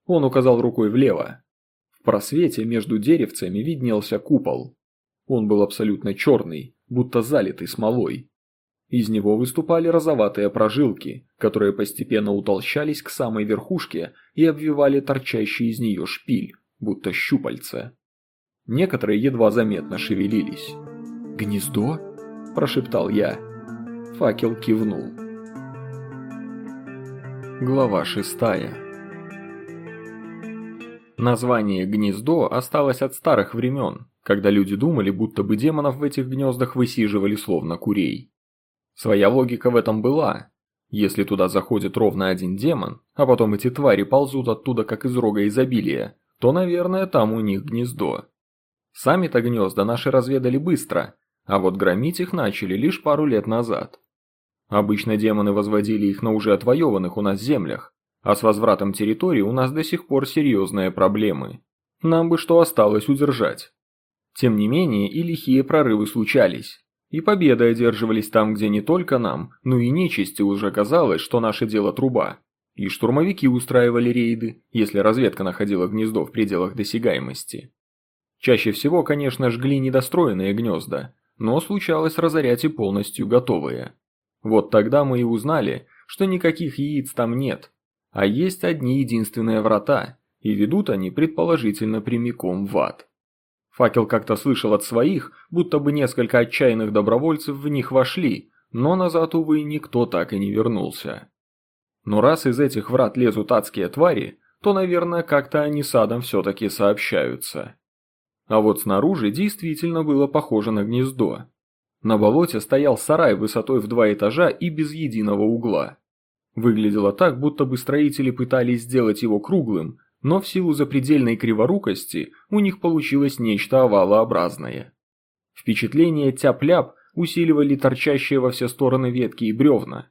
Он указал рукой влево. В просвете между деревцами виднелся купол. Он был абсолютно черный, будто залитый смолой. Из него выступали розоватые прожилки, которые постепенно утолщались к самой верхушке и обвивали торчащий из нее шпиль, будто щупальца. Некоторые едва заметно шевелились. «Гнездо?» – прошептал я. Факел кивнул. Глава шестая Название «гнездо» осталось от старых времен, когда люди думали, будто бы демонов в этих гнездах высиживали словно курей. Своя логика в этом была. Если туда заходит ровно один демон, а потом эти твари ползут оттуда как из рога изобилия, то, наверное, там у них гнездо. Сами-то гнезда наши разведали быстро, а вот громить их начали лишь пару лет назад. Обычно демоны возводили их на уже отвоеванных у нас землях, а с возвратом территории у нас до сих пор серьезные проблемы. Нам бы что осталось удержать. Тем не менее и лихие прорывы случались. И победы одерживались там, где не только нам, но и нечисти уже казалось, что наше дело труба. И штурмовики устраивали рейды, если разведка находила гнездо в пределах досягаемости. Чаще всего, конечно, жгли недостроенные гнезда, но случалось разорять и полностью готовые. Вот тогда мы и узнали, что никаких яиц там нет, а есть одни единственные врата, и ведут они предположительно прямиком в ад. Факел как-то слышал от своих, будто бы несколько отчаянных добровольцев в них вошли, но назад, увы, никто так и не вернулся. Но раз из этих врат лезут адские твари, то, наверное, как-то они с адом все-таки сообщаются. А вот снаружи действительно было похоже на гнездо. На болоте стоял сарай высотой в два этажа и без единого угла. Выглядело так, будто бы строители пытались сделать его круглым, но в силу запредельной криворукости у них получилось нечто овалообразное. Впечатление тяп-ляп усиливали торчащие во все стороны ветки и бревна.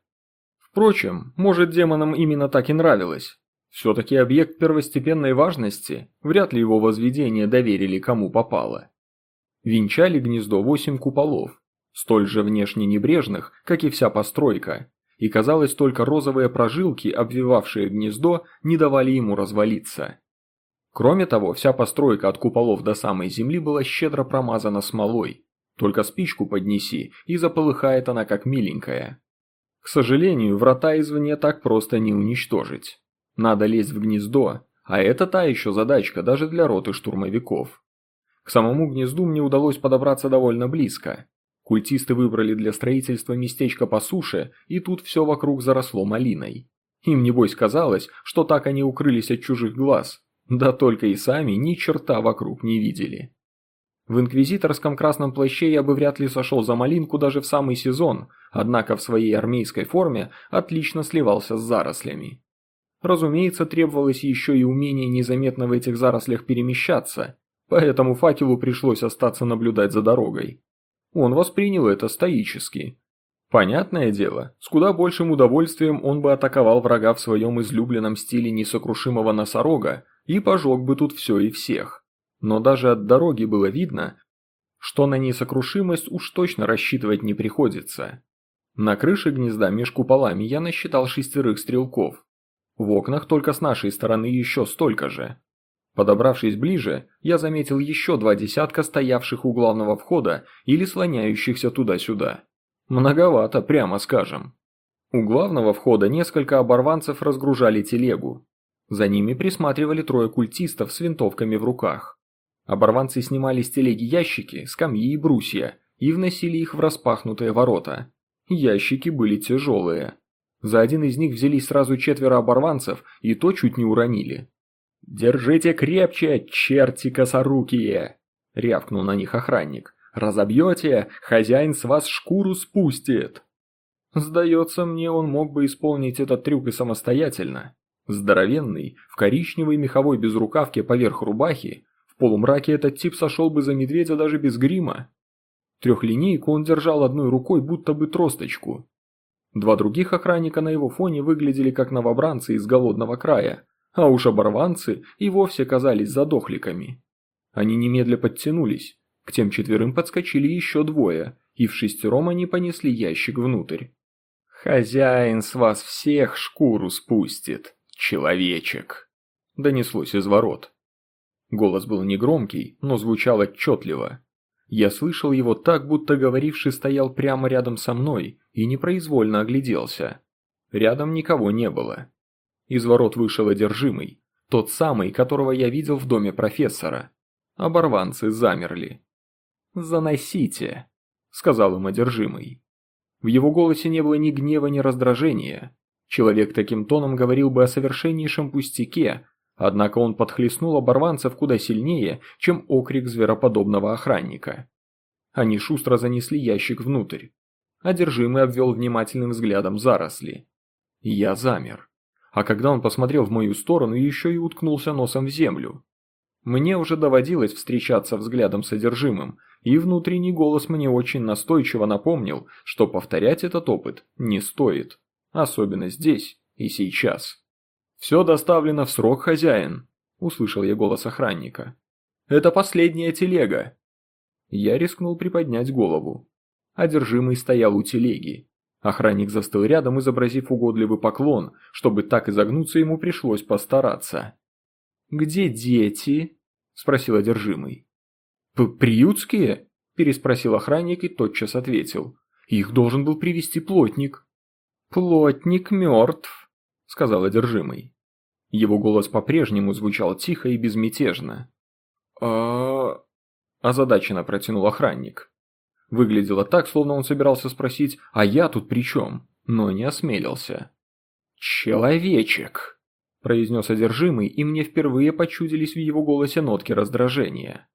Впрочем, может демонам именно так и нравилось. Все-таки объект первостепенной важности, вряд ли его возведение доверили кому попало. Венчали гнездо восемь куполов, столь же внешне небрежных, как и вся постройка, и казалось только розовые прожилки, обвивавшие гнездо, не давали ему развалиться. Кроме того, вся постройка от куполов до самой земли была щедро промазана смолой. Только спичку поднеси, и заполыхает она как миленькая. К сожалению, врата извне так просто не уничтожить. Надо лезть в гнездо, а это та еще задачка даже для роты штурмовиков. К самому гнезду мне удалось подобраться довольно близко. Культисты выбрали для строительства местечко по суше, и тут все вокруг заросло малиной. Им небось казалось, что так они укрылись от чужих глаз, да только и сами ни черта вокруг не видели. В инквизиторском красном плаще я бы вряд ли сошел за малинку даже в самый сезон, однако в своей армейской форме отлично сливался с зарослями. Разумеется, требовалось еще и умение незаметно в этих зарослях перемещаться, поэтому факелу пришлось остаться наблюдать за дорогой. Он воспринял это стоически. Понятное дело, с куда большим удовольствием он бы атаковал врага в своем излюбленном стиле несокрушимого носорога и пожег бы тут все и всех. Но даже от дороги было видно, что на несокрушимость уж точно рассчитывать не приходится. На крыше гнезда меж куполами я насчитал шестерых стрелков. В окнах только с нашей стороны еще столько же. Подобравшись ближе, я заметил еще два десятка стоявших у главного входа или слоняющихся туда-сюда. Многовато, прямо скажем. У главного входа несколько оборванцев разгружали телегу. За ними присматривали трое культистов с винтовками в руках. Оборванцы снимали с телеги ящики, скамьи и брусья и вносили их в распахнутые ворота. Ящики были тяжелые. За один из них взялись сразу четверо оборванцев и то чуть не уронили. «Держите крепче, черти косорукие!» – рявкнул на них охранник. «Разобьете, хозяин с вас шкуру спустит!» Сдается мне, он мог бы исполнить этот трюк и самостоятельно. Здоровенный, в коричневой меховой безрукавке поверх рубахи, в полумраке этот тип сошел бы за медведя даже без грима. Трехлинейку он держал одной рукой, будто бы тросточку. Два других охранника на его фоне выглядели как новобранцы из голодного края, а уж оборванцы и вовсе казались задохликами. Они немедля подтянулись, к тем четверым подскочили еще двое, и в шестером они понесли ящик внутрь. «Хозяин с вас всех шкуру спустит, человечек!» Донеслось из ворот. Голос был негромкий, но звучал отчетливо. Я слышал его так, будто говоривший стоял прямо рядом со мной и непроизвольно огляделся. Рядом никого не было. Из ворот вышел одержимый, тот самый, которого я видел в доме профессора. Оборванцы замерли. «Заносите», — сказал им одержимый. В его голосе не было ни гнева, ни раздражения. Человек таким тоном говорил бы о совершеннейшем пустяке, однако он подхлестнул оборванцев куда сильнее, чем окрик звероподобного охранника. Они шустро занесли ящик внутрь. Одержимый обвел внимательным взглядом заросли. Я замер. А когда он посмотрел в мою сторону, еще и уткнулся носом в землю. Мне уже доводилось встречаться взглядом с одержимым, и внутренний голос мне очень настойчиво напомнил, что повторять этот опыт не стоит. Особенно здесь и сейчас. «Все доставлено в срок, хозяин», – услышал я голос охранника. «Это последняя телега». Я рискнул приподнять голову. Одержимый стоял у телеги. Охранник застыл рядом, изобразив угодливый поклон, чтобы так изогнуться ему пришлось постараться. «Где дети?» – спросил одержимый. «Приютские?» – переспросил охранник и тотчас ответил. «Их должен был привести плотник». «Плотник мертв», – сказал одержимый. Его голос по-прежнему звучал тихо и безмятежно. а озадаченно протянул охранник. Выглядело так, словно он собирался спросить «А я тут при чем?», но не осмелился. «Человечек», – произнес одержимый, и мне впервые почудились в его голосе нотки раздражения.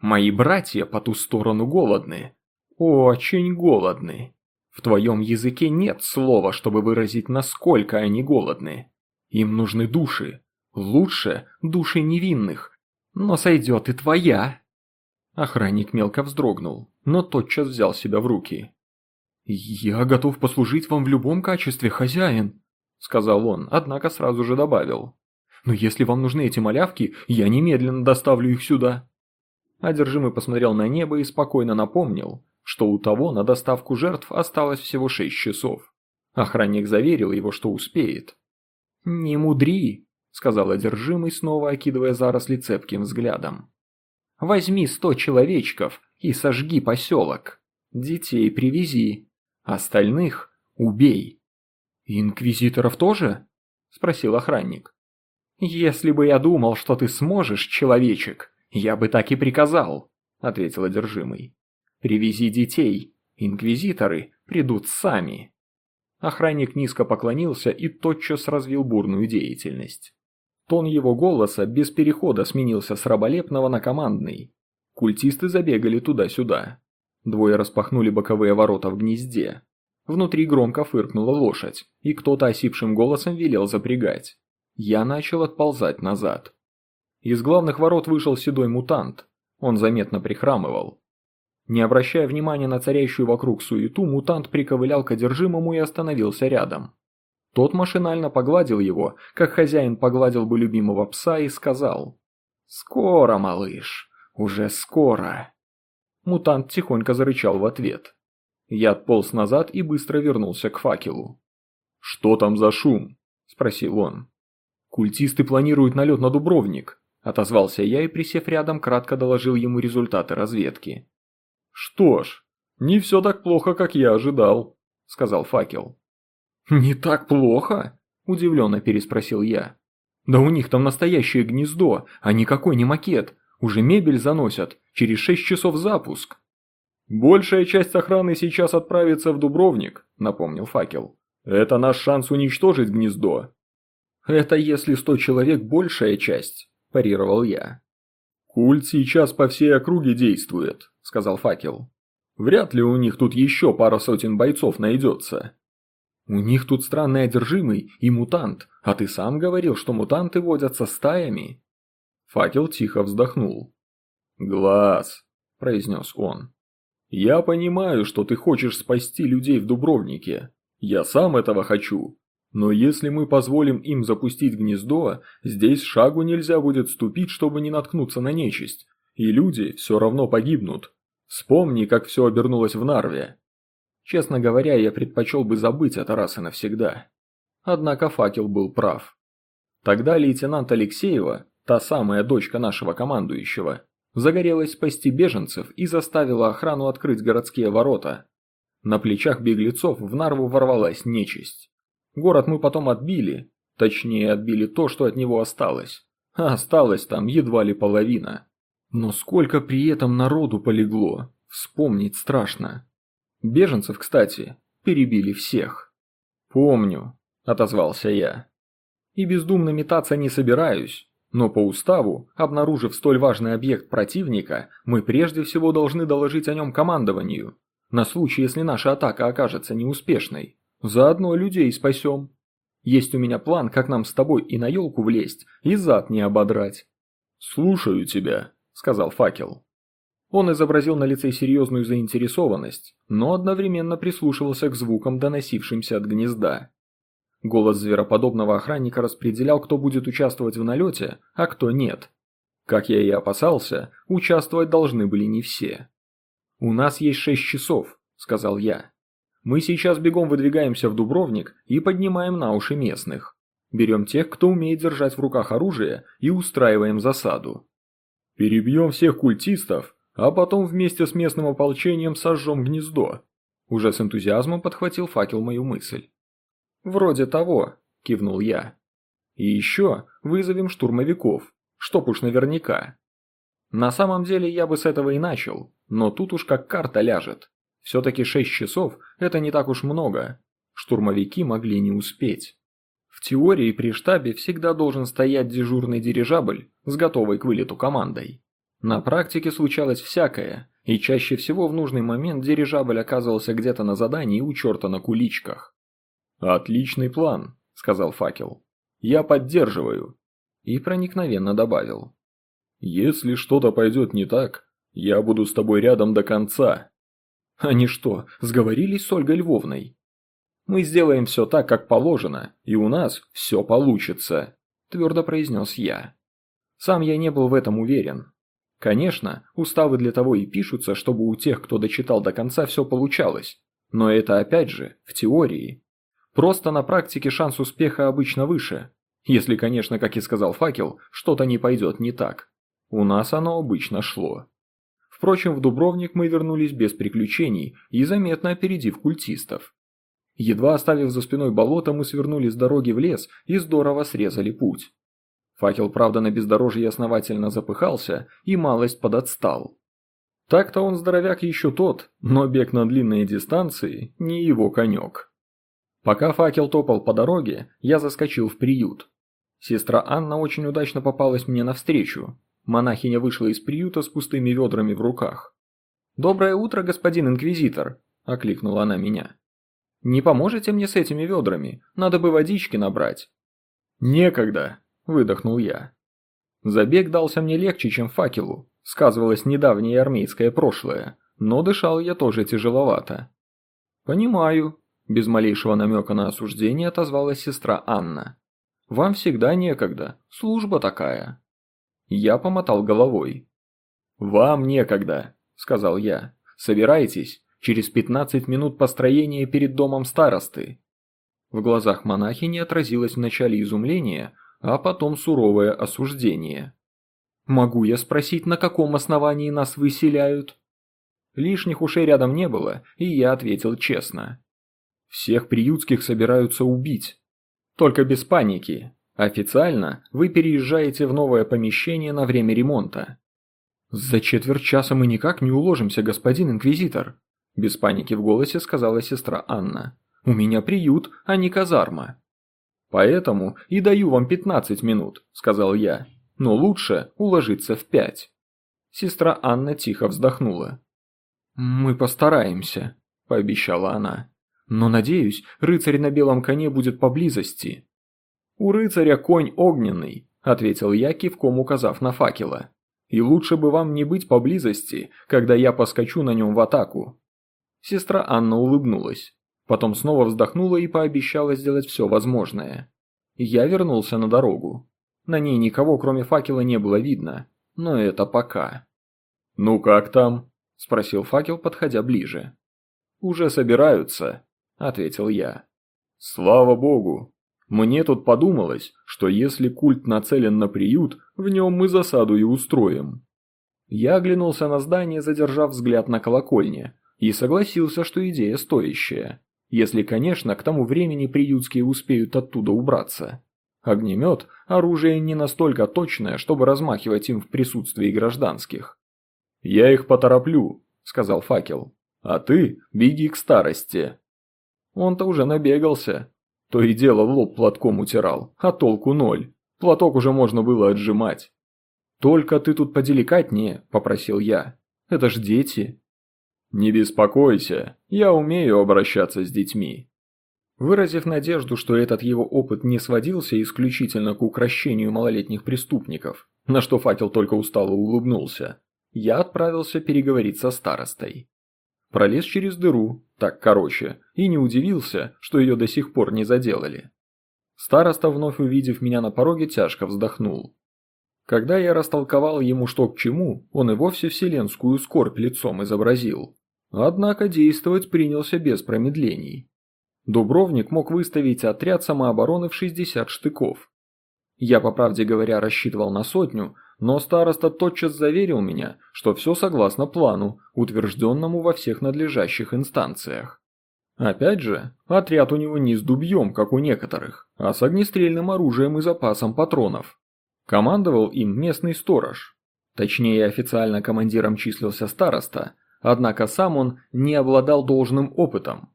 Мои братья по ту сторону голодны. Очень голодны. В твоем языке нет слова, чтобы выразить, насколько они голодны. Им нужны души. Лучше души невинных. Но сойдет и твоя. Охранник мелко вздрогнул, но тотчас взял себя в руки. «Я готов послужить вам в любом качестве, хозяин», — сказал он, однако сразу же добавил. «Но если вам нужны эти малявки, я немедленно доставлю их сюда». Одержимый посмотрел на небо и спокойно напомнил, что у того на доставку жертв осталось всего шесть часов. Охранник заверил его, что успеет. «Не мудри», — сказал одержимый, снова окидывая заросли цепким взглядом. «Возьми сто человечков и сожги поселок. Детей привези. Остальных убей». «Инквизиторов тоже?» — спросил охранник. «Если бы я думал, что ты сможешь, человечек, «Я бы так и приказал», — ответил одержимый. «Привези детей, инквизиторы придут сами». Охранник низко поклонился и тотчас развил бурную деятельность. Тон его голоса без перехода сменился с раболепного на командный. Культисты забегали туда-сюда. Двое распахнули боковые ворота в гнезде. Внутри громко фыркнула лошадь, и кто-то осипшим голосом велел запрягать. Я начал отползать назад. Из главных ворот вышел седой мутант. Он заметно прихрамывал. Не обращая внимания на царящую вокруг суету, мутант приковылял к одержимому и остановился рядом. Тот машинально погладил его, как хозяин погладил бы любимого пса и сказал «Скоро, малыш, уже скоро». Мутант тихонько зарычал в ответ. Я отполз назад и быстро вернулся к факелу. «Что там за шум?» – спросил он. «Культисты планируют налет на Дубровник. Отозвался я и, присев рядом, кратко доложил ему результаты разведки. «Что ж, не все так плохо, как я ожидал», — сказал факел. «Не так плохо?» – удивленно переспросил я. «Да у них там настоящее гнездо, а никакой не макет. Уже мебель заносят, через шесть часов запуск». «Большая часть охраны сейчас отправится в Дубровник», – напомнил факел. «Это наш шанс уничтожить гнездо». «Это если сто человек большая часть», – парировал я. «Культ сейчас по всей округе действует», – сказал факел. Вряд ли у них тут еще пара сотен бойцов найдется. У них тут странный одержимый и мутант, а ты сам говорил, что мутанты водятся стаями. Факел тихо вздохнул. «Глаз», – произнес он. «Я понимаю, что ты хочешь спасти людей в Дубровнике. Я сам этого хочу. Но если мы позволим им запустить гнездо, здесь шагу нельзя будет ступить, чтобы не наткнуться на нечисть. И люди все равно погибнут. Вспомни, как все обернулось в Нарве. Честно говоря, я предпочел бы забыть раз и навсегда. Однако факел был прав. Тогда лейтенант Алексеева, та самая дочка нашего командующего, загорелась спасти беженцев и заставила охрану открыть городские ворота. На плечах беглецов в Нарву ворвалась нечисть. Город мы потом отбили, точнее отбили то, что от него осталось. А осталось там едва ли половина. Но сколько при этом народу полегло, вспомнить страшно. Беженцев, кстати, перебили всех. «Помню», – отозвался я. «И бездумно метаться не собираюсь, но по уставу, обнаружив столь важный объект противника, мы прежде всего должны доложить о нем командованию, на случай, если наша атака окажется неуспешной. Заодно людей спасем. Есть у меня план, как нам с тобой и на елку влезть, и зад не ободрать». «Слушаю тебя», – сказал факел. Он изобразил на лице серьезную заинтересованность, но одновременно прислушивался к звукам, доносившимся от гнезда. Голос звероподобного охранника распределял, кто будет участвовать в налете, а кто нет. Как я и опасался, участвовать должны были не все. «У нас есть шесть часов», – сказал я. «Мы сейчас бегом выдвигаемся в Дубровник и поднимаем на уши местных. Берем тех, кто умеет держать в руках оружие, и устраиваем засаду. Перебьем всех культистов, а потом вместе с местным ополчением сожжем гнездо. Уже с энтузиазмом подхватил факел мою мысль. «Вроде того», – кивнул я. «И еще вызовем штурмовиков, чтоб уж наверняка». На самом деле я бы с этого и начал, но тут уж как карта ляжет. Все-таки шесть часов – это не так уж много. Штурмовики могли не успеть. В теории при штабе всегда должен стоять дежурный дирижабль с готовой к вылету командой. На практике случалось всякое, и чаще всего в нужный момент дирижабль оказывался где-то на задании у черта на куличках. «Отличный план», – сказал факел. «Я поддерживаю». И проникновенно добавил. «Если что-то пойдет не так, я буду с тобой рядом до конца». Они что, сговорились с Ольгой Львовной? Мы сделаем все так, как положено, и у нас все получится, твердо произнес я. Сам я не был в этом уверен, Конечно, уставы для того и пишутся, чтобы у тех, кто дочитал до конца, все получалось. Но это опять же, в теории. Просто на практике шанс успеха обычно выше. Если, конечно, как и сказал Факел, что-то не пойдет не так. У нас оно обычно шло. Впрочем, в Дубровник мы вернулись без приключений и заметно опередив культистов. Едва оставив за спиной болото, мы свернули с дороги в лес и здорово срезали путь. Факел, правда, на бездорожье основательно запыхался и малость подотстал. Так-то он здоровяк еще тот, но бег на длинные дистанции – не его конек. Пока факел топал по дороге, я заскочил в приют. Сестра Анна очень удачно попалась мне навстречу. Монахиня вышла из приюта с пустыми ведрами в руках. «Доброе утро, господин инквизитор!» – окликнула она меня. «Не поможете мне с этими ведрами? Надо бы водички набрать». «Некогда!» выдохнул я. Забег дался мне легче, чем факелу, сказывалось недавнее армейское прошлое, но дышал я тоже тяжеловато. «Понимаю», – без малейшего намека на осуждение отозвалась сестра Анна. «Вам всегда некогда, служба такая». Я помотал головой. «Вам некогда», – сказал я. «Собирайтесь, через пятнадцать минут построения перед домом старосты». В глазах монахини отразилось вначале изумление, а потом суровое осуждение. «Могу я спросить, на каком основании нас выселяют?» Лишних ушей рядом не было, и я ответил честно. «Всех приютских собираются убить. Только без паники. Официально вы переезжаете в новое помещение на время ремонта». «За четверть часа мы никак не уложимся, господин инквизитор», без паники в голосе сказала сестра Анна. «У меня приют, а не казарма». «Поэтому и даю вам 15 минут», – сказал я. «Но лучше уложиться в пять». Сестра Анна тихо вздохнула. «Мы постараемся», – пообещала она. «Но, надеюсь, рыцарь на белом коне будет поблизости». «У рыцаря конь огненный», – ответил я, кивком указав на факела. «И лучше бы вам не быть поблизости, когда я поскочу на нем в атаку». Сестра Анна улыбнулась. Потом снова вздохнула и пообещала сделать все возможное. Я вернулся на дорогу. На ней никого, кроме факела, не было видно. Но это пока. «Ну как там?» – спросил факел, подходя ближе. «Уже собираются», – ответил я. «Слава богу! Мне тут подумалось, что если культ нацелен на приют, в нем мы засаду и устроим». Я оглянулся на здание, задержав взгляд на колокольне, и согласился, что идея стоящая. Если, конечно, к тому времени приютские успеют оттуда убраться. Огнемет – оружие не настолько точное, чтобы размахивать им в присутствии гражданских. «Я их потороплю», – сказал факел. «А ты беги к старости». Он-то уже набегался. То и дело в лоб платком утирал, а толку ноль. Платок уже можно было отжимать. «Только ты тут поделикатнее», – попросил я. «Это ж дети». «Не беспокойся, я умею обращаться с детьми». Выразив надежду, что этот его опыт не сводился исключительно к укращению малолетних преступников, на что факел только устало улыбнулся, я отправился переговорить со старостой. Пролез через дыру, так короче, и не удивился, что ее до сих пор не заделали. Староста, вновь увидев меня на пороге, тяжко вздохнул. Когда я растолковал ему что к чему, он и вовсе вселенскую скорбь лицом изобразил. Однако действовать принялся без промедлений. Дубровник мог выставить отряд самообороны в 60 штыков. Я, по правде говоря, рассчитывал на сотню, но староста тотчас заверил меня, что все согласно плану, утвержденному во всех надлежащих инстанциях. Опять же, отряд у него не с дубьем, как у некоторых, а с огнестрельным оружием и запасом патронов. Командовал им местный сторож. Точнее, официально командиром числился староста, однако сам он не обладал должным опытом.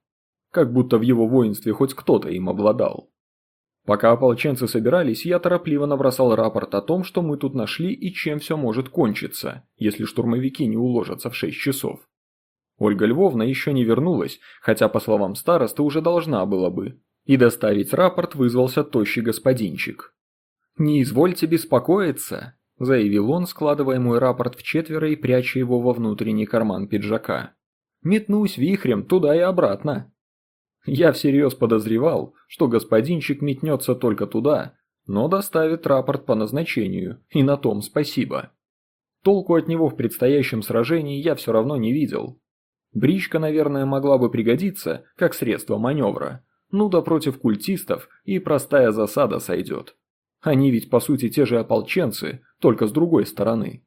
Как будто в его воинстве хоть кто-то им обладал. Пока ополченцы собирались, я торопливо набросал рапорт о том, что мы тут нашли и чем все может кончиться, если штурмовики не уложатся в 6 часов. Ольга Львовна еще не вернулась, хотя, по словам старосты, уже должна была бы. И доставить рапорт вызвался тощий господинчик. «Не извольте беспокоиться», – заявил он, складывая мой рапорт в четверо и пряча его во внутренний карман пиджака. «Метнусь вихрем туда и обратно». Я всерьез подозревал, что господинчик метнется только туда, но доставит рапорт по назначению, и на том спасибо. Толку от него в предстоящем сражении я все равно не видел. Бричка, наверное, могла бы пригодиться, как средство маневра. Ну да против культистов и простая засада сойдет. Они ведь по сути те же ополченцы, только с другой стороны.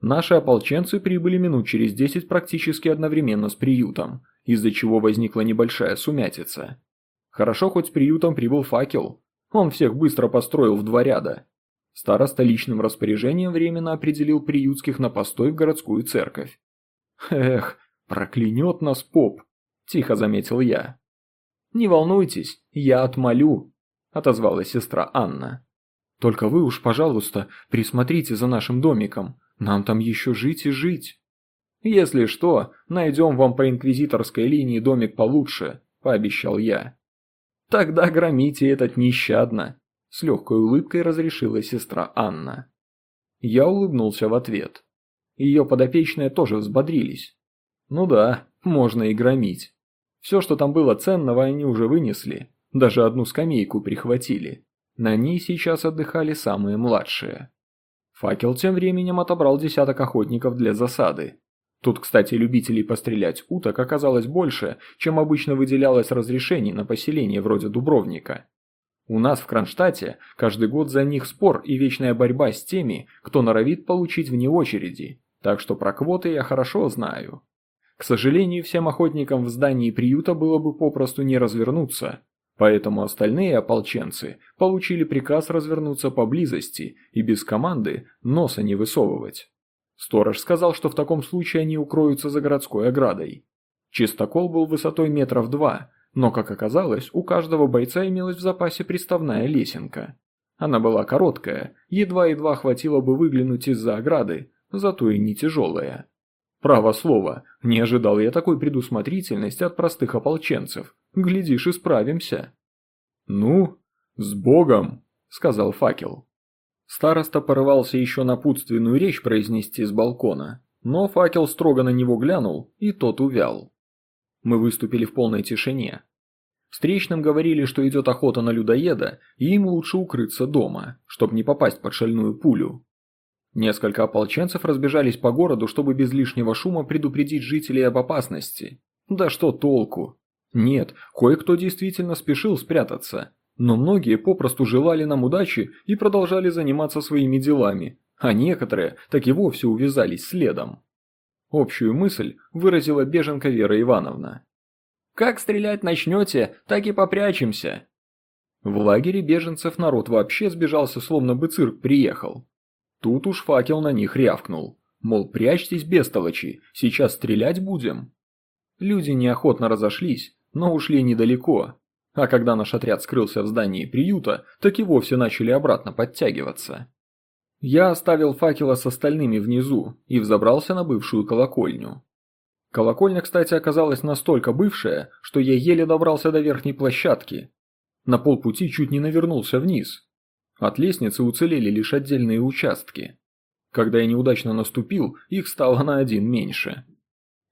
Наши ополченцы прибыли минут через десять практически одновременно с приютом, из-за чего возникла небольшая сумятица. Хорошо хоть с приютом прибыл факел, он всех быстро построил в два ряда. Староста личным распоряжением временно определил приютских на постой в городскую церковь. «Эх, проклянет нас поп!» – тихо заметил я. «Не волнуйтесь, я отмолю», – отозвалась сестра Анна. «Только вы уж, пожалуйста, присмотрите за нашим домиком, нам там еще жить и жить». «Если что, найдем вам по инквизиторской линии домик получше», – пообещал я. «Тогда громите этот нещадно», – с легкой улыбкой разрешила сестра Анна. Я улыбнулся в ответ. Ее подопечные тоже взбодрились. Ну да, можно и громить. Все, что там было ценного, они уже вынесли. Даже одну скамейку прихватили. На ней сейчас отдыхали самые младшие. Факел тем временем отобрал десяток охотников для засады. Тут, кстати, любителей пострелять уток оказалось больше, чем обычно выделялось разрешений на поселение вроде Дубровника. У нас в Кронштадте каждый год за них спор и вечная борьба с теми, кто норовит получить вне очереди, так что про квоты я хорошо знаю. К сожалению, всем охотникам в здании приюта было бы попросту не развернуться, Поэтому остальные ополченцы получили приказ развернуться поблизости и без команды носа не высовывать. Сторож сказал, что в таком случае они укроются за городской оградой. Чистокол был высотой метров два, но, как оказалось, у каждого бойца имелась в запасе приставная лесенка. Она была короткая, едва-едва хватило бы выглянуть из-за ограды, зато и не тяжелая. Право слово, не ожидал я такой предусмотрительности от простых ополченцев. Глядишь, исправимся. Ну, с Богом, сказал факел. Староста порывался еще напутственную речь произнести с балкона, но факел строго на него глянул, и тот увял. Мы выступили в полной тишине. Встречным говорили, что идет охота на людоеда, и им лучше укрыться дома, чтобы не попасть под шальную пулю. Несколько ополченцев разбежались по городу, чтобы без лишнего шума предупредить жителей об опасности. Да что толку? Нет, кое-кто действительно спешил спрятаться, но многие попросту желали нам удачи и продолжали заниматься своими делами, а некоторые так и вовсе увязались следом. Общую мысль выразила беженка Вера Ивановна. «Как стрелять начнете, так и попрячемся». В лагере беженцев народ вообще сбежался, словно бы цирк приехал. Тут уж факел на них рявкнул. Мол, прячьтесь, бестолочи, сейчас стрелять будем. Люди неохотно разошлись, но ушли недалеко. А когда наш отряд скрылся в здании приюта, так и вовсе начали обратно подтягиваться. Я оставил факела с остальными внизу и взобрался на бывшую колокольню. Колокольня, кстати, оказалась настолько бывшая, что я еле добрался до верхней площадки. На полпути чуть не навернулся вниз. От лестницы уцелели лишь отдельные участки. Когда я неудачно наступил, их стало на один меньше.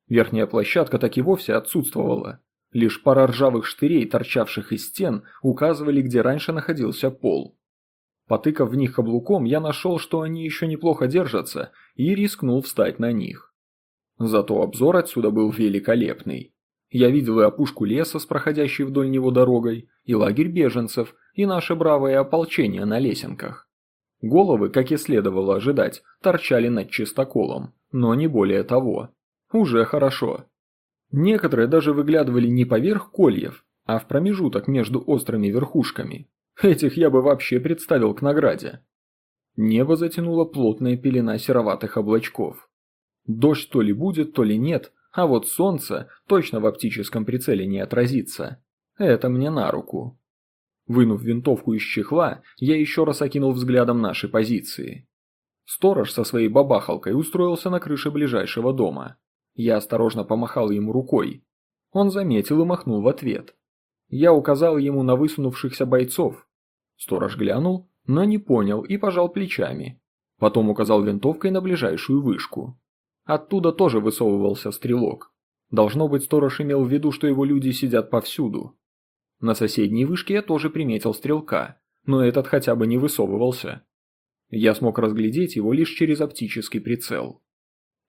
Верхняя площадка так и вовсе отсутствовала. Лишь пара ржавых штырей, торчавших из стен, указывали, где раньше находился пол. Потыкав в них каблуком, я нашел, что они еще неплохо держатся, и рискнул встать на них. Зато обзор отсюда был великолепный. Я видел и опушку леса с проходящей вдоль него дорогой, и лагерь беженцев, и наше бравое ополчение на лесенках. Головы, как и следовало ожидать, торчали над чистоколом, но не более того. Уже хорошо. Некоторые даже выглядывали не поверх кольев, а в промежуток между острыми верхушками. Этих я бы вообще представил к награде. Небо затянуло плотная пелена сероватых облачков. Дождь то ли будет, то ли нет, а вот солнце точно в оптическом прицеле не отразится. Это мне на руку. Вынув винтовку из чехла, я еще раз окинул взглядом наши позиции. Сторож со своей бабахалкой устроился на крыше ближайшего дома. Я осторожно помахал ему рукой. Он заметил и махнул в ответ. Я указал ему на высунувшихся бойцов. Сторож глянул, но не понял и пожал плечами. Потом указал винтовкой на ближайшую вышку. Оттуда тоже высовывался стрелок. Должно быть, сторож имел в виду, что его люди сидят повсюду. На соседней вышке я тоже приметил стрелка, но этот хотя бы не высовывался. Я смог разглядеть его лишь через оптический прицел.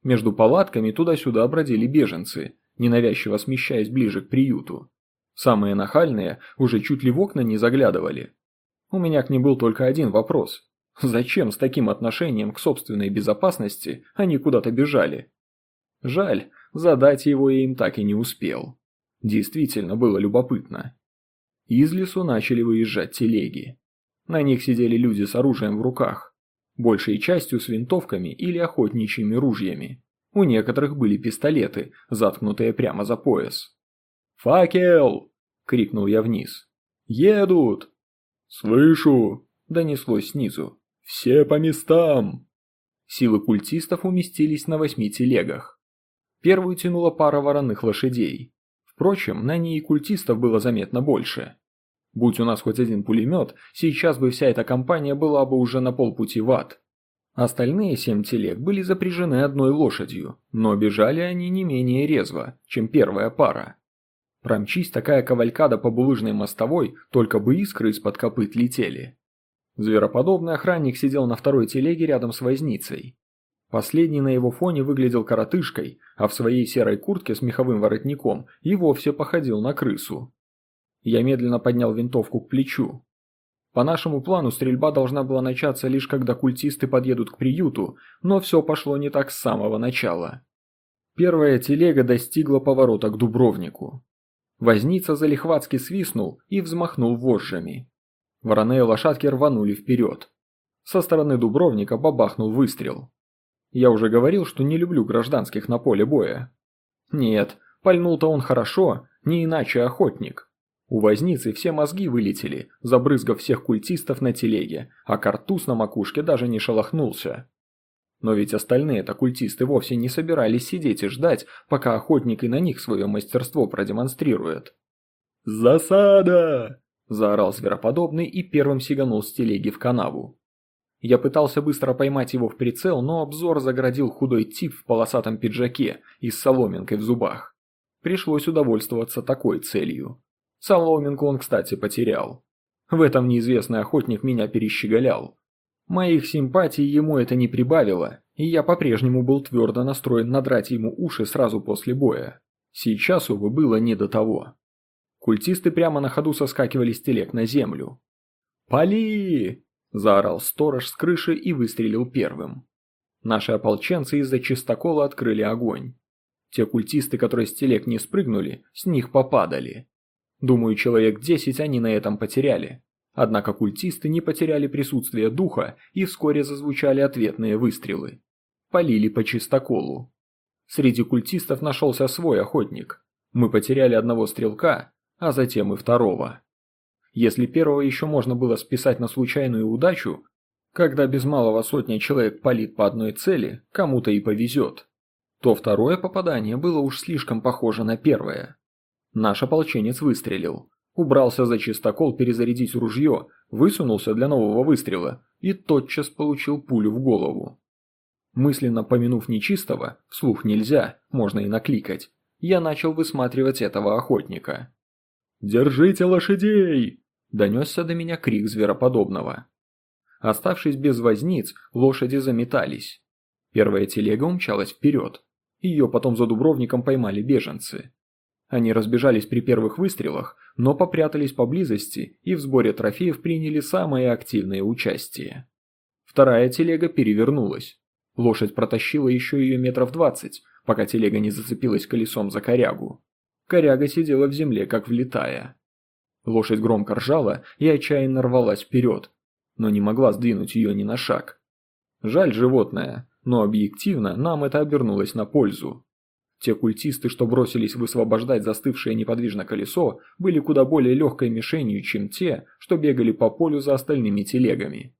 Между палатками туда-сюда бродили беженцы, ненавязчиво смещаясь ближе к приюту. Самые нахальные уже чуть ли в окна не заглядывали. У меня к ним был только один вопрос. Зачем с таким отношением к собственной безопасности они куда-то бежали? Жаль, задать его я им так и не успел. Действительно было любопытно. Из лесу начали выезжать телеги. На них сидели люди с оружием в руках, большей частью с винтовками или охотничьими ружьями. У некоторых были пистолеты, заткнутые прямо за пояс. «Факел!» – крикнул я вниз. «Едут!» «Слышу!» – донеслось снизу. «Все по местам!» Силы культистов уместились на восьми телегах. Первую тянула пара вороных лошадей. Впрочем, на ней культистов было заметно больше. Будь у нас хоть один пулемет, сейчас бы вся эта компания была бы уже на полпути в ад. Остальные семь телег были запряжены одной лошадью, но бежали они не менее резво, чем первая пара. Промчись такая кавалькада по булыжной мостовой, только бы искры из-под копыт летели. Звероподобный охранник сидел на второй телеге рядом с возницей. Последний на его фоне выглядел коротышкой, а в своей серой куртке с меховым воротником и вовсе походил на крысу. Я медленно поднял винтовку к плечу. По нашему плану стрельба должна была начаться лишь когда культисты подъедут к приюту, но все пошло не так с самого начала. Первая телега достигла поворота к Дубровнику. Возница залихватски свистнул и взмахнул вожжами. Вороные лошадки рванули вперед. Со стороны Дубровника бабахнул выстрел. Я уже говорил, что не люблю гражданских на поле боя. Нет, пальнул-то он хорошо, не иначе охотник. У возницы все мозги вылетели, забрызгав всех культистов на телеге, а картуз на макушке даже не шелохнулся. Но ведь остальные-то культисты вовсе не собирались сидеть и ждать, пока охотник и на них свое мастерство продемонстрирует. «Засада!» – заорал звероподобный и первым сиганул с телеги в канаву. Я пытался быстро поймать его в прицел, но обзор заградил худой тип в полосатом пиджаке и с соломинкой в зубах. Пришлось удовольствоваться такой целью. Соломинку он, кстати, потерял. В этом неизвестный охотник меня перещеголял. Моих симпатий ему это не прибавило, и я по-прежнему был твердо настроен надрать ему уши сразу после боя. Сейчас, увы, было не до того. Культисты прямо на ходу соскакивали с телег на землю. «Пали!» – заорал сторож с крыши и выстрелил первым. Наши ополченцы из-за чистокола открыли огонь. Те культисты, которые с телег не спрыгнули, с них попадали. Думаю, человек десять они на этом потеряли. Однако культисты не потеряли присутствие духа и вскоре зазвучали ответные выстрелы. Полили по чистоколу. Среди культистов нашелся свой охотник. Мы потеряли одного стрелка, а затем и второго. Если первого еще можно было списать на случайную удачу, когда без малого сотня человек палит по одной цели, кому-то и повезет, то второе попадание было уж слишком похоже на первое. Наш ополченец выстрелил. Убрался за чистокол перезарядить ружье, высунулся для нового выстрела и тотчас получил пулю в голову. Мысленно помянув нечистого, вслух нельзя, можно и накликать, я начал высматривать этого охотника. «Держите лошадей!» – донесся до меня крик звероподобного. Оставшись без возниц, лошади заметались. Первая телега умчалась вперед. Ее потом за Дубровником поймали беженцы. Они разбежались при первых выстрелах, но попрятались поблизости и в сборе трофеев приняли самое активное участие. Вторая телега перевернулась. Лошадь протащила еще ее метров двадцать, пока телега не зацепилась колесом за корягу. Коряга сидела в земле, как влетая. Лошадь громко ржала и отчаянно рвалась вперед, но не могла сдвинуть ее ни на шаг. Жаль животное, но объективно нам это обернулось на пользу. Те культисты, что бросились высвобождать застывшее неподвижно колесо, были куда более легкой мишенью, чем те, что бегали по полю за остальными телегами.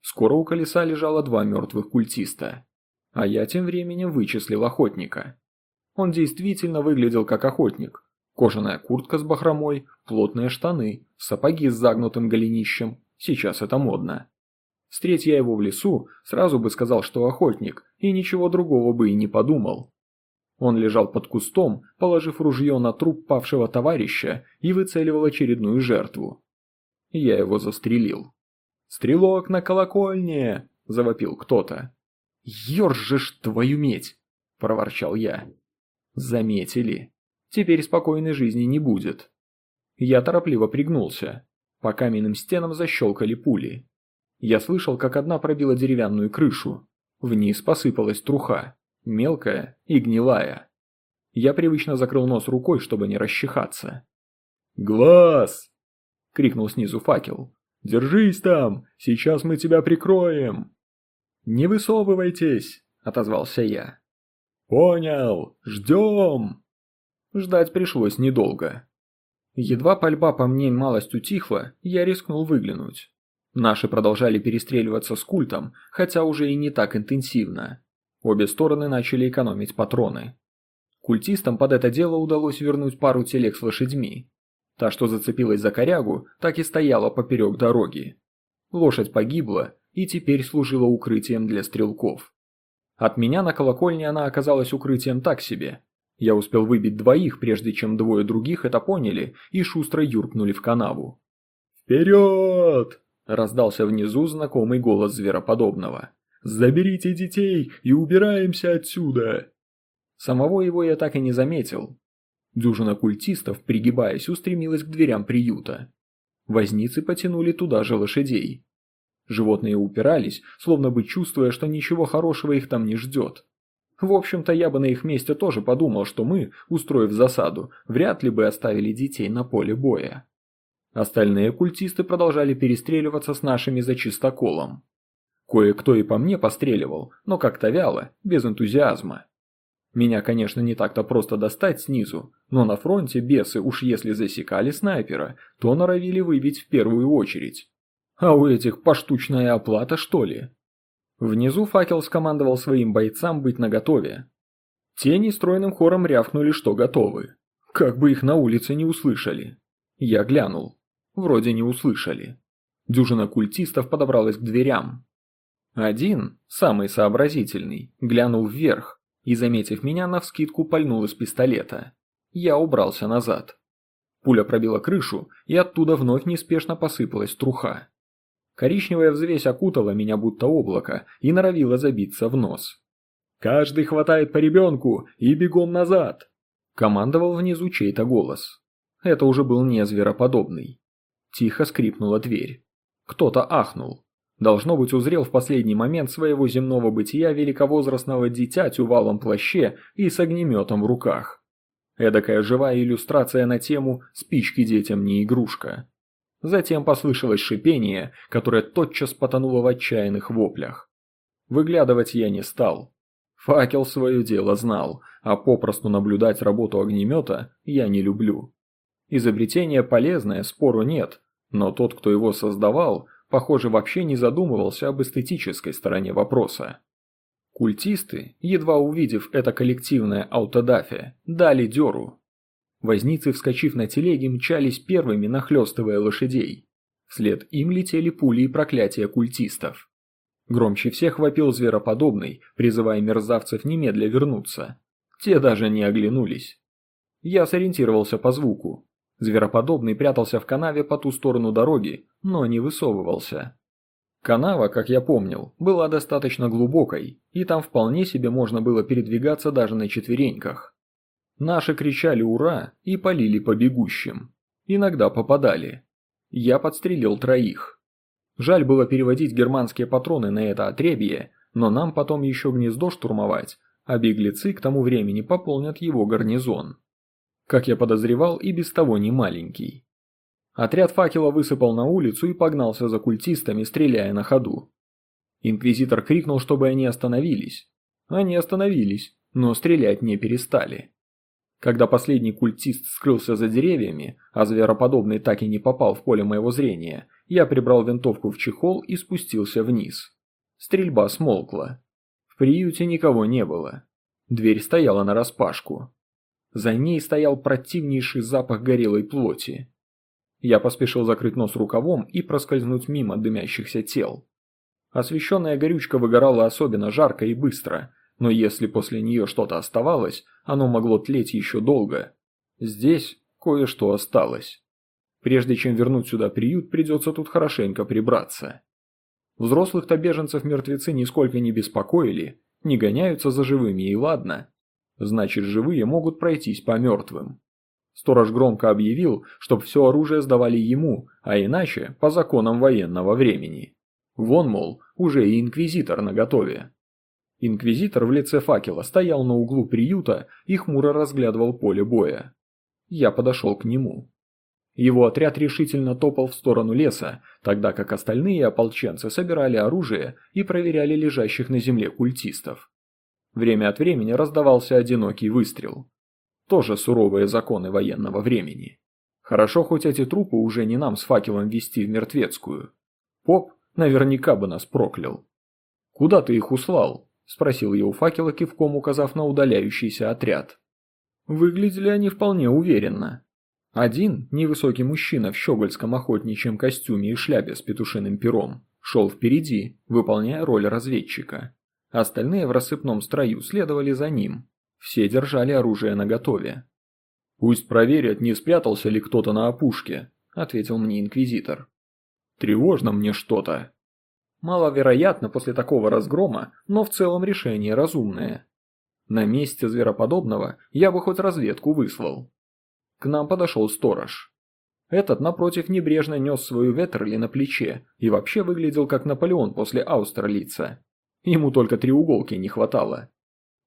Скоро у колеса лежало два мертвых культиста. А я тем временем вычислил охотника. Он действительно выглядел как охотник. Кожаная куртка с бахромой, плотные штаны, сапоги с загнутым голенищем. Сейчас это модно. Встреть я его в лесу, сразу бы сказал, что охотник, и ничего другого бы и не подумал. Он лежал под кустом, положив ружье на труп павшего товарища и выцеливал очередную жертву. Я его застрелил. «Стрелок на колокольне!» – завопил кто-то. «Ёржешь твою медь!» – проворчал я. Заметили. Теперь спокойной жизни не будет. Я торопливо пригнулся. По каменным стенам защелкали пули. Я слышал, как одна пробила деревянную крышу. Вниз посыпалась труха мелкая и гнилая. Я привычно закрыл нос рукой, чтобы не расчихаться. «Глаз!» — крикнул снизу факел. «Держись там! Сейчас мы тебя прикроем!» «Не высовывайтесь!» — отозвался я. «Понял! Ждем!» Ждать пришлось недолго. Едва пальба по мне малость утихла, я рискнул выглянуть. Наши продолжали перестреливаться с культом, хотя уже и не так интенсивно. Обе стороны начали экономить патроны. Культистам под это дело удалось вернуть пару телег с лошадьми. Та, что зацепилась за корягу, так и стояла поперек дороги. Лошадь погибла и теперь служила укрытием для стрелков. От меня на колокольне она оказалась укрытием так себе. Я успел выбить двоих, прежде чем двое других это поняли и шустро юркнули в канаву. «Вперед!» – раздался внизу знакомый голос звероподобного. Заберите детей и убираемся отсюда!» Самого его я так и не заметил. Дюжина культистов, пригибаясь, устремилась к дверям приюта. Возницы потянули туда же лошадей. Животные упирались, словно бы чувствуя, что ничего хорошего их там не ждет. В общем-то, я бы на их месте тоже подумал, что мы, устроив засаду, вряд ли бы оставили детей на поле боя. Остальные культисты продолжали перестреливаться с нашими за чистоколом. Кое-кто и по мне постреливал, но как-то вяло, без энтузиазма. Меня, конечно, не так-то просто достать снизу, но на фронте бесы уж если засекали снайпера, то норовили выбить в первую очередь. А у этих поштучная оплата, что ли? Внизу факел скомандовал своим бойцам быть наготове. Те нестройным хором рявкнули, что готовы. Как бы их на улице не услышали. Я глянул. Вроде не услышали. Дюжина культистов подобралась к дверям. Один, самый сообразительный, глянул вверх и, заметив меня, навскидку пальнул из пистолета. Я убрался назад. Пуля пробила крышу, и оттуда вновь неспешно посыпалась труха. Коричневая взвесь окутала меня будто облако и норовила забиться в нос. «Каждый хватает по ребенку и бегом назад!» Командовал внизу чей-то голос. Это уже был не звероподобный. Тихо скрипнула дверь. Кто-то ахнул. Должно быть, узрел в последний момент своего земного бытия великовозрастного дитятю в алом плаще и с огнеметом в руках. Эдакая живая иллюстрация на тему «Спички детям не игрушка». Затем послышалось шипение, которое тотчас потонуло в отчаянных воплях. Выглядывать я не стал. Факел свое дело знал, а попросту наблюдать работу огнемета я не люблю. Изобретение полезное, спору нет, но тот, кто его создавал, похоже, вообще не задумывался об эстетической стороне вопроса. Культисты, едва увидев это коллективное аутодафе, дали дёру. Возницы, вскочив на телеги, мчались первыми, нахлёстывая лошадей. Вслед им летели пули и проклятия культистов. Громче всех вопил звероподобный, призывая мерзавцев немедля вернуться. Те даже не оглянулись. Я сориентировался по звуку. Звероподобный прятался в канаве по ту сторону дороги, но не высовывался. Канава, как я помнил, была достаточно глубокой, и там вполне себе можно было передвигаться даже на четвереньках. Наши кричали «Ура!» и полили по бегущим. Иногда попадали. Я подстрелил троих. Жаль было переводить германские патроны на это отребье, но нам потом еще гнездо штурмовать, а беглецы к тому времени пополнят его гарнизон. Как я подозревал, и без того не маленький. Отряд факела высыпал на улицу и погнался за культистами, стреляя на ходу. Инквизитор крикнул, чтобы они остановились. Они остановились, но стрелять не перестали. Когда последний культист скрылся за деревьями, а звероподобный так и не попал в поле моего зрения, я прибрал винтовку в чехол и спустился вниз. Стрельба смолкла. В приюте никого не было. Дверь стояла нараспашку. За ней стоял противнейший запах горелой плоти. Я поспешил закрыть нос рукавом и проскользнуть мимо дымящихся тел. Освещенная горючка выгорала особенно жарко и быстро, но если после нее что-то оставалось, оно могло тлеть еще долго. Здесь кое-что осталось. Прежде чем вернуть сюда приют, придется тут хорошенько прибраться. Взрослых-то беженцев мертвецы нисколько не беспокоили, не гоняются за живыми и ладно. Значит, живые могут пройтись по мертвым. Сторож громко объявил, чтоб все оружие сдавали ему, а иначе по законам военного времени. Вон, мол, уже и инквизитор наготове. Инквизитор в лице факела стоял на углу приюта и хмуро разглядывал поле боя. Я подошел к нему. Его отряд решительно топал в сторону леса, тогда как остальные ополченцы собирали оружие и проверяли лежащих на земле культистов. Время от времени раздавался одинокий выстрел. Тоже суровые законы военного времени. Хорошо, хоть эти трупы уже не нам с факелом вести в мертвецкую. Поп наверняка бы нас проклял. «Куда ты их услал?» – спросил я у факела, кивком указав на удаляющийся отряд. Выглядели они вполне уверенно. Один, невысокий мужчина в щегольском охотничьем костюме и шляпе с петушиным пером, шел впереди, выполняя роль разведчика. Остальные в рассыпном строю следовали за ним. Все держали оружие наготове. «Пусть проверят, не спрятался ли кто-то на опушке», – ответил мне инквизитор. «Тревожно мне что-то». Маловероятно после такого разгрома, но в целом решение разумное. На месте звероподобного я бы хоть разведку выслал. К нам подошел сторож. Этот, напротив, небрежно нес свою ветерли на плече и вообще выглядел как Наполеон после Аустерлица. Ему только треуголки не хватало.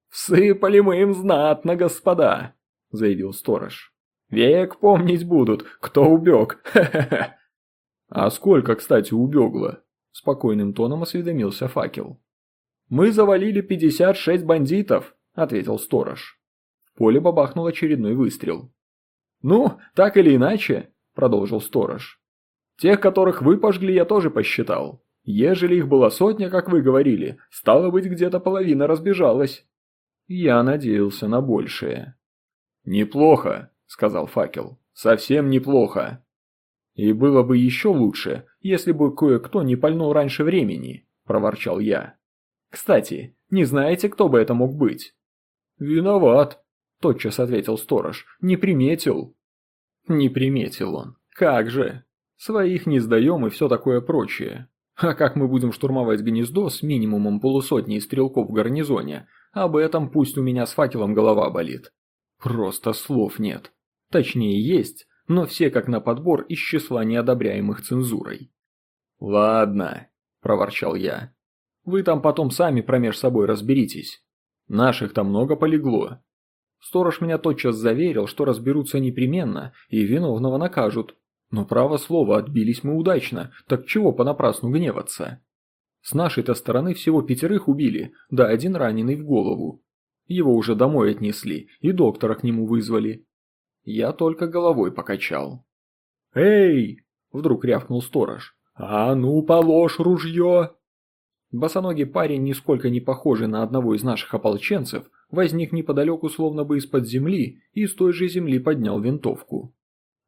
«Всыпали мы им знатно, господа!» – заявил сторож. «Век помнить будут, кто убег, ха-ха-ха!» «А сколько, кстати, убегло?» – спокойным тоном осведомился факел. «Мы завалили 56 бандитов», – ответил сторож. В поле бабахнул очередной выстрел. «Ну, так или иначе», – продолжил сторож. «Тех, которых вы пожгли, я тоже посчитал. Ежели их было сотня, как вы говорили, стало быть, где-то половина разбежалась. Я надеялся на большее. «Неплохо», — сказал факел. «Совсем неплохо». «И было бы еще лучше, если бы кое-кто не пальнул раньше времени», – проворчал я. «Кстати, не знаете, кто бы это мог быть?» «Виноват», – тотчас ответил сторож. «Не приметил». «Не приметил он. Как же. Своих не сдаем и все такое прочее. А как мы будем штурмовать гнездо с минимумом полусотни стрелков в гарнизоне, об этом пусть у меня с факелом голова болит. Просто слов нет. Точнее есть, но все как на подбор из числа неодобряемых цензурой. «Ладно», – проворчал я. «Вы там потом сами промеж собой разберитесь. Наших там много полегло. Сторож меня тотчас заверил, что разберутся непременно и виновного накажут. Но право слово отбились мы удачно, так чего понапрасну гневаться? С нашей-то стороны всего пятерых убили, да один раненый в голову. Его уже домой отнесли и доктора к нему вызвали. Я только головой покачал. «Эй!» – вдруг рявкнул сторож. «А ну, положь ружье!» Босоногий парень, нисколько не похожий на одного из наших ополченцев, возник неподалеку словно бы из-под земли и с той же земли поднял винтовку.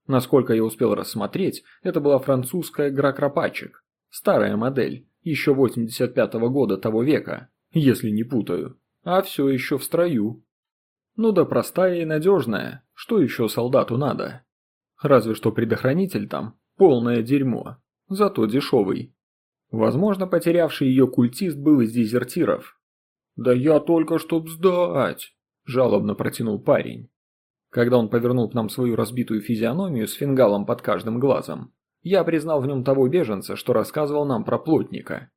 Насколько я успел рассмотреть, это была французская Гракропачек, старая модель, еще 85-го года того века, если не путаю, а все еще в строю. Ну да простая и надежная, что еще солдату надо? Разве что предохранитель там полное дерьмо, зато дешевый. Возможно, потерявший ее культист был из дезертиров. «Да я только чтоб сдать!» – жалобно протянул парень. Когда он повернул к нам свою разбитую физиономию с фингалом под каждым глазом, я признал в нем того беженца, что рассказывал нам про плотника.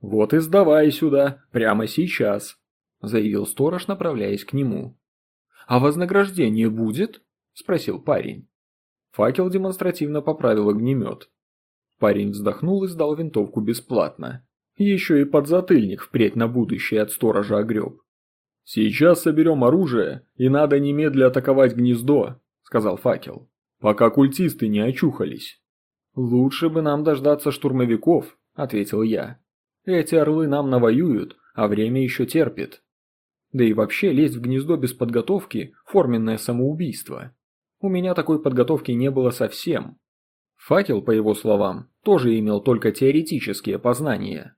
«Вот и сдавай сюда, прямо сейчас», – заявил сторож, направляясь к нему. «А вознаграждение будет?» – спросил парень. Факел демонстративно поправил огнемет. Парень вздохнул и сдал винтовку бесплатно. Еще и подзатыльник впредь на будущее от сторожа огреб. «Сейчас соберем оружие, и надо немедля атаковать гнездо», – сказал факел, – «пока культисты не очухались». «Лучше бы нам дождаться штурмовиков», – ответил я. «Эти орлы нам навоюют, а время еще терпит». Да и вообще лезть в гнездо без подготовки – форменное самоубийство. У меня такой подготовки не было совсем. Факел, по его словам, тоже имел только теоретические познания.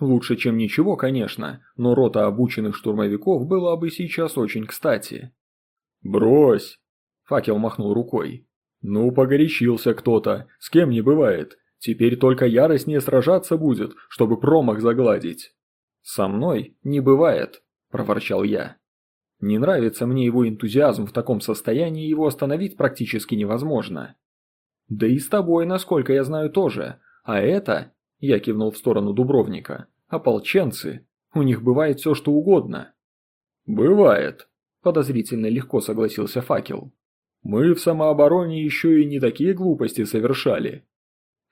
Лучше, чем ничего, конечно, но рота обученных штурмовиков была бы сейчас очень кстати. «Брось!» – факел махнул рукой. «Ну, погорячился кто-то, с кем не бывает. Теперь только яростнее сражаться будет, чтобы промах загладить». «Со мной не бывает», – проворчал я. «Не нравится мне его энтузиазм в таком состоянии, его остановить практически невозможно». «Да и с тобой, насколько я знаю, тоже. А это...» – я кивнул в сторону Дубровника. «Ополченцы. У них бывает все, что угодно». «Бывает», – подозрительно легко согласился факел. «Мы в самообороне еще и не такие глупости совершали».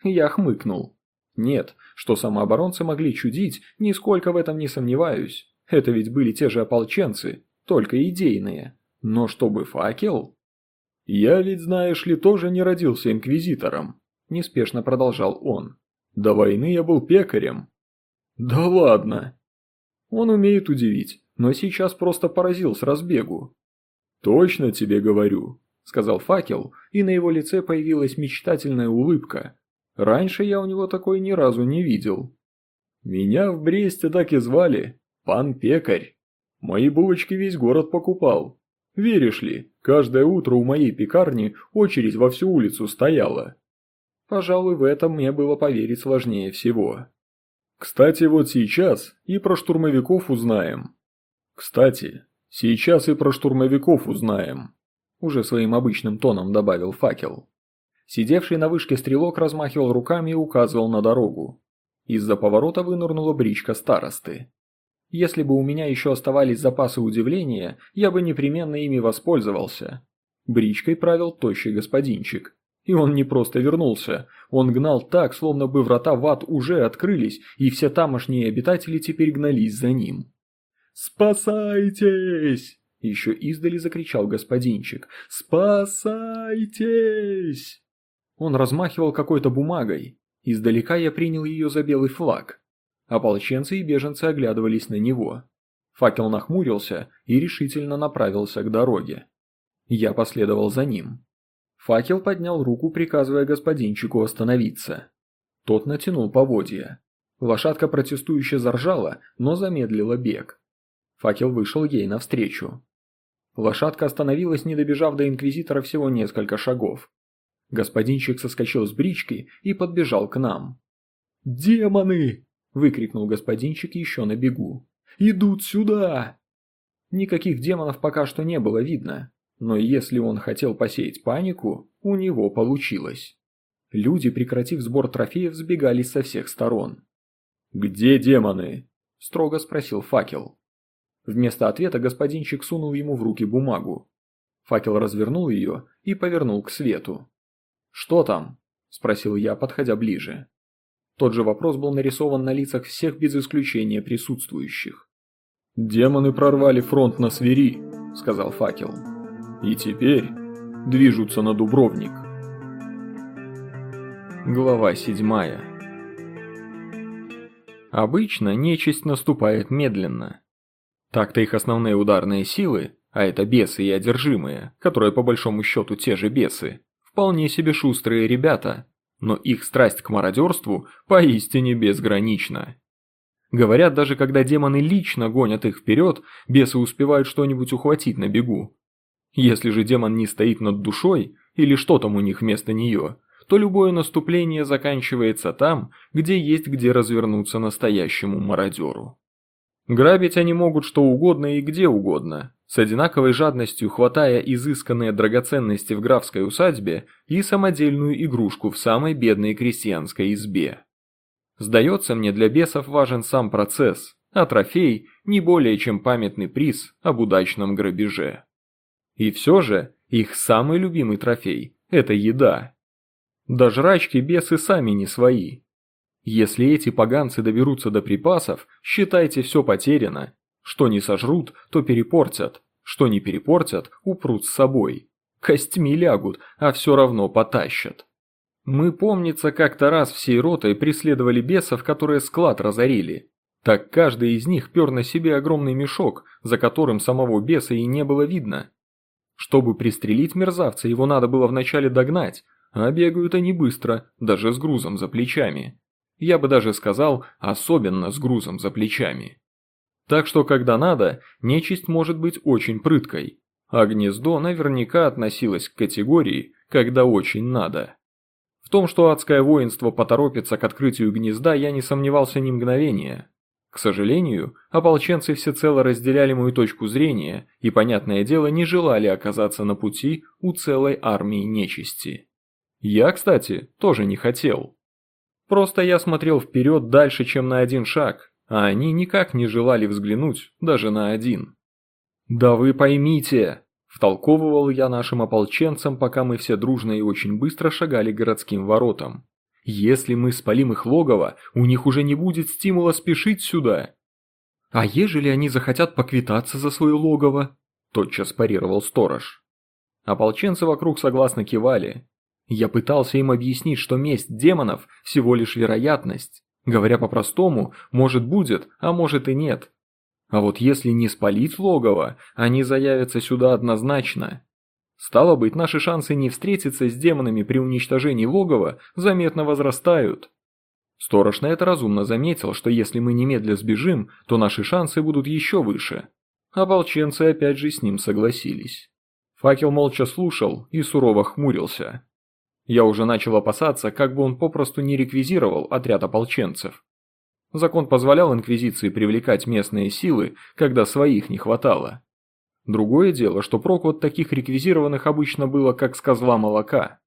Я хмыкнул. Нет, что самооборонцы могли чудить, нисколько в этом не сомневаюсь. Это ведь были те же ополченцы, только идейные. Но чтобы факел? Я ведь, знаешь ли, тоже не родился инквизитором, неспешно продолжал он. До войны я был пекарем. Да ладно. Он умеет удивить, но сейчас просто поразил с разбегу. Точно тебе говорю, сказал факел, и на его лице появилась мечтательная улыбка, Раньше я у него такой ни разу не видел. Меня в Бресте так и звали, пан Пекарь. Мои булочки весь город покупал. Веришь ли, каждое утро у моей пекарни очередь во всю улицу стояла. Пожалуй, в этом мне было поверить сложнее всего. Кстати, вот сейчас и про штурмовиков узнаем. Кстати, сейчас и про штурмовиков узнаем. Уже своим обычным тоном добавил факел. Сидевший на вышке стрелок размахивал руками и указывал на дорогу. Из-за поворота вынырнула бричка старосты. Если бы у меня еще оставались запасы удивления, я бы непременно ими воспользовался. Бричкой правил тощий господинчик. И он не просто вернулся, он гнал так, словно бы врата в ад уже открылись, и все тамошние обитатели теперь гнались за ним. «Спасайтесь!» – еще издали закричал господинчик. «Спасайтесь!» Он размахивал какой-то бумагой, Издалека я принял ее за белый флаг. Ополченцы и беженцы оглядывались на него. Факел нахмурился и решительно направился к дороге. Я последовал за ним. Факел поднял руку, приказывая господинчику остановиться. Тот натянул поводья. Лошадка протестующе заржала, но замедлила бег. Факел вышел ей навстречу. Лошадка остановилась, не добежав до инквизитора всего несколько шагов. Господинчик соскочил с брички и подбежал к нам. «Демоны!» – выкрикнул господинчик еще на бегу. «Идут сюда!» Никаких демонов пока что не было видно, но если он хотел посеять панику, у него получилось. Люди, прекратив сбор трофеев, сбегались со всех сторон. «Где демоны?» – строго спросил факел. Вместо ответа господинчик сунул ему в руки бумагу. Факел развернул ее и повернул к свету. «Что там?» – спросил я, подходя ближе. Тот же вопрос был нарисован на лицах всех без исключения присутствующих. «Демоны прорвали фронт на Свири», – сказал факел. «И теперь движутся на Дубровник». Глава седьмая Обычно нечисть наступает медленно. Так-то их основные ударные силы, а это бесы и одержимые, которые по большому счету те же бесы, вполне себе шустрые ребята, но их страсть к мародерству поистине безгранична. Говорят, даже когда демоны лично гонят их вперед, бесы успевают что-нибудь ухватить на бегу. Если же демон не стоит над душой, или что там у них вместо нее, то любое наступление заканчивается там, где есть где развернуться настоящему мародеру. Грабить они могут что угодно и где угодно, с одинаковой жадностью хватая изысканные драгоценности в графской усадьбе и самодельную игрушку в самой бедной крестьянской избе. Сдается мне, для бесов важен сам процесс, а трофей – не более чем памятный приз об удачном грабеже. И все же, их самый любимый трофей – это еда. Да жрачки бесы сами не свои, если эти поганцы доберутся до припасов, считайте все потеряно. Что не сожрут, то перепортят. Что не перепортят, упрут с собой. Костьми лягут, а все равно потащат. Мы, помнится, как-то раз всей ротой преследовали бесов, которые склад разорили. Так каждый из них пер на себе огромный мешок, за которым самого беса и не было видно. Чтобы пристрелить мерзавца, его надо было вначале догнать, а бегают они быстро, даже с грузом за плечами. Я бы даже сказал, особенно с грузом за плечами. Так что, когда надо, нечисть может быть очень прыткой, а гнездо наверняка относилось к категории «когда очень надо». В том, что адское воинство поторопится к открытию гнезда, я не сомневался ни мгновения. К сожалению, ополченцы всецело разделяли мою точку зрения и, понятное дело, не желали оказаться на пути у целой армии нечисти. Я, кстати, тоже не хотел. Просто я смотрел вперед дальше, чем на один шаг, а они никак не желали взглянуть даже на один. «Да вы поймите!» – втолковывал я нашим ополченцам, пока мы все дружно и очень быстро шагали городским воротам. «Если мы спалим их логово, у них уже не будет стимула спешить сюда!» «А ежели они захотят поквитаться за свое логово?» – тотчас парировал сторож. Ополченцы вокруг согласно кивали, я пытался им объяснить, что месть демонов – всего лишь вероятность. Говоря по-простому, может будет, а может и нет. А вот если не спалить логово, они заявятся сюда однозначно. Стало быть, наши шансы не встретиться с демонами при уничтожении логова заметно возрастают. Сторож на это разумно заметил, что если мы немедля сбежим, то наши шансы будут еще выше. Ополченцы опять же с ним согласились. Факел молча слушал и сурово хмурился. Я уже начал опасаться, как бы он попросту не реквизировал отряд ополченцев. Закон позволял Инквизиции привлекать местные силы, когда своих не хватало. Другое дело, что прок от таких реквизированных обычно было как с козла молока.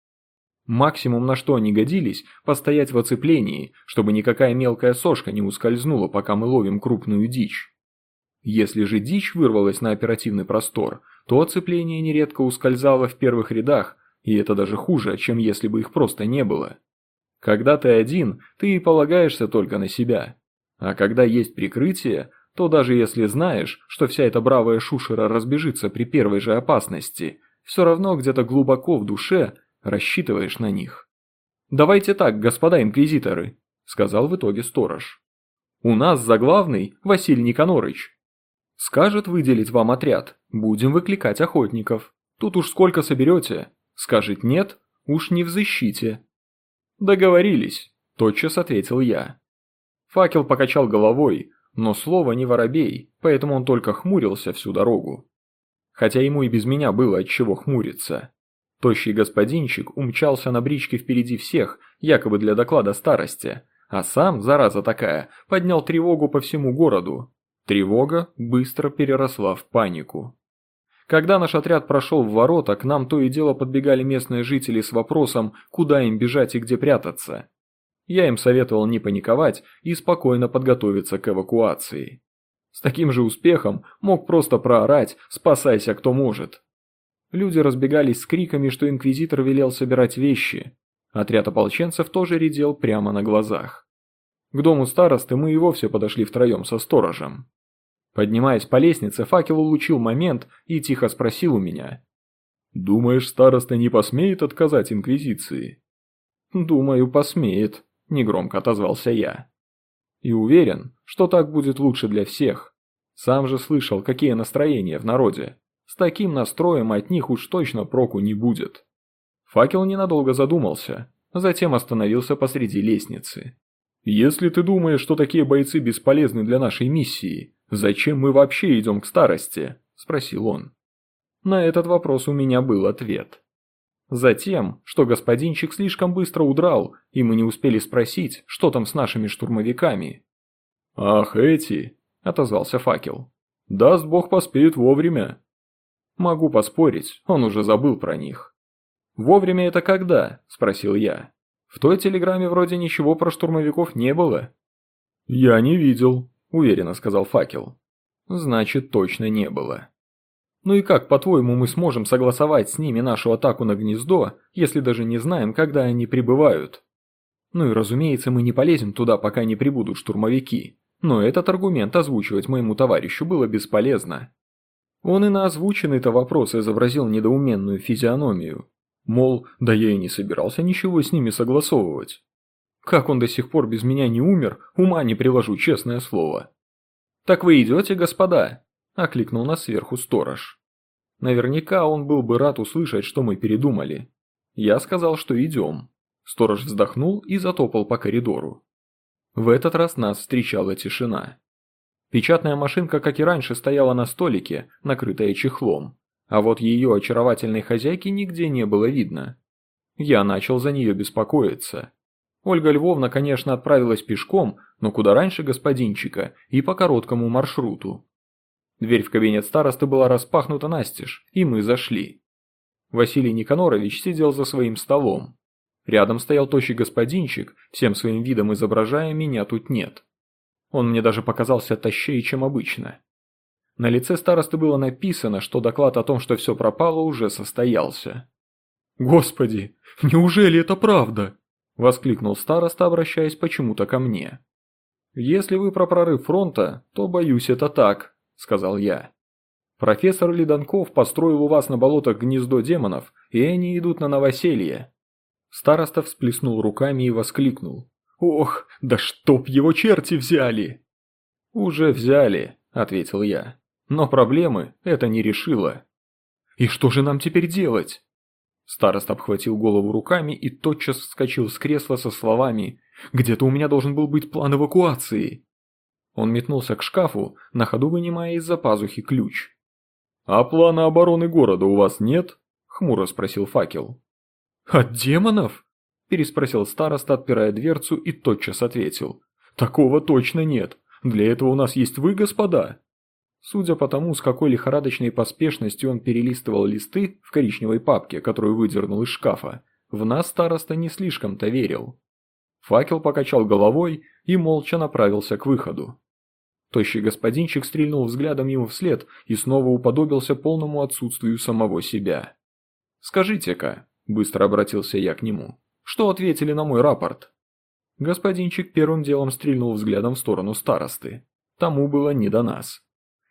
Максимум на что они годились – постоять в оцеплении, чтобы никакая мелкая сошка не ускользнула, пока мы ловим крупную дичь. Если же дичь вырвалась на оперативный простор, то оцепление нередко ускользало в первых рядах, и это даже хуже, чем если бы их просто не было. Когда ты один, ты и полагаешься только на себя. А когда есть прикрытие, то даже если знаешь, что вся эта бравая шушера разбежится при первой же опасности, все равно где-то глубоко в душе рассчитываешь на них. «Давайте так, господа инквизиторы», – сказал в итоге сторож. «У нас за главный Василий Никонорыч. Скажет выделить вам отряд, будем выкликать охотников. Тут уж сколько соберете. Скажет нет, уж не в защите». «Договорились», – тотчас ответил я. Факел покачал головой, но слово не воробей, поэтому он только хмурился всю дорогу. Хотя ему и без меня было от чего хмуриться. Тощий господинчик умчался на бричке впереди всех, якобы для доклада старости, а сам, зараза такая, поднял тревогу по всему городу. Тревога быстро переросла в панику. Когда наш отряд прошел в ворота, к нам то и дело подбегали местные жители с вопросом, куда им бежать и где прятаться. Я им советовал не паниковать и спокойно подготовиться к эвакуации. С таким же успехом мог просто проорать «спасайся, кто может». Люди разбегались с криками, что инквизитор велел собирать вещи. Отряд ополченцев тоже редел прямо на глазах. К дому старосты мы и вовсе подошли втроем со сторожем. Поднимаясь по лестнице, факел улучил момент и тихо спросил у меня. «Думаешь, староста не посмеет отказать инквизиции?» «Думаю, посмеет», – негромко отозвался я. «И уверен, что так будет лучше для всех. Сам же слышал, какие настроения в народе. С таким настроем от них уж точно проку не будет. Факел ненадолго задумался, затем остановился посреди лестницы. «Если ты думаешь, что такие бойцы бесполезны для нашей миссии, зачем мы вообще идем к старости?» – спросил он. На этот вопрос у меня был ответ. Затем, что господинчик слишком быстро удрал, и мы не успели спросить, что там с нашими штурмовиками. «Ах, эти!» – отозвался факел. «Даст бог поспеют вовремя. Могу поспорить, он уже забыл про них. «Вовремя это когда?» – спросил я. «В той телеграмме вроде ничего про штурмовиков не было». «Я не видел», – уверенно сказал факел. «Значит, точно не было». «Ну и как, по-твоему, мы сможем согласовать с ними нашу атаку на гнездо, если даже не знаем, когда они прибывают?» «Ну и разумеется, мы не полезем туда, пока не прибудут штурмовики. Но этот аргумент озвучивать моему товарищу было бесполезно. Он и на озвученный-то вопрос изобразил недоуменную физиономию. Мол, да я и не собирался ничего с ними согласовывать. Как он до сих пор без меня не умер, ума не приложу, честное слово. «Так вы идете, господа?» – окликнул нас сверху сторож. Наверняка он был бы рад услышать, что мы передумали. Я сказал, что идем. Сторож вздохнул и затопал по коридору. В этот раз нас встречала тишина. Печатная машинка, как и раньше, стояла на столике, накрытая чехлом, а вот ее очаровательной хозяйки нигде не было видно. Я начал за нее беспокоиться. Ольга Львовна, конечно, отправилась пешком, но куда раньше господинчика и по короткому маршруту. Дверь в кабинет старосты была распахнута настежь, и мы зашли. Василий Никанорович сидел за своим столом. Рядом стоял тощий господинчик, всем своим видом изображая «меня тут нет». Он мне даже показался тащее, чем обычно. На лице старосты было написано, что доклад о том, что все пропало, уже состоялся. «Господи, неужели это правда?» – воскликнул староста, обращаясь почему-то ко мне. «Если вы про прорыв фронта, то, боюсь, это так», – сказал я. «Профессор Ледонков построил у вас на болотах гнездо демонов, и они идут на новоселье». Староста всплеснул руками и воскликнул. «Ох, да чтоб его черти взяли!» «Уже взяли», — ответил я. «Но проблемы это не решило». «И что же нам теперь делать?» Старост обхватил голову руками и тотчас вскочил с кресла со словами «Где-то у меня должен был быть план эвакуации». Он метнулся к шкафу, на ходу вынимая из-за пазухи ключ. «А плана обороны города у вас нет?» – хмуро спросил факел. «От демонов?» переспросил староста, отпирая дверцу, и тотчас ответил. «Такого точно нет. Для этого у нас есть вы, господа». Судя по тому, с какой лихорадочной поспешностью он перелистывал листы в коричневой папке, которую выдернул из шкафа, в нас староста не слишком-то верил. Факел покачал головой и молча направился к выходу. Тощий господинчик стрельнул взглядом ему вслед и снова уподобился полному отсутствию самого себя. «Скажите-ка», – быстро обратился я к нему, что ответили на мой рапорт?» Господинчик первым делом стрельнул взглядом в сторону старосты. Тому было не до нас.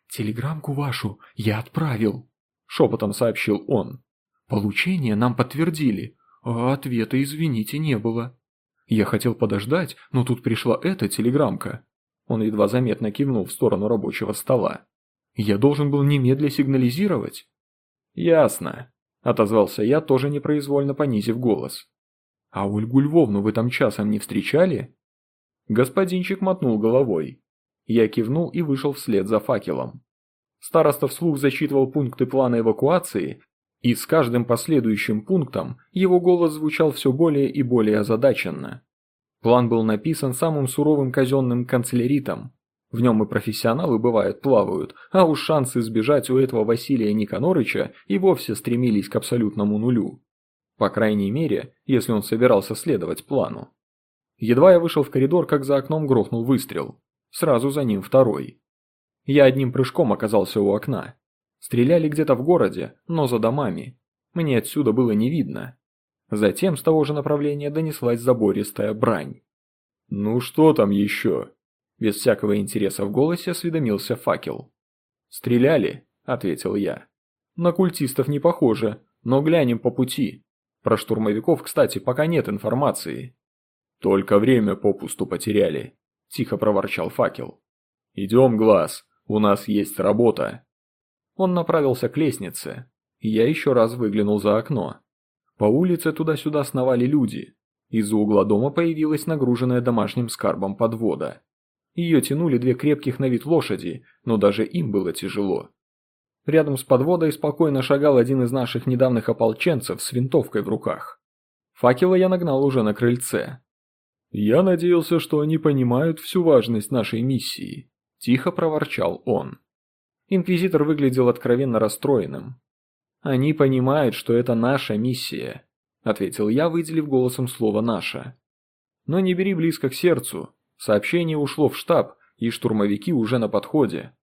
«Телеграмку вашу я отправил», – шепотом сообщил он. «Получение нам подтвердили. а ответа, извините, не было. Я хотел подождать, но тут пришла эта телеграмка. Он едва заметно кивнул в сторону рабочего стола. Я должен был немедля сигнализировать. Ясно, отозвался я, тоже непроизвольно понизив голос. А Ольгу Львовну вы там часом не встречали? Господинчик мотнул головой. Я кивнул и вышел вслед за факелом. Староста вслух зачитывал пункты плана эвакуации, и с каждым последующим пунктом его голос звучал все более и более озадаченно. План был написан самым суровым казенным канцеляритом. В нем и профессионалы, бывает, плавают, а уж шансы сбежать у этого Василия Никонорыча и вовсе стремились к абсолютному нулю. По крайней мере, если он собирался следовать плану. Едва я вышел в коридор, как за окном грохнул выстрел. Сразу за ним второй. Я одним прыжком оказался у окна. Стреляли где-то в городе, но за домами. Мне отсюда было не видно. Затем с того же направления донеслась забористая брань. «Ну что там еще?» Без всякого интереса в голосе осведомился факел. «Стреляли», — ответил я. «На культистов не похоже, но глянем по пути. Про штурмовиков, кстати, пока нет информации». «Только время попусту потеряли», – тихо проворчал факел. «Идем, Глаз, у нас есть работа». Он направился к лестнице, я еще раз выглянул за окно. По улице туда-сюда сновали люди. Из-за угла дома появилась нагруженная домашним скарбом подвода. Ее тянули две крепких на вид лошади, но даже им было тяжело. Рядом с подводой спокойно шагал один из наших недавних ополченцев с винтовкой в руках. Факела я нагнал уже на крыльце. «Я надеялся, что они понимают всю важность нашей миссии», – тихо проворчал он. Инквизитор выглядел откровенно расстроенным. «Они понимают, что это наша миссия», – ответил я, выделив голосом слово «наша». «Но не бери близко к сердцу. Сообщение ушло в штаб, и штурмовики уже на подходе.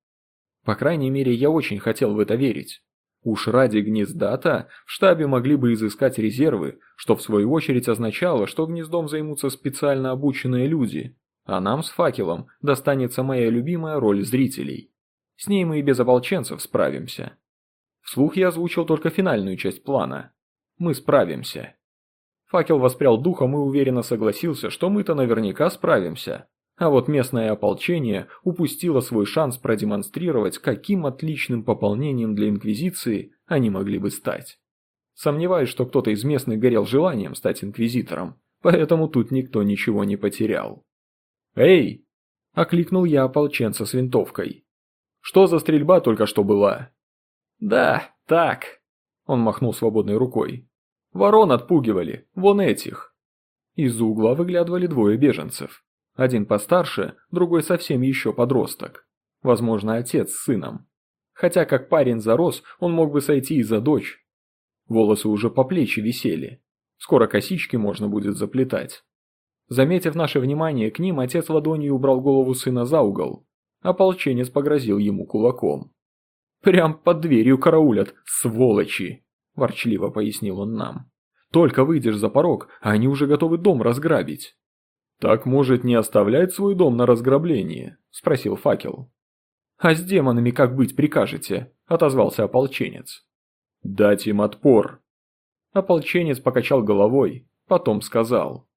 По крайней мере, я очень хотел в это верить. Уж ради гнезда-то в штабе могли бы изыскать резервы, что в свою очередь означало, что гнездом займутся специально обученные люди, а нам с факелом достанется моя любимая роль зрителей. С ней мы и без ополченцев справимся. Вслух я озвучил только финальную часть плана. Мы справимся. Факел воспрял духом и уверенно согласился, что мы-то наверняка справимся. А вот местное ополчение упустило свой шанс продемонстрировать, каким отличным пополнением для Инквизиции они могли бы стать. Сомневаюсь, что кто-то из местных горел желанием стать Инквизитором, поэтому тут никто ничего не потерял. «Эй!» – окликнул я ополченца с винтовкой. «Что за стрельба только что была?» «Да, так», – он махнул свободной рукой. «Ворон отпугивали, вон этих». Из-за угла выглядывали двое беженцев. Один постарше, другой совсем еще подросток. Возможно, отец с сыном. Хотя как парень зарос, он мог бы сойти и за дочь. Волосы уже по плечи висели. Скоро косички можно будет заплетать. Заметив наше внимание к ним, отец ладонью убрал голову сына за угол. Ополченец погрозил ему кулаком. «Прям под дверью караулят, сволочи!» – ворчливо пояснил он нам. «Только выйдешь за порог, а они уже готовы дом разграбить». «Так, может, не оставлять свой дом на разграбление?» – спросил факел. «А с демонами как быть прикажете?» – отозвался ополченец. «Дать им отпор». Ополченец покачал головой, потом сказал.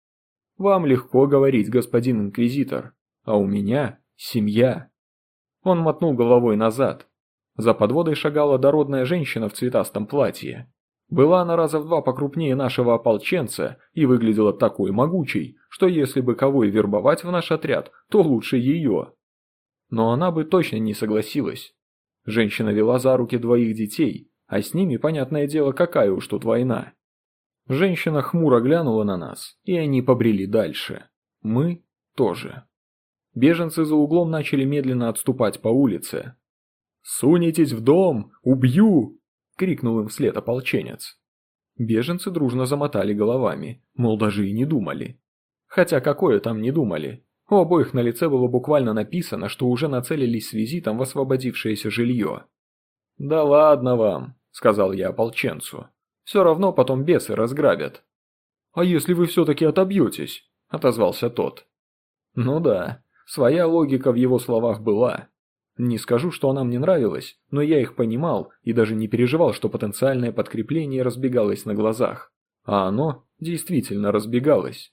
«Вам легко говорить, господин инквизитор, а у меня семья». Он мотнул головой назад. За подводой шагала дородная женщина в цветастом платье. Была она раза в два покрупнее нашего ополченца и выглядела такой могучей, что если бы кого и вербовать в наш отряд, то лучше ее. Но она бы точно не согласилась. Женщина вела за руки двоих детей, а с ними, понятное дело, какая уж тут война. Женщина хмуро глянула на нас, и они побрели дальше. Мы тоже. Беженцы за углом начали медленно отступать по улице. «Сунетесь в дом! Убью!» крикнул им вслед ополченец. Беженцы дружно замотали головами, мол, даже и не думали. Хотя какое там не думали. У обоих на лице было буквально написано, что уже нацелились с визитом в освободившееся жилье. «Да ладно вам», — сказал я ополченцу. «Все равно потом бесы разграбят». «А если вы все-таки отобьетесь?» — отозвался тот. «Ну да, своя логика в его словах была. Не скажу, что она мне нравилась, но я их понимал и даже не переживал, что потенциальное подкрепление разбегалось на глазах. А оно действительно разбегалась.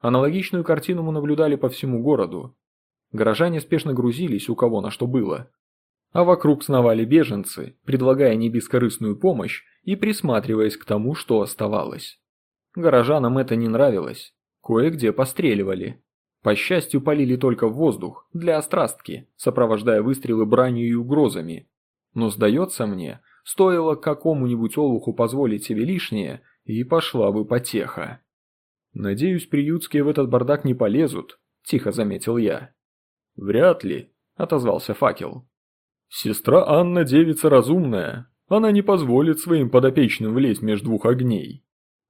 Аналогичную картину мы наблюдали по всему городу. Горожане спешно грузились у кого на что было. А вокруг сновали беженцы, предлагая небескорыстную помощь и присматриваясь к тому, что оставалось. Горожанам это не нравилось. Кое-где постреливали. По счастью, полили только в воздух, для острастки, сопровождая выстрелы бранью и угрозами. Но, сдается мне, стоило какому-нибудь олуху позволить себе лишнее, и пошла бы потеха. «Надеюсь, приютские в этот бардак не полезут», – тихо заметил я. «Вряд ли», – отозвался факел. «Сестра Анна девица разумная, она не позволит своим подопечным влезть между двух огней».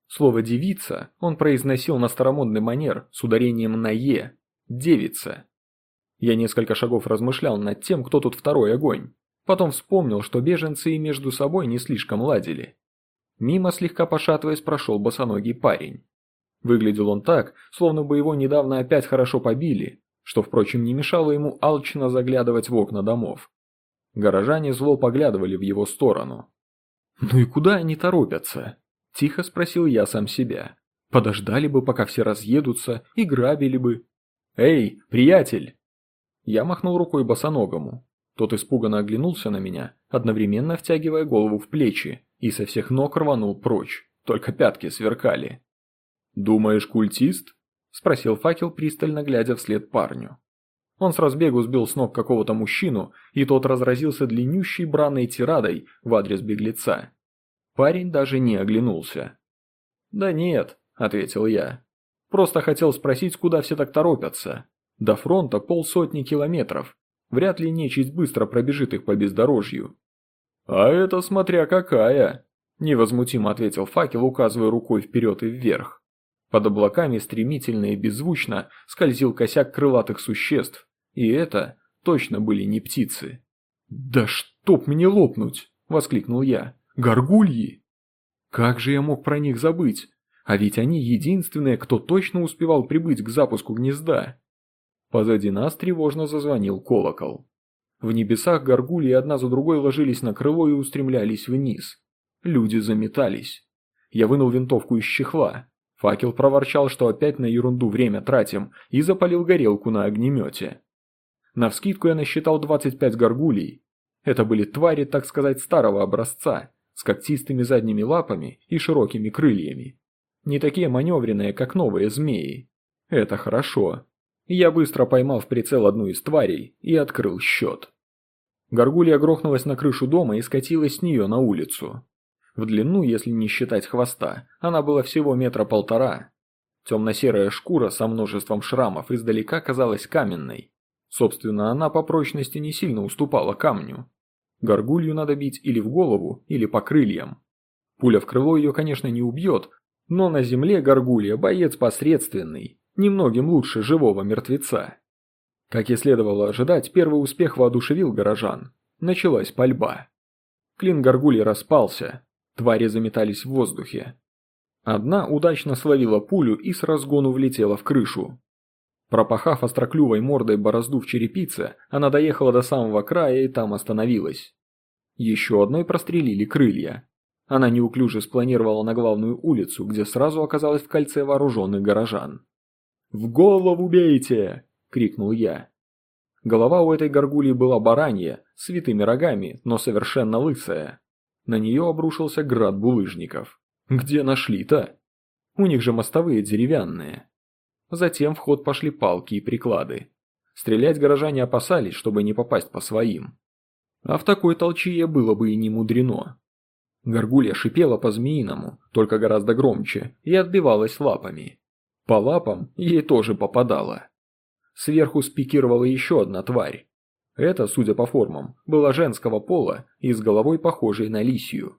Слово «девица» он произносил на старомодный манер с ударением на «е» – «девица». Я несколько шагов размышлял над тем, кто тут второй огонь. Потом вспомнил, что беженцы и между собой не слишком ладили. Мимо, слегка пошатываясь, прошел босоногий парень. Выглядел он так, словно бы его недавно опять хорошо побили, что, впрочем, не мешало ему алчно заглядывать в окна домов. Горожане зло поглядывали в его сторону. «Ну и куда они торопятся?» – тихо спросил я сам себя. «Подождали бы, пока все разъедутся, и грабили бы». «Эй, приятель!» Я махнул рукой босоногому. Тот испуганно оглянулся на меня, одновременно втягивая голову в плечи, и со всех ног рванул прочь, только пятки сверкали. «Думаешь, культист?» – спросил факел, пристально глядя вслед парню. Он с разбегу сбил с ног какого-то мужчину, и тот разразился длиннющей бранной тирадой в адрес беглеца. Парень даже не оглянулся. «Да нет», – ответил я. «Просто хотел спросить, куда все так торопятся. До фронта полсотни километров. Вряд ли нечисть быстро пробежит их по бездорожью». «А это смотря какая», – невозмутимо ответил факел, указывая рукой вперед и вверх. Под облаками стремительно и беззвучно скользил косяк крылатых существ, и это точно были не птицы. «Да чтоб мне лопнуть!» – воскликнул я. «Горгульи!» Как же я мог про них забыть? А ведь они единственные, кто точно успевал прибыть к запуску гнезда. Позади нас тревожно зазвонил колокол. В небесах горгульи одна за другой ложились на крыло и устремлялись вниз. Люди заметались. Я вынул винтовку из чехла. Факел проворчал, что опять на ерунду время тратим, и запалил горелку на огнемете. Навскидку я насчитал 25 горгулей. Это были твари, так сказать, старого образца, с когтистыми задними лапами и широкими крыльями. Не такие маневренные, как новые змеи. Это хорошо. Я быстро поймал в прицел одну из тварей и открыл счет. Горгулья грохнулась на крышу дома и скатилась с нее на улицу. В длину, если не считать хвоста, она была всего метра полтора. Темно-серая шкура со множеством шрамов издалека казалась каменной. Собственно, она по прочности не сильно уступала камню. Горгулью надо бить или в голову, или по крыльям. Пуля в крыло ее, конечно, не убьет, но на земле горгулья боец посредственный, немногим лучше живого мертвеца. Как и следовало ожидать, первый успех воодушевил горожан. Началась пальба. Клин горгульи распался, Твари заметались в воздухе. Одна удачно словила пулю и с разгону влетела в крышу. Пропахав остроклювой мордой борозду в черепице, она доехала до самого края и там остановилась. Еще одной прострелили крылья. Она неуклюже спланировала на главную улицу, где сразу оказалась в кольце вооруженных горожан. «В голову бейте!» – крикнул я. Голова у этой горгульи была баранья, с витыми рогами, но совершенно лысая. На нее обрушился град булыжников. Где нашли-то? У них же мостовые деревянные. Затем в ход пошли палки и приклады. Стрелять горожане опасались, чтобы не попасть по своим. А в такой толчье было бы и не мудрено. Горгулья шипела по-змеиному, только гораздо громче, и отбивалась лапами. По лапам ей тоже попадало. Сверху спикировала еще одна тварь. Это, судя по формам, была женского пола и с головой похожей на лисью.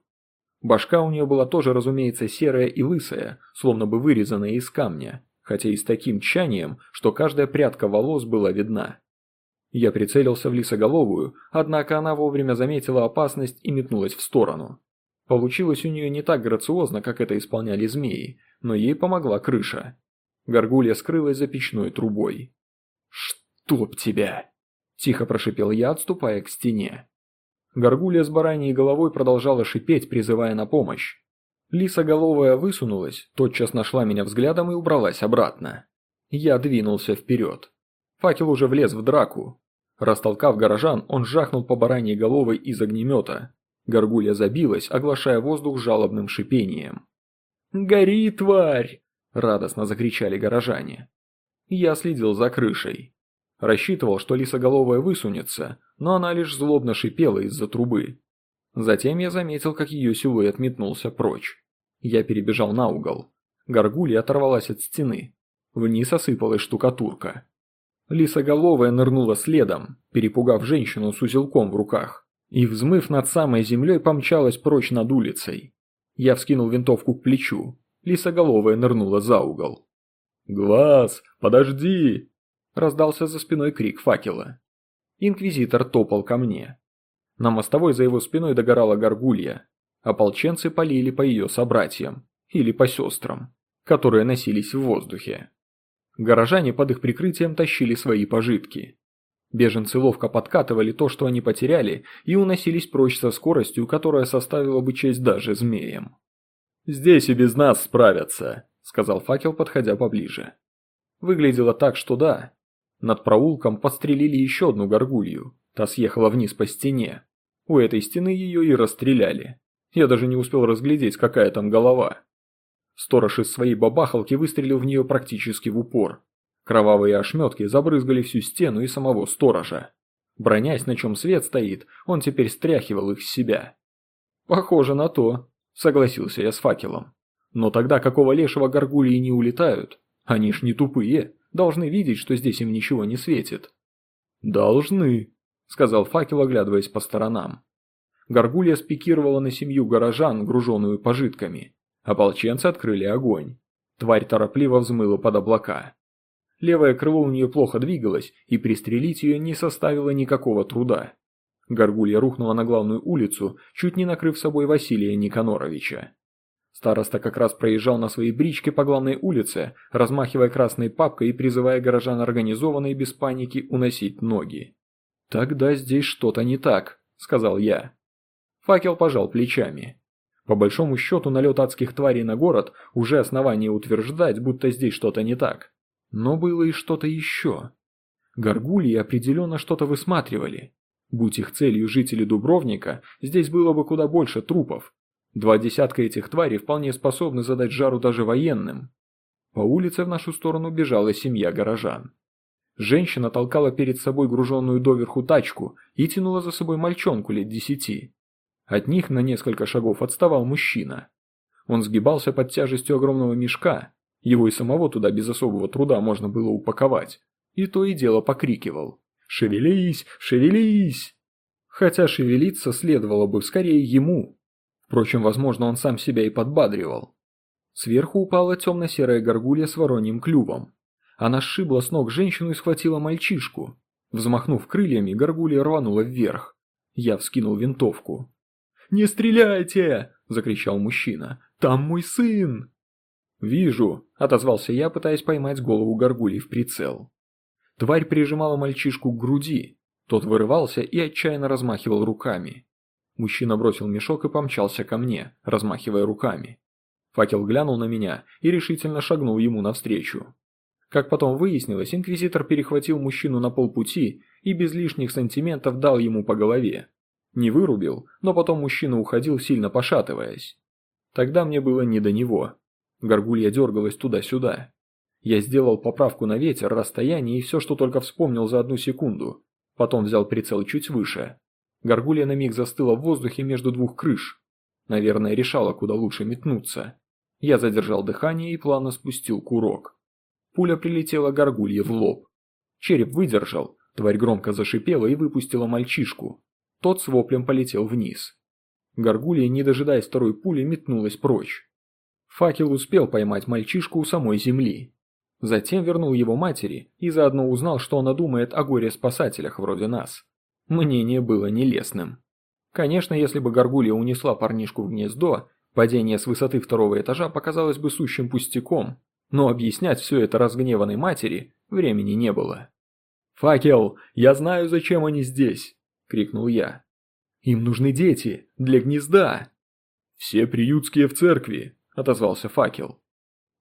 Башка у нее была тоже, разумеется, серая и лысая, словно бы вырезанная из камня, хотя и с таким тщанием, что каждая прядка волос была видна. Я прицелился в лисоголовую, однако она вовремя заметила опасность и метнулась в сторону. Получилось у нее не так грациозно, как это исполняли змеи, но ей помогла крыша. Горгулья скрылась за печной трубой. «Чтоб тебя!» Тихо прошипел я, отступая к стене. Горгулья с бараньей головой продолжала шипеть, призывая на помощь. Лисоголовая высунулась, тотчас нашла меня взглядом и убралась обратно. Я двинулся вперед. Факел уже влез в драку. Растолкав горожан, он жахнул по бараньей головой из огнемета. Горгулья забилась, оглашая воздух жалобным шипением. «Гори, тварь!» – радостно закричали горожане. Я следил за крышей. Рассчитывал, что лисоголовая высунется, но она лишь злобно шипела из-за трубы. Затем я заметил, как ее силуэт метнулся прочь. Я перебежал на угол. Горгулья оторвалась от стены. Вниз осыпалась штукатурка. Лисоголовая нырнула следом, перепугав женщину с узелком в руках, и, взмыв над самой землей, помчалась прочь над улицей. Я вскинул винтовку к плечу. Лисоголовая нырнула за угол. «Глаз, подожди!» – раздался за спиной крик факела. Инквизитор топал ко мне. На мостовой за его спиной догорала горгулья. Ополченцы полили по ее собратьям, или по сестрам, которые носились в воздухе. Горожане под их прикрытием тащили свои пожитки. Беженцы ловко подкатывали то, что они потеряли, и уносились прочь со скоростью, которая составила бы честь даже змеям. «Здесь и без нас справятся», – сказал факел, подходя поближе. Выглядело так, что да. Над проулком подстрелили еще одну горгулью, та съехала вниз по стене. У этой стены ее и расстреляли. Я даже не успел разглядеть, какая там голова. Сторож из своей бабахалки выстрелил в нее практически в упор. Кровавые ошметки забрызгали всю стену и самого сторожа. Бронясь, на чем свет стоит, он теперь стряхивал их с себя. «Похоже на то», – согласился я с факелом. «Но тогда какого лешего горгульи не улетают? Они ж не тупые, должны видеть, что здесь им ничего не светит». «Должны», – сказал факел, оглядываясь по сторонам. Горгулья спикировала на семью горожан, груженную пожитками. Ополченцы открыли огонь. Тварь торопливо взмыла под облака. Левое крыло у нее плохо двигалось, и пристрелить ее не составило никакого труда. Горгулья рухнула на главную улицу, чуть не накрыв собой Василия Никаноровича. Староста как раз проезжал на своей бричке по главной улице, размахивая красной папкой и призывая горожан организованно без паники уносить ноги. «Тогда здесь что-то не так», — сказал я. Факел пожал плечами. По большому счету налет адских тварей на город уже основание утверждать, будто здесь что-то не так. Но было и что-то еще. Горгульи определенно что-то высматривали. Будь их целью жители Дубровника, здесь было бы куда больше трупов. Два десятка этих тварей вполне способны задать жару даже военным. По улице в нашу сторону бежала семья горожан. Женщина толкала перед собой груженную доверху тачку и тянула за собой мальчонку лет десяти. От них на несколько шагов отставал мужчина. Он сгибался под тяжестью огромного мешка, его и самого туда без особого труда можно было упаковать, и то и дело покрикивал «Шевелись! Шевелись!» Хотя шевелиться следовало бы скорее ему. Впрочем, возможно, он сам себя и подбадривал. Сверху упала темно-серая горгулья с вороньим клювом. Она сшибла с ног женщину и схватила мальчишку. Взмахнув крыльями, горгулья рванула вверх. Я вскинул винтовку. «Не стреляйте!» – закричал мужчина. «Там мой сын!» «Вижу», – отозвался я, пытаясь поймать голову горгульи в прицел. Тварь прижимала мальчишку к груди. Тот вырывался и отчаянно размахивал руками. Мужчина бросил мешок и помчался ко мне, размахивая руками. Факел глянул на меня и решительно шагнул ему навстречу. Как потом выяснилось, инквизитор перехватил мужчину на полпути и без лишних сантиментов дал ему по голове. Не вырубил, но потом мужчина уходил, сильно пошатываясь. Тогда мне было не до него. Горгулья дергалась туда-сюда. Я сделал поправку на ветер, расстояние и все, что только вспомнил за одну секунду. Потом взял прицел чуть выше. Горгулья на миг застыла в воздухе между двух крыш. Наверное, решала, куда лучше метнуться. Я задержал дыхание и плавно спустил курок. Пуля прилетела горгулье в лоб. Череп выдержал, тварь громко зашипела и выпустила мальчишку. Тот с воплем полетел вниз. Горгулья, не дожидаясь второй пули, метнулась прочь. Факел успел поймать мальчишку у самой земли. Затем вернул его матери и заодно узнал, что она думает о горе-спасателях вроде нас. Мнение было нелестным. Конечно, если бы Горгулья унесла парнишку в гнездо, падение с высоты второго этажа показалось бы сущим пустяком, но объяснять все это разгневанной матери времени не было. «Факел, я знаю, зачем они здесь!» – крикнул я. «Им нужны дети, для гнезда!» «Все приютские в церкви», – отозвался факел.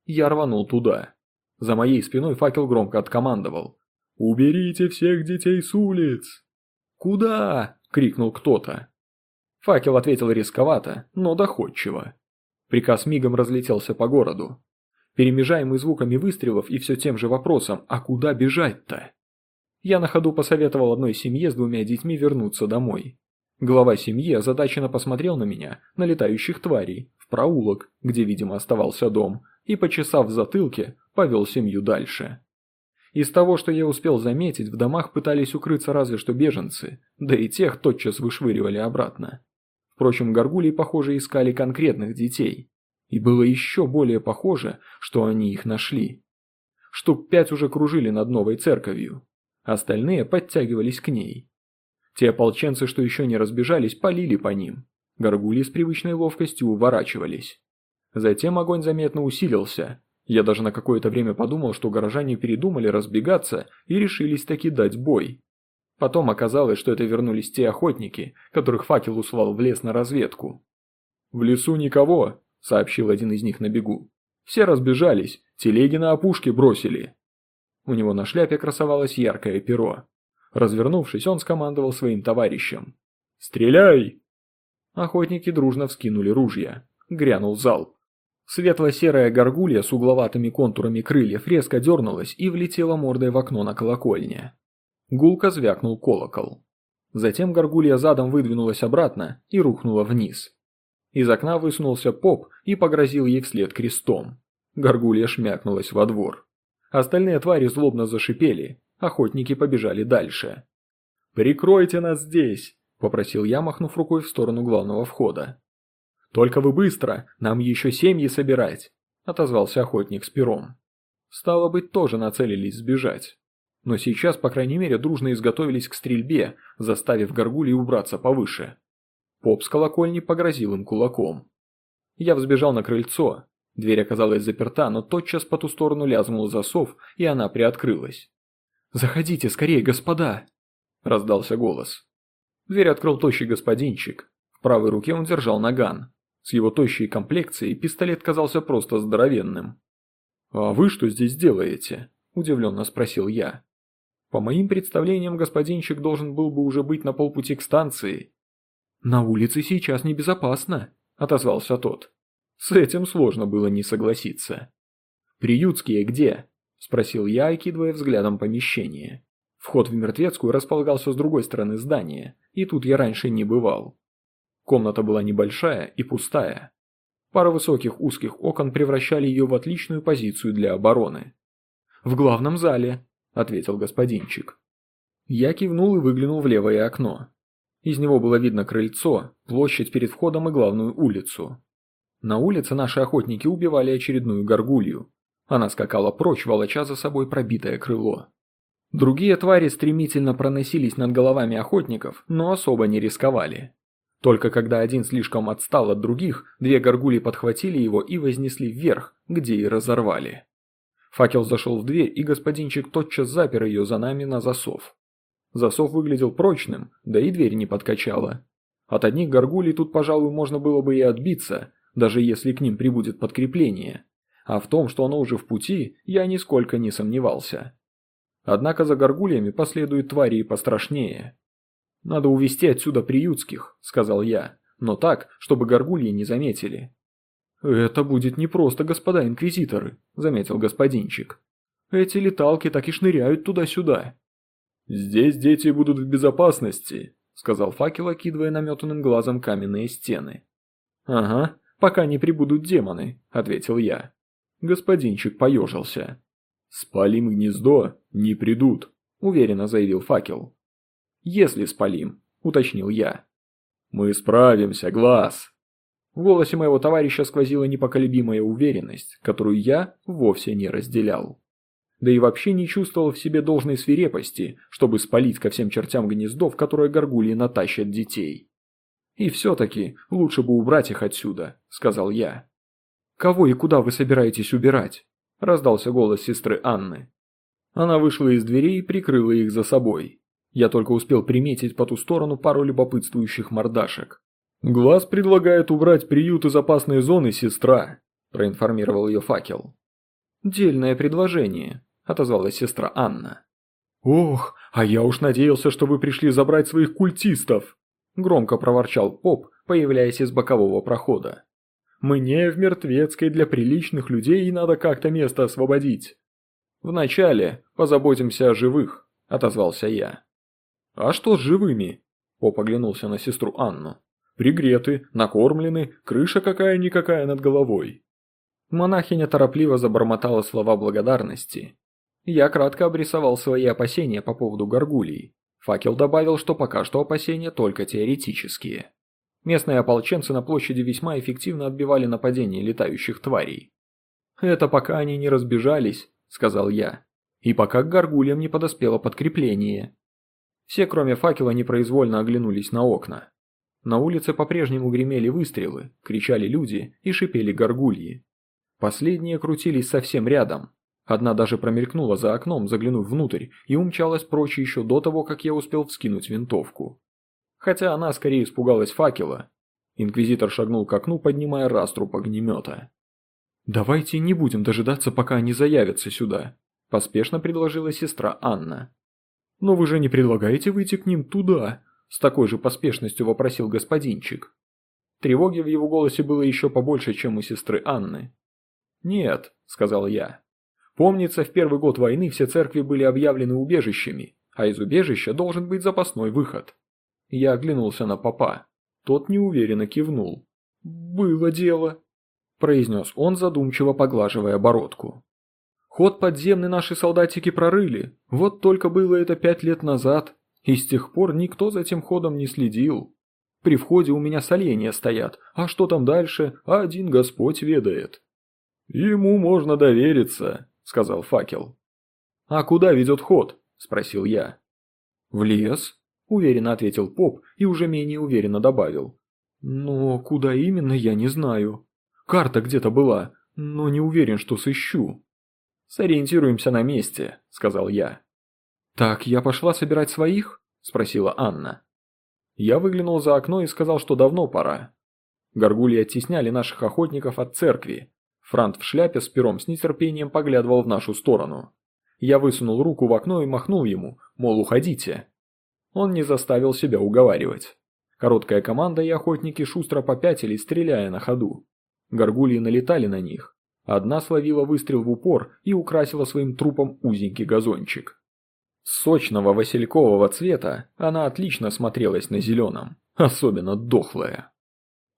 Я рванул туда. За моей спиной факел громко откомандовал. «Уберите всех детей с улиц!» «Куда?» – крикнул кто-то. Факел ответил рисковато, но доходчиво. Приказ мигом разлетелся по городу. Перемежаемый звуками выстрелов и все тем же вопросом «А куда бежать-то?». Я на ходу посоветовал одной семье с двумя детьми вернуться домой. Глава семьи озадаченно посмотрел на меня, на летающих тварей, в проулок, где, видимо, оставался дом, и, почесав в затылке, повел семью дальше. Из того, что я успел заметить, в домах пытались укрыться разве что беженцы, да и тех тотчас вышвыривали обратно. Впрочем, горгулии, похоже, искали конкретных детей. И было еще более похоже, что они их нашли. Штук пять уже кружили над новой церковью. Остальные подтягивались к ней. Те ополченцы, что еще не разбежались, полили по ним. Горгулии с привычной ловкостью уворачивались. Затем огонь заметно усилился, я даже на какое-то время подумал, что горожане передумали разбегаться и решились таки дать бой. Потом оказалось, что это вернулись те охотники, которых факел услал в лес на разведку. «В лесу никого», — сообщил один из них на бегу. «Все разбежались, телеги на опушке бросили». У него на шляпе красовалось яркое перо. Развернувшись, он скомандовал своим товарищам. «Стреляй!» Охотники дружно вскинули ружья. Грянул залп. Светло-серая горгулья с угловатыми контурами крыльев резко дернулась и влетела мордой в окно на колокольне. Гулко звякнул колокол. Затем горгулья задом выдвинулась обратно и рухнула вниз. Из окна высунулся поп и погрозил ей вслед крестом. Горгулья шмякнулась во двор. Остальные твари злобно зашипели, охотники побежали дальше. «Прикройте нас здесь!» – попросил я, махнув рукой в сторону главного входа. «Только вы быстро, нам еще семьи собирать», – отозвался охотник с пером. Стало быть, тоже нацелились сбежать. Но сейчас, по крайней мере, дружно изготовились к стрельбе, заставив горгулей убраться повыше. Поп с колокольни погрозил им кулаком. Я взбежал на крыльцо. Дверь оказалась заперта, но тотчас по ту сторону лязнул засов, и она приоткрылась. «Заходите скорее, господа!» – раздался голос. Дверь открыл тощий господинчик. В правой руке он держал наган. С его тощей комплекцией пистолет казался просто здоровенным. «А вы что здесь делаете?» – удивленно спросил я. По моим представлениям, господинчик должен был бы уже быть на полпути к станции. «На улице сейчас небезопасно», – отозвался тот. С этим сложно было не согласиться. «Приютские где?» – спросил я, окидывая взглядом помещение. Вход в мертвецкую располагался с другой стороны здания, и тут я раньше не бывал. Комната была небольшая и пустая. Пара высоких узких окон превращали ее в отличную позицию для обороны. «В главном зале», – ответил господинчик. Я кивнул и выглянул в левое окно. Из него было видно крыльцо, площадь перед входом и главную улицу. На улице наши охотники убивали очередную горгулью. Она скакала прочь, волоча за собой пробитое крыло. Другие твари стремительно проносились над головами охотников, но особо не рисковали. Только когда один слишком отстал от других, две горгули подхватили его и вознесли вверх, где и разорвали. Факел зашел в дверь, и господинчик тотчас запер ее за нами на засов. Засов выглядел прочным, да и дверь не подкачала. От одних горгулей тут, пожалуй, можно было бы и отбиться, даже если к ним прибудет подкрепление. А в том, что оно уже в пути, я нисколько не сомневался. Однако за горгульями последуют твари и пострашнее. «Надо увести отсюда приютских», – сказал я, – «но так, чтобы горгульи не заметили». «Это будет непросто, господа инквизиторы», – заметил господинчик. «Эти леталки так и шныряют туда-сюда». «Здесь дети будут в безопасности», – сказал факел, окидывая наметанным глазом каменные стены. «Ага, пока не прибудут демоны», – ответил я. Господинчик поежился. «Спалим гнездо, не придут», – уверенно заявил факел. «Если спалим», – уточнил я. «Мы справимся, глаз!» В голосе моего товарища сквозила непоколебимая уверенность, которую я вовсе не разделял. Да и вообще не чувствовал в себе должной свирепости, чтобы спалить ко всем чертям гнездо, в которое горгульи натащат детей. «И все-таки лучше бы убрать их отсюда», – сказал я. «Кого и куда вы собираетесь убирать?» – раздался голос сестры Анны. Она вышла из дверей и прикрыла их за собой. Я только успел приметить по ту сторону пару любопытствующих мордашек. «Глаз предлагает убрать приют из опасной зоны сестра», – проинформировал ее факел. «Дельное предложение», – отозвалась сестра Анна. «Ох, а я уж надеялся, что вы пришли забрать своих культистов!» – громко проворчал поп, появляясь из бокового прохода. «Мне в Мертвецкой для приличных людей надо как-то место освободить». «Вначале позаботимся о живых», – отозвался я. «А что с живыми?» – поп оглянулся на сестру Анну. «Пригреты, накормлены, крыша какая-никакая над головой». Монахиня торопливо забормотала слова благодарности. Я кратко обрисовал свои опасения по поводу горгулий. Факел добавил, что пока что опасения только теоретические. Местные ополченцы на площади весьма эффективно отбивали нападения летающих тварей. «Это пока они не разбежались», — сказал я. «И пока к горгульям не подоспело подкрепление». Все, кроме факела, непроизвольно оглянулись на окна. На улице по-прежнему гремели выстрелы, кричали люди и шипели горгульи. Последние крутились совсем рядом. Одна даже промелькнула за окном, заглянув внутрь, и умчалась прочь еще до того, как я успел вскинуть винтовку. Хотя она скорее испугалась факела. Инквизитор шагнул к окну, поднимая раструб огнемета. «Давайте не будем дожидаться, пока они заявятся сюда», – поспешно предложила сестра Анна. «Но вы же не предлагаете выйти к ним туда?» – с такой же поспешностью вопросил господинчик. Тревоги в его голосе было еще побольше, чем у сестры Анны. «Нет», – сказал я. «Помнится, в первый год войны все церкви были объявлены убежищами, а из убежища должен быть запасной выход». Я оглянулся на папа. Тот неуверенно кивнул. «Было дело», – произнес он, задумчиво поглаживая бородку. «Ход подземный наши солдатики прорыли, вот только было это пять лет назад, и с тех пор никто за тем ходом не следил. При входе у меня соленья стоят, а что там дальше, один Господь ведает». «Ему можно довериться», — сказал факел. «А куда ведет ход?» — спросил я. «В лес», — уверенно ответил поп и уже менее уверенно добавил. «Но куда именно, я не знаю. Карта где-то была, но не уверен, что сыщу». «Сориентируемся на месте», — сказал я. «Так, я пошла собирать своих?» – спросила Анна. Я выглянул за окно и сказал, что давно пора. Горгульи оттесняли наших охотников от церкви, Франт в шляпе с пером с нетерпением поглядывал в нашу сторону. Я высунул руку в окно и махнул ему, мол, уходите. Он не заставил себя уговаривать. Короткая команда и охотники шустро попятились, стреляя на ходу. Горгульи налетали на них. Одна словила выстрел в упор и украсила своим трупом узенький газончик. Сочного василькового цвета она отлично смотрелась на зеленом, особенно дохлая.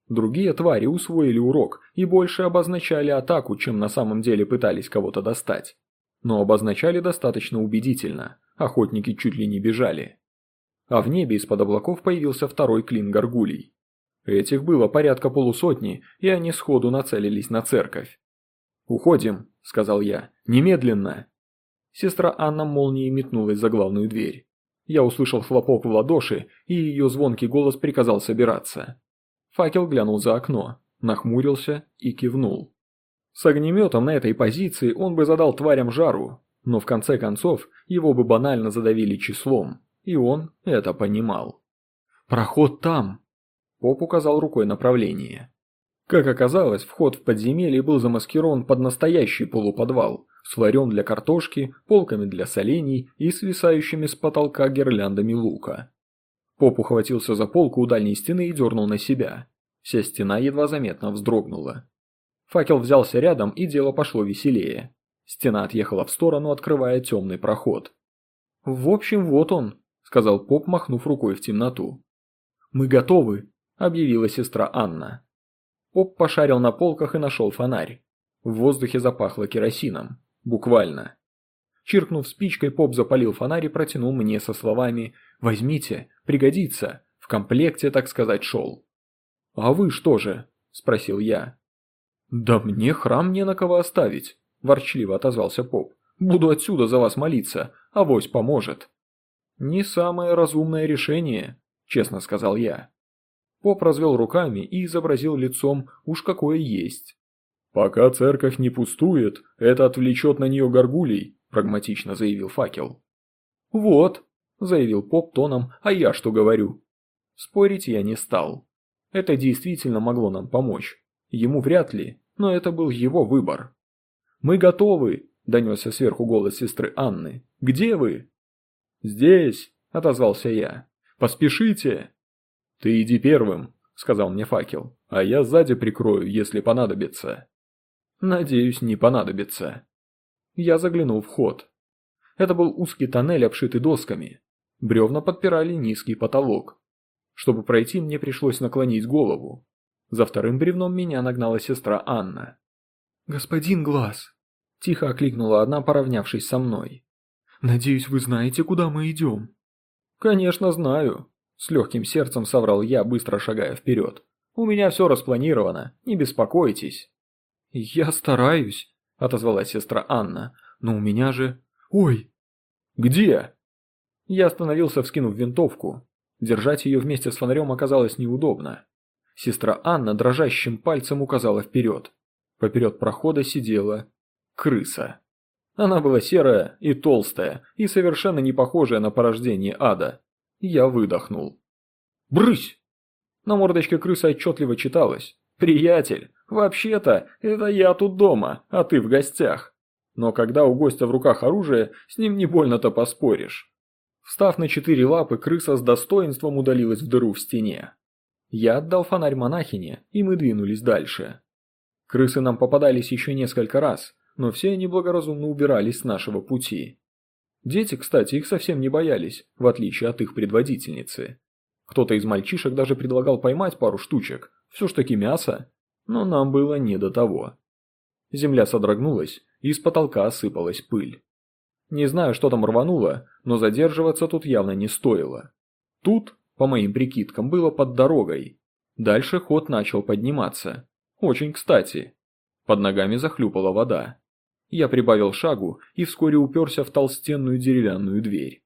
Другие твари усвоили урок и больше обозначали атаку, чем на самом деле пытались кого-то достать. Но обозначали достаточно убедительно, охотники чуть ли не бежали. А в небе из-под облаков появился второй клин горгулей. Этих было порядка полусотни, и они сходу нацелились на церковь. «Уходим», — сказал я, — «немедленно». Сестра Анна молнией метнулась за главную дверь. Я услышал хлопок в ладоши, и ее звонкий голос приказал собираться. Факел глянул за окно, нахмурился и кивнул. С огнеметом на этой позиции он бы задал тварям жару, но в конце концов его бы банально задавили числом, и он это понимал. «Проход там!» Поп указал рукой направление. Как оказалось, вход в подземелье был замаскирован под настоящий полуподвал, с ларем для картошки, полками для солений и свисающими с потолка гирляндами лука. Поп ухватился за полку у дальней стены и дернул на себя. Вся стена едва заметно вздрогнула. Факел взялся рядом, и дело пошло веселее. Стена отъехала в сторону, открывая темный проход. «В общем, вот он», — сказал поп, махнув рукой в темноту. «Мы готовы», — объявила сестра Анна. Поп пошарил на полках и нашел фонарь. В воздухе запахло керосином. Буквально. Чиркнув спичкой, поп запалил фонарь и протянул мне со словами «Возьмите, пригодится, в комплекте, так сказать, шел». «А вы что же?» – спросил я. «Да мне храм не на кого оставить», – ворчливо отозвался поп. «Буду отсюда за вас молиться, авось поможет». «Не самое разумное решение», – честно сказал я. Поп развел руками и изобразил лицом уж какое есть. «Пока церковь не пустует, это отвлечет на нее горгулей», – прагматично заявил факел. «Вот», – заявил поп тоном, а я что говорю? Спорить я не стал. Это действительно могло нам помочь. Ему вряд ли, но это был его выбор. «Мы готовы!» – донесся сверху голос сестры Анны. «Где вы?» «Здесь!» – отозвался я. «Поспешите!» «Ты иди первым», – сказал мне факел, – «а я сзади прикрою, если понадобится». «Надеюсь, не понадобится». Я заглянул в ход. Это был узкий тоннель, обшитый досками. Бревна подпирали низкий потолок. Чтобы пройти, мне пришлось наклонить голову. За вторым бревном меня нагнала сестра Анна. «Господин Глаз!» – тихо окликнула одна, поравнявшись со мной. «Надеюсь, вы знаете, куда мы идем?» «Конечно знаю», – с легким сердцем соврал я, быстро шагая вперед. «У меня все распланировано, не беспокойтесь». «Я стараюсь», – отозвалась сестра Анна, – «но у меня же...» «Ой!» «Где?» Я остановился, вскинув винтовку. Держать ее вместе с фонарем оказалось неудобно. Сестра Анна дрожащим пальцем указала вперед. Поперед прохода сидела крыса. Она была серая и толстая, и совершенно не похожая на порождение ада. Я выдохнул. «Брысь!» На мордочке крысы отчетливо читалось. «Приятель, вообще-то, это я тут дома, а ты в гостях». Но когда у гостя в руках оружие, с ним не больно-то поспоришь. Встав на четыре лапы, крыса с достоинством удалилась в дыру в стене. Я отдал фонарь монахине, и мы двинулись дальше. Крысы нам попадались еще несколько раз, но все они благоразумно убирались с нашего пути. Дети, кстати, их совсем не боялись, в отличие от их предводительницы. Кто-то из мальчишек даже предлагал поймать пару штучек, все ж таки мясо, но нам было не до того. Земля содрогнулась, и с потолка осыпалась пыль. Не знаю, что там рвануло, но задерживаться тут явно не стоило. Тут, по моим прикидкам, было под дорогой. Дальше ход начал подниматься. Очень кстати. Под ногами захлюпала вода. Я прибавил шагу и вскоре уперся в толстенную деревянную дверь.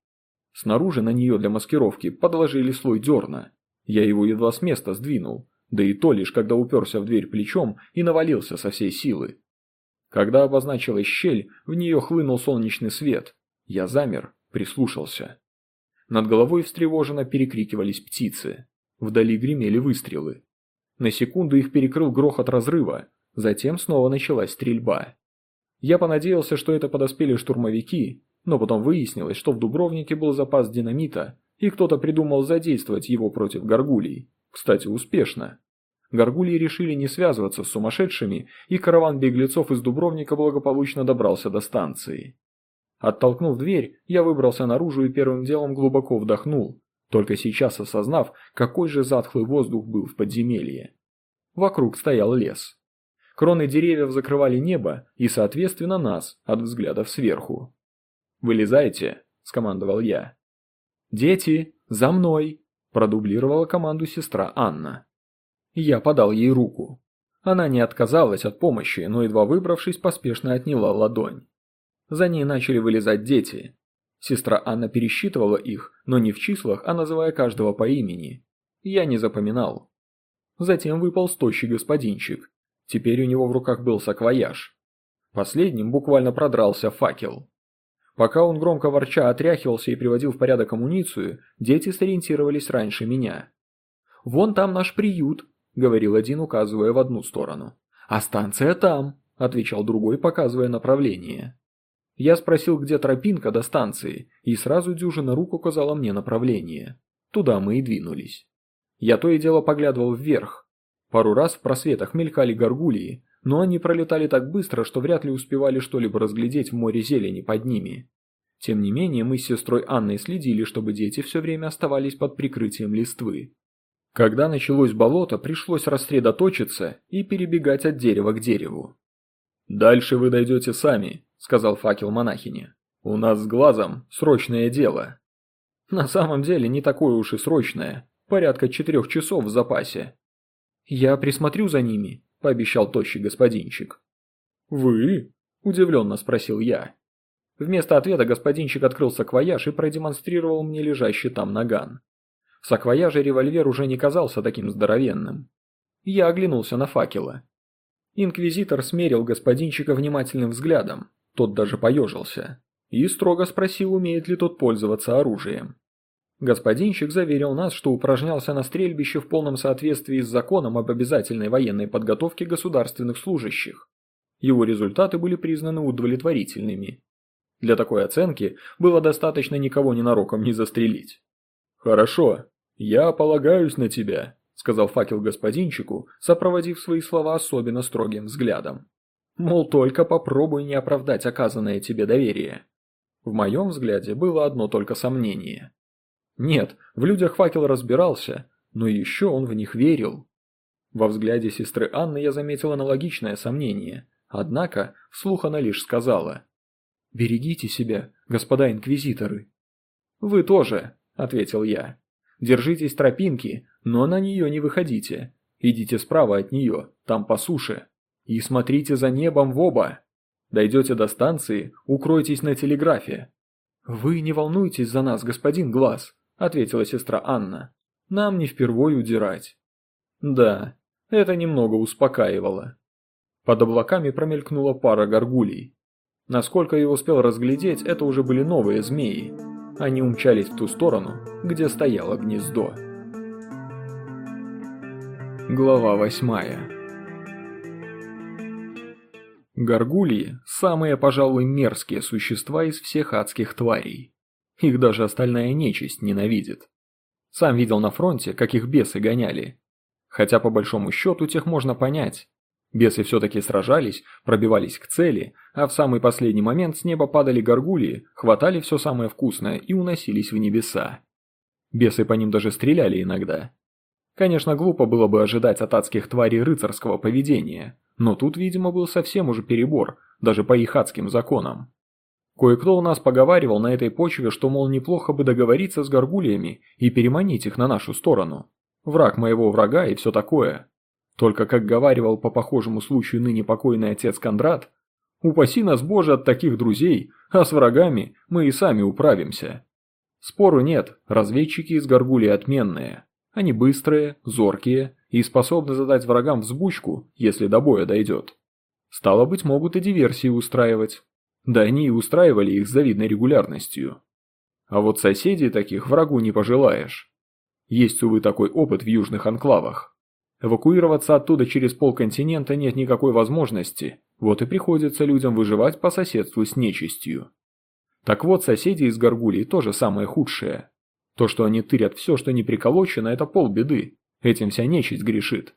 Снаружи на нее для маскировки подложили слой дерна. Я его едва с места сдвинул, да и то лишь когда уперся в дверь плечом и навалился со всей силы. Когда обозначилась щель, в нее хлынул солнечный свет. Я замер, прислушался. Над головой встревоженно перекрикивались птицы. Вдали гремели выстрелы. На секунду их перекрыл грохот разрыва, затем снова началась стрельба. Я понадеялся, что это подоспели штурмовики, но потом выяснилось, что в Дубровнике был запас динамита, и кто-то придумал задействовать его против горгулей. Кстати, успешно. Горгульи решили не связываться с сумасшедшими, и караван беглецов из Дубровника благополучно добрался до станции. Оттолкнув дверь, я выбрался наружу и первым делом глубоко вдохнул, только сейчас осознав, какой же затхлый воздух был в подземелье. Вокруг стоял лес. Кроны деревьев закрывали небо и, соответственно, нас от взглядов сверху. «Вылезайте», – скомандовал я. «Дети, за мной!» – продублировала команду сестра Анна. Я подал ей руку. Она не отказалась от помощи, но едва выбравшись, поспешно отняла ладонь. За ней начали вылезать дети. Сестра Анна пересчитывала их, но не в числах, а называя каждого по имени. Я не запоминал. Затем выпал стойщий господинчик. Теперь у него в руках был саквояж. Последним буквально продрался факел. Пока он громко ворча отряхивался и приводил в порядок амуницию, дети сориентировались раньше меня. «Вон там наш приют», – говорил один, указывая в одну сторону. «А станция там», – отвечал другой, показывая направление. Я спросил, где тропинка до станции, и сразу дюжина рук указала мне направление. Туда мы и двинулись. Я то и дело поглядывал вверх. Пару раз в просветах мелькали горгулии, но они пролетали так быстро, что вряд ли успевали что-либо разглядеть в море зелени под ними. Тем не менее, мы с сестрой Анной следили, чтобы дети все время оставались под прикрытием листвы. Когда началось болото, пришлось рассредоточиться и перебегать от дерева к дереву. «Дальше вы дойдете сами», – сказал факел монахине. «У нас с глазом срочное дело». На самом деле не такое уж и срочное, порядка четырех часов в запасе. «Я присмотрю за ними», – пообещал тощий господинчик. «Вы?» – удивленно спросил я. Вместо ответа господинчик открыл саквояж и продемонстрировал мне лежащий там наган. В саквояже револьвер уже не казался таким здоровенным. Я оглянулся на факела. Инквизитор смерил господинчика внимательным взглядом, тот даже поежился, и строго спросил, умеет ли тот пользоваться оружием. Господинчик заверил нас, что упражнялся на стрельбище в полном соответствии с законом об обязательной военной подготовке государственных служащих. Его результаты были признаны удовлетворительными. Для такой оценки было достаточно никого ненароком не застрелить. «Хорошо, я полагаюсь на тебя», – сказал факел господинчику, сопроводив свои слова особенно строгим взглядом. Мол, только попробуй не оправдать оказанное тебе доверие. В моем взгляде было одно только сомнение. Нет, в людях факел разбирался, но еще он в них верил. Во взгляде сестры Анны я заметил аналогичное сомнение, однако вслух она лишь сказала. «Берегите себя, господа инквизиторы». «Вы тоже», — ответил я. «Держитесь тропинки, но на нее не выходите. Идите справа от нее, там по суше. И смотрите за небом в оба. Дойдете до станции, укройтесь на телеграфе». «Вы не волнуйтесь за нас, господин Глаз», – ответила сестра Анна. «Нам не впервой удирать». Да, это немного успокаивало. Под облаками промелькнула пара горгулей. Насколько я успел разглядеть, это уже были новые змеи. Они умчались в ту сторону, где стояло гнездо. Глава восьмая Горгульи – самые, пожалуй, мерзкие существа из всех адских тварей. Их даже остальная нечисть ненавидит. Сам видел на фронте, как их бесы гоняли. Хотя по большому счету тех можно понять. Бесы все-таки сражались, пробивались к цели, а в самый последний момент с неба падали горгульи, хватали все самое вкусное и уносились в небеса. Бесы по ним даже стреляли иногда. Конечно, глупо было бы ожидать от адских тварей рыцарского поведения, но тут, видимо, был совсем уже перебор, даже по их адским законам. Кое-кто у нас поговаривал на этой почве, что, мол, неплохо бы договориться с горгульями и переманить их на нашу сторону. Враг моего врага и все такое. Только, как говаривал по похожему случаю ныне покойный отец Кондрат, упаси нас, Боже, от таких друзей, а с врагами мы и сами управимся. Спору нет, разведчики из горгулей отменные. Они быстрые, зоркие и способны задать врагам взбучку, если до боя дойдет. Стало быть, могут и диверсии устраивать. Да они и устраивали их с завидной регулярностью. А вот соседей таких врагу не пожелаешь. Есть, увы, такой опыт в южных анклавах. Эвакуироваться оттуда через полконтинента нет никакой возможности, вот и приходится людям выживать по соседству с нечистью. Так вот, соседи из Гаргулии тоже самое худшее. То, что они тырят все, что не приколочено, это полбеды. Этим вся нечисть грешит.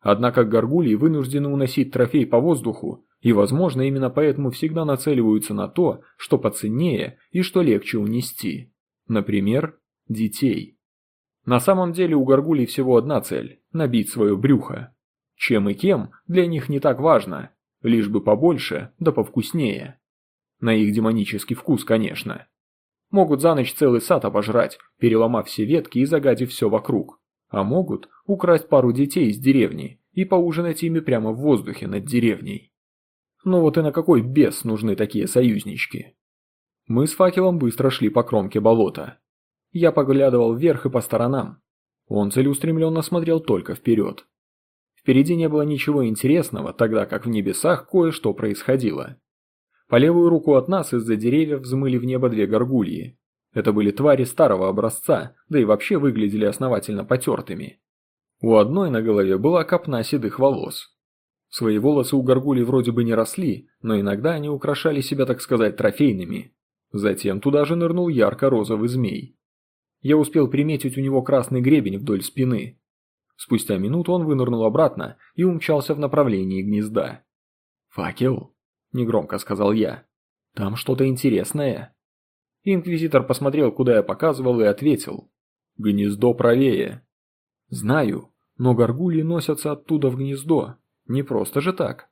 Однако горгульи вынуждены уносить трофей по воздуху, и, возможно, именно поэтому всегда нацеливаются на то, что поценнее и что легче унести. Например, детей. На самом деле у горгулей всего одна цель – набить свое брюхо. Чем и кем для них не так важно, лишь бы побольше да повкуснее. На их демонический вкус, конечно. Могут за ночь целый сад обожрать, переломав все ветки и загадив все вокруг. А могут украсть пару детей из деревни и поужинать ими прямо в воздухе над деревней. Ну вот и на какой бес нужны такие союзнички? Мы с факелом быстро шли по кромке болота. Я поглядывал вверх и по сторонам. Он целеустремленно смотрел только вперед. Впереди не было ничего интересного, тогда как в небесах кое-что происходило. По левую руку от нас из-за деревьев взмыли в небо две горгульи. Это были твари старого образца, да и вообще выглядели основательно потертыми. У одной на голове была копна седых волос. Свои волосы у горгулей вроде бы не росли, но иногда они украшали себя, так сказать, трофейными. Затем туда же нырнул ярко-розовый змей. Я успел приметить у него красный гребень вдоль спины. Спустя минуту он вынырнул обратно и умчался в направлении гнезда. «Факел», – негромко сказал я, – «там что-то интересное». Инквизитор посмотрел, куда я показывал, и ответил. «Гнездо правее». «Знаю, но горгульи носятся оттуда в гнездо. Не просто же так».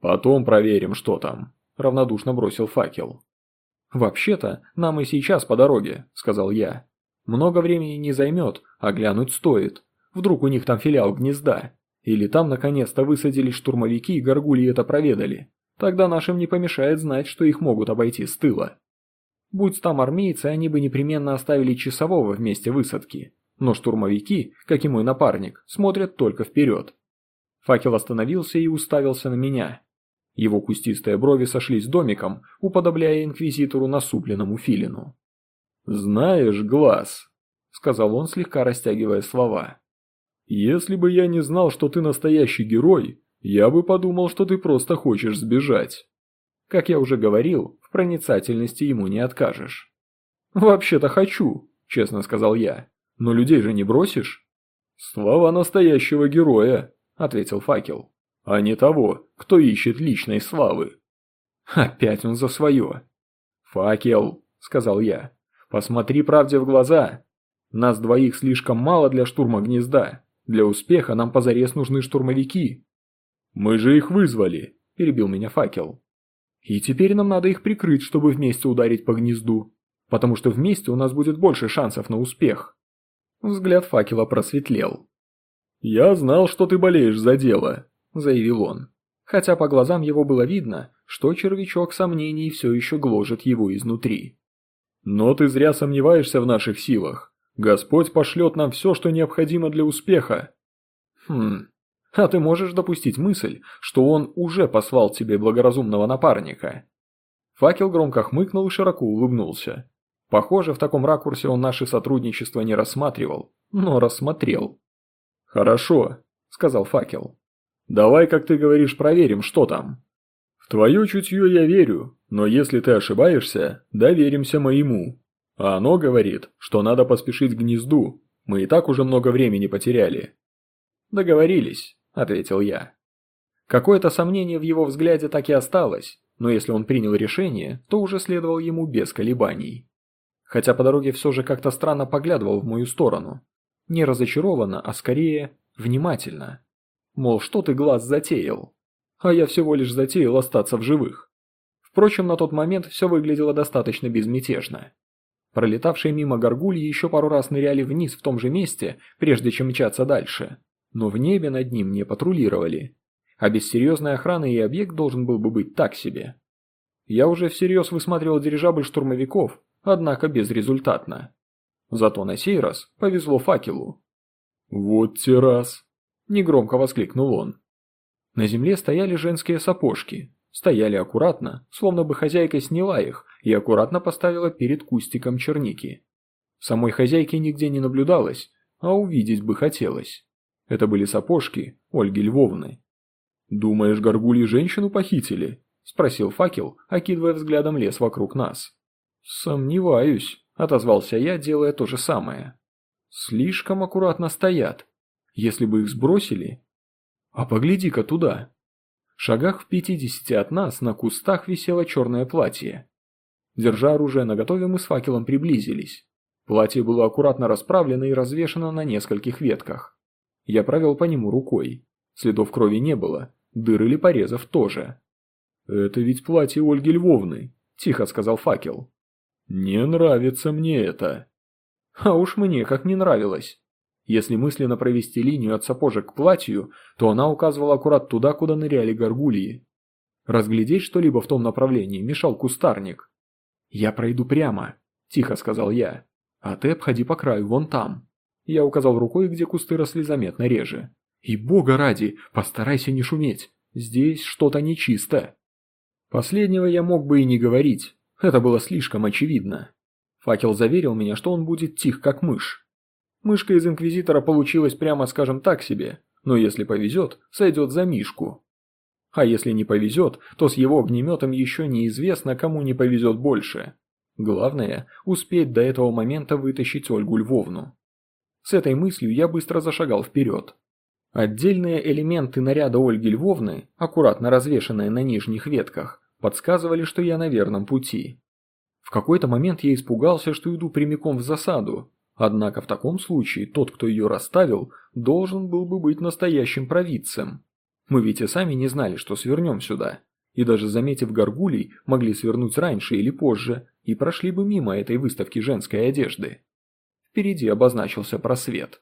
«Потом проверим, что там», – равнодушно бросил факел. «Вообще-то, нам и сейчас по дороге», – сказал я. «Много времени не займет, а глянуть стоит. Вдруг у них там филиал гнезда. Или там наконец-то высадились штурмовики и горгульи это проведали. Тогда нашим не помешает знать, что их могут обойти с тыла». Будь там армейцы, они бы непременно оставили часового вместе высадки. Но штурмовики, как и мой напарник, смотрят только вперед. Факел остановился и уставился на меня. Его кустистые брови сошлись домиком, уподобляя инквизитору насупленному филину. «Знаешь, Глаз», сказал он, слегка растягивая слова. «Если бы я не знал, что ты настоящий герой, я бы подумал, что ты просто хочешь сбежать». Как я уже говорил, в проницательности ему не откажешь. «Вообще-то хочу», – честно сказал я. «Но людей же не бросишь?» «Слова настоящего героя», – ответил факел. «А не того, кто ищет личной славы». Опять он за свое. «Факел», – сказал я, – «посмотри правде в глаза. Нас двоих слишком мало для штурма гнезда. Для успеха нам позарез нужны штурмовики». «Мы же их вызвали», – перебил меня факел. И теперь нам надо их прикрыть, чтобы вместе ударить по гнезду. Потому что вместе у нас будет больше шансов на успех. Взгляд факела просветлел. «Я знал, что ты болеешь за дело», – заявил он. Хотя по глазам его было видно, что червячок сомнений все еще гложет его изнутри. «Но ты зря сомневаешься в наших силах. Господь пошлет нам все, что необходимо для успеха». «Хм, а ты можешь допустить мысль, что он уже послал тебе благоразумного напарника?» Факел громко хмыкнул и широко улыбнулся. Похоже, в таком ракурсе он наше сотрудничество не рассматривал, но рассмотрел. «Хорошо», — сказал Факел. «Давай, как ты говоришь, проверим, что там». «В твое чутье я верю, но если ты ошибаешься, доверимся моему. А оно говорит, что надо поспешить к гнезду, мы и так уже много времени потеряли». «Договорились», – ответил я. Какое-то сомнение в его взгляде так и осталось, но если он принял решение, то уже следовал ему без колебаний. Хотя по дороге все же как-то странно поглядывал в мою сторону. Не разочарованно, а скорее внимательно. Мол, что ты глаз затеял? А я всего лишь затеял остаться в живых. Впрочем, на тот момент все выглядело достаточно безмятежно. Пролетавшие мимо горгульи еще пару раз ныряли вниз в том же месте, прежде чем мчаться дальше но в небе над ним не патрулировали. А без серьезной охраны и объект должен был бы быть так себе. Я уже всерьез высматривал дирижабль штурмовиков, однако безрезультатно. Зато на сей раз повезло факелу. «Вот те раз!» – негромко воскликнул он. На земле стояли женские сапожки, стояли аккуратно, словно бы хозяйка сняла их и аккуратно поставила перед кустиком черники. Самой хозяйки нигде не наблюдалось, а увидеть бы хотелось. Это были сапожки Ольги Львовны. «Думаешь, горгульи женщину похитили?» – спросил факел, окидывая взглядом лес вокруг нас. «Сомневаюсь», – отозвался я, делая то же самое. «Слишком аккуратно стоят. Если бы их сбросили...» «А погляди-ка туда!» В шагах в пятидесяти от нас на кустах висело черное платье. Держа оружие наготове, мы с факелом приблизились. Платье было аккуратно расправлено и развешено на нескольких ветках. Я провел по нему рукой. Следов крови не было, дыр или порезов тоже. «Это ведь платье Ольги Львовны», – тихо сказал факел. «Не нравится мне это». А уж мне как не нравилось. Если мысленно провести линию от сапожек к платью, то она указывала аккурат туда, куда ныряли горгульи. Разглядеть что-либо в том направлении мешал кустарник. «Я пройду прямо», – тихо сказал я. «А ты обходи по краю, вон там». Я указал рукой, где кусты росли заметно реже. «И бога ради, постарайся не шуметь. Здесь что-то нечисто». Последнего я мог бы и не говорить. Это было слишком очевидно. Факел заверил меня, что он будет тих, как мышь. Мышка из Инквизитора получилась, прямо скажем так себе, но если повезет, сойдет за Мишку. А если не повезет, то с его огнеметом еще неизвестно, кому не повезет больше. Главное – успеть до этого момента вытащить Ольгу Львовну. С этой мыслью я быстро зашагал вперед. Отдельные элементы наряда Ольги Львовны, аккуратно развешанные на нижних ветках, подсказывали, что я на верном пути. В какой-то момент я испугался, что иду прямиком в засаду, однако в таком случае тот, кто ее расставил, должен был бы быть настоящим провидцем. Мы ведь и сами не знали, что свернем сюда, и даже заметив горгулей, могли свернуть раньше или позже, и прошли бы мимо этой выставки женской одежды. Впереди обозначился просвет.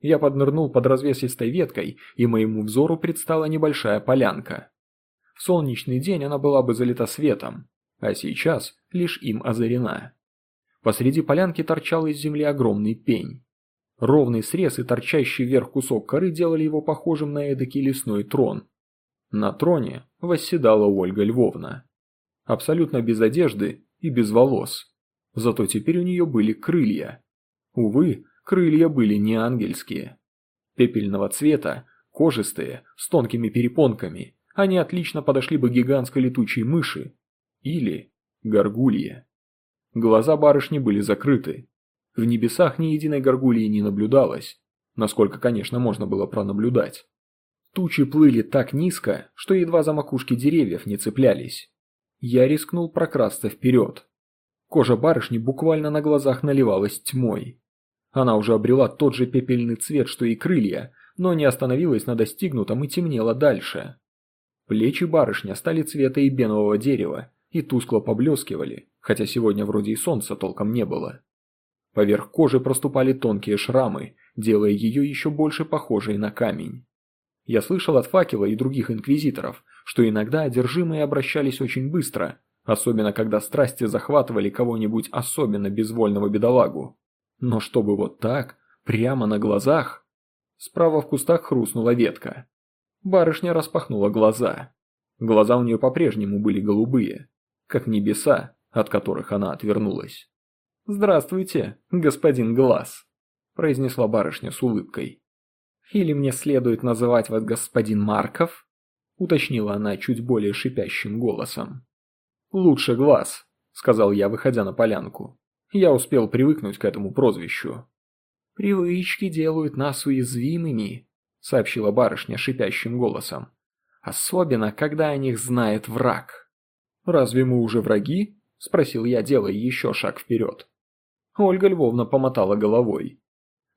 Я поднырнул под развесистой веткой, и моему взору предстала небольшая полянка. В солнечный день она была бы залита светом, а сейчас лишь им озарена. Посреди полянки торчал из земли огромный пень. Ровный срез и торчащий вверх кусок коры делали его похожим на эдакий лесной трон. На троне восседала Ольга Львовна. Абсолютно без одежды и без волос. Зато теперь у нее были крылья. Увы, крылья были не ангельские. Пепельного цвета, кожистые, с тонкими перепонками, они отлично подошли бы гигантской летучей мыши или горгулье. Глаза барышни были закрыты. В небесах ни единой горгульи не наблюдалось, насколько, конечно, можно было пронаблюдать. Тучи плыли так низко, что едва за макушки деревьев не цеплялись. Я рискнул прокрасться вперед. Кожа барышни буквально на глазах наливалась тьмой. Она уже обрела тот же пепельный цвет, что и крылья, но не остановилась на достигнутом и темнела дальше. Плечи барышни стали цвета эбенового дерева и тускло поблескивали, хотя сегодня вроде и солнца толком не было. Поверх кожи проступали тонкие шрамы, делая ее еще больше похожей на камень. Я слышал от факела и других инквизиторов, что иногда одержимые обращались очень быстро, особенно когда страсти захватывали кого-нибудь особенно безвольного бедолагу. Но чтобы вот так, прямо на глазах... Справа в кустах хрустнула ветка. Барышня распахнула глаза. Глаза у нее по-прежнему были голубые, как небеса, от которых она отвернулась. «Здравствуйте, господин Глаз», – произнесла барышня с улыбкой. «Или мне следует называть вас господин Марков?» – уточнила она чуть более шипящим голосом. «Лучше Глаз», – сказал я, выходя на полянку. Я успел привыкнуть к этому прозвищу. «Привычки делают нас уязвимыми», — сообщила барышня шипящим голосом. «Особенно, когда о них знает враг». «Разве мы уже враги?» — спросил я, делая еще шаг вперед. Ольга Львовна помотала головой.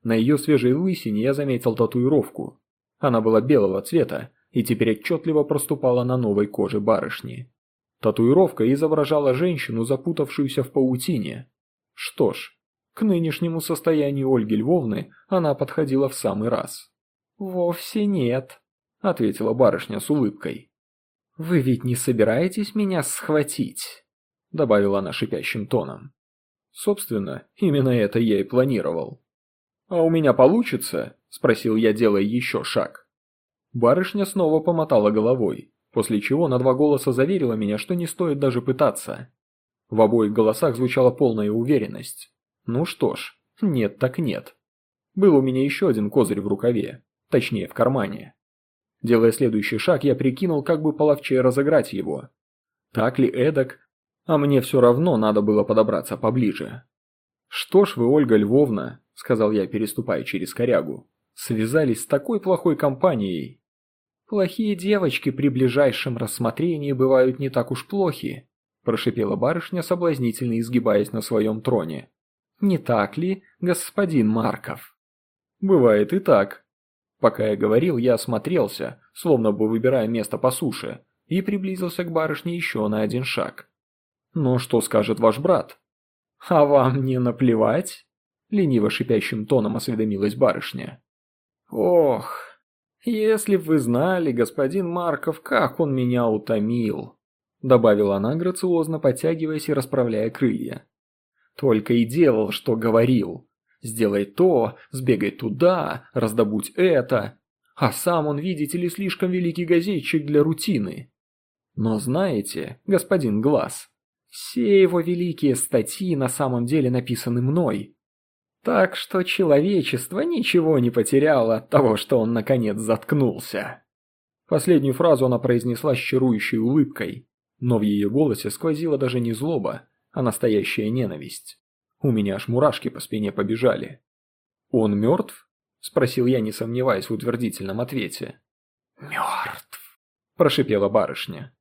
На ее свежей лысине я заметил татуировку. Она была белого цвета и теперь отчетливо проступала на новой коже барышни. Татуировка изображала женщину, запутавшуюся в паутине. Что ж, к нынешнему состоянию Ольги Львовны она подходила в самый раз. «Вовсе нет», — ответила барышня с улыбкой. «Вы ведь не собираетесь меня схватить?» — добавила она шипящим тоном. Собственно, именно это я и планировал. «А у меня получится?» – спросил я, делая еще шаг. Барышня снова помотала головой, после чего на два голоса заверила меня, что не стоит даже пытаться. В обоих голосах звучала полная уверенность. Ну что ж, нет так нет. Был у меня еще один козырь в рукаве, точнее в кармане. Делая следующий шаг, я прикинул, как бы половчее разыграть его. Так ли эдак? А мне все равно надо было подобраться поближе. «Что ж вы, Ольга Львовна», — сказал я, переступая через корягу, — «связались с такой плохой компанией». «Плохие девочки при ближайшем рассмотрении бывают не так уж плохи», — прошипела барышня, соблазнительно изгибаясь на своем троне. Не так ли, господин Марков? Бывает и так. Пока я говорил, я осмотрелся, словно бы выбирая место по суше, и приблизился к барышне еще на один шаг. Но что скажет ваш брат? А вам не наплевать? Лениво шипящим тоном осведомилась барышня. Ох, если б вы знали, господин Марков, как он меня утомил, добавила она, грациозно подтягиваясь и расправляя крылья. Только и делал, что говорил. Сделай то, сбегай туда, раздобудь это. А сам он, видите ли, слишком великий газетчик для рутины. Но знаете, господин Глаз, все его великие статьи на самом деле написаны мной. Так что человечество ничего не потеряло от того, что он наконец заткнулся. Последнюю фразу она произнесла с чарующей улыбкой, но в ее голосе сквозила даже не злоба, а настоящая ненависть. У меня аж мурашки по спине побежали. «Он мертв?» – спросил я, не сомневаясь в утвердительном ответе. «Мертв», – прошипела барышня.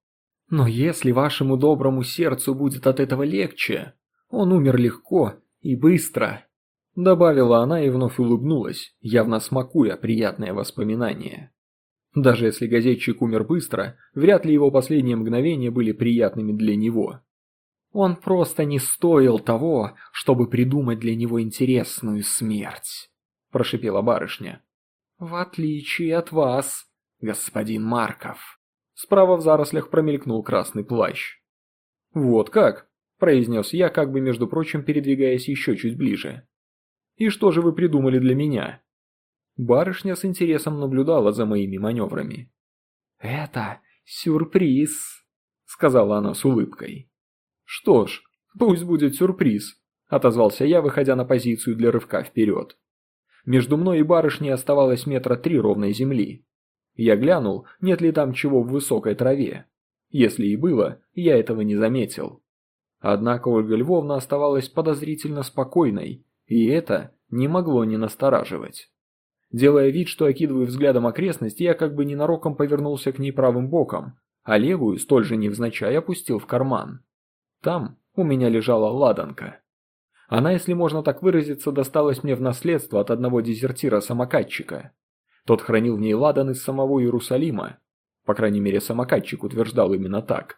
«Но если вашему доброму сердцу будет от этого легче, он умер легко и быстро», – добавила она и вновь улыбнулась, явно смакуя приятное воспоминание. Даже если газетчик умер быстро, вряд ли его последние мгновения были приятными для него. Он просто не стоил того, чтобы придумать для него интересную смерть», – прошипела барышня. «В отличие от вас, господин Марков». Справа в зарослях промелькнул красный плащ. «Вот как?» – произнес я, как бы, между прочим, передвигаясь еще чуть ближе. «И что же вы придумали для меня?» Барышня с интересом наблюдала за моими маневрами. «Это сюрприз», – сказала она с улыбкой. Что ж, пусть будет сюрприз. – отозвался я, выходя на позицию для рывка вперед. Между мной и барышней оставалось метра три ровной земли. Я глянул, нет ли там чего в высокой траве. Если и было, я этого не заметил. Однако Ольга Львовна оставалась подозрительно спокойной, и это не могло не настораживать. Делая вид, что окидываю взглядом окрестности, я как бы ненароком повернулся к ней правым боком, а левую, столь же невзначай, опустил в карман. Там у меня лежала ладанка. Она, если можно так выразиться, досталась мне в наследство от одного дезертира-самокатчика. Тот хранил в ней ладан из самого Иерусалима. По крайней мере, самокатчик утверждал именно так.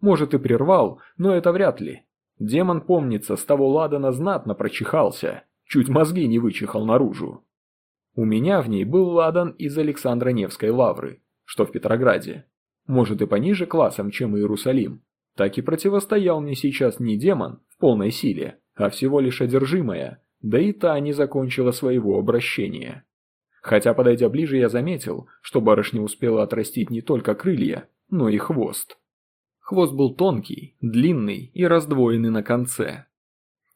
Может и прервал, но это вряд ли. Демон, помнится, с того ладана знатно прочихался, чуть мозги не вычихал наружу. У меня в ней был ладан из Александра Невской лавры, что в Петрограде. Может и пониже классом, чем Иерусалим. Так и противостоял мне сейчас не демон в полной силе, а всего лишь одержимая, да и та не закончила своего обращения. Хотя, подойдя ближе, я заметил, что барышня успела отрастить не только крылья, но и хвост. Хвост был тонкий, длинный и раздвоенный на конце.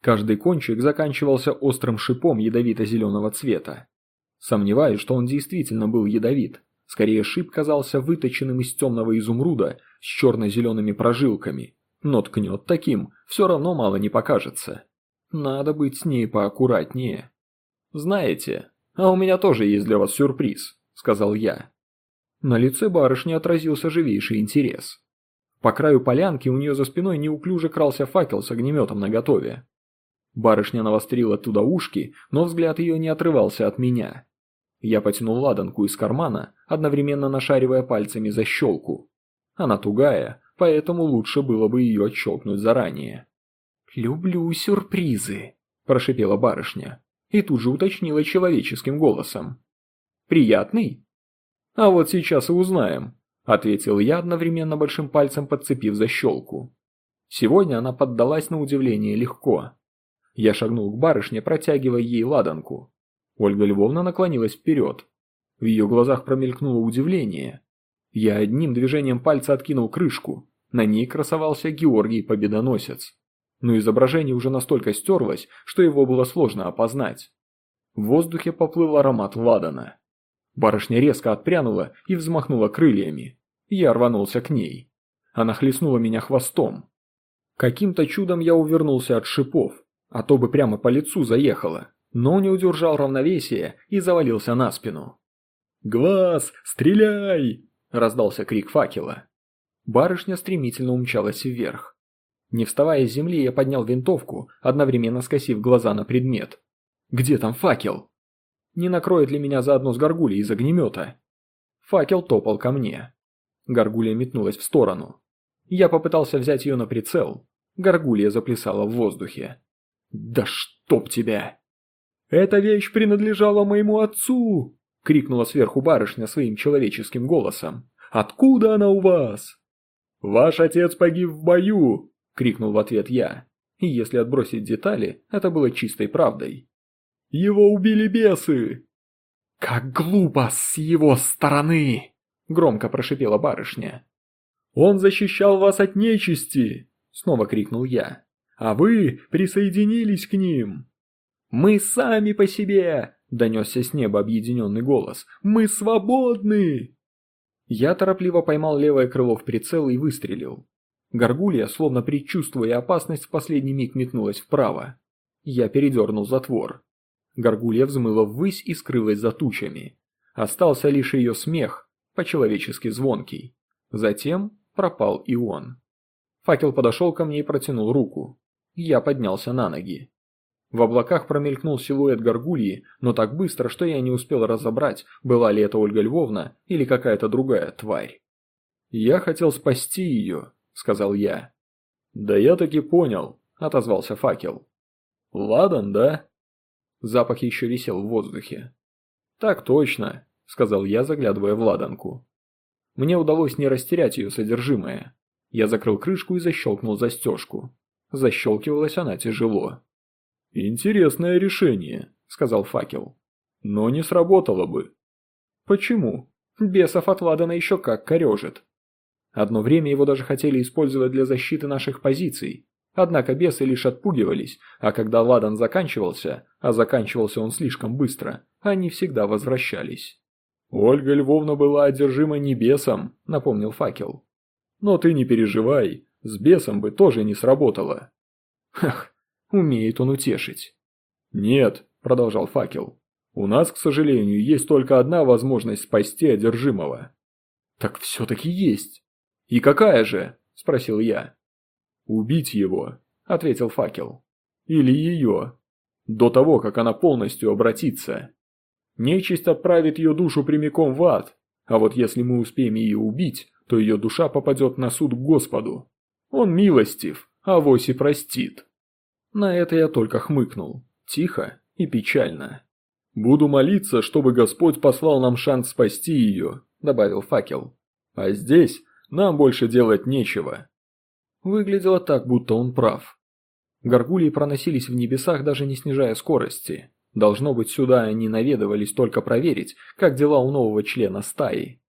Каждый кончик заканчивался острым шипом ядовито-зеленого цвета. Сомневаюсь, что он действительно был ядовит. Скорее, шип казался выточенным из темного изумруда с черно-зелеными прожилками. Но ткнет таким, все равно мало не покажется. Надо быть с ней поаккуратнее. «Знаете, а у меня тоже есть для вас сюрприз», — сказал я. На лице барышни отразился живейший интерес. По краю полянки у нее за спиной неуклюже крался факел с огнеметом наготове. Барышня навострила туда ушки, но взгляд ее не отрывался от меня. Я потянул ладанку из кармана, одновременно нашаривая пальцами за щелку. Она тугая, поэтому лучше было бы ее отщелкнуть заранее. «Люблю сюрпризы», – прошипела барышня, и тут же уточнила человеческим голосом. «Приятный?» «А вот сейчас и узнаем», – ответил я, одновременно большим пальцем подцепив защелку. Сегодня она поддалась на удивление легко. Я шагнул к барышне, протягивая ей ладанку. Ольга Львовна наклонилась вперед. В ее глазах промелькнуло удивление. Я одним движением пальца откинул крышку. На ней красовался Георгий Победоносец. Но изображение уже настолько стерлось, что его было сложно опознать. В воздухе поплыл аромат ладана. Барышня резко отпрянула и взмахнула крыльями. Я рванулся к ней. Она хлестнула меня хвостом. Каким-то чудом я увернулся от шипов, а то бы прямо по лицу заехала но не удержал равновесия и завалился на спину. «Глаз, стреляй!» – раздался крик факела. Барышня стремительно умчалась вверх. Не вставая с земли, я поднял винтовку, одновременно скосив глаза на предмет. «Где там факел?» Не накроет ли меня заодно с горгулей из огнемета? Факел топал ко мне. Горгулья метнулась в сторону. Я попытался взять ее на прицел. Горгулья заплясала в воздухе. «Да чтоб тебя!» «Эта вещь принадлежала моему отцу!» — крикнула сверху барышня своим человеческим голосом. «Откуда она у вас?» «Ваш отец погиб в бою!» — крикнул в ответ я. И если отбросить детали, это было чистой правдой. «Его убили бесы!» «Как глупо с его стороны!» — громко прошипела барышня. «Он защищал вас от нечисти!» — снова крикнул я. «А вы присоединились к ним!» «Мы сами по себе!» – донесся с неба объединенный голос. «Мы свободны!» Я торопливо поймал левое крыло в прицел и выстрелил. Горгулья, словно предчувствуя опасность, в последний миг метнулась вправо. Я передернул затвор. Горгулья взмыла ввысь и скрылась за тучами. Остался лишь ее смех, по-человечески звонкий. Затем пропал и он. Факел подошел ко мне и протянул руку. Я поднялся на ноги. В облаках промелькнул силуэт горгульи, но так быстро, что я не успел разобрать, была ли это Ольга Львовна или какая-то другая тварь. «Я хотел спасти ее», — сказал я. «Да я таки понял», — отозвался факел. «Ладан, да?» Запах еще висел в воздухе. «Так точно», — сказал я, заглядывая в ладанку. Мне удалось не растерять ее содержимое. Я закрыл крышку и защелкнул застежку. Защелкивалась она тяжело. «Интересное решение», — сказал факел. «Но не сработало бы». «Почему? Бесов от Ладана еще как корежит». Одно время его даже хотели использовать для защиты наших позиций. Однако бесы лишь отпугивались, а когда ладан заканчивался, а заканчивался он слишком быстро, они всегда возвращались. «Ольга Львовна была одержима не бесом», — напомнил факел. «Но ты не переживай, с бесом бы тоже не сработало». «Ах, умеет он утешить». «Нет», — продолжал факел, — «у нас, к сожалению, есть только одна возможность спасти одержимого». «Так все-таки есть». «И какая же?» – спросил я. «Убить его», – ответил факел. «Или ее. До того, как она полностью обратится. Нечисть отправит ее душу прямиком в ад, а вот если мы успеем ее убить, то ее душа попадет на суд к Господу. Он милостив, а вось и простит». На это я только хмыкнул, тихо и печально. «Буду молиться, чтобы Господь послал нам шанс спасти ее», – добавил факел. «А здесь нам больше делать нечего». Выглядело так, будто он прав. Горгулии проносились в небесах, даже не снижая скорости. Должно быть, сюда они наведывались только проверить, как дела у нового члена стаи.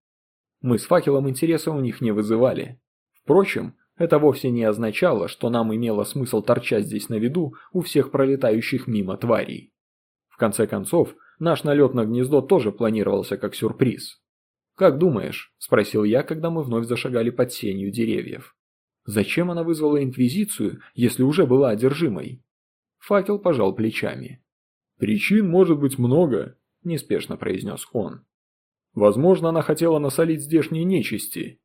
Мы с факелом интереса у них не вызывали. Впрочем, это вовсе не означало, что нам имело смысл торчать здесь на виду у всех пролетающих мимо тварей. В конце концов, наш налет на гнездо тоже планировался как сюрприз. «Как думаешь?» – спросил я, когда мы вновь зашагали под сенью деревьев. «Зачем она вызвала Инквизицию, если уже была одержимой?» Факел пожал плечами. «Причин может быть много», – неспешно произнес он. «Возможно, она хотела насолить здешней нечисти.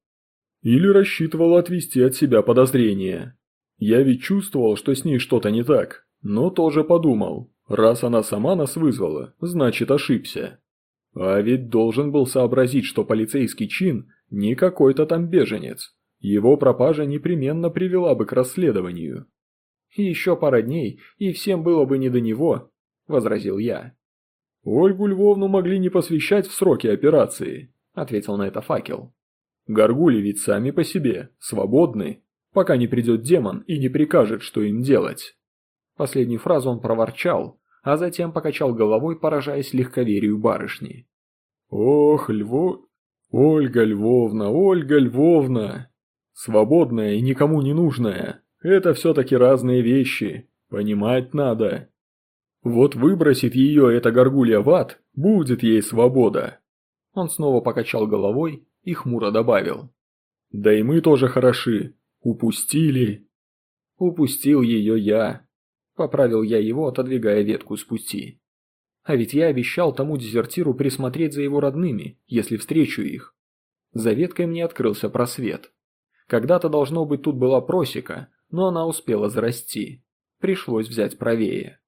Или рассчитывала отвести от себя подозрения. Я ведь чувствовал, что с ней что-то не так, но тоже подумал, раз она сама нас вызвала, значит ошибся. А ведь должен был сообразить, что полицейский чин не какой-то там беженец. Его пропажа непременно привела бы к расследованию. «Еще пара дней, и всем было бы не до него», – возразил я. «Ольгу Львовну могли не посвящать в сроки операции», – ответил на это факел. «Горгули ведь сами по себе, свободны, пока не придет демон и не прикажет, что им делать». Последнюю фразу он проворчал, а затем покачал головой, поражаясь легковерию барышни. «Ох, Льво... Ольга Львовна, Ольга Львовна! Свободная и никому не нужная – это все-таки разные вещи, понимать надо. Вот выбросит ее эта горгулья в ад, будет ей свобода». Он снова покачал головой и хмуро добавил. «Да и мы тоже хороши. Упустили». «Упустил ее я», Поправил я его, отодвигая ветку с пути. А ведь я обещал тому дезертиру присмотреть за его родными, если встречу их. За веткой мне открылся просвет. Когда-то, должно быть, тут была просека, но она успела зарасти. Пришлось взять правее.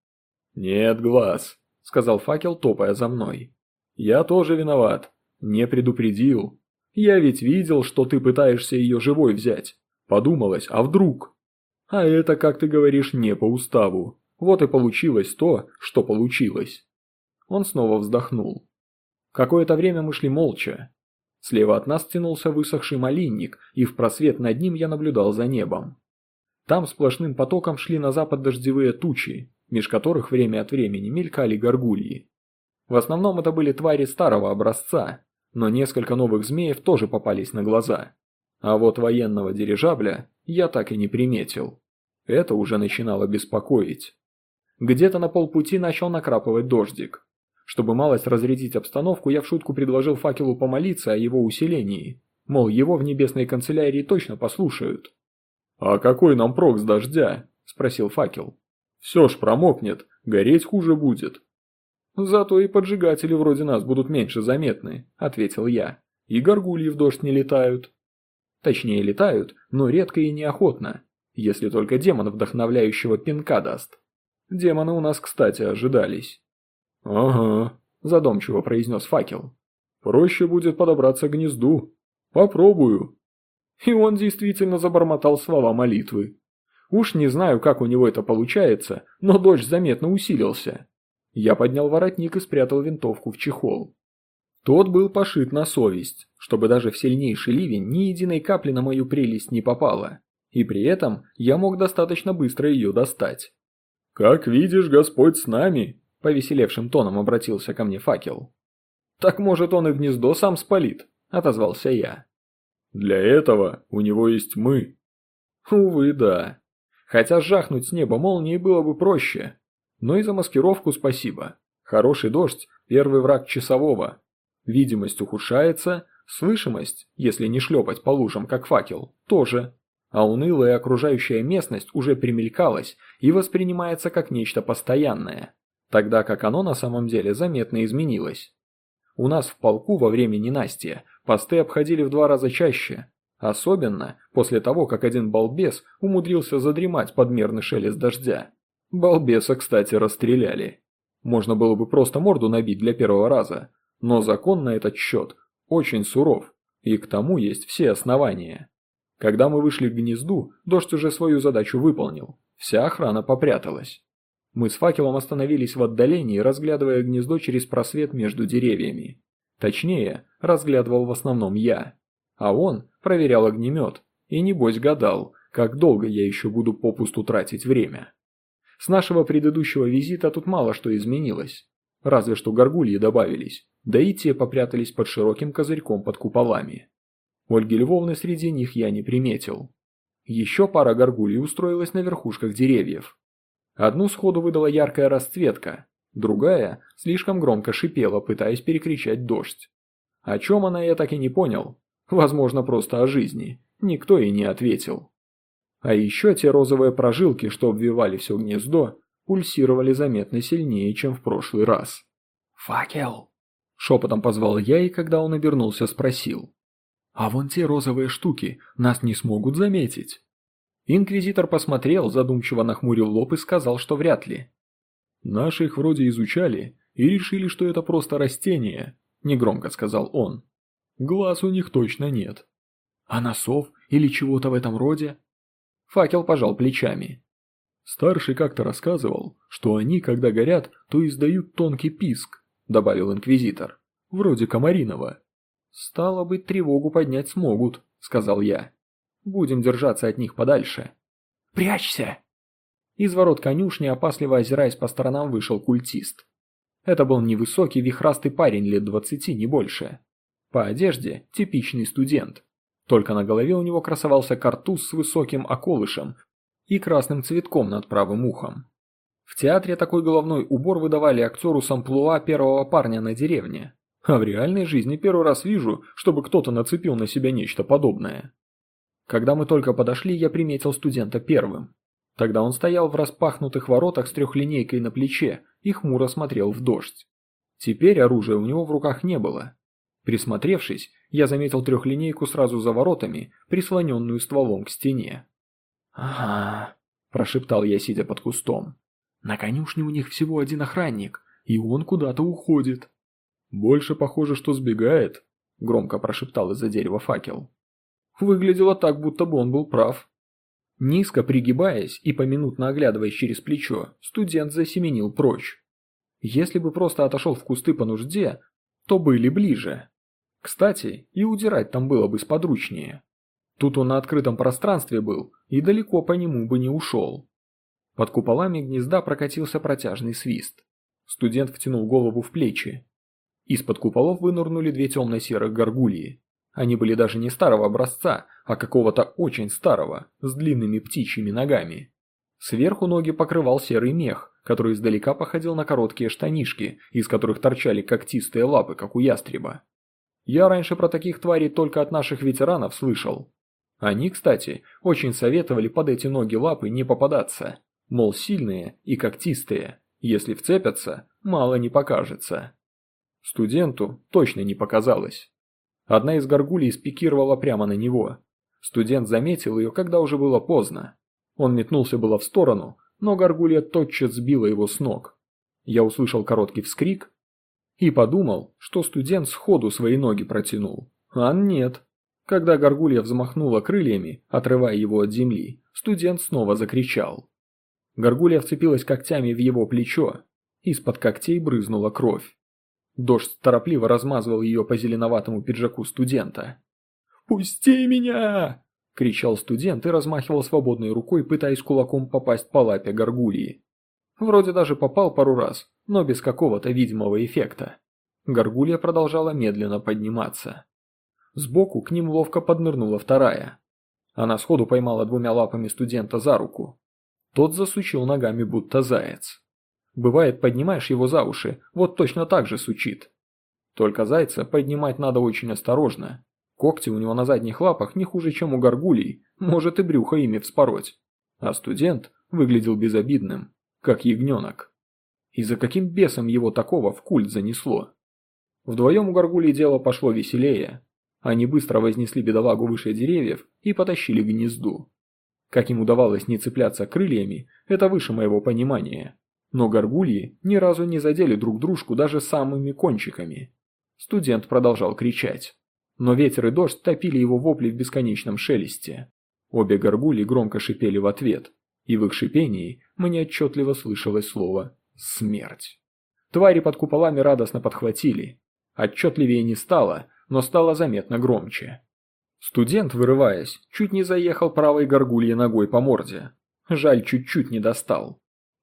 «Нет глаз», — сказал факел, топая за мной. «Я тоже виноват. Не предупредил. Я ведь видел, что ты пытаешься ее живой взять. Подумалось, а вдруг?» А это, как ты говоришь, не по уставу. Вот и получилось то, что получилось. Он снова вздохнул. Какое-то время мы шли молча. Слева от нас тянулся высохший малинник, и в просвет над ним я наблюдал за небом. Там сплошным потоком шли на запад дождевые тучи, меж которых время от времени мелькали горгульи. В основном это были твари старого образца, но несколько новых змеев тоже попались на глаза. А вот военного дирижабля я так и не приметил. Это уже начинало беспокоить. Где-то на полпути начал накрапывать дождик. Чтобы малость разрядить обстановку, я в шутку предложил факелу помолиться о его усилении. Мол, его в небесной канцелярии точно послушают. «А какой нам прок с дождя?» – спросил факел. «Все ж промокнет, гореть хуже будет». «Зато и поджигатели вроде нас будут меньше заметны», – ответил я. «И горгульи в дождь не летают». Точнее, летают, но редко и неохотно. Если только демон вдохновляющего пинка даст. Демоны у нас, кстати, ожидались. «Ага», – задумчиво произнес факел. «Проще будет подобраться к гнезду. Попробую». И он действительно забормотал слова молитвы. Уж не знаю, как у него это получается, но дождь заметно усилился. Я поднял воротник и спрятал винтовку в чехол. Тот был пошит на совесть, чтобы даже в сильнейший ливень ни единой капли на мою прелесть не попало и при этом я мог достаточно быстро ее достать. «Как видишь, Господь с нами», – повеселевшим тоном обратился ко мне факел. «Так может он и гнездо сам спалит», – отозвался я. «Для этого у него есть мы». «Увы, да. Хотя жахнуть с неба молнией было бы проще. Но и за маскировку спасибо. Хороший дождь – первый враг часового. Видимость ухудшается, слышимость, если не шлепать по лужам, как факел, тоже. А унылая окружающая местность уже примелькалась и воспринимается как нечто постоянное, тогда как оно на самом деле заметно изменилось. У нас в полку во время ненастья посты обходили в два раза чаще, особенно после того, как один балбес умудрился задремать под мерный шелест дождя. Балбеса, кстати, расстреляли. Можно было бы просто морду набить для первого раза, но закон на этот счет очень суров, и к тому есть все основания. Когда мы вышли к гнезду, дождь уже свою задачу выполнил, вся охрана попряталась. Мы с факелом остановились в отдалении, разглядывая гнездо через просвет между деревьями. Точнее, разглядывал в основном я. А он проверял огнемет и небось гадал, как долго я еще буду попусту тратить время. С нашего предыдущего визита тут мало что изменилось. Разве что горгульи добавились, да и те попрятались под широким козырьком под куполами. Ольги Львовны среди них я не приметил. Еще пара горгулей устроилась на верхушках деревьев. Одну сходу выдала яркая расцветка, другая слишком громко шипела, пытаясь перекричать дождь. О чем она, я так и не понял. Возможно, просто о жизни. Никто и не ответил. А еще те розовые прожилки, что обвивали все гнездо, пульсировали заметно сильнее, чем в прошлый раз. «Факел!» – шепотом позвал я и, когда он обернулся, спросил. «А вон те розовые штуки нас не смогут заметить?» Инквизитор посмотрел, задумчиво нахмурил лоб и сказал, что вряд ли. «Наши их вроде изучали и решили, что это просто растение», – негромко сказал он. «Глаз у них точно нет». «А носов или чего-то в этом роде?» Факел пожал плечами. «Старший как-то рассказывал, что они, когда горят, то издают тонкий писк», – добавил инквизитор. «Вроде комариного». «Стало быть, тревогу поднять смогут», – сказал я. «Будем держаться от них подальше». «Прячься!» Из ворот конюшни, опасливо озираясь по сторонам, вышел культист. Это был невысокий, вихрастый парень лет двадцати, не больше. По одежде – типичный студент. Только на голове у него красовался картуз с высоким околышем и красным цветком над правым ухом. В театре такой головной убор выдавали актеру с амплуа первого парня на деревне. А в реальной жизни первый раз вижу, чтобы кто-то нацепил на себя нечто подобное. Когда мы только подошли, я приметил студента первым. Тогда он стоял в распахнутых воротах с трехлинейкой на плече и хмуро смотрел в дождь. Теперь оружия у него в руках не было. Присмотревшись, я заметил трехлинейку сразу за воротами, прислоненную стволом к стене. «Ага», – прошептал я, сидя под кустом. «На конюшне у них всего один охранник, и он куда-то уходит». «Больше похоже, что сбегает», – громко прошептал из-за дерева факел. Выглядело так, будто бы он был прав. Низко пригибаясь и поминутно оглядываясь через плечо, студент засеменил прочь. Если бы просто отошел в кусты по нужде, то были ближе. Кстати, и удирать там было бы сподручнее. Тут он на открытом пространстве был, и далеко по нему бы не ушел. Под куполами гнезда прокатился протяжный свист. Студент втянул голову в плечи. Из-под куполов вынырнули две темно-серых горгульи. Они были даже не старого образца, а какого-то очень старого, с длинными птичьими ногами. Сверху ноги покрывал серый мех, который издалека походил на короткие штанишки, из которых торчали когтистые лапы, как у ястреба. Я раньше про таких тварей только от наших ветеранов слышал. Они, кстати, очень советовали под эти ноги лапы не попадаться. Мол, сильные и когтистые. Если вцепятся, мало не покажется. Студенту точно не показалось. Одна из горгулей спикировала прямо на него. Студент заметил ее, когда уже было поздно. Он метнулся было в сторону, но горгулья тотчас сбила его с ног. Я услышал короткий вскрик и подумал, что студент сходу свои ноги протянул. А нет. Когда горгулья взмахнула крыльями, отрывая его от земли, студент снова закричал. Горгулья вцепилась когтями в его плечо. Из-под когтей брызнула кровь. Дождь торопливо размазывал ее по зеленоватому пиджаку студента. «Пусти меня!» – кричал студент и размахивал свободной рукой, пытаясь кулаком попасть по лапе горгульи. Вроде даже попал пару раз, но без какого-то видимого эффекта. Горгулья продолжала медленно подниматься. Сбоку к ним ловко поднырнула вторая. Она сходу поймала двумя лапами студента за руку. Тот засучил ногами, будто заяц. Бывает, поднимаешь его за уши, вот точно так же сучит. Только зайца поднимать надо очень осторожно. Когти у него на задних лапах не хуже, чем у горгулей, может и брюхо ими вспороть. А студент выглядел безобидным, как ягненок. И за каким бесом его такого в культ занесло? Вдвоем у горгулей дело пошло веселее. Они быстро вознесли бедолагу выше деревьев и потащили к гнезду. Как им удавалось не цепляться крыльями, это выше моего понимания. Но горгульи ни разу не задели друг дружку даже самыми кончиками. Студент продолжал кричать. Но ветер и дождь топили его вопли в бесконечном шелесте. Обе горгульи громко шипели в ответ, и в их шипении мне отчетливо слышалось слово «смерть». Твари под куполами радостно подхватили. Отчетливее не стало, но стало заметно громче. Студент, вырываясь, чуть не заехал правой горгульей ногой по морде. Жаль, чуть-чуть не достал.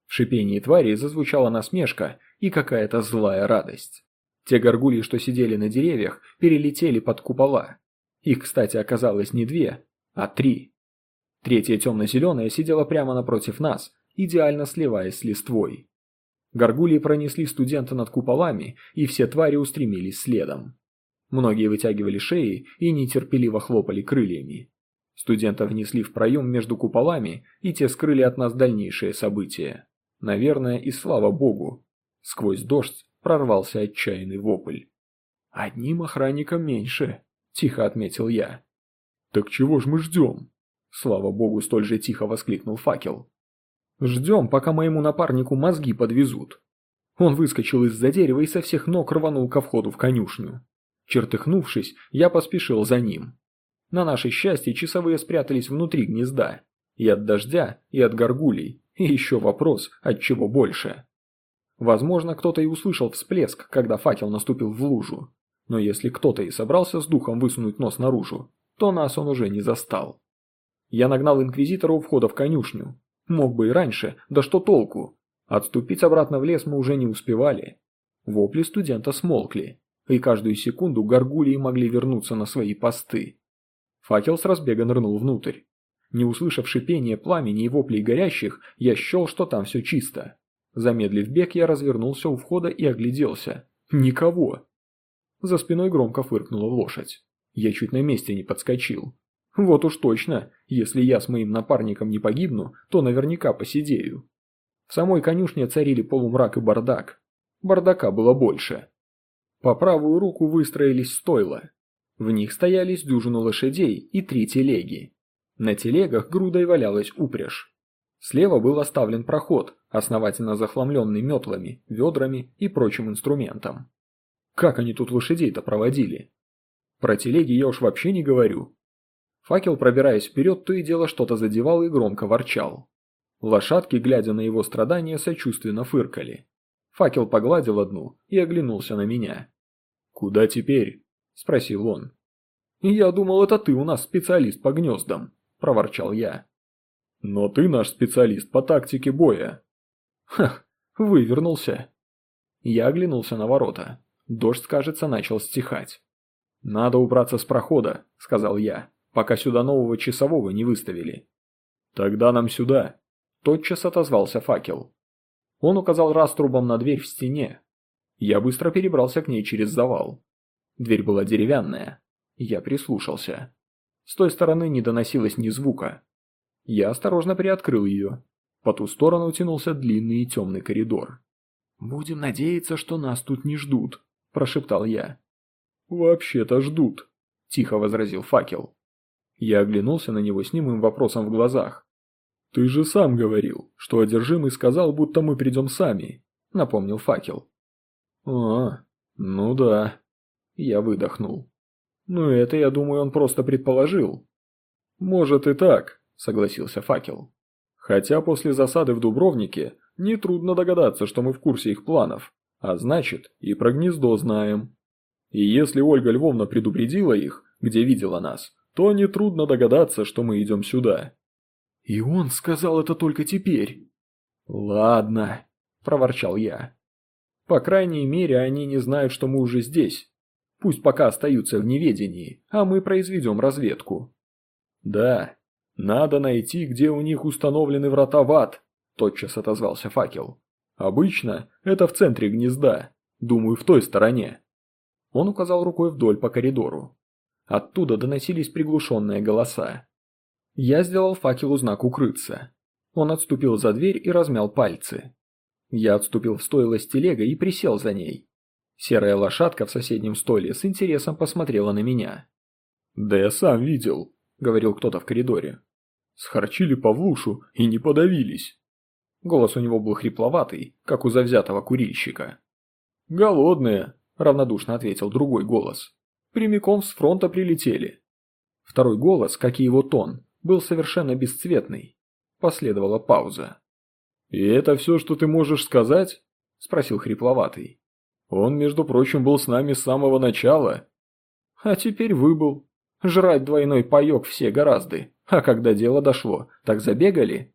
В шипении твари зазвучала насмешка и какая-то злая радость. Те горгульи, что сидели на деревьях, перелетели под купола. Их, кстати, оказалось не две, а три. Третья темно-зеленая сидела прямо напротив нас, идеально сливаясь с листвой. Горгульи пронесли студента над куполами, и все твари устремились следом. Многие вытягивали шеи и нетерпеливо хлопали крыльями. Студента внесли в проем между куполами, и те скрыли от нас дальнейшие события. Наверное, и слава богу. Сквозь дождь прорвался отчаянный вопль. «Одним охранником меньше», – тихо отметил я. «Так чего ж мы ждем?» Слава богу, столь же тихо воскликнул факел. «Ждем, пока моему напарнику мозги подвезут». Он выскочил из-за дерева и со всех ног рванул ко входу в конюшню. Чертыхнувшись, я поспешил за ним. На наше счастье часовые спрятались внутри гнезда. И от дождя, и от горгулей. И еще вопрос, от чего больше. Возможно, кто-то и услышал всплеск, когда факел наступил в лужу. Но если кто-то и собрался с духом высунуть нос наружу, то нас он уже не застал. Я нагнал инквизитора у входа в конюшню. Мог бы и раньше, да что толку? Отступить обратно в лес мы уже не успевали. Вопли студента смолкли, и каждую секунду горгулии могли вернуться на свои посты. Факел с разбега нырнул внутрь. Не услышав шипения пламени и воплей горящих, я счел, что там все чисто. Замедлив бег, я развернулся у входа и огляделся. Никого. За спиной громко фыркнула лошадь. Я чуть на месте не подскочил. Вот уж точно, если я с моим напарником не погибну, то наверняка посидею. В самой конюшне царили полумрак и бардак. Бардака было больше. По правую руку выстроились стойла. В них стоялись дюжину лошадей и три телеги. На телегах грудой валялась упряжь. Слева был оставлен проход, основательно захламленный метлами, ведрами и прочим инструментом. Как они тут лошадей-то проводили? Про телеги я уж вообще не говорю. Факел, пробираясь вперед, то и дело что-то задевал и громко ворчал. Лошадки, глядя на его страдания, сочувственно фыркали. Факел погладил одну и оглянулся на меня. «Куда теперь?» – спросил он. «Я думал, это ты у нас специалист по гнездам», – проворчал я. Но ты наш специалист по тактике боя. Ха, вывернулся. Я оглянулся на ворота. Дождь, кажется, начал стихать. «Надо убраться с прохода», — сказал я, пока сюда нового часового не выставили. «Тогда нам сюда», — тотчас отозвался факел. Он указал раструбом на дверь в стене. Я быстро перебрался к ней через завал. Дверь была деревянная. Я прислушался. С той стороны не доносилось ни звука. Я осторожно приоткрыл ее. По ту сторону тянулся длинный и темный коридор. «Будем надеяться, что нас тут не ждут», – прошептал я. «Вообще-то ждут», – тихо возразил факел. Я оглянулся на него с немым вопросом в глазах. «Ты же сам говорил, что одержимый сказал, будто мы придем сами», – напомнил факел. «А, ну да». Я выдохнул. «Ну это, я думаю, он просто предположил». «Может и так», согласился Факел. Хотя после засады в Дубровнике нетрудно догадаться, что мы в курсе их планов, а значит и про гнездо знаем. И если Ольга Львовна предупредила их, где видела нас, то нетрудно догадаться, что мы идем сюда. И он сказал это только теперь. Ладно, проворчал я. По крайней мере, они не знают, что мы уже здесь. Пусть пока остаются в неведении, а мы произведем разведку. Да, «Надо найти, где у них установлены врата в ад», – тотчас отозвался факел. «Обычно это в центре гнезда, думаю, в той стороне». Он указал рукой вдоль по коридору. Оттуда доносились приглушенные голоса. Я сделал факелу знак «Укрыться». Он отступил за дверь и размял пальцы. Я отступил в стойло с телегой и присел за ней. Серая лошадка в соседнем стойле с интересом посмотрела на меня. «Да я сам видел», — говорил кто-то в коридоре. «Схорчили Павлушу и не подавились». Голос у него был хрипловатый, как у завзятого курильщика. «Голодные», – равнодушно ответил другой голос. «Прямиком с фронта прилетели». Второй голос, как и его тон, был совершенно бесцветный. Последовала пауза. «И это все, что ты можешь сказать?» – спросил хрипловатый. «Он, между прочим, был с нами с самого начала». «А теперь выбыл. Жрать двойной паек все гораздо. А когда дело дошло, так забегали?»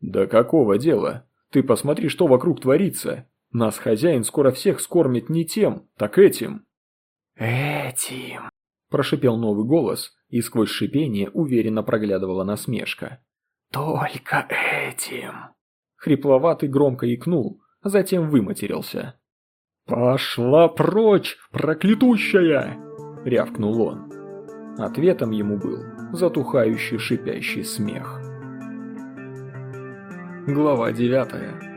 «Да какого дела? Ты посмотри, что вокруг творится. Нас хозяин скоро всех скормит не тем, так этим». «Этим», – прошипел новый голос, и сквозь шипение уверенно проглядывала насмешка. «Только этим». Хрипловатый громко икнул, затем выматерился. «Пошла прочь, проклятущая!» – рявкнул он. Ответом ему был затухающий шипящий смех. Глава 9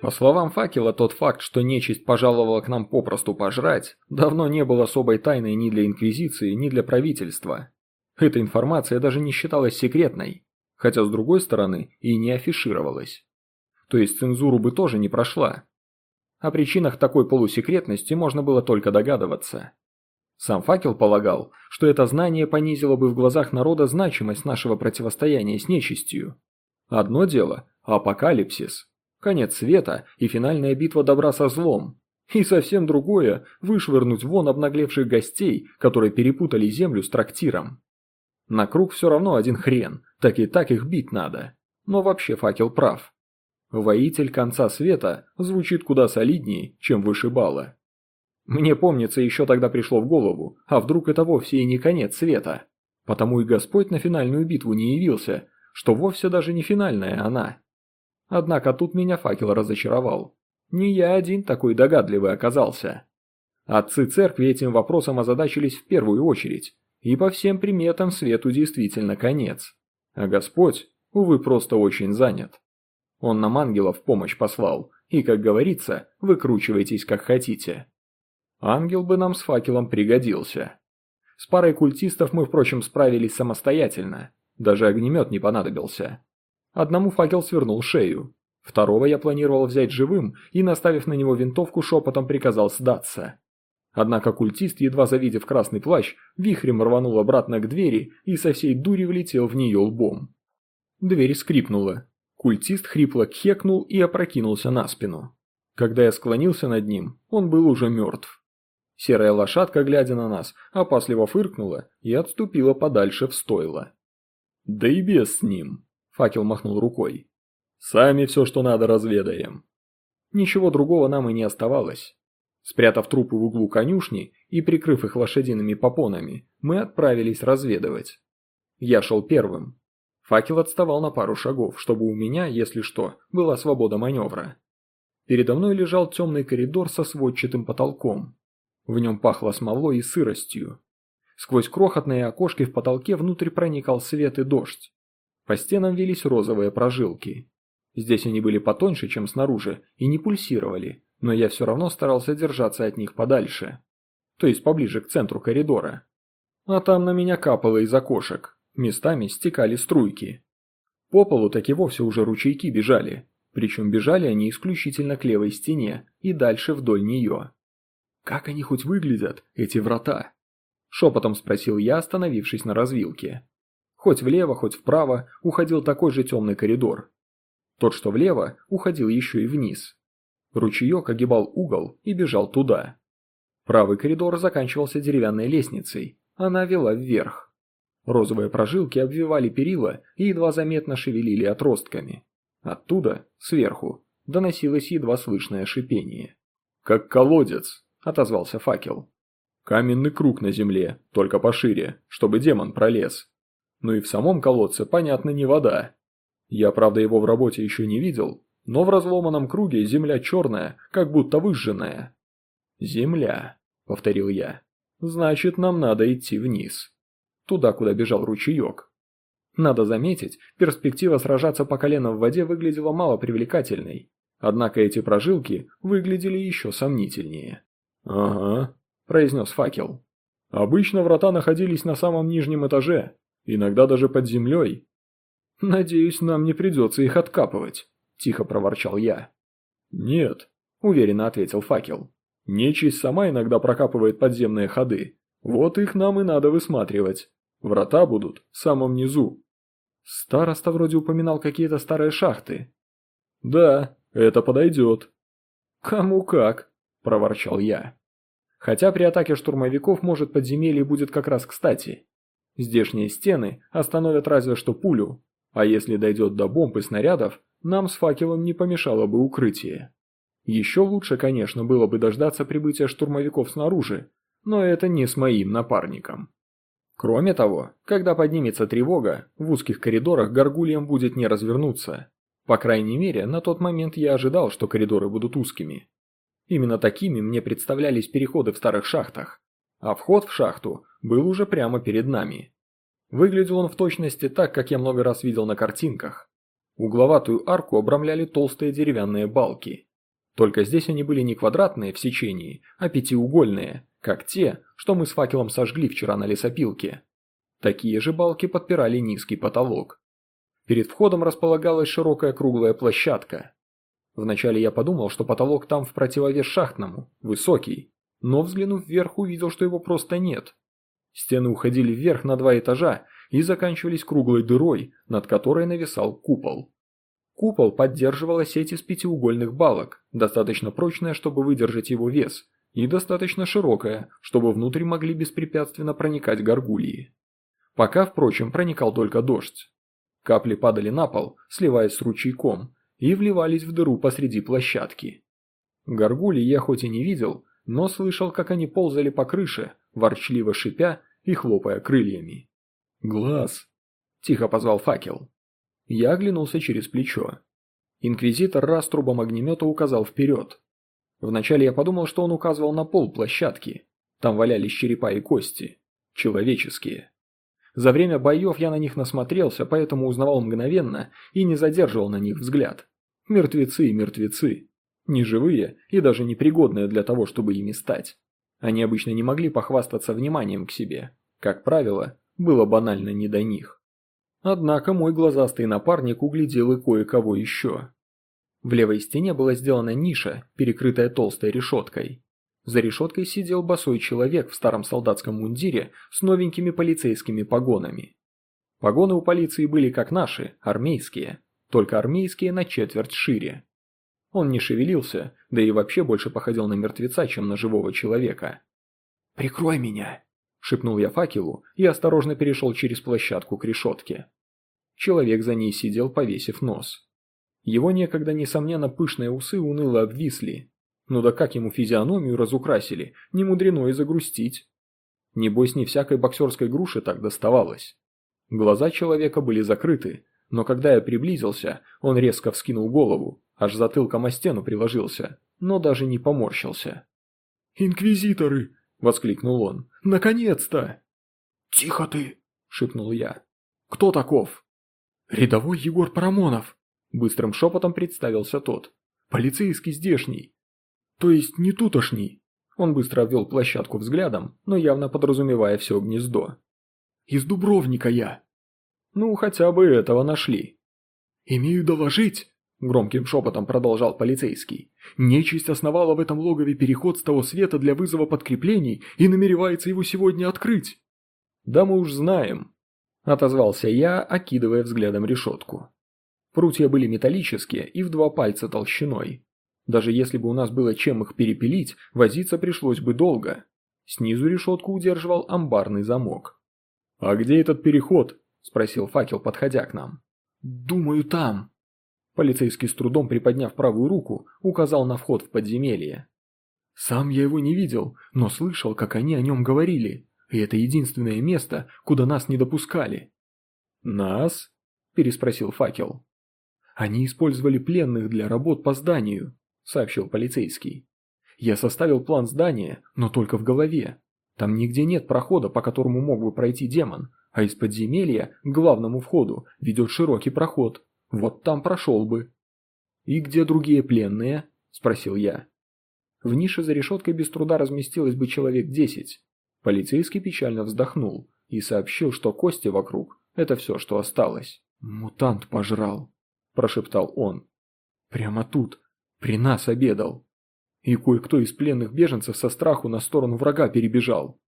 По словам факела, тот факт, что нечисть пожаловала к нам попросту пожрать, давно не был особой тайной ни для Инквизиции, ни для правительства. Эта информация даже не считалась секретной, хотя с другой стороны и не афишировалась. То есть цензуру бы тоже не прошла. О причинах такой полусекретности можно было только догадываться. Сам факел полагал, что это знание понизило бы в глазах народа значимость нашего противостояния с нечистью. Одно дело – апокалипсис, конец света и финальная битва добра со злом. И совсем другое – вышвырнуть вон обнаглевших гостей, которые перепутали землю с трактиром. На круг все равно один хрен, так и так их бить надо. Но вообще факел прав. Воитель конца света звучит куда солиднее, чем вышибала. Мне помнится, еще тогда пришло в голову, а вдруг это вовсе и не конец света. Потому и Господь на финальную битву не явился, что вовсе даже не финальная она. Однако тут меня факел разочаровал. Не я один такой догадливый оказался. Отцы церкви этим вопросом озадачились в первую очередь, и по всем приметам свету действительно конец. А Господь, увы, просто очень занят. Он нам ангелов помощь послал, и, как говорится, выкручивайтесь как хотите. Ангел бы нам с факелом пригодился. С парой культистов мы, впрочем, справились самостоятельно, даже огнемет не понадобился. Одному факел свернул шею. Второго я планировал взять живым и, наставив на него винтовку, шепотом приказал сдаться. Однако культист, едва завидев красный плащ, вихрем рванул обратно к двери и со всей дури влетел в нее лбом. Дверь скрипнула. Культист хрипло кхекнул и опрокинулся на спину. Когда я склонился над ним, он был уже мертв. Серая лошадка, глядя на нас, опасливо фыркнула и отступила подальше в стойло. «Да и без с ним», – факел махнул рукой. «Сами все, что надо, разведаем». Ничего другого нам и не оставалось. Спрятав трупы в углу конюшни и прикрыв их лошадиными попонами, мы отправились разведывать. Я шел первым. Факел отставал на пару шагов, чтобы у меня, если что, была свобода маневра. Передо мной лежал темный коридор со сводчатым потолком. В нем пахло смолой и сыростью. Сквозь крохотные окошки в потолке внутрь проникал свет и дождь. По стенам велись розовые прожилки. Здесь они были потоньше, чем снаружи, и не пульсировали, но я все равно старался держаться от них подальше. То есть поближе к центру коридора. А там на меня капало из окошек, местами стекали струйки. По полу так и вовсе уже ручейки бежали, причем бежали они исключительно к левой стене и дальше вдоль нее. Как они хоть выглядят, эти врата? Шепотом спросил я, остановившись на развилке. Хоть влево, хоть вправо уходил такой же темный коридор. Тот, что влево, уходил еще и вниз. Ручеек огибал угол и бежал туда. Правый коридор заканчивался деревянной лестницей, она вела вверх. Розовые прожилки обвивали перила и едва заметно шевелили отростками. Оттуда, сверху, доносилось едва слышное шипение. «Как колодец», — отозвался факел. Каменный круг на земле, только пошире, чтобы демон пролез. Ну и в самом колодце, понятно, не вода. Я, правда, его в работе еще не видел, но в разломанном круге земля черная, как будто выжженная. «Земля», — повторил я. «Значит, нам надо идти вниз. Туда, куда бежал ручеек». Надо заметить, перспектива сражаться по колено в воде выглядела мало привлекательной. Однако эти прожилки выглядели еще сомнительнее. «Ага», – произнес факел. «Обычно врата находились на самом нижнем этаже, иногда даже под землей». «Надеюсь, нам не придется их откапывать», – тихо проворчал я. «Нет», – уверенно ответил факел. «Нечисть сама иногда прокапывает подземные ходы. Вот их нам и надо высматривать. Врата будут в самом низу». Староста вроде упоминал какие-то старые шахты. «Да, это подойдет». «Кому как», – проворчал я. Хотя при атаке штурмовиков может подземелье будет как раз кстати. Здешние стены остановят разве что пулю, а если дойдет до бомб и снарядов, нам с факелом не помешало бы укрытие. Еще лучше, конечно, было бы дождаться прибытия штурмовиков снаружи, но это не с моим напарником. Кроме того, когда поднимется тревога, в узких коридорах горгульям будет не развернуться. По крайней мере, на тот момент я ожидал, что коридоры будут узкими. Именно такими мне представлялись переходы в старых шахтах, а вход в шахту был уже прямо перед нами. Выглядел он в точности так, как я много раз видел на картинках. Угловатую арку обрамляли толстые деревянные балки. Только здесь они были не квадратные в сечении, а пятиугольные, как те, что мы с факелом сожгли вчера на лесопилке. Такие же балки подпирали низкий потолок. Перед входом располагалась широкая круглая площадка. Вначале я подумал, что потолок там в противовес шахтному, высокий, но взглянув вверх увидел, что его просто нет. Стены уходили вверх на два этажа и заканчивались круглой дырой, над которой нависал купол. Купол поддерживала сеть из пятиугольных балок, достаточно прочная, чтобы выдержать его вес, и достаточно широкая, чтобы внутрь могли беспрепятственно проникать горгульи. Пока, впрочем, проникал только дождь. Капли падали на пол, сливаясь с ручейком, и вливались в дыру посреди площадки. Горгули я хоть и не видел, но слышал, как они ползали по крыше, ворчливо шипя и хлопая крыльями. «Глаз!» – тихо позвал факел. Я оглянулся через плечо. Инквизитор раструбом огнемета указал вперед. Вначале я подумал, что он указывал на пол площадки. Там валялись черепа и кости. Человеческие. За время боев я на них насмотрелся, поэтому узнавал мгновенно и не задерживал на них взгляд. Мертвецы и мертвецы. Не живые и даже непригодные для того, чтобы ими стать. Они обычно не могли похвастаться вниманием к себе. Как правило, было банально не до них. Однако мой глазастый напарник углядел и кое-кого еще. В левой стене была сделана ниша, перекрытая толстой решеткой. За решеткой сидел босой человек в старом солдатском мундире с новенькими полицейскими погонами. Погоны у полиции были как наши, армейские, только армейские на четверть шире. Он не шевелился, да и вообще больше походил на мертвеца, чем на живого человека. «Прикрой меня!» – шепнул я факелу и осторожно перешел через площадку к решетке. Человек за ней сидел, повесив нос. Его некогда, несомненно, пышные усы уныло обвисли, ну да как ему физиономию разукрасили, не мудрено и загрустить. Небось, не всякой боксерской груши так доставалось. Глаза человека были закрыты, но когда я приблизился, он резко вскинул голову, аж затылком о стену приложился, но даже не поморщился. «Инквизиторы!» – воскликнул он. «Наконец-то!» «Тихо ты!» – шепнул я. «Кто таков?» «Рядовой Егор Парамонов!» – быстрым шепотом представился тот. «Полицейский здешний. То есть не тутошний. Он быстро обвел площадку взглядом, но явно подразумевая все гнездо. Из Дубровника я. Ну, хотя бы этого нашли. Имею доложить, громким шепотом продолжал полицейский. Нечисть основала в этом логове переход с того света для вызова подкреплений и намеревается его сегодня открыть. Да мы уж знаем, отозвался я, окидывая взглядом решетку. Прутья были металлические и в два пальца толщиной. Даже если бы у нас было чем их перепилить, возиться пришлось бы долго. Снизу решетку удерживал амбарный замок. «А где этот переход?» – спросил факел, подходя к нам. «Думаю, там». Полицейский с трудом приподняв правую руку, указал на вход в подземелье. «Сам я его не видел, но слышал, как они о нем говорили, и это единственное место, куда нас не допускали». «Нас?» – переспросил факел. «Они использовали пленных для работ по зданию», – сообщил полицейский. «Я составил план здания, но только в голове. Там нигде нет прохода, по которому мог бы пройти демон, а из подземелья к главному входу ведет широкий проход. Вот там прошел бы». «И где другие пленные?» – спросил я. В нише за решеткой без труда разместилось бы человек десять. Полицейский печально вздохнул и сообщил, что кости вокруг – это все, что осталось. «Мутант пожрал», – прошептал он. «Прямо тут, при нас обедал. И кое-кто из пленных беженцев со страху на сторону врага перебежал.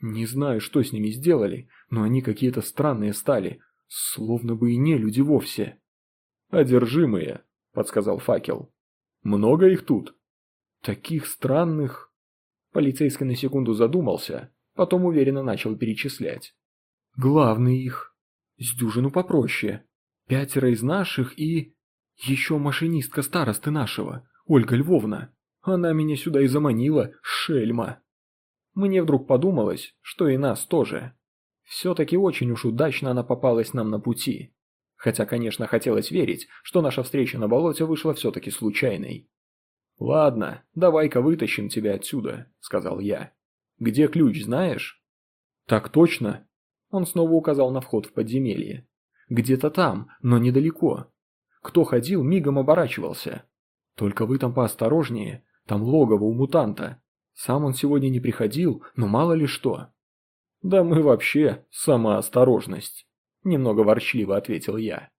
Не знаю, что с ними сделали, но они какие-то странные стали, словно бы и не люди вовсе». «Одержимые», – подсказал факел. «Много их тут?» «Таких странных...» Полицейский на секунду задумался, потом уверенно начал перечислять. «Главный их. С дюжину попроще. Пятеро из наших и... Еще машинистка старосты нашего, Ольга Львовна. Она меня сюда и заманила, шельма». Мне вдруг подумалось, что и нас тоже. Все-таки очень уж удачно она попалась нам на пути. Хотя, конечно, хотелось верить, что наша встреча на болоте вышла все-таки случайной. «Ладно, давай-ка вытащим тебя отсюда», — сказал я. Где ключ, знаешь?» «Так точно!» Он снова указал на вход в подземелье. «Где-то там, но недалеко. Кто ходил, мигом оборачивался. Только вы там поосторожнее, там логово у мутанта. Сам он сегодня не приходил, но мало ли что». «Да мы вообще сама осторожность», – немного ворчливо ответил я.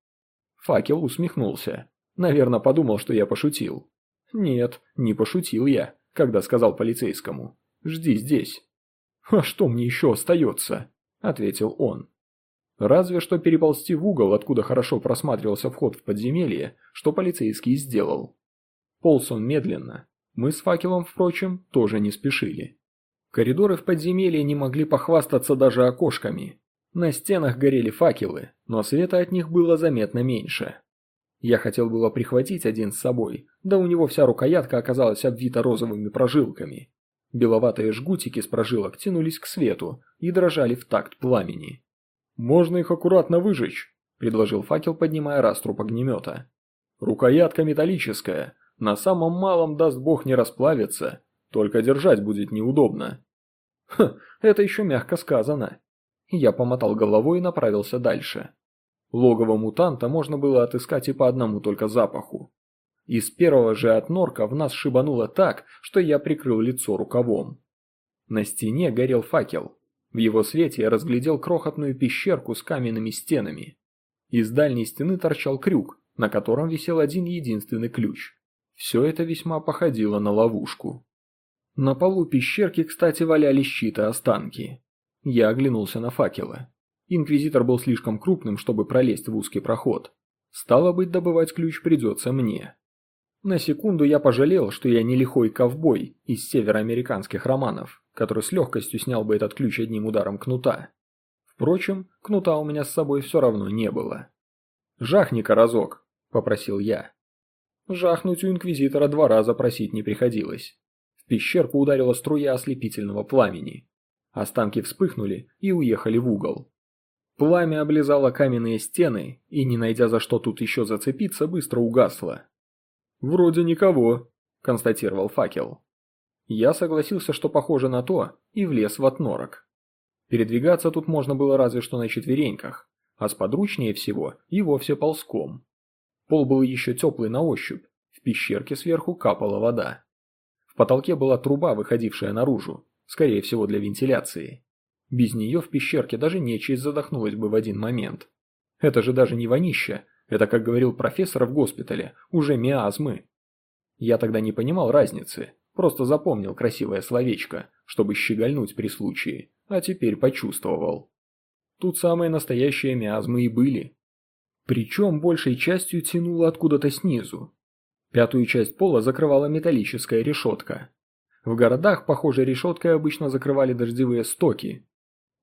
Факел усмехнулся. Наверное, подумал, что я пошутил. Нет, не пошутил я, когда сказал полицейскому. Жди здесь». «А что мне еще остается?» – ответил он. Разве что переползти в угол, откуда хорошо просматривался вход в подземелье, что полицейский сделал. Полз он медленно. Мы с факелом, впрочем, тоже не спешили. Коридоры в подземелье не могли похвастаться даже окошками. На стенах горели факелы, но света от них было заметно меньше. Я хотел было прихватить один с собой, да у него вся рукоятка оказалась обвита розовыми прожилками. Беловатые жгутики с прожилок тянулись к свету и дрожали в такт пламени. «Можно их аккуратно выжечь», – предложил факел, поднимая раструб огнемета. «Рукоятка металлическая, на самом малом даст бог не расплавится, только держать будет неудобно». «Хм, это еще мягко сказано». Я помотал головой и направился дальше. Логово мутанта можно было отыскать и по одному только запаху. Из первого же от норка в нас шибануло так, что я прикрыл лицо рукавом. На стене горел факел. В его свете я разглядел крохотную пещерку с каменными стенами. Из дальней стены торчал крюк, на котором висел один единственный ключ. Все это весьма походило на ловушку. На полу пещерки, кстати, валялись щиты останки. Я оглянулся на факелы. Инквизитор был слишком крупным, чтобы пролезть в узкий проход. Стало быть, добывать ключ придется мне. На секунду я пожалел, что я не лихой ковбой из североамериканских романов, который с легкостью снял бы этот ключ одним ударом кнута. Впрочем, кнута у меня с собой все равно не было. «Жахни-ка разок», – попросил я. Жахнуть у инквизитора два раза просить не приходилось. В пещерку ударила струя ослепительного пламени. Останки вспыхнули и уехали в угол. Пламя облизало каменные стены и, не найдя за что тут еще зацепиться, быстро угасло. «Вроде никого», – констатировал факел. Я согласился, что похоже на то, и влез в отнорок. Передвигаться тут можно было разве что на четвереньках, а сподручнее всего и вовсе ползком. Пол был еще теплый на ощупь, в пещерке сверху капала вода. В потолке была труба, выходившая наружу, скорее всего для вентиляции. Без нее в пещерке даже нечисть задохнулась бы в один момент. Это же даже не вонища, это, как говорил профессор в госпитале, уже миазмы. Я тогда не понимал разницы, просто запомнил красивое словечко, чтобы щегольнуть при случае, а теперь почувствовал. Тут самые настоящие миазмы и были. Причем большей частью тянуло откуда-то снизу. Пятую часть пола закрывала металлическая решетка. В городах, похоже, решеткой обычно закрывали дождевые стоки.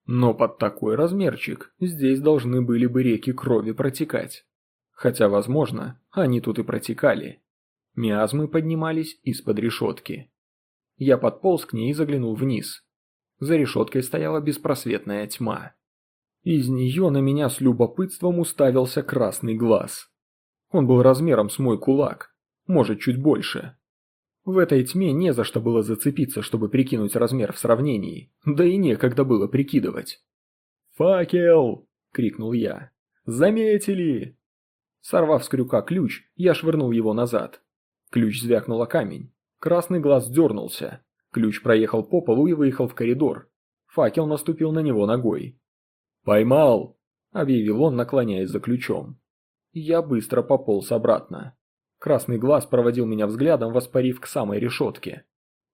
Но под такой размерчик здесь должны были бы реки крови протекать. Хотя, возможно, они тут и протекали. Миазмы поднимались из-под решетки. Я подполз к ней и заглянул вниз. За решеткой стояла беспросветная тьма. Из нее на меня с любопытством уставился красный глаз. Он был размером с мой кулак, может чуть больше. В этой тьме не за что было зацепиться, чтобы прикинуть размер в сравнении, да и некогда было прикидывать. «Факел!» – крикнул я. «Заметили!» Сорвав с крюка ключ, я швырнул его назад. Ключ звякнул о камень. Красный глаз дернулся. Ключ проехал по полу и выехал в коридор. Факел наступил на него ногой. «Поймал!» – объявил он, наклоняясь за ключом. Я быстро пополз обратно. Красный глаз проводил меня взглядом, воспарив к самой решетке.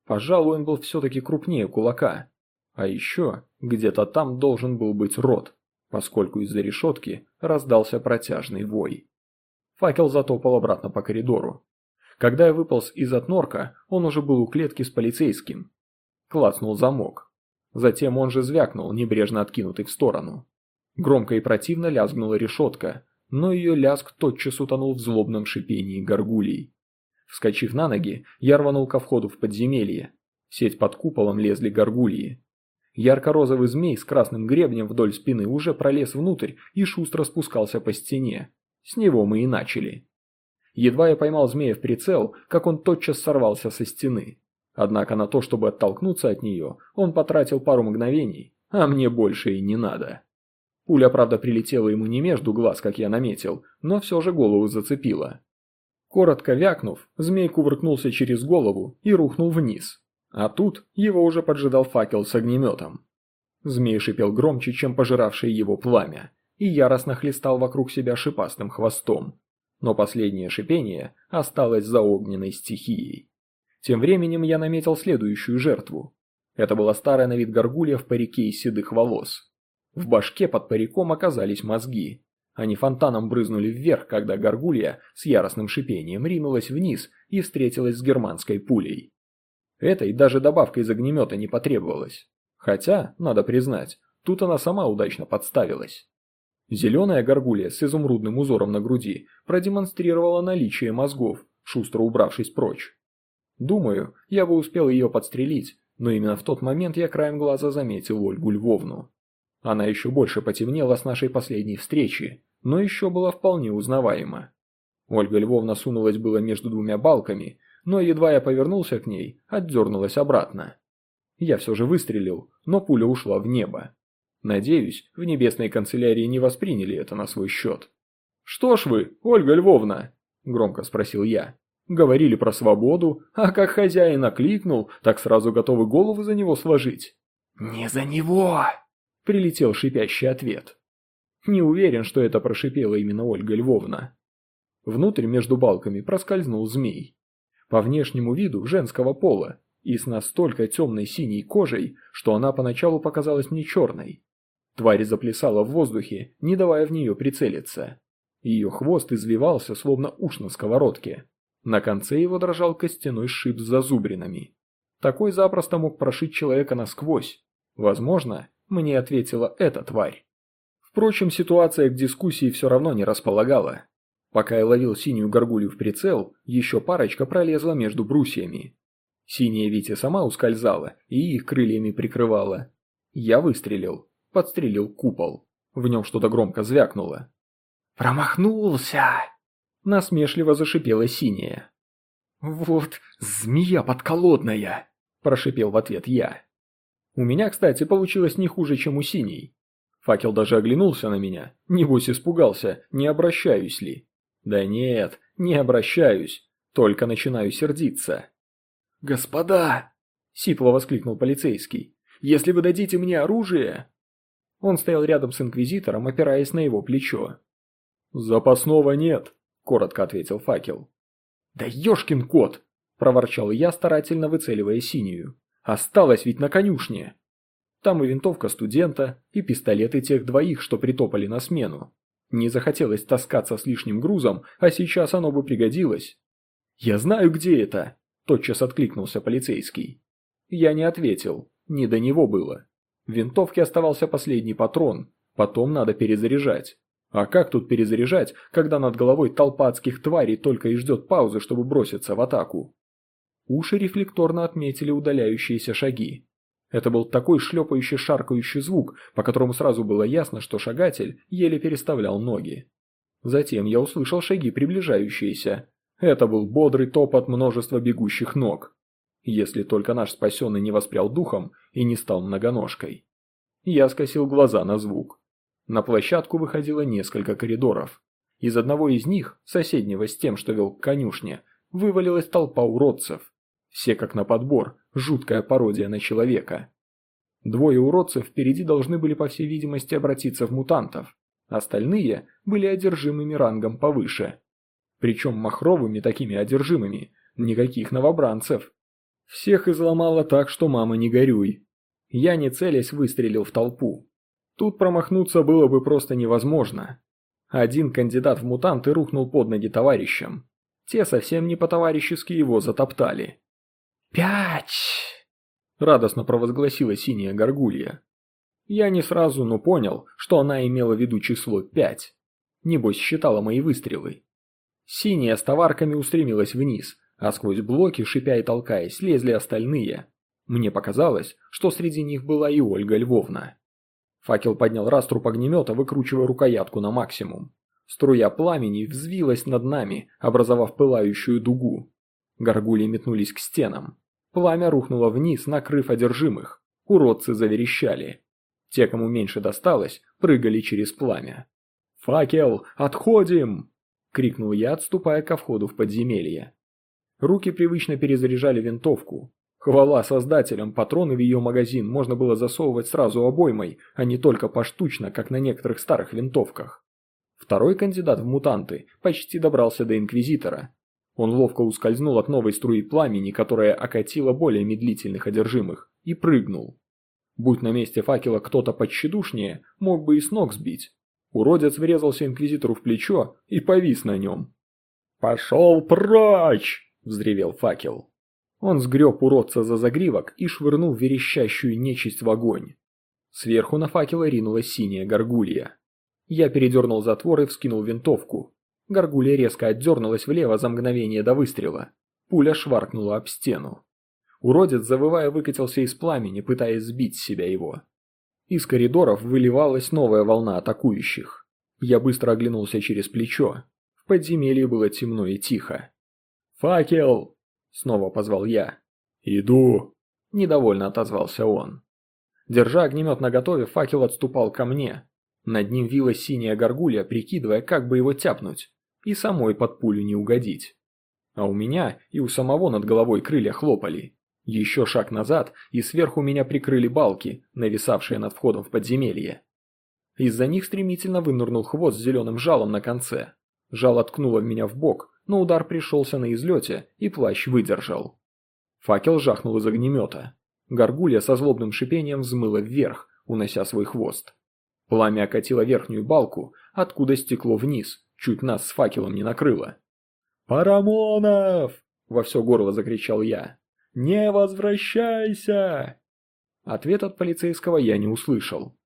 Пожалуй, он был все-таки крупнее кулака. А еще где-то там должен был быть рот, поскольку из-за решетки раздался протяжный вой. Факел затопал обратно по коридору. Когда я выполз из отнорка, он уже был у клетки с полицейским. Клацнул замок. Затем он же звякнул, небрежно откинутый в сторону. Громко и противно лязгнула решетка, но ее лязг тотчас утонул в злобном шипении горгулей. Вскочив на ноги, я рванул ко входу в подземелье. Сеть под куполом лезли горгульи. Ярко-розовый змей с красным гребнем вдоль спины уже пролез внутрь и шустро спускался по стене. С него мы и начали. Едва я поймал змея в прицел, как он тотчас сорвался со стены. Однако на то, чтобы оттолкнуться от нее, он потратил пару мгновений, а мне больше и не надо. Пуля, правда, прилетела ему не между глаз, как я наметил, но все же голову зацепила. Коротко вякнув, змей кувыркнулся через голову и рухнул вниз. А тут его уже поджидал факел с огнеметом. Змей шипел громче, чем пожиравшее его пламя, и яростно хлестал вокруг себя шипастым хвостом. Но последнее шипение осталось за огненной стихией. Тем временем я наметил следующую жертву. Это была старая на вид горгулья в парике из седых волос. В башке под париком оказались мозги. Они фонтаном брызнули вверх, когда горгулья с яростным шипением ринулась вниз и встретилась с германской пулей. Этой даже добавка из огнемета не потребовалась. Хотя, надо признать, тут она сама удачно подставилась. Зеленая горгулья с изумрудным узором на груди продемонстрировала наличие мозгов, шустро убравшись прочь. Думаю, я бы успел ее подстрелить, но именно в тот момент я краем глаза заметил Ольгу Львовну. Она еще больше потемнела с нашей последней встречи, но еще была вполне узнаваема. Ольга Львовна сунулась было между двумя балками, но едва я повернулся к ней, отдернулась обратно. Я все же выстрелил, но пуля ушла в небо. Надеюсь, в небесной канцелярии не восприняли это на свой счет. «Что ж вы, Ольга Львовна?» – громко спросил я. «Говорили про свободу, а как хозяин окликнул, так сразу готовы голову за него сложить». «Не за него!» Прилетел шипящий ответ. Не уверен, что это прошипела именно Ольга Львовна. Внутрь между балками проскользнул змей. По внешнему виду женского пола и с настолько темной синей кожей, что она поначалу показалась мне черной. Тварь заплясала в воздухе, не давая в нее прицелиться. Ее хвост извивался, словно уш на сковородке. На конце его дрожал костяной шип с зазубринами. Такой запросто мог прошить человека насквозь. Возможно, мне ответила эта тварь. Впрочем, ситуация к дискуссии все равно не располагала. Пока я ловил синюю горгулью в прицел, еще парочка пролезла между брусьями. Синяя Витя сама ускользала и их крыльями прикрывала. Я выстрелил, подстрелил купол. В нем что-то громко звякнуло. «Промахнулся!» Насмешливо зашипела синяя. «Вот змея подколодная!» – прошипел в ответ я. У меня, кстати, получилось не хуже, чем у синей. Факел даже оглянулся на меня, небось испугался, не обращаюсь ли. Да нет, не обращаюсь, только начинаю сердиться. «Господа!» – сипло воскликнул полицейский. «Если вы дадите мне оружие...» Он стоял рядом с инквизитором, опираясь на его плечо. «Запасного нет», – коротко ответил факел. «Да ешкин кот!» – проворчал я, старательно выцеливая синюю. Осталось ведь на конюшне. Там и винтовка студента, и пистолеты тех двоих, что притопали на смену. Не захотелось таскаться с лишним грузом, а сейчас оно бы пригодилось. «Я знаю, где это!» – тотчас откликнулся полицейский. Я не ответил, не до него было. В винтовке оставался последний патрон, потом надо перезаряжать. А как тут перезаряжать, когда над головой толпа адских тварей только и ждет паузы, чтобы броситься в атаку? Уши рефлекторно отметили удаляющиеся шаги. Это был такой шлепающий шаркающий звук, по которому сразу было ясно, что шагатель еле переставлял ноги. Затем я услышал шаги приближающиеся. Это был бодрый топот множества бегущих ног. Если только наш спасенный не воспрял духом и не стал многоножкой. Я скосил глаза на звук. На площадку выходило несколько коридоров. Из одного из них, соседнего с тем, что вел к конюшне, вывалилась толпа уродцев. Все как на подбор, жуткая пародия на человека. Двое уродцев впереди должны были, по всей видимости, обратиться в мутантов. Остальные были одержимыми рангом повыше. Причем махровыми такими одержимыми, никаких новобранцев. Всех изломало так, что мама не горюй. Я не целясь выстрелил в толпу. Тут промахнуться было бы просто невозможно. Один кандидат в мутанты рухнул под ноги товарищам. Те совсем не по-товарищески его затоптали. «Пять!» – радостно провозгласила синяя горгулья. Я не сразу, но понял, что она имела в виду число пять. Небось считала мои выстрелы. Синяя с товарками устремилась вниз, а сквозь блоки, шипя и толкаясь, лезли остальные. Мне показалось, что среди них была и Ольга Львовна. Факел поднял раструб огнемета, выкручивая рукоятку на максимум. Струя пламени взвилась над нами, образовав пылающую дугу. Горгульи метнулись к стенам. Пламя рухнуло вниз, накрыв одержимых. Уродцы заверещали. Те, кому меньше досталось, прыгали через пламя. «Факел, отходим!» – крикнул я, отступая ко входу в подземелье. Руки привычно перезаряжали винтовку. Хвала создателям, патроны в ее магазин можно было засовывать сразу обоймой, а не только поштучно, как на некоторых старых винтовках. Второй кандидат в мутанты почти добрался до Инквизитора. Он ловко ускользнул от новой струи пламени, которая окатила более медлительных одержимых, и прыгнул. Будь на месте факела кто-то подщедушнее, мог бы и с ног сбить. Уродец врезался Инквизитору в плечо и повис на нем. «Пошел прочь!» – взревел факел. Он сгреб уродца за загривок и швырнул верещащую нечисть в огонь. Сверху на факела ринулась синяя горгулья. Я передернул затвор и вскинул винтовку. Горгулья резко отдернулась влево за мгновение до выстрела. Пуля шваркнула об стену. Уродец, завывая, выкатился из пламени, пытаясь сбить с себя его. Из коридоров выливалась новая волна атакующих. Я быстро оглянулся через плечо. В подземелье было темно и тихо. «Факел!» – снова позвал я. «Иду!» – недовольно отозвался он. Держа огнемет наготове, факел отступал ко мне, над ним вилась синяя горгулья, прикидывая, как бы его тяпнуть, и самой под пулю не угодить. А у меня и у самого над головой крылья хлопали. Еще шаг назад, и сверху меня прикрыли балки, нависавшие над входом в подземелье. Из-за них стремительно вынырнул хвост с зеленым жалом на конце. Жало ткнуло меня в бок, но удар пришелся на излете, и плащ выдержал. Факел жахнул из огнемета. Горгулья со злобным шипением взмыла вверх, унося свой хвост. Пламя окатило верхнюю балку, откуда стекло вниз, чуть нас с факелом не накрыло. «Парамонов!» – во все горло закричал я. «Не возвращайся!» Ответ от полицейского я не услышал.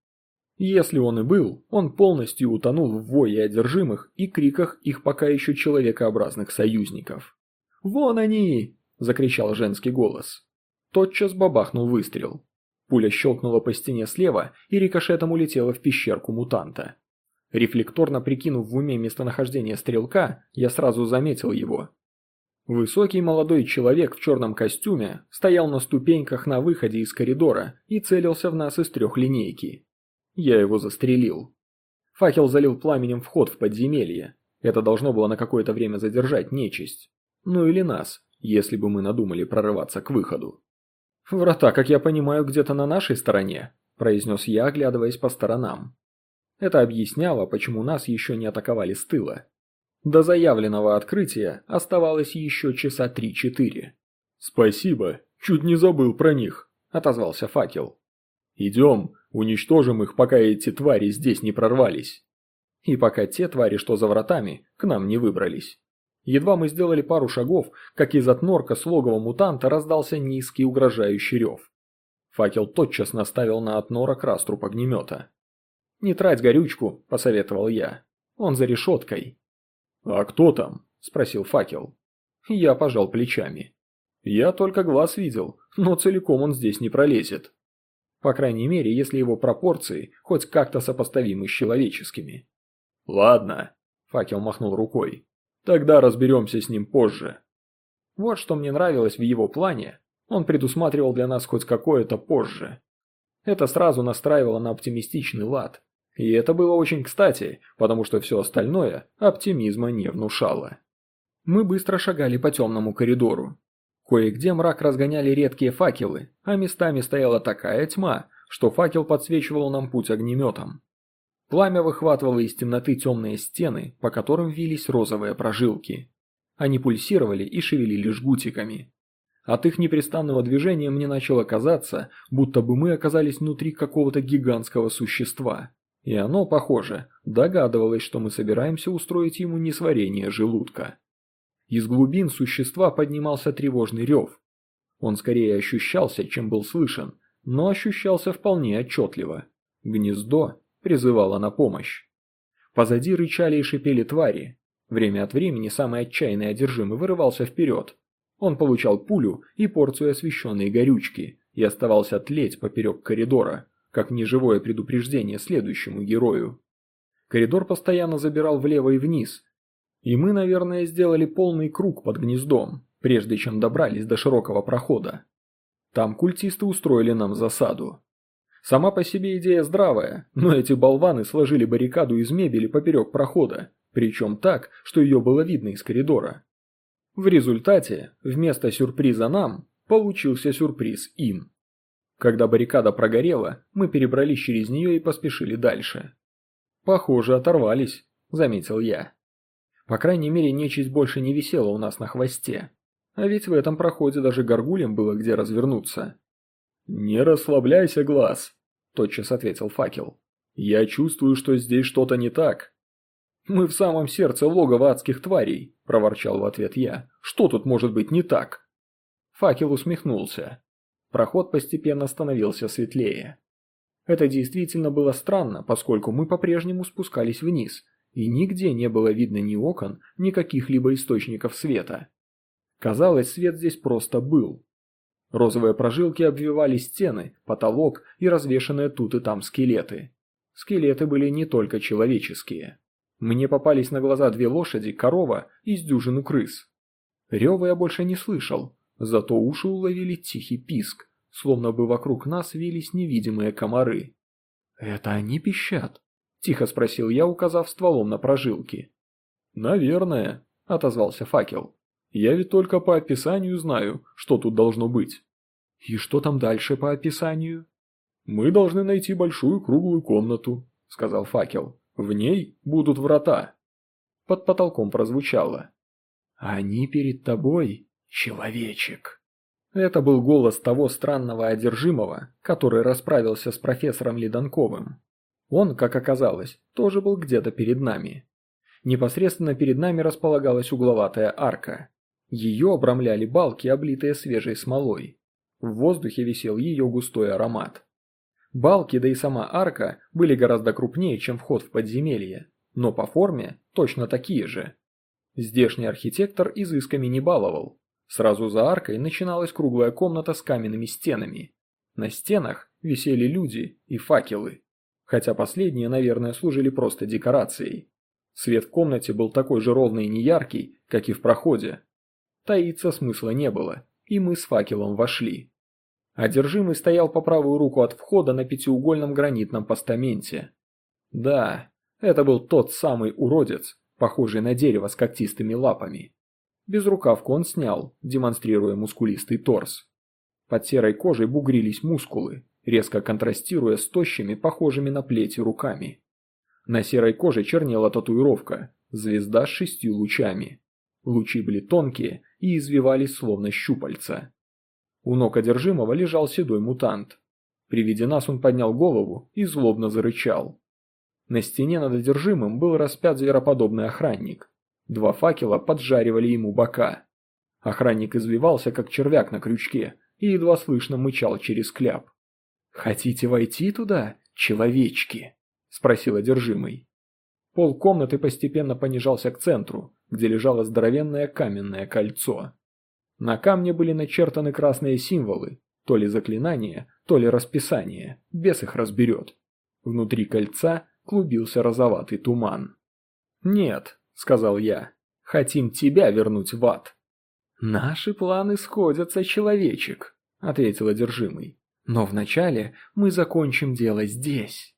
Если он и был, он полностью утонул в вое одержимых и криках их пока еще человекообразных союзников. «Вон они!» – закричал женский голос. Тотчас бабахнул выстрел. Пуля щелкнула по стене слева и рикошетом улетела в пещерку мутанта. Рефлекторно прикинув в уме местонахождение стрелка, я сразу заметил его. Высокий молодой человек в черном костюме стоял на ступеньках на выходе из коридора и целился в нас из трехлинейки. Я его застрелил. Факел залил пламенем вход в подземелье. Это должно было на какое-то время задержать нечисть. Ну или нас, если бы мы надумали прорываться к выходу. «Врата, как я понимаю, где-то на нашей стороне», – произнес я, оглядываясь по сторонам. Это объясняло, почему нас еще не атаковали с тыла. До заявленного открытия оставалось еще часа три-четыре. «Спасибо, чуть не забыл про них», – отозвался факел. «Идем, уничтожим их, пока эти твари здесь не прорвались». И пока те твари, что за вратами, к нам не выбрались. Едва мы сделали пару шагов, как из от норка с логова мутанта раздался низкий угрожающий рев. Факел тотчас наставил на отнорок раструб огнемета. «Не трать горючку», – посоветовал я. «Он за решеткой». «А кто там?» – спросил факел. Я пожал плечами. «Я только глаз видел, но целиком он здесь не пролезет». По крайней мере, если его пропорции хоть как-то сопоставимы с человеческими. «Ладно», – факел махнул рукой. «Тогда разберемся с ним позже». Вот что мне нравилось в его плане. Он предусматривал для нас хоть какое-то позже. Это сразу настраивало на оптимистичный лад. И это было очень кстати, потому что все остальное оптимизма не внушало. Мы быстро шагали по темному коридору. Кое-где мрак разгоняли редкие факелы, а местами стояла такая тьма, что факел подсвечивал нам путь огнеметом. Пламя выхватывало из темноты темные стены, по которым вились розовые прожилки. Они пульсировали и шевелили жгутиками. От их непрестанного движения мне начало казаться, будто бы мы оказались внутри какого-то гигантского существа. И оно, похоже, догадывалось, что мы собираемся устроить ему несварение желудка. Из глубин существа поднимался тревожный рев. Он скорее ощущался, чем был слышен, но ощущался вполне отчетливо. Гнездо призывало на помощь. Позади рычали и шипели твари. Время от времени самый отчаянный одержимый вырывался вперед. Он получал пулю и порцию освещенной горючки и оставался тлеть поперек коридора, как неживое предупреждение следующему герою. Коридор постоянно забирал влево и вниз, и мы, наверное, сделали полный круг под гнездом, прежде чем добрались до широкого прохода. Там культисты устроили нам засаду. Сама по себе идея здравая, но эти болваны сложили баррикаду из мебели поперек прохода, причем так, что ее было видно из коридора. В результате, вместо сюрприза нам, получился сюрприз им. Когда баррикада прогорела, мы перебрались через нее и поспешили дальше. «Похоже, оторвались», – заметил я. По крайней мере, нечисть больше не висела у нас на хвосте. А ведь в этом проходе даже горгулям было где развернуться. «Не расслабляйся, глаз», – тотчас ответил факел. «Я чувствую, что здесь что-то не так». «Мы в самом сердце логова адских тварей», – проворчал в ответ я. «Что тут может быть не так?» Факел усмехнулся. Проход постепенно становился светлее. Это действительно было странно, поскольку мы по-прежнему спускались вниз, и нигде не было видно ни окон, ни каких-либо источников света. Казалось, свет здесь просто был. Розовые прожилки обвивали стены, потолок и развешанные тут и там скелеты. Скелеты были не только человеческие. Мне попались на глаза две лошади, корова и с дюжину крыс. Рева я больше не слышал, Зато уши уловили тихий писк, словно бы вокруг нас вились невидимые комары. «Это они пищат?» – тихо спросил я, указав стволом на прожилки. «Наверное», – отозвался факел. «Я ведь только по описанию знаю, что тут должно быть». «И что там дальше по описанию?» «Мы должны найти большую круглую комнату», – сказал факел. «В ней будут врата». Под потолком прозвучало. «Они перед тобой?» «Человечек!» Это был голос того странного одержимого, который расправился с профессором Ледонковым. Он, как оказалось, тоже был где-то перед нами. Непосредственно перед нами располагалась угловатая арка. Ее обрамляли балки, облитые свежей смолой. В воздухе висел ее густой аромат. Балки, да и сама арка были гораздо крупнее, чем вход в подземелье, но по форме точно такие же. Здешний архитектор изысками не баловал, Сразу за аркой начиналась круглая комната с каменными стенами. На стенах висели люди и факелы. Хотя последние, наверное, служили просто декорацией. Свет в комнате был такой же ровный и неяркий, как и в проходе. Таиться смысла не было, и мы с факелом вошли. Одержимый стоял по правую руку от входа на пятиугольном гранитном постаменте. Да, это был тот самый уродец, похожий на дерево с когтистыми лапами. Безрукавку он снял, демонстрируя мускулистый торс. Под серой кожей бугрились мускулы, резко контрастируя с тощими, похожими на плети руками. На серой коже чернела татуировка «Звезда с шестью лучами». Лучи были тонкие и извивались словно щупальца. У ног одержимого лежал седой мутант. При виде нас он поднял голову и злобно зарычал. На стене над одержимым был распят звероподобный охранник. Два факела поджаривали ему бока. Охранник извивался, как червяк на крючке, и едва слышно мычал через кляп. «Хотите войти туда, человечки?» – спросил одержимый. Пол комнаты постепенно понижался к центру, где лежало здоровенное каменное кольцо. На камне были начертаны красные символы, То ли заклинание, то ли расписание, бес их разберет. Внутри кольца клубился розоватый туман. «Нет», — сказал я, — «хотим тебя вернуть в ад». «Наши планы сходятся, человечек», — ответил одержимый. «Но вначале мы закончим дело здесь».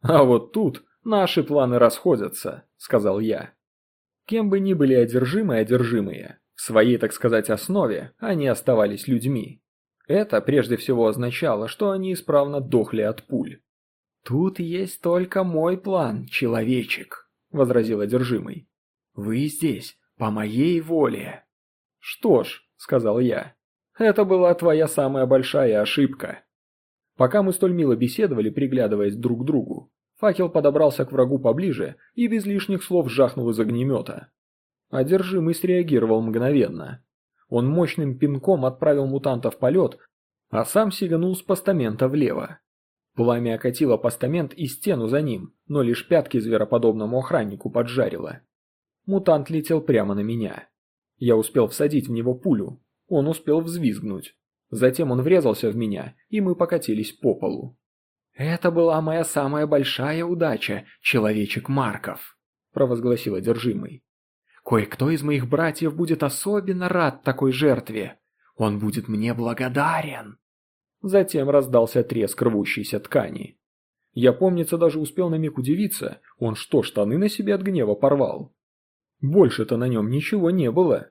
«А вот тут наши планы расходятся», — сказал я. Кем бы ни были одержимые одержимые, в своей, так сказать, основе они оставались людьми. Это прежде всего означало, что они исправно дохли от пуль. «Тут есть только мой план, человечек», — возразил одержимый. «Вы здесь, по моей воле». «Что ж», — сказал я, — «это была твоя самая большая ошибка». Пока мы столь мило беседовали, приглядываясь друг к другу, факел подобрался к врагу поближе и без лишних слов жахнул из огнемета. Одержимый среагировал мгновенно. Он мощным пинком отправил мутанта в полет, а сам сиганул с постамента влево. Пламя окатило постамент и стену за ним, но лишь пятки звероподобному охраннику поджарило. Мутант летел прямо на меня. Я успел всадить в него пулю, он успел взвизгнуть. Затем он врезался в меня, и мы покатились по полу. «Это была моя самая большая удача, человечек Марков», – провозгласил одержимый. «Кое-кто из моих братьев будет особенно рад такой жертве. Он будет мне благодарен». Затем раздался треск рвущейся ткани. Я, помнится, даже успел на миг удивиться, он что, штаны на себе от гнева порвал? Больше-то на нем ничего не было.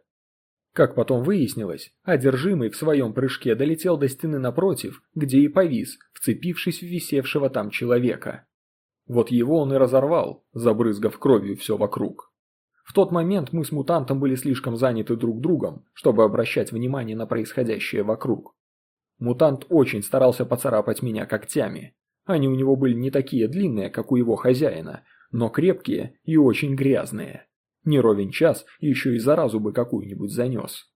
Как потом выяснилось, одержимый в своем прыжке долетел до стены напротив, где и повис, вцепившись в висевшего там человека. Вот его он и разорвал, забрызгав кровью все вокруг. В тот момент мы с мутантом были слишком заняты друг другом, чтобы обращать внимание на происходящее вокруг. Мутант очень старался поцарапать меня когтями. Они у него были не такие длинные, как у его хозяина, но крепкие и очень грязные. Не ровен час, еще и заразу бы какую-нибудь занес.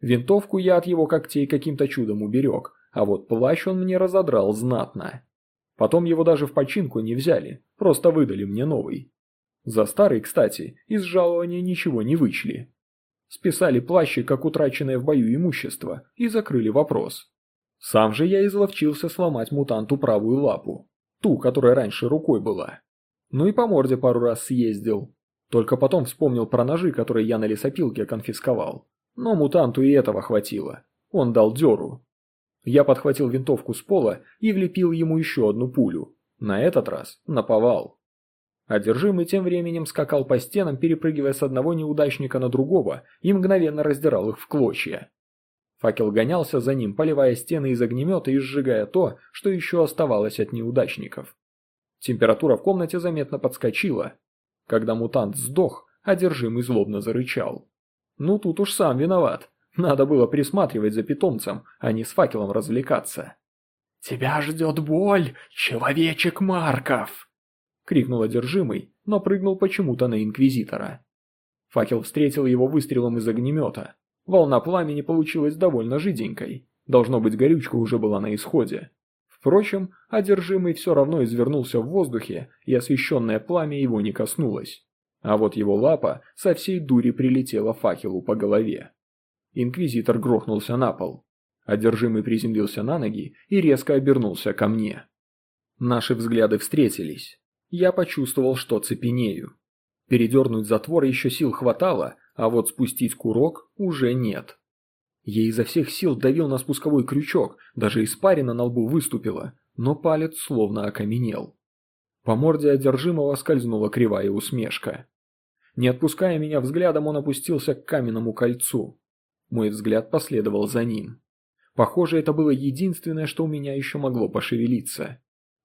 Винтовку я от его когтей каким-то чудом уберег, а вот плащ он мне разодрал знатно. Потом его даже в починку не взяли, просто выдали мне новый. За старый, кстати, из жалования ничего не вычли. Списали плащи, как утраченное в бою имущество, и закрыли вопрос. Сам же я изловчился сломать мутанту правую лапу, ту, которая раньше рукой была. Ну и по морде пару раз съездил. Только потом вспомнил про ножи, которые я на лесопилке конфисковал. Но мутанту и этого хватило. Он дал дёру. Я подхватил винтовку с пола и влепил ему еще одну пулю. На этот раз наповал. Одержимый тем временем скакал по стенам, перепрыгивая с одного неудачника на другого и мгновенно раздирал их в клочья. Факел гонялся за ним, поливая стены из огнемета и сжигая то, что еще оставалось от неудачников. Температура в комнате заметно подскочила. Когда мутант сдох, одержимый злобно зарычал. Ну тут уж сам виноват. Надо было присматривать за питомцем, а не с факелом развлекаться. «Тебя ждет боль, человечек Марков!» — крикнул одержимый, но прыгнул почему-то на Инквизитора. Факел встретил его выстрелом из огнемета. Волна пламени получилась довольно жиденькой. Должно быть, горючка уже была на исходе. Впрочем, одержимый все равно извернулся в воздухе, и освещенное пламя его не коснулось. А вот его лапа со всей дури прилетела факелу по голове. Инквизитор грохнулся на пол. Одержимый приземлился на ноги и резко обернулся ко мне. Наши взгляды встретились. Я почувствовал, что цепенею. Передернуть затвор еще сил хватало, а вот спустить курок уже нет. Я изо всех сил давил на спусковой крючок, даже испарина на лбу выступила, но палец словно окаменел. По морде одержимого скользнула кривая усмешка. Не отпуская меня взглядом, он опустился к каменному кольцу. Мой взгляд последовал за ним. Похоже, это было единственное, что у меня еще могло пошевелиться.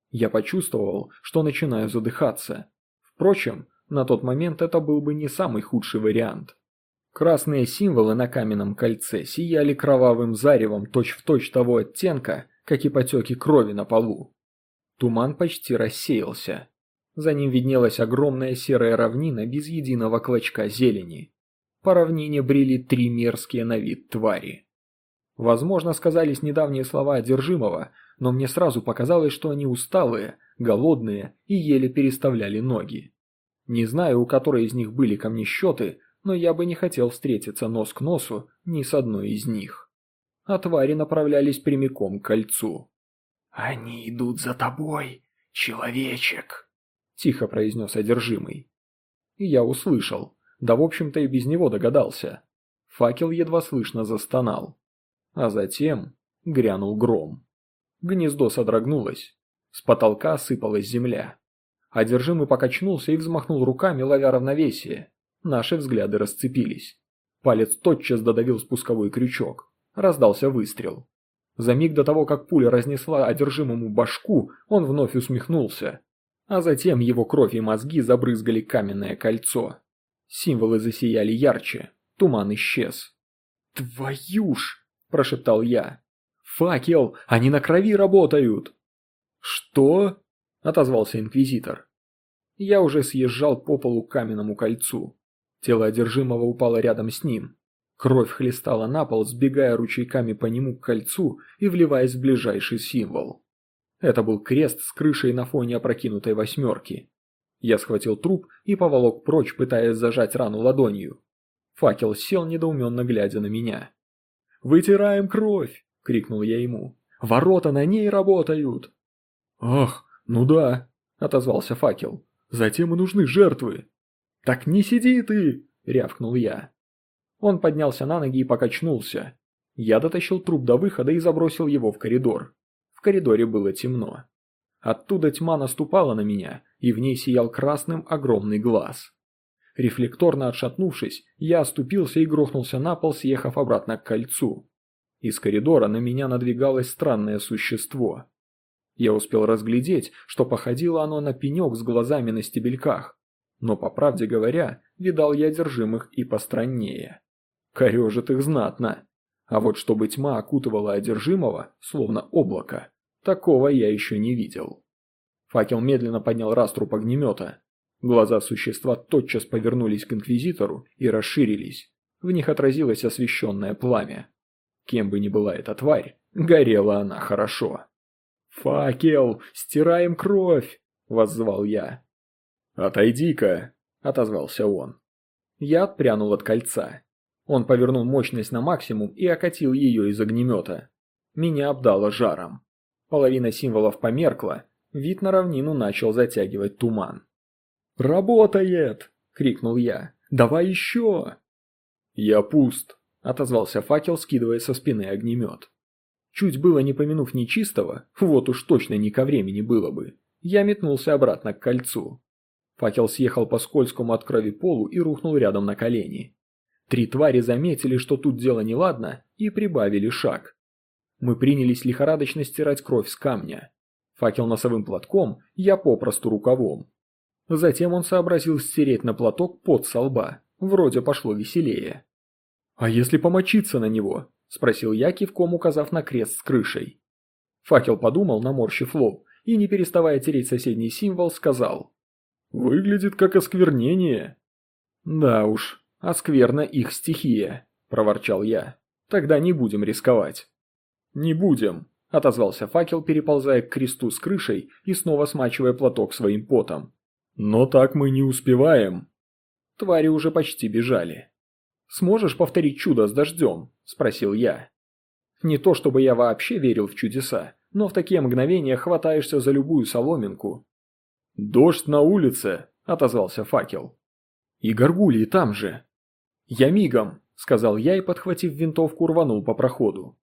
Я почувствовал, что начинаю задыхаться. Впрочем, на тот момент это был бы не самый худший вариант. Красные символы на каменном кольце сияли кровавым заревом точь-в-точь точь того оттенка, как и потеки крови на полу. Туман почти рассеялся. За ним виднелась огромная серая равнина без единого клочка зелени. По равнине брели три мерзкие на вид твари. Возможно, сказались недавние слова одержимого, но мне сразу показалось, что они усталые, голодные и еле переставляли ноги. Не знаю, у которой из них были ко мне счеты, но я бы не хотел встретиться нос к носу ни с одной из них. а твари направлялись прямиком к кольцу. «Они идут за тобой, человечек», – тихо произнес одержимый. И я услышал, да в общем-то и без него догадался. Факел едва слышно застонал. А затем грянул гром. Гнездо содрогнулось. С потолка сыпалась земля. Одержимый покачнулся и взмахнул руками, ловя равновесие. Наши взгляды расцепились. Палец тотчас додавил спусковой крючок. Раздался выстрел. За миг до того, как пуля разнесла одержимому башку, он вновь усмехнулся. А затем его кровь и мозги забрызгали каменное кольцо. Символы засияли ярче, туман исчез. «Твою ж!» – прошептал я. «Факел! Они на крови работают!» «Что?» – отозвался инквизитор. Я уже съезжал по полу каменному кольцу. Тело одержимого упало рядом с ним. Кровь хлестала на пол, сбегая ручейками по нему к кольцу и вливаясь в ближайший символ. Это был крест с крышей на фоне опрокинутой восьмерки. Я схватил труп и поволок прочь, пытаясь зажать рану ладонью. Факел сел, недоуменно глядя на меня. «Вытираем кровь!» – крикнул я ему. «Ворота на ней работают!» «Ах, ну да!» – отозвался факел. «Затем и нужны жертвы!» «Так не сиди ты!» – рявкнул я. Он поднялся на ноги и покачнулся. Я дотащил труп до выхода и забросил его в коридор. В коридоре было темно. Оттуда тьма наступала на меня, и в ней сиял красным огромный глаз. Рефлекторно отшатнувшись, я оступился и грохнулся на пол, съехав обратно к кольцу. Из коридора на меня надвигалось странное существо. Я успел разглядеть, что походило оно на пенек с глазами на стебельках, но, по правде говоря, видал я одержимых и постраннее. Корежит их знатно. А вот чтобы тьма окутывала одержимого, словно облако, такого я еще не видел. Факел медленно поднял раструб огнемета. Глаза существа тотчас повернулись к инквизитору и расширились. В них отразилось освещенное пламя. Кем бы ни была эта тварь, горела она хорошо. «Факел! Стираем кровь!» – воззвал я. «Отойди-ка!» – отозвался он. Я отпрянул от кольца. Он повернул мощность на максимум и окатил ее из огнемета. Меня обдало жаром. Половина символов померкла, вид на равнину начал затягивать туман. «Работает!» – крикнул я. «Давай еще!» «Я пуст!» – отозвался факел, скидывая со спины огнемет. Чуть было не помянув нечистого, вот уж точно не ко времени было бы, я метнулся обратно к кольцу. Факел съехал по скользкому от крови полу и рухнул рядом на колени. Три твари заметили, что тут дело неладно, и прибавили шаг. Мы принялись лихорадочно стирать кровь с камня. Факел носовым платком, я попросту рукавом. Затем он сообразил стереть на платок пот со лба. Вроде пошло веселее. «А если помочиться на него?» – спросил я, кивком указав на крест с крышей. Факел подумал, наморщив лоб, и, не переставая тереть соседний символ, сказал. «Выглядит как осквернение». «Да уж, а скверно их стихия», – проворчал я. «Тогда не будем рисковать». «Не будем», – отозвался факел, переползая к кресту с крышей и снова смачивая платок своим потом. «Но так мы не успеваем». Твари уже почти бежали. «Сможешь повторить чудо с дождем?» – спросил я. Не то чтобы я вообще верил в чудеса, но в такие мгновения хватаешься за любую соломинку. «Дождь на улице!» – отозвался факел. «И горгульи там же!» «Я мигом», – сказал я и, подхватив винтовку, рванул по проходу.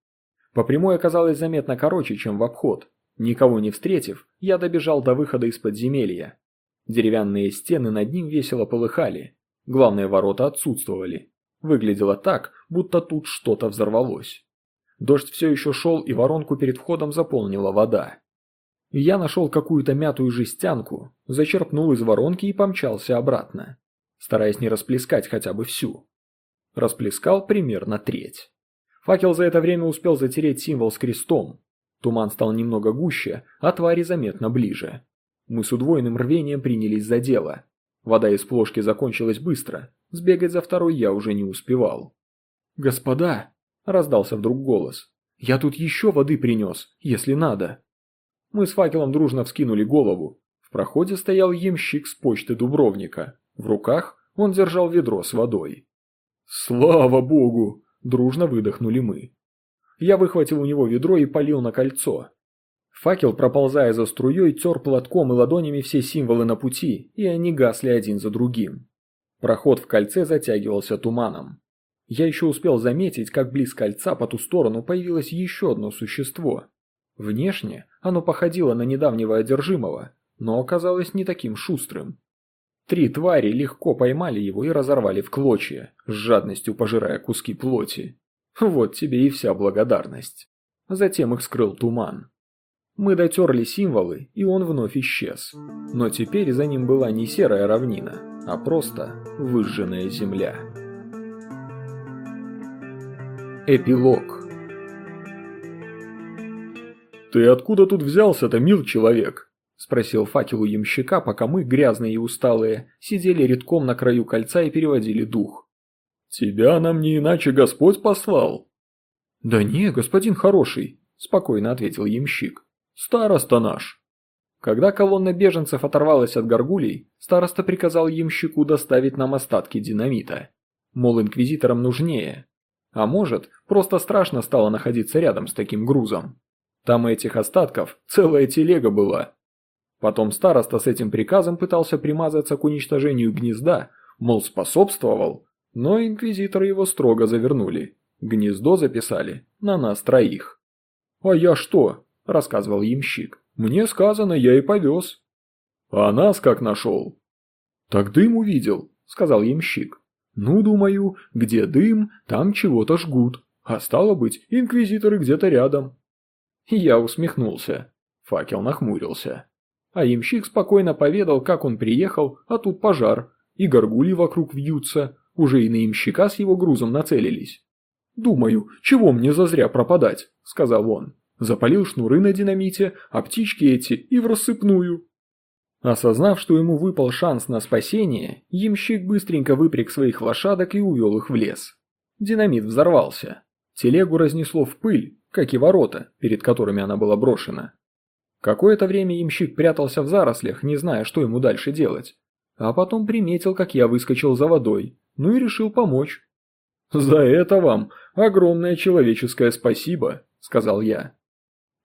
По прямой оказалось заметно короче, чем в обход. Никого не встретив, я добежал до выхода из подземелья. Деревянные стены над ним весело полыхали. Главные ворота отсутствовали. Выглядело так, будто тут что-то взорвалось. Дождь все еще шел, и воронку перед входом заполнила вода. Я нашел какую-то мятую жестянку, зачерпнул из воронки и помчался обратно, стараясь не расплескать хотя бы всю. Расплескал примерно треть. Факел за это время успел затереть символ с крестом. Туман стал немного гуще, а твари заметно ближе. Мы с удвоенным рвением принялись за дело. Вода из плошки закончилась быстро, сбегать за второй я уже не успевал. «Господа!» – раздался вдруг голос. «Я тут еще воды принес, если надо». Мы с факелом дружно вскинули голову. В проходе стоял ямщик с почты Дубровника. В руках он держал ведро с водой. «Слава богу!» – дружно выдохнули мы. я выхватил у него ведро и полил на кольцо. Факел, проползая за струей, тер платком и ладонями все символы на пути, и они гасли один за другим. Проход в кольце затягивался туманом. Я еще успел заметить, как близ кольца по ту сторону появилось еще одно существо. Внешне оно походило на недавнего одержимого, но оказалось не таким шустрым. Три твари легко поймали его и разорвали в клочья, с жадностью пожирая куски плоти. Вот тебе и вся благодарность. Затем их скрыл туман. Мы дотерли символы, и он вновь исчез. Но теперь за ним была не серая равнина, а просто выжженная земля. Эпилог «Ты откуда тут взялся-то, мил человек?» – спросил факел у ямщика, пока мы, грязные и усталые, сидели редком на краю кольца и переводили дух. «Тебя нам не иначе Господь послал?» «Да не, господин хороший», – спокойно ответил ямщик. «Староста наш». Когда колонна беженцев оторвалась от горгулей, староста приказал ямщику доставить нам остатки динамита. Мол, инквизиторам нужнее. А может, просто страшно стало находиться рядом с таким грузом. Там этих остатков целая телега была, Потом староста с этим приказом пытался примазаться к уничтожению гнезда, мол, способствовал, но инквизиторы его строго завернули. Гнездо записали на нас троих. «А я что?» – рассказывал ямщик. «Мне сказано, я и повез». «А нас как нашел?» «Так дым увидел», – сказал ямщик. «Ну, думаю, где дым, там чего-то жгут, а стало быть, инквизиторы где-то рядом». Я усмехнулся. Факел нахмурился. А ямщик спокойно поведал, как он приехал, а тут пожар, и горгули вокруг вьются, уже и на ямщика с его грузом нацелились. «Думаю, чего мне зазря пропадать?» – сказал он. Запалил шнуры на динамите, а птички эти и в рассыпную. Осознав, что ему выпал шанс на спасение, ямщик быстренько выпряг своих лошадок и увел их в лес. Динамит взорвался. Телегу разнесло в пыль, как и ворота, перед которыми она была брошена. Какое-то время ямщик прятался в зарослях, не зная, что ему дальше делать. А потом приметил, как я выскочил за водой, ну и решил помочь. «За это вам огромное человеческое спасибо», — сказал я.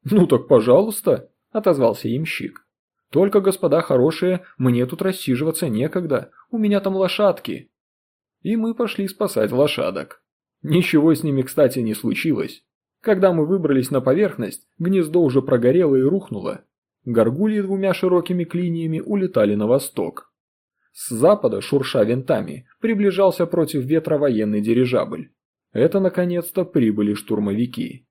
«Ну так пожалуйста», — отозвался ямщик. «Только, господа хорошие, мне тут рассиживаться некогда, у меня там лошадки». И мы пошли спасать лошадок. Ничего с ними, кстати, не случилось. Когда мы выбрались на поверхность, гнездо уже прогорело и рухнуло. Горгульи двумя широкими клиниями улетали на восток. С запада, шурша винтами, приближался против ветра военный дирижабль. Это, наконец-то, прибыли штурмовики.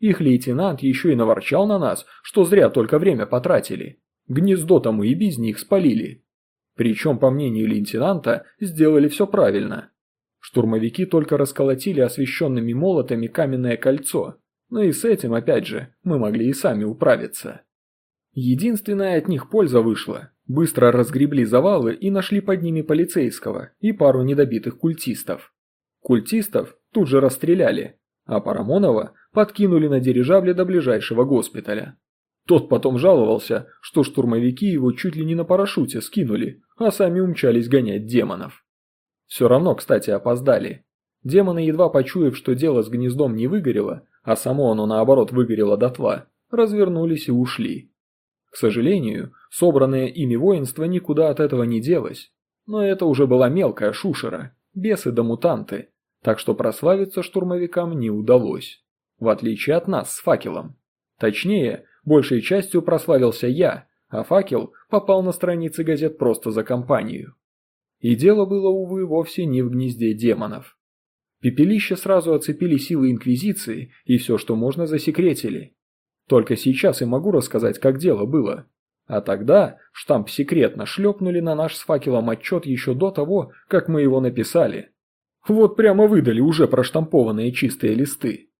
Их лейтенант еще и наворчал на нас, что зря только время потратили. Гнездо-то мы и без них спалили. Причем, по мнению лейтенанта, сделали все правильно. Штурмовики только расколотили освещенными молотами каменное кольцо, но и с этим, опять же, мы могли и сами управиться. Единственная от них польза вышла. Быстро разгребли завалы и нашли под ними полицейского и пару недобитых культистов. Культистов тут же расстреляли, а Парамонова подкинули на дирижабле до ближайшего госпиталя. Тот потом жаловался, что штурмовики его чуть ли не на парашюте скинули, а сами умчались гонять демонов. Все равно, кстати, опоздали. Демоны, едва почуяв, что дело с гнездом не выгорело, а само оно наоборот выгорело дотла, развернулись и ушли. К сожалению, собранное ими воинство никуда от этого не делось. Но это уже была мелкая шушера, бесы да мутанты, так что прославиться штурмовикам не удалось. В отличие от нас с факелом. Точнее, большей частью прославился я, а факел попал на страницы газет просто за компанию. И дело было, увы, вовсе не в гнезде демонов. Пепелище сразу оцепили силы Инквизиции и все, что можно, засекретили. Только сейчас и могу рассказать, как дело было. А тогда штамп секретно шлепнули на наш с факелом отчет еще до того, как мы его написали. Вот прямо выдали уже проштампованные чистые листы.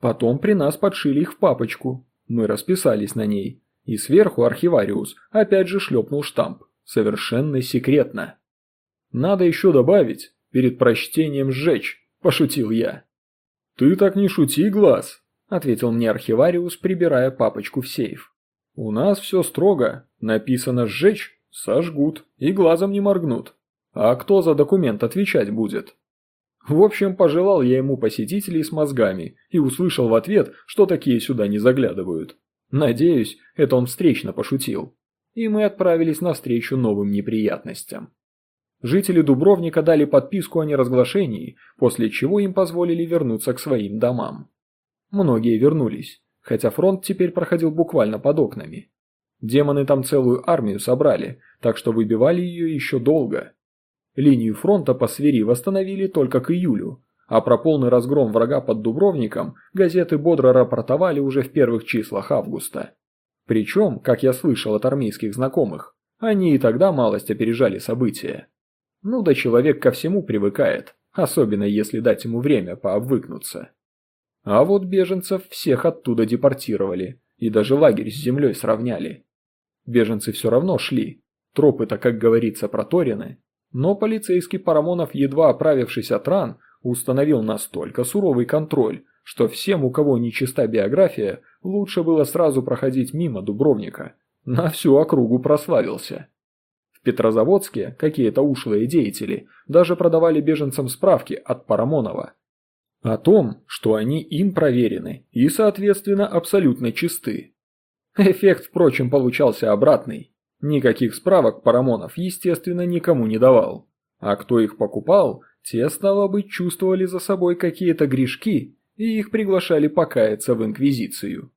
Потом при нас подшили их в папочку. Мы расписались на ней. И сверху архивариус опять же шлепнул штамп. Совершенно секретно. Надо еще добавить, перед прочтением сжечь, пошутил я. Ты так не шути, Глаз, ответил мне архивариус, прибирая папочку в сейф. У нас все строго, написано сжечь, сожгут и глазом не моргнут. А кто за документ отвечать будет? В общем, пожелал я ему посетителей с мозгами и услышал в ответ, что такие сюда не заглядывают. Надеюсь, это он встречно пошутил. И мы отправились навстречу новым неприятностям. Жители Дубровника дали подписку о неразглашении, после чего им позволили вернуться к своим домам. Многие вернулись, хотя фронт теперь проходил буквально под окнами. Демоны там целую армию собрали, так что выбивали ее еще долго. Линию фронта по Свири восстановили только к июлю, а про полный разгром врага под Дубровником газеты бодро рапортовали уже в первых числах августа. Причем, как я слышал от армейских знакомых, они и тогда малость опережали события. Ну да человек ко всему привыкает, особенно если дать ему время пообвыкнуться. А вот беженцев всех оттуда депортировали, и даже лагерь с землей сравняли. Беженцы все равно шли, тропы-то, как говорится, проторены, но полицейский Парамонов, едва оправившись от ран, установил настолько суровый контроль, что всем, у кого нечиста биография, лучше было сразу проходить мимо Дубровника. На всю округу прославился. Петрозаводске какие-то ушлые деятели даже продавали беженцам справки от Парамонова. О том, что они им проверены и, соответственно, абсолютно чисты. Эффект, впрочем, получался обратный. Никаких справок Парамонов, естественно, никому не давал. А кто их покупал, те, стало быть, чувствовали за собой какие-то грешки, и их приглашали покаяться в Инквизицию.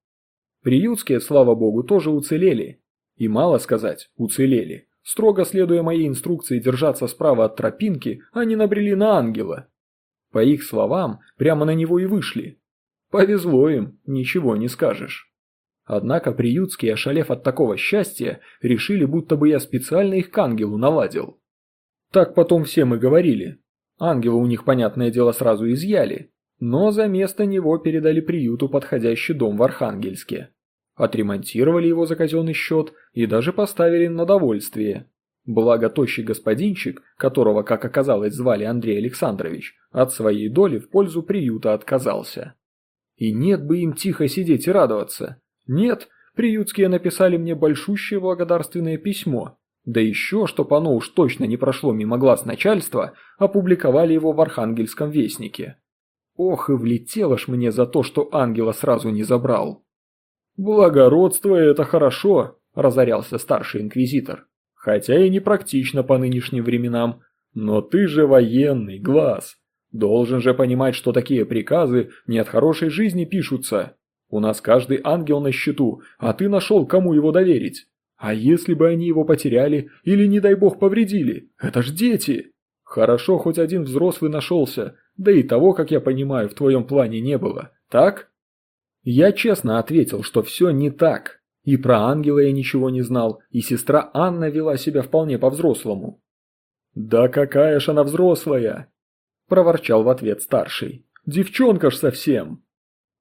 Приютские, слава богу, тоже уцелели. И мало сказать, уцелели. Строго следуя моей инструкции держаться справа от тропинки, они набрели на ангела. По их словам, прямо на него и вышли. Повезло им, ничего не скажешь. Однако приютские, ошалев от такого счастья, решили, будто бы я специально их к ангелу наладил. Так потом все мы говорили. Ангела у них, понятное дело, сразу изъяли, но за место него передали приюту подходящий дом в Архангельске. Отремонтировали его за казенный счет и даже поставили на довольствие. Благо тощий господинчик, которого, как оказалось, звали Андрей Александрович, от своей доли в пользу приюта отказался. И нет бы им тихо сидеть и радоваться. Нет, приютские написали мне большущее благодарственное письмо. Да еще, чтоб оно уж точно не прошло мимо глаз начальства, опубликовали его в Архангельском вестнике. Ох и влетело ж мне за то, что ангела сразу не забрал. «Благородство – это хорошо», – разорялся старший инквизитор. «Хотя и непрактично по нынешним временам. Но ты же военный, глаз. Должен же понимать, что такие приказы не от хорошей жизни пишутся. У нас каждый ангел на счету, а ты нашел, кому его доверить. А если бы они его потеряли или, не дай бог, повредили? Это ж дети. Хорошо, хоть один взрослый нашелся, да и того, как я понимаю, в твоем плане не было, так? Я честно ответил, что все не так. И про ангела я ничего не знал, и сестра Анна вела себя вполне по-взрослому. «Да какая ж она взрослая!» – проворчал в ответ старший. «Девчонка ж совсем!»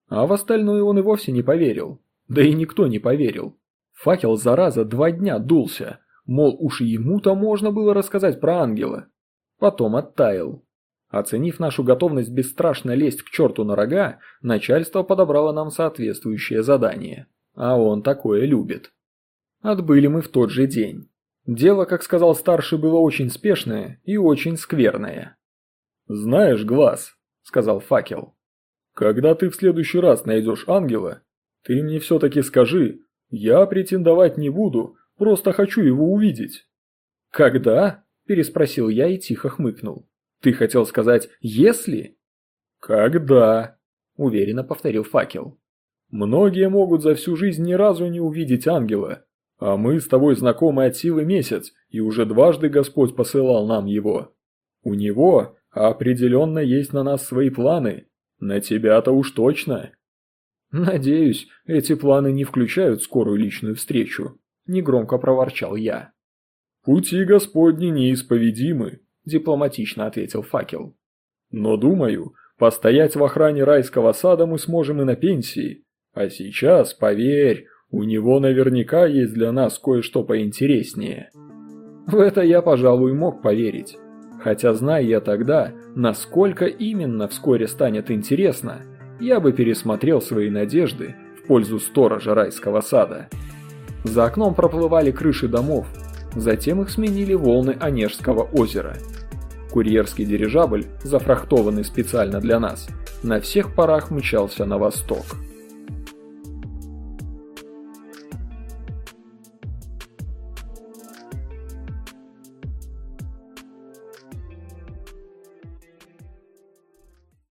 А в остальное он и вовсе не поверил. Да и никто не поверил. Факел, зараза, два дня дулся, мол, уж ему-то можно было рассказать про ангела. Потом оттаял. Оценив нашу готовность бесстрашно лезть к черту на рога, начальство подобрало нам соответствующее задание. А он такое любит. Отбыли мы в тот же день. Дело, как сказал старший, было очень спешное и очень скверное. «Знаешь, Глаз», — сказал факел, когда ты в следующий раз найдешь ангела, ты мне все-таки скажи, я претендовать не буду, просто хочу его увидеть». «Когда?» – переспросил я и тихо хмыкнул. «Ты хотел сказать «если»?» «Когда?» – уверенно повторил факел. «Многие могут за всю жизнь ни разу не увидеть ангела, а мы с тобой знакомы от силы месяц, и уже дважды Господь посылал нам его. У него определенно есть на нас свои планы, на тебя-то уж точно. Надеюсь, эти планы не включают скорую личную встречу, негромко проворчал я. Пути Господни неисповедимы, дипломатично ответил факел. Но думаю, постоять в охране райского сада мы сможем и на пенсии. А сейчас, поверь, у него наверняка есть для нас кое-что поинтереснее. В это я, пожалуй, мог поверить. Хотя зная я тогда, насколько именно вскоре станет интересно, я бы пересмотрел свои надежды в пользу сторожа райского сада. За окном проплывали крыши домов, затем их сменили волны Онежского озера. Курьерский дирижабль, зафрахтованный специально для нас, на всех парах мчался на восток.